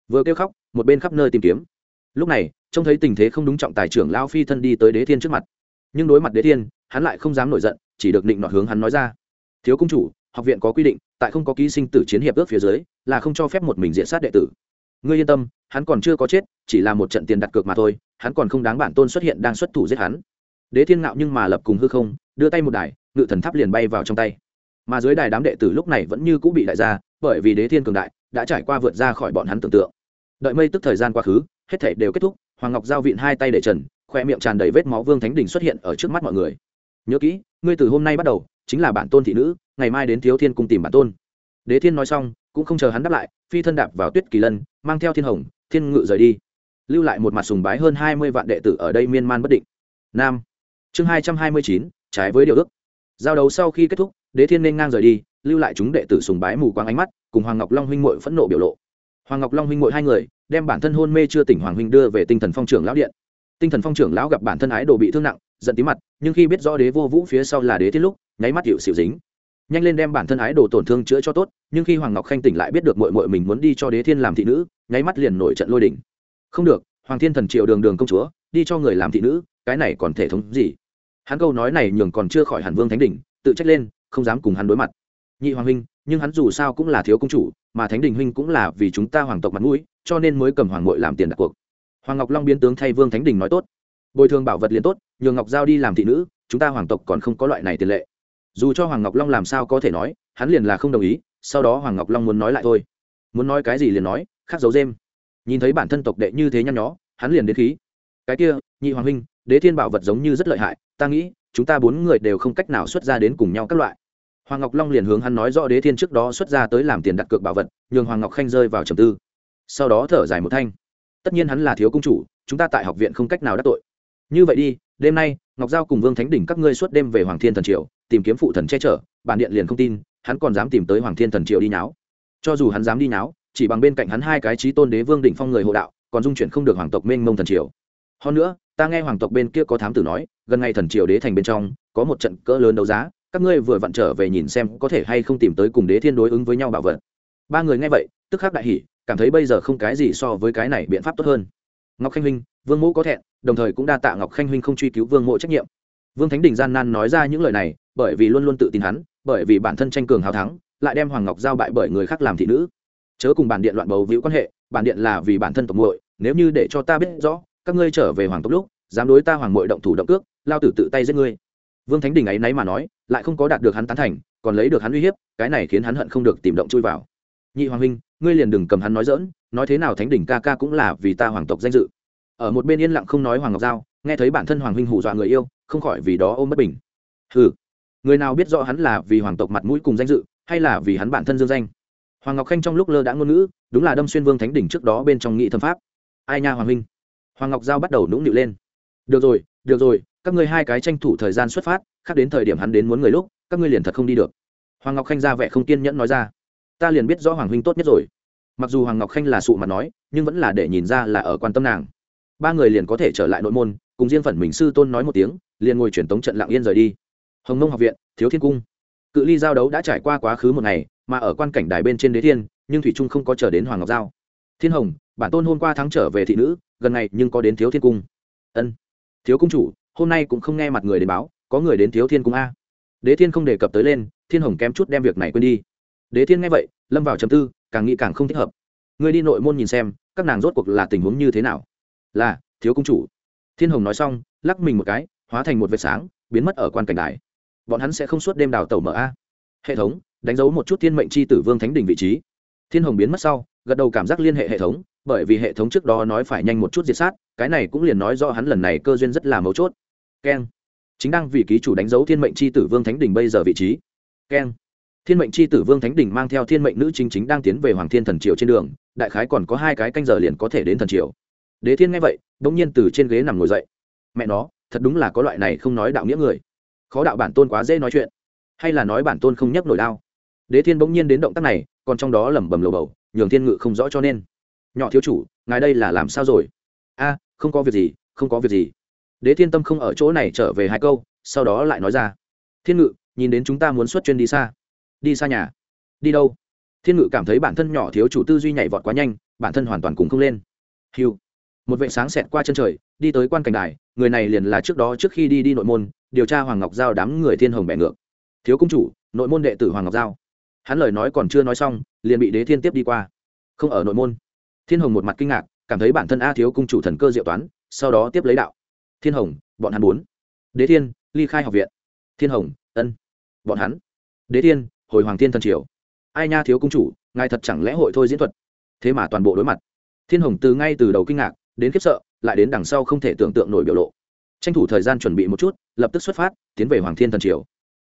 Vừa kêu khóc, một bên khắp nơi tìm kiếm. Lúc này, trông thấy tình thế không đúng trọng tài trưởng lao phi thân đi tới đế thiên trước mặt. Nhưng đối mặt đế thiên, hắn lại không dám nổi giận, chỉ được định nọ hướng hắn nói ra. Thiếu công chủ, học viện có quy định tại không có ký sinh tử chiến hiệp ước phía dưới, là không cho phép một mình diện sát đệ tử. Ngươi yên tâm, hắn còn chưa có chết, chỉ là một trận tiền đặt cược mà thôi, hắn còn không đáng bản tôn xuất hiện đang xuất thủ giết hắn. Đế thiên ngạo nhưng mà lập cùng hư không, đưa tay một đài, ngự thần tháp liền bay vào trong tay. Mà dưới đài đám đệ tử lúc này vẫn như cũng bị đại gia, bởi vì đế thiên cường đại, đã trải qua vượt ra khỏi bọn hắn tưởng tượng. Đợi mây tức thời gian quá khứ, hết thể đều kết thúc, hoàng ngọc giao vịn hai tay để trần, khoe miệng tràn đầy vết máu vương thánh đình xuất hiện ở trước mắt mọi người. Nhớ kỹ, ngươi từ hôm nay bắt đầu chính là bản tôn thị nữ, ngày mai đến thiếu thiên cung tìm bản tôn. Đế thiên nói xong, cũng không chờ hắn đáp lại, phi thân đạp vào tuyết kỳ lân, mang theo thiên hồng, thiên ngự rời đi. Lưu lại một mặt sùng bái hơn hai mươi vạn đệ tử ở đây miên man bất định. Nam. Chương hai trăm hai mươi chín, trái với điều ước. Giao đấu sau khi kết thúc, đế thiên nên ngang rời đi, lưu lại chúng đệ tử sùng bái mù quáng ánh mắt, cùng hoàng ngọc long huynh muội phẫn nộ biểu lộ. Hoàng ngọc long huynh muội hai người, đem bản thân hôn mê chưa tỉnh hoàng huynh đưa về tinh thần phong trưởng lão điện. Tinh thần phong trưởng lão gặp bản thân ái đồ bị thương nặng, giận tí mặt, nhưng khi biết rõ đế vô vũ phía sau là đế thiên lúc nháy mắt hiệu xịu dính. Nhanh lên đem bản thân ái đồ tổn thương chữa cho tốt, nhưng khi hoàng ngọc khanh tỉnh lại biết được mội mội mình muốn đi cho đế thiên làm thị nữ, nháy mắt liền nổi trận lôi đỉnh không được, hoàng thiên thần triệu đường đường công chúa, đi cho người làm thị nữ, cái này còn thể thống gì? Hắn câu nói này nhường còn chưa khỏi hẳn vương thánh đỉnh tự trách lên, không dám cùng hắn đối mặt. Nhị hoàng huynh, nhưng hắn dù sao cũng là thiếu công chủ, mà thánh đình huynh cũng là vì chúng ta hoàng tộc mặt mũi, cho nên mới cầm hoàng mội làm tiền đặt cuộc. Hoàng ngọc long biến tướng thay vương thánh đình nói tốt. Bồi thường bảo vật liền tốt, nhường ngọc giao đi làm thị nữ, chúng ta hoàng tộc còn không có loại này tiền lệ dù cho hoàng ngọc long làm sao có thể nói, hắn liền là không đồng ý, sau đó hoàng ngọc long muốn nói lại thôi. Muốn nói cái gì liền nói, khác dấu dêm. Nhìn thấy bản thân tộc đệ như thế nhăn nhó, hắn liền đến khí. Cái kia, nhị hoàng huynh, đế thiên bảo vật giống như rất lợi hại, ta nghĩ, chúng ta bốn người đều không cách nào xuất ra đến cùng nhau các loại. Hoàng ngọc long liền hướng hắn nói rõ đế thiên trước đó xuất ra tới làm tiền đặt cược bảo vật, nhường hoàng ngọc khanh rơi vào trầm tư. Sau đó thở dài một thanh. Tất nhiên hắn là thiếu công chủ, chúng ta tại học viện không cách nào đắc tội. Như vậy đi, đêm nay ngọc giao cùng vương thánh đỉnh các ngươi suốt đêm về hoàng thiên thần triều, tìm kiếm phụ thần che chở, bản điện liền không tin, hắn còn dám tìm tới hoàng thiên thần triều đi náo cho dù hắn dám đi náo chỉ bằng bên cạnh hắn hai cái trí tôn đế vương đỉnh phong người hộ đạo, còn dung chuyển không được hoàng tộc mênh mông thần triều. Hơn nữa, ta nghe hoàng tộc bên kia có thám tử nói, gần ngày thần triều đế thành bên trong, có một trận cỡ lớn đấu giá, các ngươi vừa vặn trở về nhìn xem có thể hay không tìm tới cùng đế thiên đối ứng với nhau bảo vật. Ba người nghe vậy, tức khắc đại hỉ, cảm thấy bây giờ không cái gì so với cái này biện pháp tốt hơn. Ngọc khanh huynh vương mẫu có thẹn, đồng thời cũng đa tạ ngọc khanh huynh không truy cứu vương mộ trách nhiệm. Vương thánh đình gian nan nói ra những lời này, bởi vì luôn luôn tự tin hắn, bởi vì bản thân tranh cường hào thắng, lại đem hoàng ngọc giao bại bởi người khác làm thị nữ. Chớ cùng bản điện loạn bầu víu quan hệ, bản điện là vì bản thân tộc muội, nếu như để cho ta biết rõ, các ngươi trở về hoàng tộc lúc, dám đối ta hoàng muội động thủ động cước, lao tử tự tay giết ngươi. Vương thánh đình ấy nấy mà nói, lại không có đạt được hắn tán thành, còn lấy được hắn uy hiếp, cái này khiến hắn hận không được tìm động chui vào. Nhị hoàng huynh, ngươi liền đừng cầm hắn nói dỡn nói thế nào thánh Đình ca ca cũng là vì ta hoàng tộc danh dự ở một bên yên lặng không nói hoàng ngọc giao, nghe thấy bản thân hoàng huynh hù dọa người yêu, không khỏi vì đó ôm bất bình. Ừ người nào biết rõ hắn là vì hoàng tộc mặt mũi cùng danh dự, hay là vì hắn bản thân dương danh? Hoàng ngọc khanh trong lúc lơ đã ngôn ngữ, đúng là đâm xuyên vương thánh đỉnh trước đó bên trong nghị thâm pháp. Ai nha hoàng huynh? Hoàng ngọc giao bắt đầu nũng nịu lên. Được rồi được rồi, các ngươi hai cái tranh thủ thời gian xuất phát, khác đến thời điểm hắn đến muốn người lúc, các ngươi liền thật không đi được. Hoàng ngọc khanh ra vẻ không kiên nhẫn nói ra. Ta liền biết rõ hoàng huynh tốt nhất rồi. Mặc dù hoàng ngọc khanh là sụ mặt nói, nhưng vẫn là để nhìn ra là ở quan tâm nàng ba người liền có thể trở lại nội môn, cùng riêng phần mình sư tôn nói một tiếng, liền ngồi truyền tống trận lặng yên rời đi. Hồng nông học viện, thiếu thiên cung. Cự ly giao đấu đã trải qua quá khứ một ngày, mà ở quan cảnh đài bên trên đế thiên, nhưng thủy trung không có chờ đến hoàng ngọc giao. Thiên hồng, bản tôn hôm qua thắng trở về thị nữ, gần ngày nhưng có đến thiếu thiên cung. Ân. Thiếu cung chủ, hôm nay cũng không nghe mặt người đến báo, có người đến thiếu thiên cung a. Đế thiên không đề cập tới lên, thiên hồng kém chút đem việc này quên đi. Đế thiên nghe vậy, lâm vào chầm tư, càng nghĩ càng không thích hợp. Người đi nội môn nhìn xem, các nàng rốt cuộc là tình huống như thế nào? Là, thiếu công chủ. Thiên hồng nói xong, lắc mình một cái, hóa thành một vệt sáng, biến mất ở quan cảnh đài. Bọn hắn sẽ không suốt đêm đào tàu mở a. Hệ thống, đánh dấu một chút thiên mệnh c h i tử vương thánh đỉnh vị trí. Thiên hồng biến mất sau, gật đầu cảm giác liên hệ hệ thống, bởi vì hệ thống trước đó nói phải nhanh một chút diệt sát, cái này cũng liền nói do hắn lần này cơ duyên rất là mấu chốt. Keng. Chính đang vì ký chủ đánh dấu thiên mệnh c h i tử vương thánh đỉnh bây giờ vị trí. Keng. Thiên mệnh c h i tử vương thánh đỉnh mang theo thiên mệnh nữ chính chính đang tiến về hoàng thiên thần triều trên đường, đại khái còn có hai cái canh giờ liền có thể đến thần triều đế thiên nghe vậy đ ỗ n g nhiên từ trên ghế nằm ngồi dậy. Mẹ nó, thật đúng là có loại này không nói đạo nghĩa người. Khó đạo bản tôn quá dễ nói chuyện. Hay là nói bản tôn không nhấc nổi đao đế thiên bỗng nhiên đến động tác này, còn trong đó lẩm bẩm lầu bầu, nhường thiên ngự không rõ cho nên. Nhỏ thiếu chủ, ngài đây là làm sao rồi? A, không có việc gì, không có việc gì. Đế thiên tâm không ở chỗ này trở về hai câu, sau đó lại nói ra. Thiên ngự, nhìn đến chúng ta muốn xuất chuyên đi xa. Đi xa nhà. Đi đâu? Thiên ngự cảm thấy bản thân nhỏ thiếu chủ tư duy nhảy vọt quá nhanh, bản thân hoàn toàn cùng không lên. Hiu một vệ sáng xẹt qua chân trời, đi tới quan cảnh đài, người này liền là trước đó trước khi đi đi nội môn, điều tra hoàng ngọc giao đám người thiên hồng bẻ ngược. Thiếu công chủ, nội môn đệ tử hoàng ngọc giao. Hắn lời nói còn chưa nói xong, liền bị đế thiên tiếp đi qua. Không ở nội môn. Thiên hồng một mặt kinh ngạc, cảm thấy bản thân a thiếu công chủ thần cơ diệu toán, sau đó tiếp lấy đạo. Thiên hồng, bọn hắn bốn đế thiên, ly khai học viện. Thiên hồng, ân. Bọn hắn. Đế thiên, hồi hoàng thiên thần triều. Ai nha thiếu công chủ, ngài thật chẳng lẽ hội thôi diễn thuật? Thế mà toàn bộ đối mặt. Thiên hồng từ ngay từ đầu kinh ngạc đến khiếp sợ, lại đến đằng sau không thể tưởng tượng nổi biểu lộ. Tranh thủ thời gian chuẩn bị một chút, lập tức xuất phát, tiến về hoàng thiên thần triều.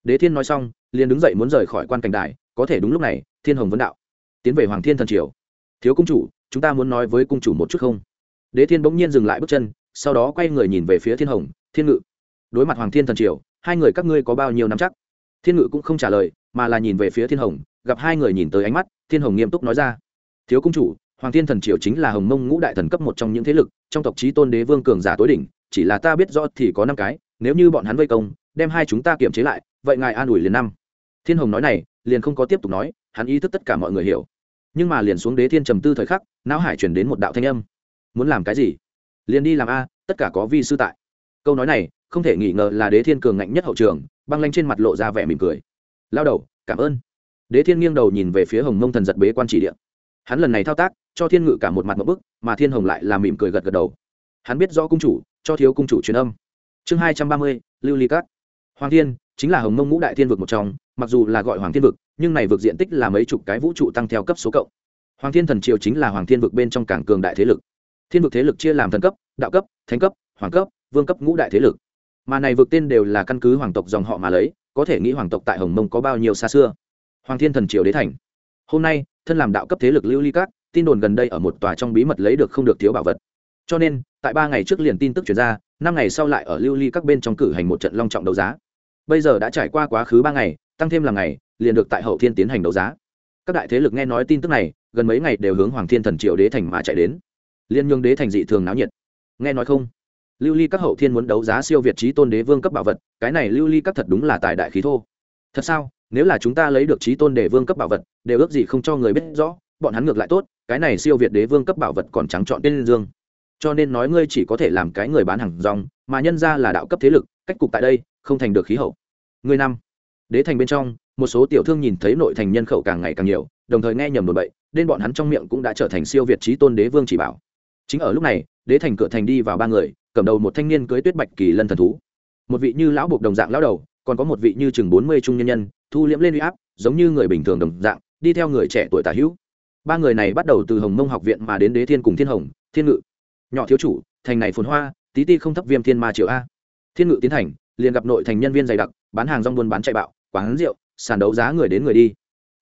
Đế thiên nói xong, liền đứng dậy muốn rời khỏi quan cảnh đài, có thể đúng lúc này, thiên hồng vấn đạo. Tiến về hoàng thiên thần triều. Thiếu cung chủ, chúng ta muốn nói với cung chủ một chút không? Đế thiên bỗng nhiên dừng lại bước chân, sau đó quay người nhìn về phía thiên hồng, thiên ngự. Đối mặt hoàng thiên thần triều, hai người các ngươi có bao nhiêu năm chắc? Thiên ngự cũng không trả lời, mà là nhìn về phía thiên hồng, gặp hai người nhìn tới ánh mắt, thiên hồng nghiêm túc nói ra. Thiếu cung chủ hoàng thiên thần triều chính là hồng mông ngũ đại thần cấp một trong những thế lực, trong tộc trí tôn đế vương cường giả tối đỉnh, chỉ là ta biết rõ thì có năm cái, nếu như bọn hắn vây công, đem hai chúng ta kiểm chế lại, vậy ngài an ủi liền năm. Thiên hồng nói này, liền không có tiếp tục nói, hắn ý thức tất cả mọi người hiểu. Nhưng mà liền xuống đế thiên trầm tư thời khắc, não hải chuyển đến một đạo thanh âm. Muốn làm cái gì? Liền đi làm a, tất cả có vi sư tại. Câu nói này, không thể nghi ngờ là đế thiên cường ngạnh nhất hậu trường, băng lanh trên mặt lộ ra vẻ mỉm cười. Lao đầu, cảm ơn. Đế thiên nghiêng đầu nhìn về phía hồng mông thần giật bế quan chỉ điện hắn lần này thao tác cho thiên ngự cả một mặt một bức, mà thiên hồng lại làm mỉm cười gật gật đầu. Hắn biết rõ cung chủ, cho thiếu cung chủ truyền âm. Chương hai trăm ba mươi, lưu ly cát hoàng thiên, chính là hồng mông ngũ đại thiên vực một trong, mặc dù là gọi hoàng thiên vực, nhưng này vực diện tích là mấy chục cái vũ trụ tăng theo cấp số cộng. Hoàng thiên thần triều chính là hoàng thiên vực bên trong cảng cường đại thế lực. Thiên vực thế lực chia làm thần cấp, đạo cấp, thánh cấp, hoàng cấp, vương cấp ngũ đại thế lực. Mà này vực tên đều là căn cứ hoàng tộc dòng họ mà lấy, có thể nghĩ hoàng tộc tại hồng mông có bao nhiêu xa xưa. Hoàng thiên thần triều đế thành. Hôm nay, thân làm đạo cấp thế lực lưu ly Cát tin đồn gần đây ở một tòa trong bí mật lấy được không được thiếu bảo vật. Cho nên, tại ba ngày trước liền tin tức chuyển ra, năm ngày sau lại ở lưu ly các bên trong cử hành một trận long trọng đấu giá. Bây giờ đã trải qua quá khứ ba ngày, tăng thêm là ngày, liền được tại hậu thiên tiến hành đấu giá. Các đại thế lực nghe nói tin tức này, gần mấy ngày đều hướng hoàng thiên thần triều đế thành mà chạy đến. Liên nhương đế thành dị thường náo nhiệt. Nghe nói không? Lưu ly các hậu thiên muốn đấu giá siêu việt trí tôn đế vương cấp bảo vật, cái này lưu ly các thật đúng là tài đại khí thô. Thật sao? Nếu là chúng ta lấy được trí tôn đế vương cấp bảo vật, đều ước gì không cho người biết rõ, bọn hắn ngược lại tốt cái này siêu việt đế vương cấp bảo vật còn trắng chọn tên dương. Cho nên nói ngươi chỉ có thể làm cái người bán hàng rong, mà nhân ra là đạo cấp thế lực, cách cục tại đây, không thành được khí hậu. Người năm. Đế thành bên trong, một số tiểu thương nhìn thấy nội thành nhân khẩu càng ngày càng nhiều, đồng thời nghe nhầm đồn bậy, nên bọn hắn trong miệng cũng đã trở thành siêu việt trí tôn đế vương chỉ bảo. Chính ở lúc này, đế thành cửa thành đi vào ba người, cầm đầu một thanh niên cưới tuyết bạch kỳ lân thần thú. Một vị như lão buộc đồng dạng lão đầu, còn có một vị như chừng bốn mươi trung nhân nhân, thu liễm lên uy áp, giống như người bình thường đồng dạng, đi theo người trẻ tuổi tả hữu ba người này bắt đầu từ hồng mông học viện mà đến đế thiên cùng thiên hồng, thiên ngự. Nhỏ thiếu chủ, thành này phồn hoa, tí ti không thấp viêm thiên ma triệu a. Thiên ngự tiến thành, liền gặp nội thành nhân viên dày đặc, bán hàng rong buôn bán chạy bạo, quán rượu, sàn đấu giá người đến người đi.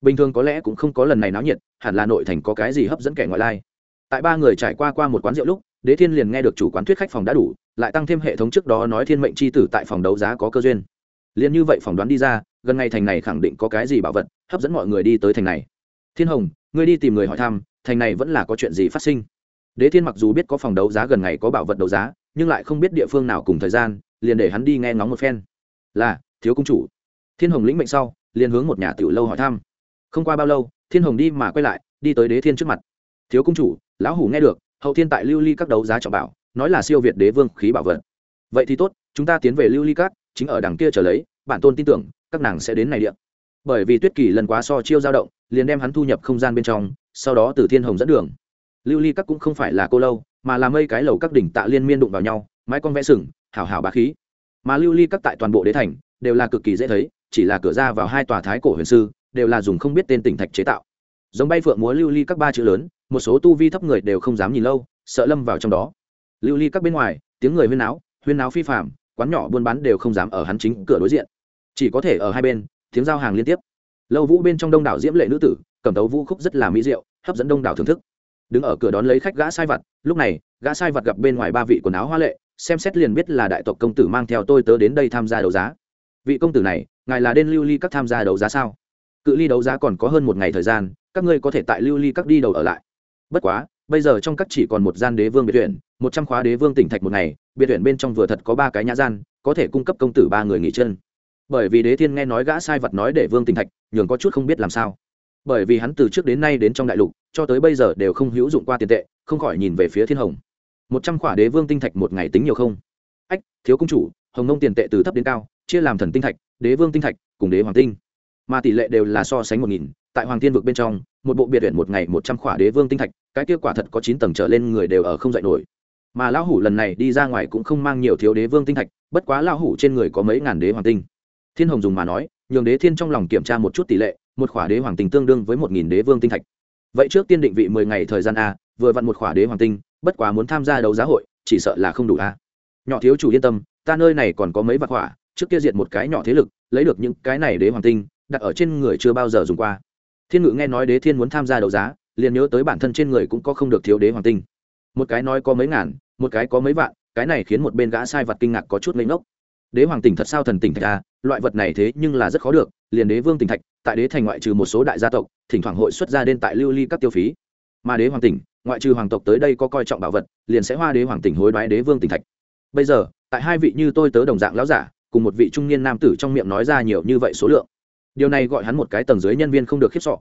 Bình thường có lẽ cũng không có lần này náo nhiệt, hẳn là nội thành có cái gì hấp dẫn kẻ ngoại lai. Tại ba người trải qua qua một quán rượu lúc, đế thiên liền nghe được chủ quán thuyết khách phòng đã đủ, lại tăng thêm hệ thống trước đó nói thiên mệnh c h i tử tại phòng đấu giá có cơ duyên. Liền như vậy phỏng đoán đi ra, gần ngày thành này khẳng định có cái gì bảo vật, hấp dẫn mọi người đi tới thành này. Thiên hồng ngươi đi tìm người hỏi thăm, thành này vẫn là có chuyện gì phát sinh? Đế thiên mặc dù biết có phòng đấu giá gần ngày có bảo vật đấu giá, nhưng lại không biết địa phương nào cùng thời gian, liền để hắn đi nghe ngóng một phen. Là, thiếu công chủ. Thiên hồng lĩnh mệnh sau, liền hướng một nhà tiểu lâu hỏi thăm. Không qua bao lâu, thiên hồng đi mà quay lại, đi tới đế thiên trước mặt. Thiếu công chủ, lão hủ nghe được, hậu thiên tại lưu ly các đấu giá trọng bảo, nói là siêu việt đế vương khí bảo vật. Vậy thì tốt, chúng ta tiến về lưu ly các, chính ở đằng kia trở lấy, bản tôn tin tưởng, các nàng sẽ đến này điện bởi vì tuyết kỳ lần quá so chiêu dao động, liền đem hắn thu nhập không gian bên trong, sau đó từ thiên hồng dẫn đường. Lưu ly các cũng không phải là cô lâu, mà là mây cái lầu các đỉnh tạ liên miên đụng vào nhau, mái con vẽ sừng, hảo hảo bá khí. Mà lưu ly các tại toàn bộ đế thành, đều là cực kỳ dễ thấy, chỉ là cửa ra vào hai tòa thái cổ huyền sư, đều là dùng không biết tên tỉnh thạch chế tạo. Giống bay phượng múa lưu ly các ba chữ lớn, một số tu vi thấp người đều không dám nhìn lâu, sợ lâm vào trong đó. Lưu ly các bên ngoài, tiếng người huyên náo huyên náo phi phạm quán nhỏ buôn bán đều không dám ở hắn chính cửa đối diện. Chỉ có thể ở hai bên tiếng giao hàng liên tiếp. Lâu vũ bên trong đông đảo diễm lệ nữ tử, cầm tấu vũ khúc rất là mỹ diệu, hấp dẫn đông đảo thưởng thức. Đứng ở cửa đón lấy khách gã sai vặt, lúc này, gã sai vặt gặp bên ngoài ba vị quần áo hoa lệ, xem xét liền biết là đại tộc công tử mang theo tôi tớ đến đây tham gia đấu giá. Vị công tử này, ngài là đen lưu ly các tham gia đấu giá sao? Cự ly đấu giá còn có hơn một ngày thời gian, các ngươi có thể tại lưu ly các đi đầu ở lại. Bất quá, bây giờ trong các chỉ còn một gian đế vương biệt viện, một trăm khóa đế vương tỉnh thạch một ngày, biệt viện bên trong vừa thật có ba cái nhã gian, có thể cung cấp công tử ba người nghỉ chân bởi vì đế thiên nghe nói gã sai vật nói để vương tình thạch, nhường có chút không biết làm sao. Bởi vì hắn từ trước đến nay đến trong đại lục, cho tới bây giờ đều không hữu dụng qua tiền tệ, không khỏi nhìn về phía thiên hồng. Một trăm khỏa đế vương tinh thạch một ngày tính nhiều không? Ách, thiếu công chủ, hồng nông tiền tệ từ thấp đến cao, chia làm thần tinh thạch, đế vương tinh thạch, cùng đế hoàng tinh. Mà tỷ lệ đều là so sánh một nghìn, tại hoàng thiên vực bên trong, một bộ biệt viện một ngày một trăm khỏa đế vương tinh thạch, cái kết quả thật có chín tầng trở lên người đều ở không dạy nổi. Mà lão hủ lần này đi ra ngoài cũng không mang nhiều thiếu đế vương tinh thạch, bất quá lão hủ trên người có mấy ngàn đế hoàng tinh thiên hồng dùng mà nói, nhường đế thiên trong lòng kiểm tra một chút tỷ lệ, một khỏa đế hoàng tinh tương đương với một nghìn đế vương tinh thạch. Vậy trước tiên định vị mười ngày thời gian a, vừa vặn một khỏa đế hoàng tinh, bất quá muốn tham gia đấu giá hội, chỉ sợ là không đủ a. Nhỏ thiếu chủ yên tâm, ta nơi này còn có mấy vạn khỏa, trước kia diệt một cái nhỏ thế lực, lấy được những cái này đế hoàng tinh, đặt ở trên người chưa bao giờ dùng qua. Thiên ngự nghe nói đế thiên muốn tham gia đấu giá, liền nhớ tới bản thân trên người cũng có không được thiếu đế hoàng tinh. Một cái nói có mấy ngàn, một cái có mấy vạn, cái này khiến một bên gã sai vật kinh ngạc có chút lấy ngốc. Đế hoàng tỉnh thật sao thần tỉnh thạch à loại vật này thế nhưng là rất khó được, liền đế vương tỉnh thạch, tại đế thành ngoại trừ một số đại gia tộc, thỉnh thoảng hội xuất ra đen tại lưu ly các tiêu phí. Mà đế hoàng tỉnh, ngoại trừ hoàng tộc tới đây có coi trọng bảo vật, liền sẽ hoa đế hoàng tỉnh hối đoái đế vương tỉnh thạch. Bây giờ, tại hai vị như tôi tớ đồng dạng lão giả, cùng một vị trung niên nam tử trong miệng nói ra nhiều như vậy số lượng. Điều này gọi hắn một cái tầng dưới nhân viên không được khiếp sọ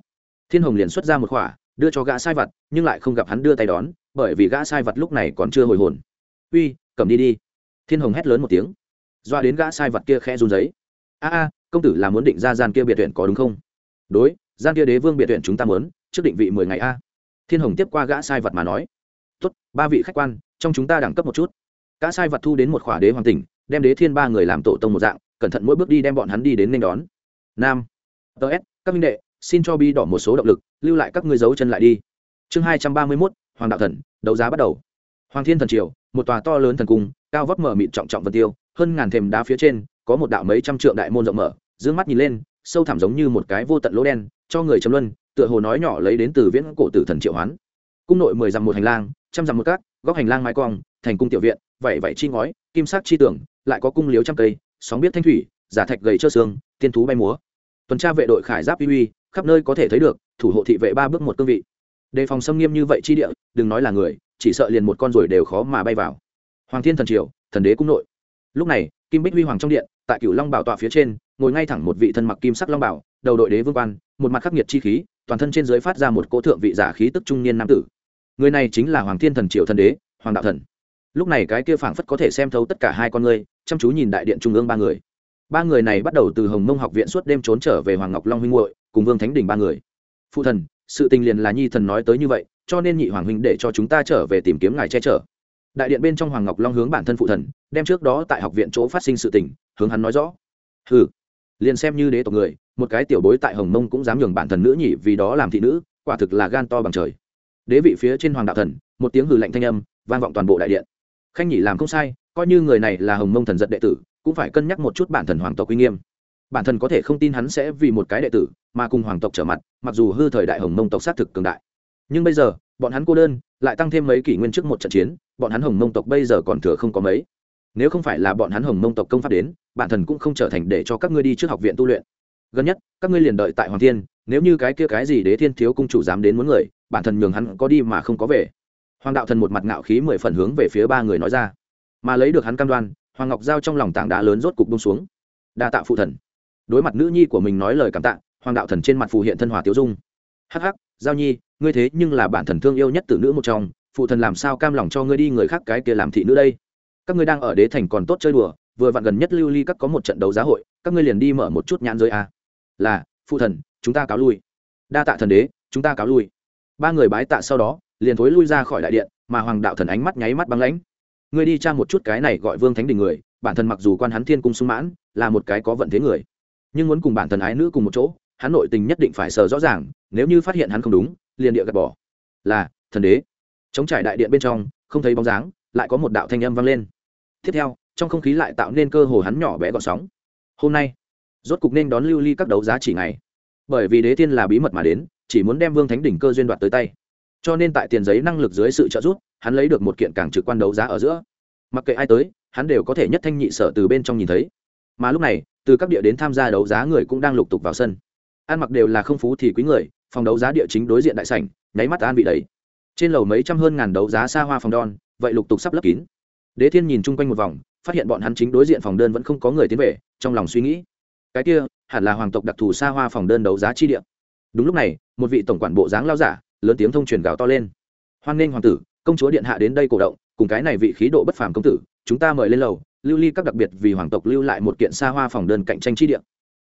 thiên hồng liền xuất ra một khỏa đưa cho gã sai vật, nhưng lại không gặp hắn đưa tay đón, bởi vì gã sai vật lúc này còn chưa hồi hồn. Uy, cầm đi đi. Thiên hồng hét lớn một tiếng. Doa đến gã sai vật kia khẽ run giấy a a, công tử là muốn định ra gian kia biệt tuyển có đúng không? Đối, gian kia đế vương biệt tuyển chúng ta muốn, trước định vị mười ngày a. Thiên hồng tiếp qua gã sai vật mà nói. Tốt, ba vị khách quan, trong chúng ta đẳng cấp một chút. Gã sai vật thu đến một khỏa đế hoàng tỉnh, đem đế thiên ba người làm tổ tông một dạng, cẩn thận mỗi bước đi đem bọn hắn đi đến nên đón. Nam ts các minh đệ, xin cho bi đỏ một số động lực, lưu lại các ngươi dấu chân lại đi. Chương hai trăm ba mươi mốt, hoàng đạo thần, đấu giá bắt đầu. Hoàng thiên thần triều, một tòa to lớn thần cung, cao vóc mở mịn trọng trọng vân tiêu, hơn ngàn thềm đá phía trên có một đạo mấy trăm trượng đại môn rộng mở, dương mắt nhìn lên, sâu thẳm giống như một cái vô tận lỗ đen, cho người chấm luân, tựa hồ nói nhỏ lấy đến từ viễn cổ tử thần triệu hoán. Cung nội mười dặm một hành lang, trăm dặm một cát góc hành lang mái cong, thành cung tiểu viện vẩy vẩy chi ngói, kim sắc chi tưởng lại có cung liếu trăm cây, sóng biết thanh thủy, giả thạch gầy trơ xương, tiên thú bay múa. Tuần tra vệ đội khải giáp uy uy, khắp nơi có thể thấy được, thủ hộ thị vệ ba bước một cương vị. Đề phòng xâm nghiêm như vậy chi địa, đừng nói là người, chỉ sợ liền một con ruồi đều khó mà bay vào. Hoàng thiên thần triều, thần đế cung nội lúc này, kim bích huy hoàng trong điện, tại cửu long bảo tọa phía trên, ngồi ngay thẳng một vị thân mặc kim sắc long bảo, đầu đội đế vương quan, một mặt khắc nghiệt chi khí, toàn thân trên dưới phát ra một cỗ thượng vị giả khí tức trung niên nam tử. Người này chính là hoàng thiên thần Triệu thần đế, hoàng đạo thần. Lúc này cái kia phảng phất có thể xem thấu tất cả hai con người, chăm chú nhìn đại điện trung ương ba người. Ba người này bắt đầu từ hồng mông học viện suốt đêm trốn trở về hoàng ngọc long huynh hội cùng vương thánh đình ba người. Phụ thần, sự tình liền là nhi thần nói tới như vậy, cho nên nhị hoàng huynh để cho chúng ta trở về tìm kiếm ngài che chở đại điện bên trong hoàng ngọc long hướng bản thân phụ thần, đem trước đó tại học viện chỗ phát sinh sự tình, hướng hắn nói rõ. Ừ liền xem như đế tộc người, một cái tiểu bối tại hồng mông cũng dám nhường bản thần nữ nhỉ, vì đó làm thị nữ, quả thực là gan to bằng trời. Đế vị phía trên hoàng đạo thần, một tiếng hừ lạnh thanh âm, vang vọng toàn bộ đại điện. Khanh nhỉ làm không sai, coi như người này là hồng mông thần giật đệ tử, cũng phải cân nhắc một chút bản thần hoàng tộc uy nghiêm. Bản thân có thể không tin hắn sẽ vì một cái đệ tử, mà cùng hoàng tộc trở mặt, mặc dù hư thời đại hồng mông tộc xác thực cường đại. Nhưng bây giờ bọn hắn cô đơn, lại tăng thêm mấy kỷ nguyên trước một trận chiến, bọn hắn hồng mông tộc bây giờ còn thừa không có mấy. Nếu không phải là bọn hắn hồng mông tộc công pháp đến, bản thần cũng không trở thành để cho các ngươi đi trước học viện tu luyện. Gần nhất, các ngươi liền đợi tại hoàng thiên, nếu như cái kia cái gì đế thiên thiếu cung chủ dám đến muốn người, bản thần nhường hắn có đi mà không có về. Hoàng đạo thần một mặt ngạo khí mười phần hướng về phía ba người nói ra. Mà lấy được hắn cam đoan, hoàng ngọc giao trong lòng tảng đá lớn rốt cục bông xuống. Đa tạ phụ thần. Đối mặt nữ nhi của mình nói lời cảm tạ, hoàng đạo thần trên mặt phù hiện thân hòa tiêu dung. Hắc hắc giao nhi, ngươi thế nhưng là bản thần thương yêu nhất tử nữ một trong, phụ thần làm sao cam lòng cho ngươi đi người khác cái kia làm thị nữ đây? Các ngươi đang ở đế thành còn tốt chơi đùa, vừa vặn gần nhất lưu ly các có một trận đấu giá hội, các ngươi liền đi mở một chút nhãn giới a. À. là, phụ thần, chúng ta cáo lui. Đa tạ thần đế, chúng ta cáo lui. Ba người bái tạ sau đó, liền thối lui ra khỏi đại điện, mà hoàng đạo thần ánh mắt nháy mắt băng lãnh. Ngươi đi tra một chút cái này gọi vương thánh đình người, bản thân mặc dù quan hắn thiên cung sung mãn, là một cái có vận thế người, nhưng muốn cùng bản thân ái nữ cùng một chỗ hắn nội tình nhất định phải sờ rõ ràng, nếu như phát hiện hắn không đúng, liền địa gạt bỏ. Là, thần đế. Chống trải đại điện bên trong, không thấy bóng dáng, lại có một đạo thanh âm vang lên. Tiếp theo, trong không khí lại tạo nên cơ hồ hắn nhỏ bé gọn sóng. Hôm nay, rốt cục nên đón lưu ly các đấu giá chỉ ngày. Bởi vì đế thiên là bí mật mà đến, chỉ muốn đem vương thánh đỉnh cơ duyên đoạt tới tay. Cho nên tại tiền giấy năng lực dưới sự trợ giúp, hắn lấy được một kiện càng trực quan đấu giá ở giữa. Mặc kệ ai tới, hắn đều có thể nhất thanh nhị sở từ bên trong nhìn thấy. Mà lúc này, từ các địa đến tham gia đấu giá người cũng đang lục tục vào sân ăn mặc đều là không phú thì quý người, phòng đấu giá địa chính đối diện đại sảnh, nháy mắt an bị đấy trên lầu mấy trăm hơn ngàn đấu giá xa hoa phòng đòn vậy lục tục sắp lấp kín. Đế thiên nhìn chung quanh một vòng, phát hiện bọn hắn chính đối diện phòng đơn vẫn không có người tiến về, trong lòng suy nghĩ. Cái kia, hẳn là hoàng tộc đặc thù xa hoa phòng đơn đấu giá chi địa. Đúng lúc này, một vị tổng quản bộ dáng lao giả, lớn tiếng thông truyền gào to lên. Hoan nghênh hoàng tử, công chúa điện hạ đến đây cổ động, cùng cái này vị khí độ bất phàm công tử, chúng ta mời lên lầu, lưu ly các đặc biệt vì hoàng tộc lưu lại một kiện xa hoa phòng đơn cạnh tranh chi địa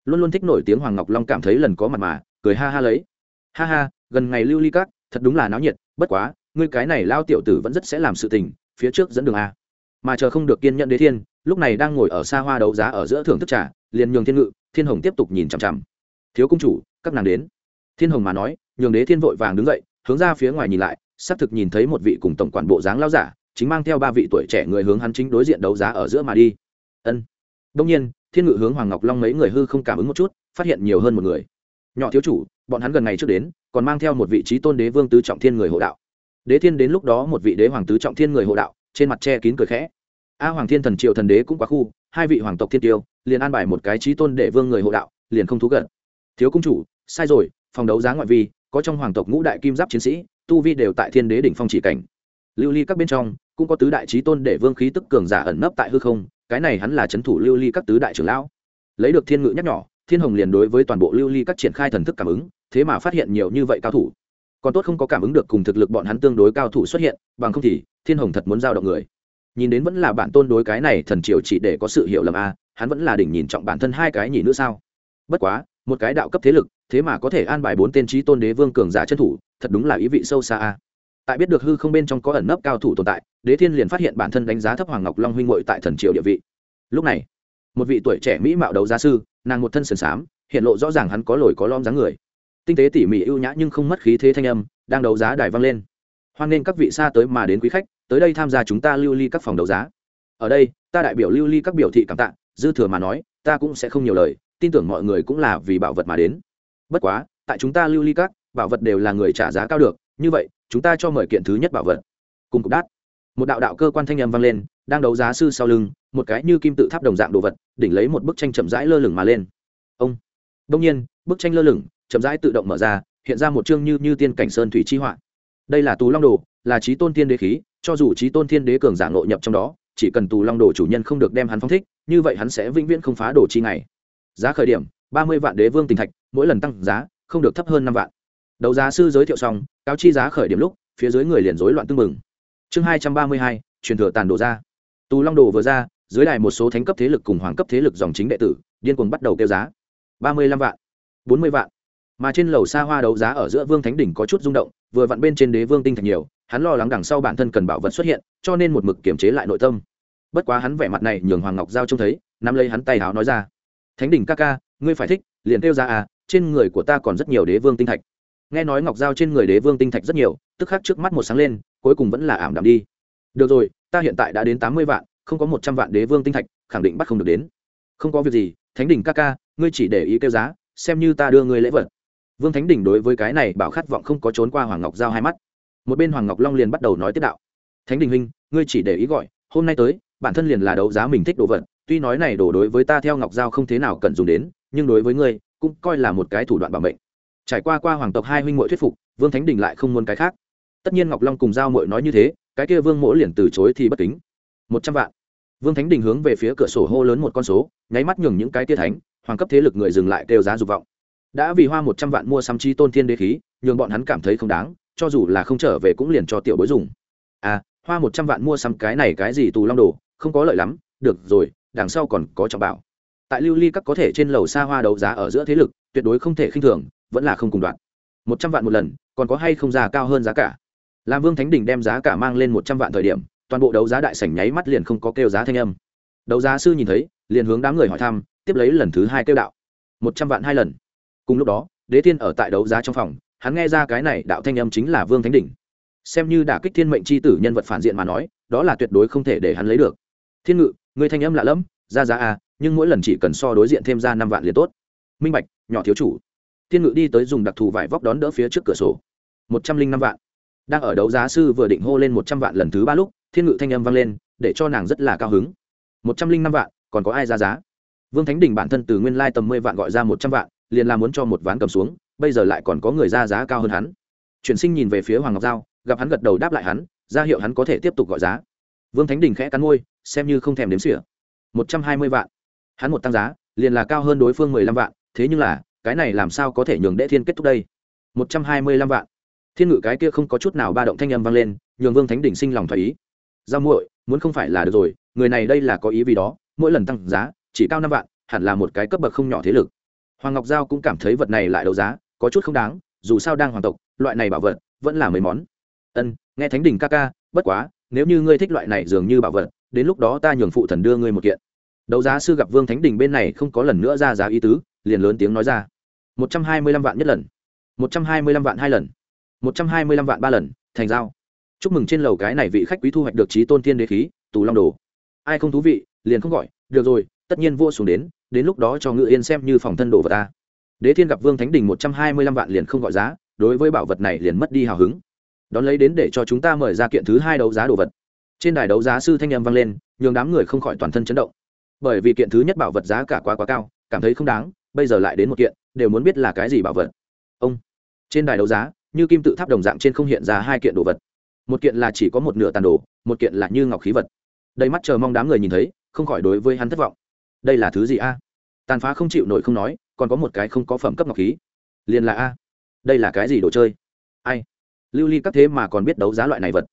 luôn luôn thích nổi tiếng hoàng ngọc long cảm thấy lần có mặt mà, cười ha ha lấy. Ha ha, gần ngày lưu ly các, thật đúng là náo nhiệt, bất quá, ngươi cái này lao tiểu tử vẫn rất sẽ làm sự tình, phía trước dẫn đường a. Mà chờ không được kiên nhận đế thiên, lúc này đang ngồi ở xa hoa đấu giá ở giữa thưởng thức trà, liền nhường thiên ngự, thiên hồng tiếp tục nhìn chằm chằm. Thiếu công chủ, các nàng đến. Thiên hồng mà nói, nhường đế thiên vội vàng đứng dậy, hướng ra phía ngoài nhìn lại, xác thực nhìn thấy một vị cùng tổng quản bộ dáng lao giả, chính mang theo ba vị tuổi trẻ người hướng hắn chính đối diện đấu giá ở giữa mà đi. Ân. Đông nhiên thiên ngự hướng hoàng ngọc long mấy người hư không cảm ứng một chút, phát hiện nhiều hơn một người. Nhỏ thiếu chủ, bọn hắn gần ngày trước đến, còn mang theo một vị trí tôn đế vương tứ trọng thiên người hộ đạo. Đế thiên đến lúc đó một vị đế hoàng tứ trọng thiên người hộ đạo, trên mặt che kín cười khẽ. A hoàng thiên thần triệu thần đế cũng quá khu, hai vị hoàng tộc thiên tiêu, liền an bài một cái trí tôn để vương người hộ đạo, liền không thú gần thiếu công chủ, sai rồi, phòng đấu giá ngoại vi, có trong hoàng tộc ngũ đại kim giáp chiến sĩ, tu vi đều tại thiên đế đỉnh phong chỉ cảnh. Lưu ly các bên trong, cũng có tứ đại trí tôn để vương khí tức cường giả ẩn nấp tại hư không cái này hắn là c h ấ n thủ lưu ly các tứ đại trưởng lão. Lấy được thiên ngự nhắc nhỏ, thiên hồng liền đối với toàn bộ lưu ly các triển khai thần thức cảm ứng, thế mà phát hiện nhiều như vậy cao thủ. Còn tốt không có cảm ứng được cùng thực lực bọn hắn tương đối cao thủ xuất hiện, bằng không thì thiên hồng thật muốn giao động người. Nhìn đến vẫn là bản tôn đối cái này thần triều chỉ để có sự hiểu lầm a, hắn vẫn là đỉnh nhìn trọng bản thân hai cái nhỉ nữa sao. Bất quá, một cái đạo cấp thế lực, thế mà có thể an bài bốn tên trí tôn đế vương cường giả chân thủ, thật đúng là ý vị sâu xa a tại biết được hư không bên trong có ẩn nấp cao thủ tồn tại, đế thiên liền phát hiện bản thân đánh giá thấp hoàng ngọc long huynh ngội tại thần triều địa vị. Lúc này, một vị tuổi trẻ mỹ mạo đấu gia sư, nàng một thân sườn xám, hiện lộ rõ ràng hắn có lồi có lom dáng người. Tinh tế tỉ mỉ ưu nhã nhưng không mất khí thế thanh âm, đang đấu giá đài vang lên. Hoan nghênh các vị xa tới mà đến quý khách, tới đây tham gia chúng ta lưu ly các phòng đấu giá. Ở đây, ta đại biểu lưu ly các biểu thị cảm tạ, dư thừa mà nói, ta cũng sẽ không nhiều lời, tin tưởng mọi người cũng là vì bảo vật mà đến. Bất quá, tại chúng ta lưu ly các, bảo vật đều là người trả giá cao được, như vậy chúng ta cho mời kiện thứ nhất bảo vật. Cùng cục đát. Một đạo đạo cơ quan thanh âm vang lên, đang đấu giá sư sau lưng, một cái như kim tự tháp đồng dạng đồ vật, đỉnh lấy một bức tranh chậm rãi lơ lửng mà lên. Ông. Đông nhiên, bức tranh lơ lửng, chậm rãi tự động mở ra, hiện ra một chương như như tiên cảnh sơn thủy chi họa. Đây là tù long đồ, là trí tôn tiên đế khí, cho dù trí tôn thiên đế cường giả ngộ nhập trong đó, chỉ cần tù long đồ chủ nhân không được đem hắn phong thích, như vậy hắn sẽ vĩnh viễn không phá đồ chi ngày. Giá khởi điểm, ba mươi vạn đế vương tình thạch, mỗi lần tăng giá, không được thấp hơn năm vạn đấu giá sư giới thiệu xong, cáo chi giá khởi điểm lúc, phía dưới người liền rối loạn tưng mừng chương hai trăm ba mươi hai, truyền thừa tàn đồ ra. Tù long đồ vừa ra, dưới đài một số thánh cấp thế lực cùng hoàng cấp thế lực dòng chính đệ tử, điên cuồng bắt đầu kêu giá. ba mươi lăm vạn, bốn mươi vạn. Mà trên lầu xa hoa đấu giá ở giữa vương thánh đỉnh có chút rung động, vừa vặn bên trên đế vương tinh thạch nhiều, hắn lo lắng đằng sau bản thân cần bảo vật xuất hiện, cho nên một mực kiềm chế lại nội tâm. Bất quá hắn vẻ mặt này nhường hoàng ngọc giao trông thấy, nắm lấy hắn tay háo nói ra. Thánh đỉnh ca ca, ngươi phải thích, liền kêu ra à trên người của ta còn rất nhiều đế vương tinh thạch nghe nói ngọc giao trên người đế vương tinh thạch rất nhiều, tức khắc trước mắt một sáng lên, cuối cùng vẫn là ảm đạm đi. Được rồi, ta hiện tại đã đến tám mươi vạn, không có một trăm vạn đế vương tinh thạch, khẳng định bắt không được đến. Không có việc gì, thánh đỉnh ca ca, ngươi chỉ để ý kêu giá, xem như ta đưa ngươi lễ vật. Vương thánh đỉnh đối với cái này bảo khát vọng không có trốn qua hoàng ngọc giao hai mắt. Một bên hoàng ngọc long liền bắt đầu nói tiếp đạo. Thánh đình huynh, ngươi chỉ để ý gọi, hôm nay tới, bản thân liền là đấu giá mình thích đồ vật, tuy nói này đổ đối với ta theo ngọc giao không thế nào cần dùng đến, nhưng đối với ngươi, cũng coi là một cái thủ đoạn bảo mệnh trải qua qua hoàng tộc hai huynh muội thuyết phục, vương thánh đình lại không muốn cái khác. Tất nhiên ngọc long cùng giao muội nói như thế, cái kia vương mỗ liền từ chối thì bất kính. Một trăm vạn. Vương thánh đình hướng về phía cửa sổ hô lớn một con số, nháy mắt nhường những cái tia thánh, hoàng cấp thế lực người dừng lại kêu giá dục vọng. Đã vì hoa một trăm vạn mua xăm chi tôn thiên đế khí, nhường bọn hắn cảm thấy không đáng, cho dù là không trở về cũng liền cho tiểu bối dùng. À hoa một trăm vạn mua xăm cái này cái gì tù long đồ, không có lợi lắm, được rồi, đằng sau còn có trọng bảo. Tại lưu ly các có thể trên lầu xa hoa đấu giá ở giữa thế lực, tuyệt đối không thể khinh thường vẫn là không cùng đoạn. Một trăm vạn một lần, còn có hay không giá cao hơn giá cả? Làm vương thánh đình đem giá cả mang lên một trăm vạn thời điểm, toàn bộ đấu giá đại sảnh nháy mắt liền không có kêu giá thanh âm. Đấu giá sư nhìn thấy, liền hướng đám người hỏi thăm, tiếp lấy lần thứ hai kêu đạo. Một trăm vạn hai lần. Cùng lúc đó, đế thiên ở tại đấu giá trong phòng, hắn nghe ra cái này đạo thanh âm chính là vương thánh đỉnh. Xem như đả kích thiên mệnh c h i tử nhân vật phản diện mà nói, đó là tuyệt đối không thể để hắn lấy được. Thiên ngự, người thanh âm lạ lẫm, ra giá à nhưng mỗi lần chỉ cần so đối diện thêm ra năm vạn liền tốt. Minh bạch, nhỏ thiếu chủ thiên ngự đi tới dùng đặc thù vải vóc đón đỡ phía trước cửa sổ. Một trăm linh năm vạn. Đang ở đấu giá sư vừa định hô lên một trăm vạn lần thứ ba lúc, thiên ngự thanh âm vang lên, để cho nàng rất là cao hứng. Một trăm linh năm vạn, còn có ai ra giá? Vương thánh đình bản thân từ nguyên lai tầm mười vạn gọi ra một trăm vạn, liền là muốn cho một ván cầm xuống, bây giờ lại còn có người ra giá cao hơn hắn. Chuyển sinh nhìn về phía hoàng ngọc giao, gặp hắn gật đầu đáp lại hắn, ra hiệu hắn có thể tiếp tục gọi giá. Vương thánh đình khẽ cắn môi, xem như không thèm đếm xỉa. Một trăm hai mươi vạn. Hắn một tăng giá, liền là cao hơn đối phương mười lăm vạn, thế nhưng là cái này làm sao có thể nhường đệ thiên kết thúc đây? Một trăm hai mươi lăm vạn. Thiên ngự cái kia không có chút nào ba động thanh âm vang lên, nhường vương thánh đỉnh sinh lòng thoái ý. Giao muội, muốn không phải là được rồi, người này đây là có ý vì đó, mỗi lần tăng giá, chỉ cao năm vạn, hẳn là một cái cấp bậc không nhỏ thế lực. Hoàng ngọc giao cũng cảm thấy vật này lại đấu giá, có chút không đáng, dù sao đang hoàng tộc, loại này bảo vật, vẫn là mấy món. Ân, nghe thánh đình ca ca, bất quá, nếu như ngươi thích loại này dường như bảo vật, đến lúc đó ta nhường phụ thần đưa ngươi một kiện. Đấu giá sư gặp vương thánh đình bên này không có lần nữa ra giá ý tứ, liền lớn tiếng nói ra một trăm hai mươi lăm vạn nhất lần. một trăm hai mươi lăm vạn hai lần. một trăm hai mươi lăm vạn ba lần, thành giao. Chúc mừng trên lầu cái này vị khách quý thu hoạch được trí tôn thiên đế khí, tù long đồ. Ai không thú vị, liền không gọi, được rồi, tất nhiên vua xuống đến đến lúc đó cho ngự yên xem như phòng thân đồ vật ta. Đế thiên gặp vương thánh đình một trăm hai mươi lăm vạn liền không gọi giá, đối với bảo vật này liền mất đi hào hứng. Đón lấy đến để cho chúng ta mời ra kiện thứ hai đấu giá đồ vật. Trên đài đấu giá sư thanh âm vang lên, nhường đám người không khỏi toàn thân chấn động. Bởi vì kiện thứ nhất bảo vật giá cả quá quá cao, cảm thấy không đáng bây giờ lại đến một kiện, đều muốn biết là cái gì bảo vật. Ông, trên đài đấu giá, như kim tự tháp đồng dạng trên không hiện ra hai kiện đồ vật. Một kiện là chỉ có một nửa tàn đồ, một kiện là như ngọc khí vật. Đầy mắt chờ mong đám người nhìn thấy, không khỏi đối với hắn thất vọng. Đây là thứ gì a? Tàn phá không chịu nổi không nói, còn có một cái không có phẩm cấp ngọc khí. Liền là a. Đây là cái gì đồ chơi? Ai? Lưu ly các thế mà còn biết đấu giá loại này vật.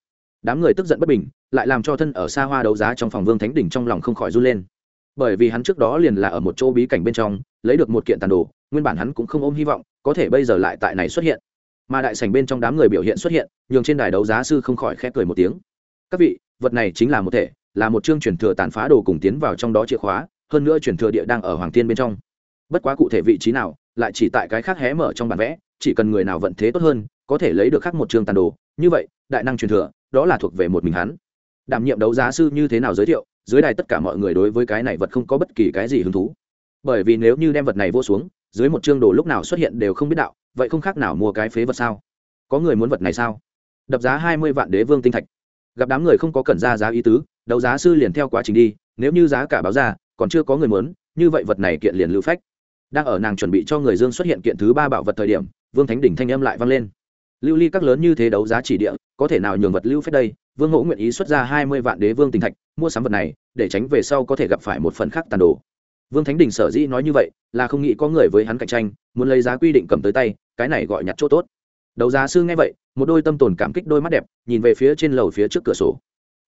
Đám người tức giận bất bình, lại làm cho thân ở xa hoa đấu giá trong phòng vương thánh đỉnh trong lòng không khỏi run lên bởi vì hắn trước đó liền là ở một chỗ bí cảnh bên trong, lấy được một kiện tàn đồ, nguyên bản hắn cũng không ôm hy vọng, có thể bây giờ lại tại này xuất hiện. Mà đại sảnh bên trong đám người biểu hiện xuất hiện, nhường trên đài đấu giá sư không khỏi khép cười một tiếng. Các vị, vật này chính là một thể, là một chương truyền thừa tàn phá đồ cùng tiến vào trong đó chìa khóa, hơn nữa truyền thừa địa đang ở hoàng tiên bên trong. Bất quá cụ thể vị trí nào, lại chỉ tại cái khác hé mở trong bản vẽ, chỉ cần người nào vận thế tốt hơn, có thể lấy được khác một chương tàn đồ. Như vậy, đại năng truyền thừa, đó là thuộc về một mình hắn. Đảm nhiệm đấu giá sư như thế nào giới thiệu dưới đài tất cả mọi người đối với cái này vật không có bất kỳ cái gì hứng thú. Bởi vì nếu như đem vật này vô xuống, dưới một chương đồ lúc nào xuất hiện đều không biết đạo, vậy không khác nào mua cái phế vật sao? Có người muốn vật này sao? Đập giá hai mươi vạn đế vương tinh thạch. Gặp đám người không có cần ra giá ý tứ, đấu giá sư liền theo quá trình đi, nếu như giá cả báo ra, còn chưa có người muốn, như vậy vật này kiện liền lưu phách. Đang ở nàng chuẩn bị cho người dương xuất hiện kiện thứ ba bảo vật thời điểm, vương thánh đỉnh thanh âm lại vang lên. Lưu ly các lớn như thế đấu giá chỉ địa, có thể nào nhường vật lưu phách đây? Vương ngỗ nguyện ý xuất ra hai mươi vạn đế vương tinh thạch, mua sắm vật này, để tránh về sau có thể gặp phải một phần khác tàn đồ. Vương thánh đình sở dĩ nói như vậy, là không nghĩ có người với hắn cạnh tranh, muốn lấy giá quy định cầm tới tay, cái này gọi nhặt chỗ tốt. Đấu giá sư nghe vậy, một đôi tâm tồn cảm kích đôi mắt đẹp, nhìn về phía trên lầu phía trước cửa sổ.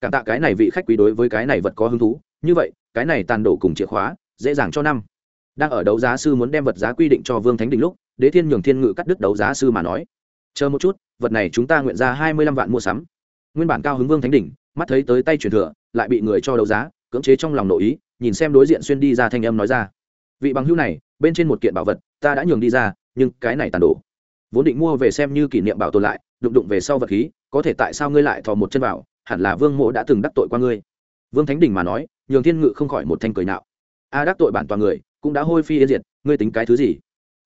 Cảm tạ cái này vị khách quý đối với cái này vật có hứng thú. Như vậy, cái này tàn đổ cùng chìa khóa, dễ dàng cho năm. Đang ở đấu giá sư muốn đem vật giá quy định cho vương thánh đình lúc, đế thiên nhường thiên ngự cắt đứt đấu giá sư mà nói, chờ một chút, vật này chúng ta nguyện ra hai mươi lăm vạn mua sắm nguyên bản cao hứng vương thánh đỉnh, mắt thấy tới tay truyền thừa, lại bị người cho đấu giá, cưỡng chế trong lòng nội ý, nhìn xem đối diện xuyên đi ra thanh âm nói ra. Vị bằng hữu này, bên trên một kiện bảo vật, ta đã nhường đi ra, nhưng cái này tàn đổ. Vốn định mua về xem như kỷ niệm bảo tồn lại, đụng đụng về sau vật khí, có thể tại sao ngươi lại thò một chân vào, hẳn là vương mộ đã từng đắc tội qua ngươi. Vương thánh đình mà nói, nhường thiên ngự không khỏi một thanh cười nạo. A đắc tội bản toàn người, cũng đã hôi phi yên diệt, ngươi tính cái thứ gì?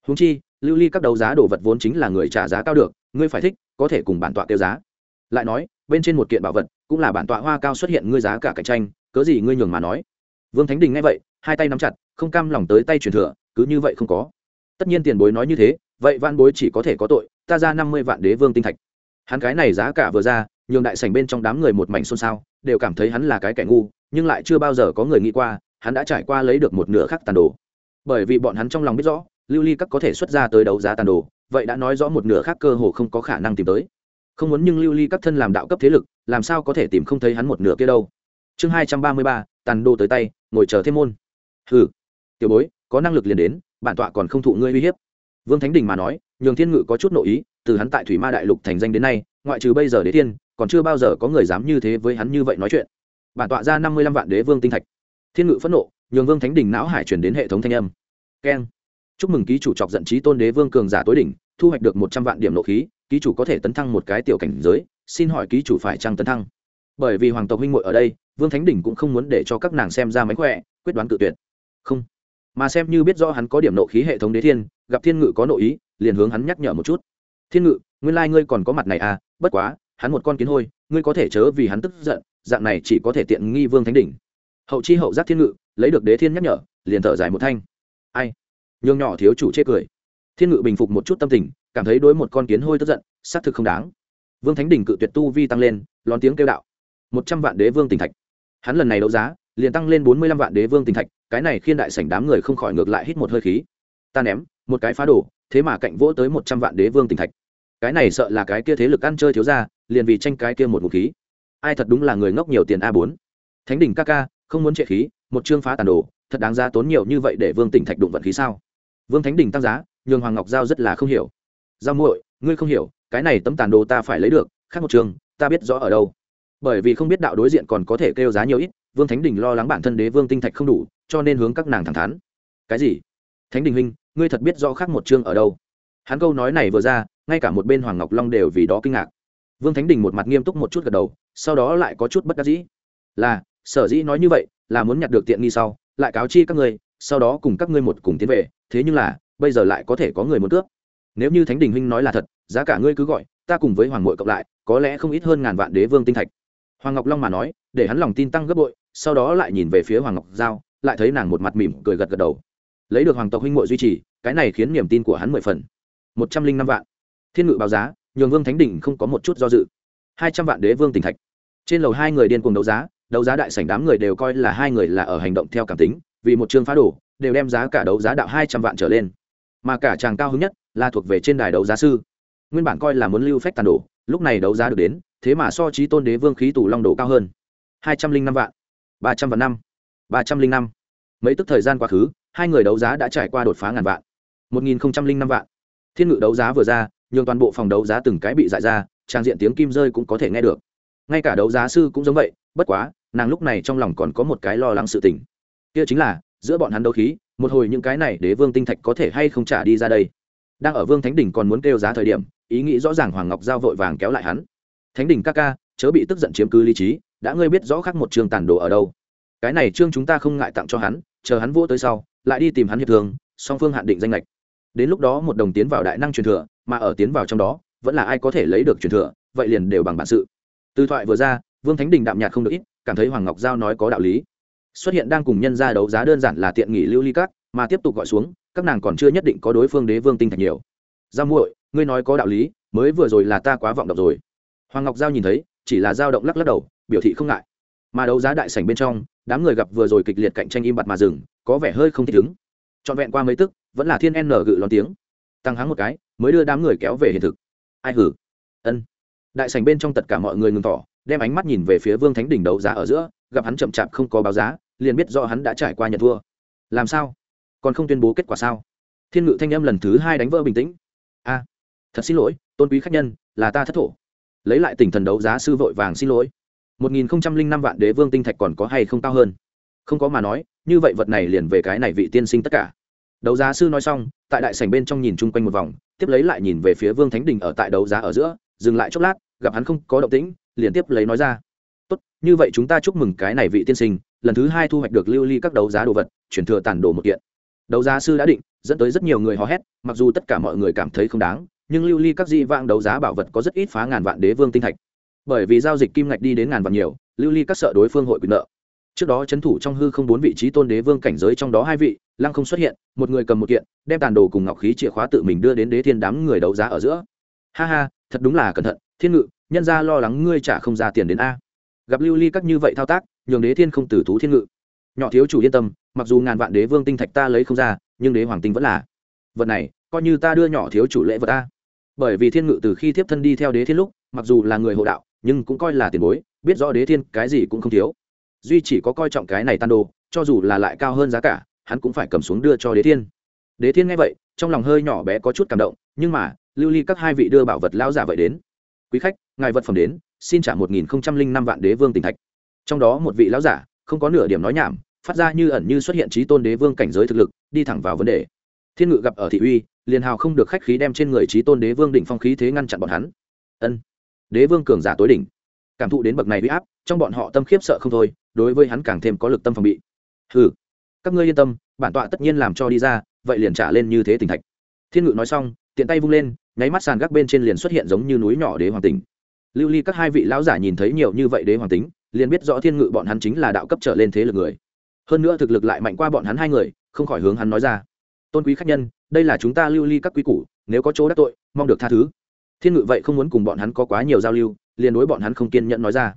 Húng chi, lưu ly các đấu giá đồ vật vốn chính là người trả giá cao được, ngươi phải thích, có thể cùng bản tọa tiêu giá. Lại nói bên trên một kiện bảo vật, cũng là bản tọa hoa cao xuất hiện ngươi giá cả cạnh tranh, cớ gì ngươi nhường mà nói. Vương thánh đình nghe vậy, hai tay nắm chặt, không cam lòng tới tay truyền thừa, cứ như vậy không có. Tất nhiên tiền bối nói như thế, vậy vạn bối chỉ có thể có tội, ta ra năm mươi vạn đế vương tinh thạch. Hắn cái này giá cả vừa ra, nhường đại sảnh bên trong đám người một mảnh xôn xao, đều cảm thấy hắn là cái kẻ ngu, nhưng lại chưa bao giờ có người nghĩ qua, hắn đã trải qua lấy được một nửa khắc tàn đồ. Bởi vì bọn hắn trong lòng biết rõ, lưu ly các có thể xuất ra tới đấu giá tàn đồ, vậy đã nói rõ một nửa khác cơ hồ không có khả năng tìm tới không muốn nhưng lưu ly các thân làm đạo cấp thế lực, làm sao có thể tìm không thấy hắn một nửa kia đâu. Chương hai trăm ba mươi ba, tàn đồ tới tay, ngồi chờ thêm môn. Hừ, tiểu bối, có năng lực liền đến, bản tọa còn không thụ ngươi uy hiếp. Vương thánh đình mà nói, nhường thiên ngự có chút nội ý, từ hắn tại thủy ma đại lục thành danh đến nay, ngoại trừ bây giờ đế thiên còn chưa bao giờ có người dám như thế với hắn như vậy nói chuyện. Bản tọa ra năm mươi lăm vạn đế vương tinh thạch. Thiên ngự phẫn nộ, nhường vương thánh đình não hải chuyển đến hệ thống thanh âm. Keng. Chúc mừng ký chủ trọc giận trí tôn đế vương cường giả tối đỉnh thu hoạch được một trăm vạn điểm nộ khí, ký chủ có thể tấn thăng một cái tiểu cảnh giới, xin hỏi ký chủ phải trăng tấn thăng? Bởi vì hoàng tộc huynh muội ở đây, vương thánh đỉnh cũng không muốn để cho các nàng xem ra mánh khỏe, quyết đoán tự tuyệt. Không. Mà xem như biết rõ hắn có điểm nộ khí hệ thống đế thiên, gặp thiên ngự có nội ý, liền hướng hắn nhắc nhở một chút. Thiên ngự, nguyên lai、like、ngươi còn có mặt này à bất quá, hắn một con kiến hôi, ngươi có thể chớ vì hắn tức giận, dạng này chỉ có thể tiện nghi vương thánh đỉnh. Hậu chi hậu giác thiên ngự, lấy được đế thiên nhắc nhở, liền thở dài một thanh. Ai? Nhường nhỏ thiếu chủ chê cười thiên ngự bình phục một chút tâm tình, cảm thấy đối một con kiến hôi tức giận, xác thực không đáng. Vương thánh Đình cự tuyệt tu vi tăng lên, lón tiếng kêu đạo. Một trăm vạn đế vương tình thạch. Hắn lần này đấu giá, liền tăng lên bốn mươi lăm vạn đế vương tình thạch, cái này khiến đại sảnh đám người không khỏi ngược lại hít một hơi khí. Ta ném, một cái phá đổ thế mà cạnh vỗ tới một trăm vạn đế vương tình thạch. Cái này sợ là cái kia thế lực ăn chơi thiếu ra liền vì tranh cái kia một vũ khí. Ai thật đúng là người ngốc nhiều tiền a bốn. Thánh Đình ca ca, không muốn trệ khí, một chương phá tàn đồ, thật đáng ra tốn nhiều như vậy để vương Tỉnh thạch đụng vận khí sao? Vương thánh Đình tăng giá, nhường hoàng ngọc giao rất là không hiểu. Giao muội, ngươi không hiểu, cái này tấm tàn đồ ta phải lấy được, khác một trường, ta biết rõ ở đâu. Bởi vì không biết đạo đối diện còn có thể kêu giá nhiều ít, vương thánh đình lo lắng bản thân đế vương tinh thạch không đủ, cho nên hướng các nàng thẳng thắn. Cái gì? Thánh đình huynh, ngươi thật biết rõ khác một chương ở đâu? Hắn câu nói này vừa ra, ngay cả một bên hoàng ngọc long đều vì đó kinh ngạc. Vương thánh đình một mặt nghiêm túc một chút gật đầu, sau đó lại có chút bất đắc dĩ. Là, sở dĩ nói như vậy, là muốn nhặt được tiện nghi sau, lại cáo chi các ngươi sau đó cùng các ngươi một cùng tiến về, thế nhưng là, bây giờ lại có thể có người muốn cướp. Nếu như thánh đình huynh nói là thật, giá cả ngươi cứ gọi, ta cùng với hoàng mội cộng lại, có lẽ không ít hơn ngàn vạn đế vương tinh thạch. Hoàng ngọc long mà nói, để hắn lòng tin tăng gấp bội, sau đó lại nhìn về phía hoàng ngọc giao, lại thấy nàng một mặt mỉm cười gật gật đầu. Lấy được hoàng tộc huynh mội duy trì, cái này khiến niềm tin của hắn mười phần. Một trăm linh năm vạn. Thiên ngự báo giá, nhường vương thánh đình không có một chút do dự. Hai trăm vạn đế vương tinh thạch. Trên lầu hai người điên cuồng đấu giá đấu giá đại sảnh đám người đều coi là hai người là ở hành động theo cảm tính vì một chương phá đổ đều đem giá cả đấu giá đạo hai trăm vạn trở lên. Mà cả chàng cao hứng nhất là thuộc về trên đài đấu giá sư. Nguyên bản coi là muốn lưu phách tàn đổ lúc này đấu giá được đến, thế mà so trí tôn đế vương khí tù long đổ cao hơn. Hai trăm linh năm vạn, ba trăm vạn năm, ba trăm linh năm. Mấy tức thời gian quá khứ, hai người đấu giá đã trải qua đột phá ngàn vạn. Một nghìn năm vạn. Thiên ngự đấu giá vừa ra, nhường toàn bộ phòng đấu giá từng cái bị dại ra, trang diện tiếng kim rơi cũng có thể nghe được. Ngay cả đấu giá sư cũng giống vậy, bất quá, nàng lúc này trong lòng còn có một cái lo lắng sự tình kia chính là, giữa bọn hắn đấu khí, một hồi những cái này đế vương tinh thạch có thể hay không trả đi ra đây. Đang ở vương thánh đỉnh còn muốn kêu giá thời điểm, ý nghĩ rõ ràng hoàng ngọc giao vội vàng kéo lại hắn. Thánh đỉnh ca ca, chớ bị tức giận chiếm cứ lý trí, đã ngươi biết rõ khác một trường tàn đồ ở đâu. Cái này trương chúng ta không ngại tặng cho hắn, chờ hắn vỗ tới sau, lại đi tìm hắn hiệp thường song phương hạn định danh lệch đến lúc đó một đồng tiến vào đại năng truyền thừa, mà ở tiến vào trong đó, vẫn là ai có thể lấy được truyền thừa, vậy liền đều bằng bản sự. Từ thoại vừa ra, vương thánh đình đạm nhạt không được ít, cảm thấy hoàng ngọc giao nói có đạo lý xuất hiện đang cùng nhân ra đấu giá đơn giản là tiện nghỉ lưu ly cát, mà tiếp tục gọi xuống, các nàng còn chưa nhất định có đối phương đế vương tinh thạch nhiều. Giao muội, ngươi nói có đạo lý, mới vừa rồi là ta quá vọng động rồi. Hoàng ngọc giao nhìn thấy, chỉ là dao động lắc lắc đầu, biểu thị không ngại. Mà đấu giá đại sảnh bên trong, đám người gặp vừa rồi kịch liệt cạnh tranh im bặt mà dừng, có vẻ hơi không thích ứng. Trọn vẹn qua mấy tức, vẫn là thiên n gự lón tiếng. Tăng hắng một cái, mới đưa đám người kéo về hiện thực. Ai hử? Ân. Đại sảnh bên trong tất cả mọi người ngừng tỏ đem ánh mắt nhìn về phía vương thánh đỉnh đấu giá ở giữa gặp hắn chậm chạp không có báo giá, liền biết do hắn đã trải qua nhận thua. Làm sao? Còn không tuyên bố kết quả sao? Thiên ngự thanh âm lần thứ hai đánh vỡ bình tĩnh. A, thật xin lỗi, tôn quý khách nhân, là ta thất thổ. Lấy lại tỉnh thần đấu giá sư vội vàng xin lỗi. Một nghìn không trăm linh năm vạn đế vương tinh thạch còn có hay không cao hơn? Không có mà nói, như vậy vật này liền về cái này vị tiên sinh tất cả. Đấu giá sư nói xong, tại đại sảnh bên trong nhìn chung quanh một vòng, tiếp lấy lại nhìn về phía vương thánh đình ở tại đấu giá ở giữa, dừng lại chốc lát, gặp hắn không có động tĩnh, liền tiếp lấy nói ra tốt, như vậy chúng ta chúc mừng cái này vị tiên sinh, lần thứ hai thu hoạch được lưu ly các đấu giá đồ vật, chuyển thừa tản đồ một kiện. Đấu giá sư đã định, dẫn tới rất nhiều người hò hét, mặc dù tất cả mọi người cảm thấy không đáng, nhưng lưu ly các di vãng đấu giá bảo vật có rất ít phá ngàn vạn đế vương tinh thạch. Bởi vì giao dịch kim ngạch đi đến ngàn vạn nhiều, lưu ly các sợ đối phương hội quyền nợ. Trước đó c h ấ n thủ trong hư không bốn vị trí tôn đế vương cảnh giới trong đó hai vị, lăng không xuất hiện, một người cầm một kiện, đem tàn đồ cùng ngọc khí chìa khóa tự mình đưa đến đế thiên đám người đấu giá ở giữa. Ha ha, thật đúng là cẩn thận, thiên ngự, nhân ra lo lắng ngươi trả không ra tiền đến a gặp lưu ly các như vậy thao tác, nhường đế thiên không tử thú thiên ngự. Nhỏ thiếu chủ yên tâm, mặc dù ngàn vạn đế vương tinh thạch ta lấy không ra, nhưng đế hoàng tinh vẫn là. Vật này, coi như ta đưa nhỏ thiếu chủ lễ vật ta. Bởi vì thiên ngự từ khi tiếp thân đi theo đế thiên lúc, mặc dù là người hộ đạo, nhưng cũng coi là tiền bối, biết rõ đế thiên cái gì cũng không thiếu. Duy chỉ có coi trọng cái này tan đồ, cho dù là lại cao hơn giá cả, hắn cũng phải cầm xuống đưa cho đế thiên. Đế thiên nghe vậy, trong lòng hơi nhỏ bé có chút cảm động, nhưng mà, lưu ly các hai vị đưa bảo vật lão giả vậy đến. Quý khách, ngài vật phẩm đến xin trả một nghìn năm vạn đế vương tỉnh thạch. Trong đó một vị lão giả, không có nửa điểm nói nhảm, phát ra như ẩn như xuất hiện trí tôn đế vương cảnh giới thực lực, đi thẳng vào vấn đề. Thiên ngự gặp ở thị uy, liền hào không được khách khí đem trên người trí tôn đế vương đỉnh phong khí thế ngăn chặn bọn hắn. Ân, đế vương cường giả tối đỉnh. Cảm thụ đến bậc này huy áp, trong bọn họ tâm khiếp sợ không thôi, đối với hắn càng thêm có lực tâm phòng bị. Ừ các ngươi yên tâm, bản tọa tất nhiên làm cho đi ra, vậy liền trả lên như thế tỉnh thạch. Thiên ngự nói xong, tiện tay vung lên, nháy mắt sàn gác bên trên liền xuất hiện giống như núi nhỏ đế hoàng tỉnh lưu ly các hai vị lão giả nhìn thấy nhiều như vậy đế hoàng tính, liền biết rõ thiên ngự bọn hắn chính là đạo cấp trở lên thế lực người. Hơn nữa thực lực lại mạnh qua bọn hắn hai người, không khỏi hướng hắn nói ra. Tôn quý khách nhân, đây là chúng ta lưu ly các quý củ, nếu có chỗ đắc tội, mong được tha thứ. Thiên ngự vậy không muốn cùng bọn hắn có quá nhiều giao lưu, liền đối bọn hắn không kiên nhẫn nói ra.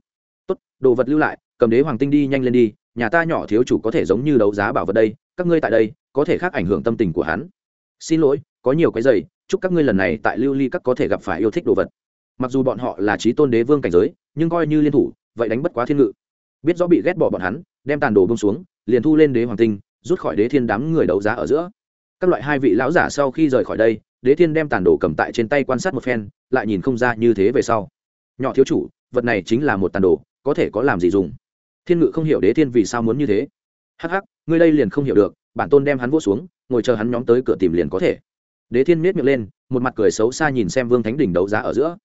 Tốt, đồ vật lưu lại, cầm đế hoàng tinh đi nhanh lên đi, nhà ta nhỏ thiếu chủ có thể giống như đấu giá bảo vật đây, các ngươi tại đây, có thể khác ảnh hưởng tâm tình của hắn. Xin lỗi, có nhiều cái giày, chúc các ngươi lần này tại lưu ly các có thể gặp phải yêu thích đồ vật mặc dù bọn họ là trí tôn đế vương cảnh giới, nhưng coi như liên thủ, vậy đánh bất quá thiên ngự. Biết rõ bị ghét bỏ bọn hắn, đem tàn đồ bông xuống, liền thu lên đế hoàng tinh, rút khỏi đế thiên đám người đấu giá ở giữa. Các loại hai vị lão giả sau khi rời khỏi đây, đế thiên đem tàn đồ cầm tại trên tay quan sát một phen, lại nhìn không ra như thế về sau. Nhỏ thiếu chủ, vật này chính là một tàn đồ, có thể có làm gì dùng? Thiên ngự không hiểu đế thiên vì sao muốn như thế. Hắc hắc, ngươi đây liền không hiểu được, bản tôn đem hắn vỗ xuống, ngồi chờ hắn nhóm tới cửa tìm liền có thể. Đế thiên miết miệng lên, một mặt cười xấu xa nhìn xem vương thánh đỉnh đấu giá ở giữa.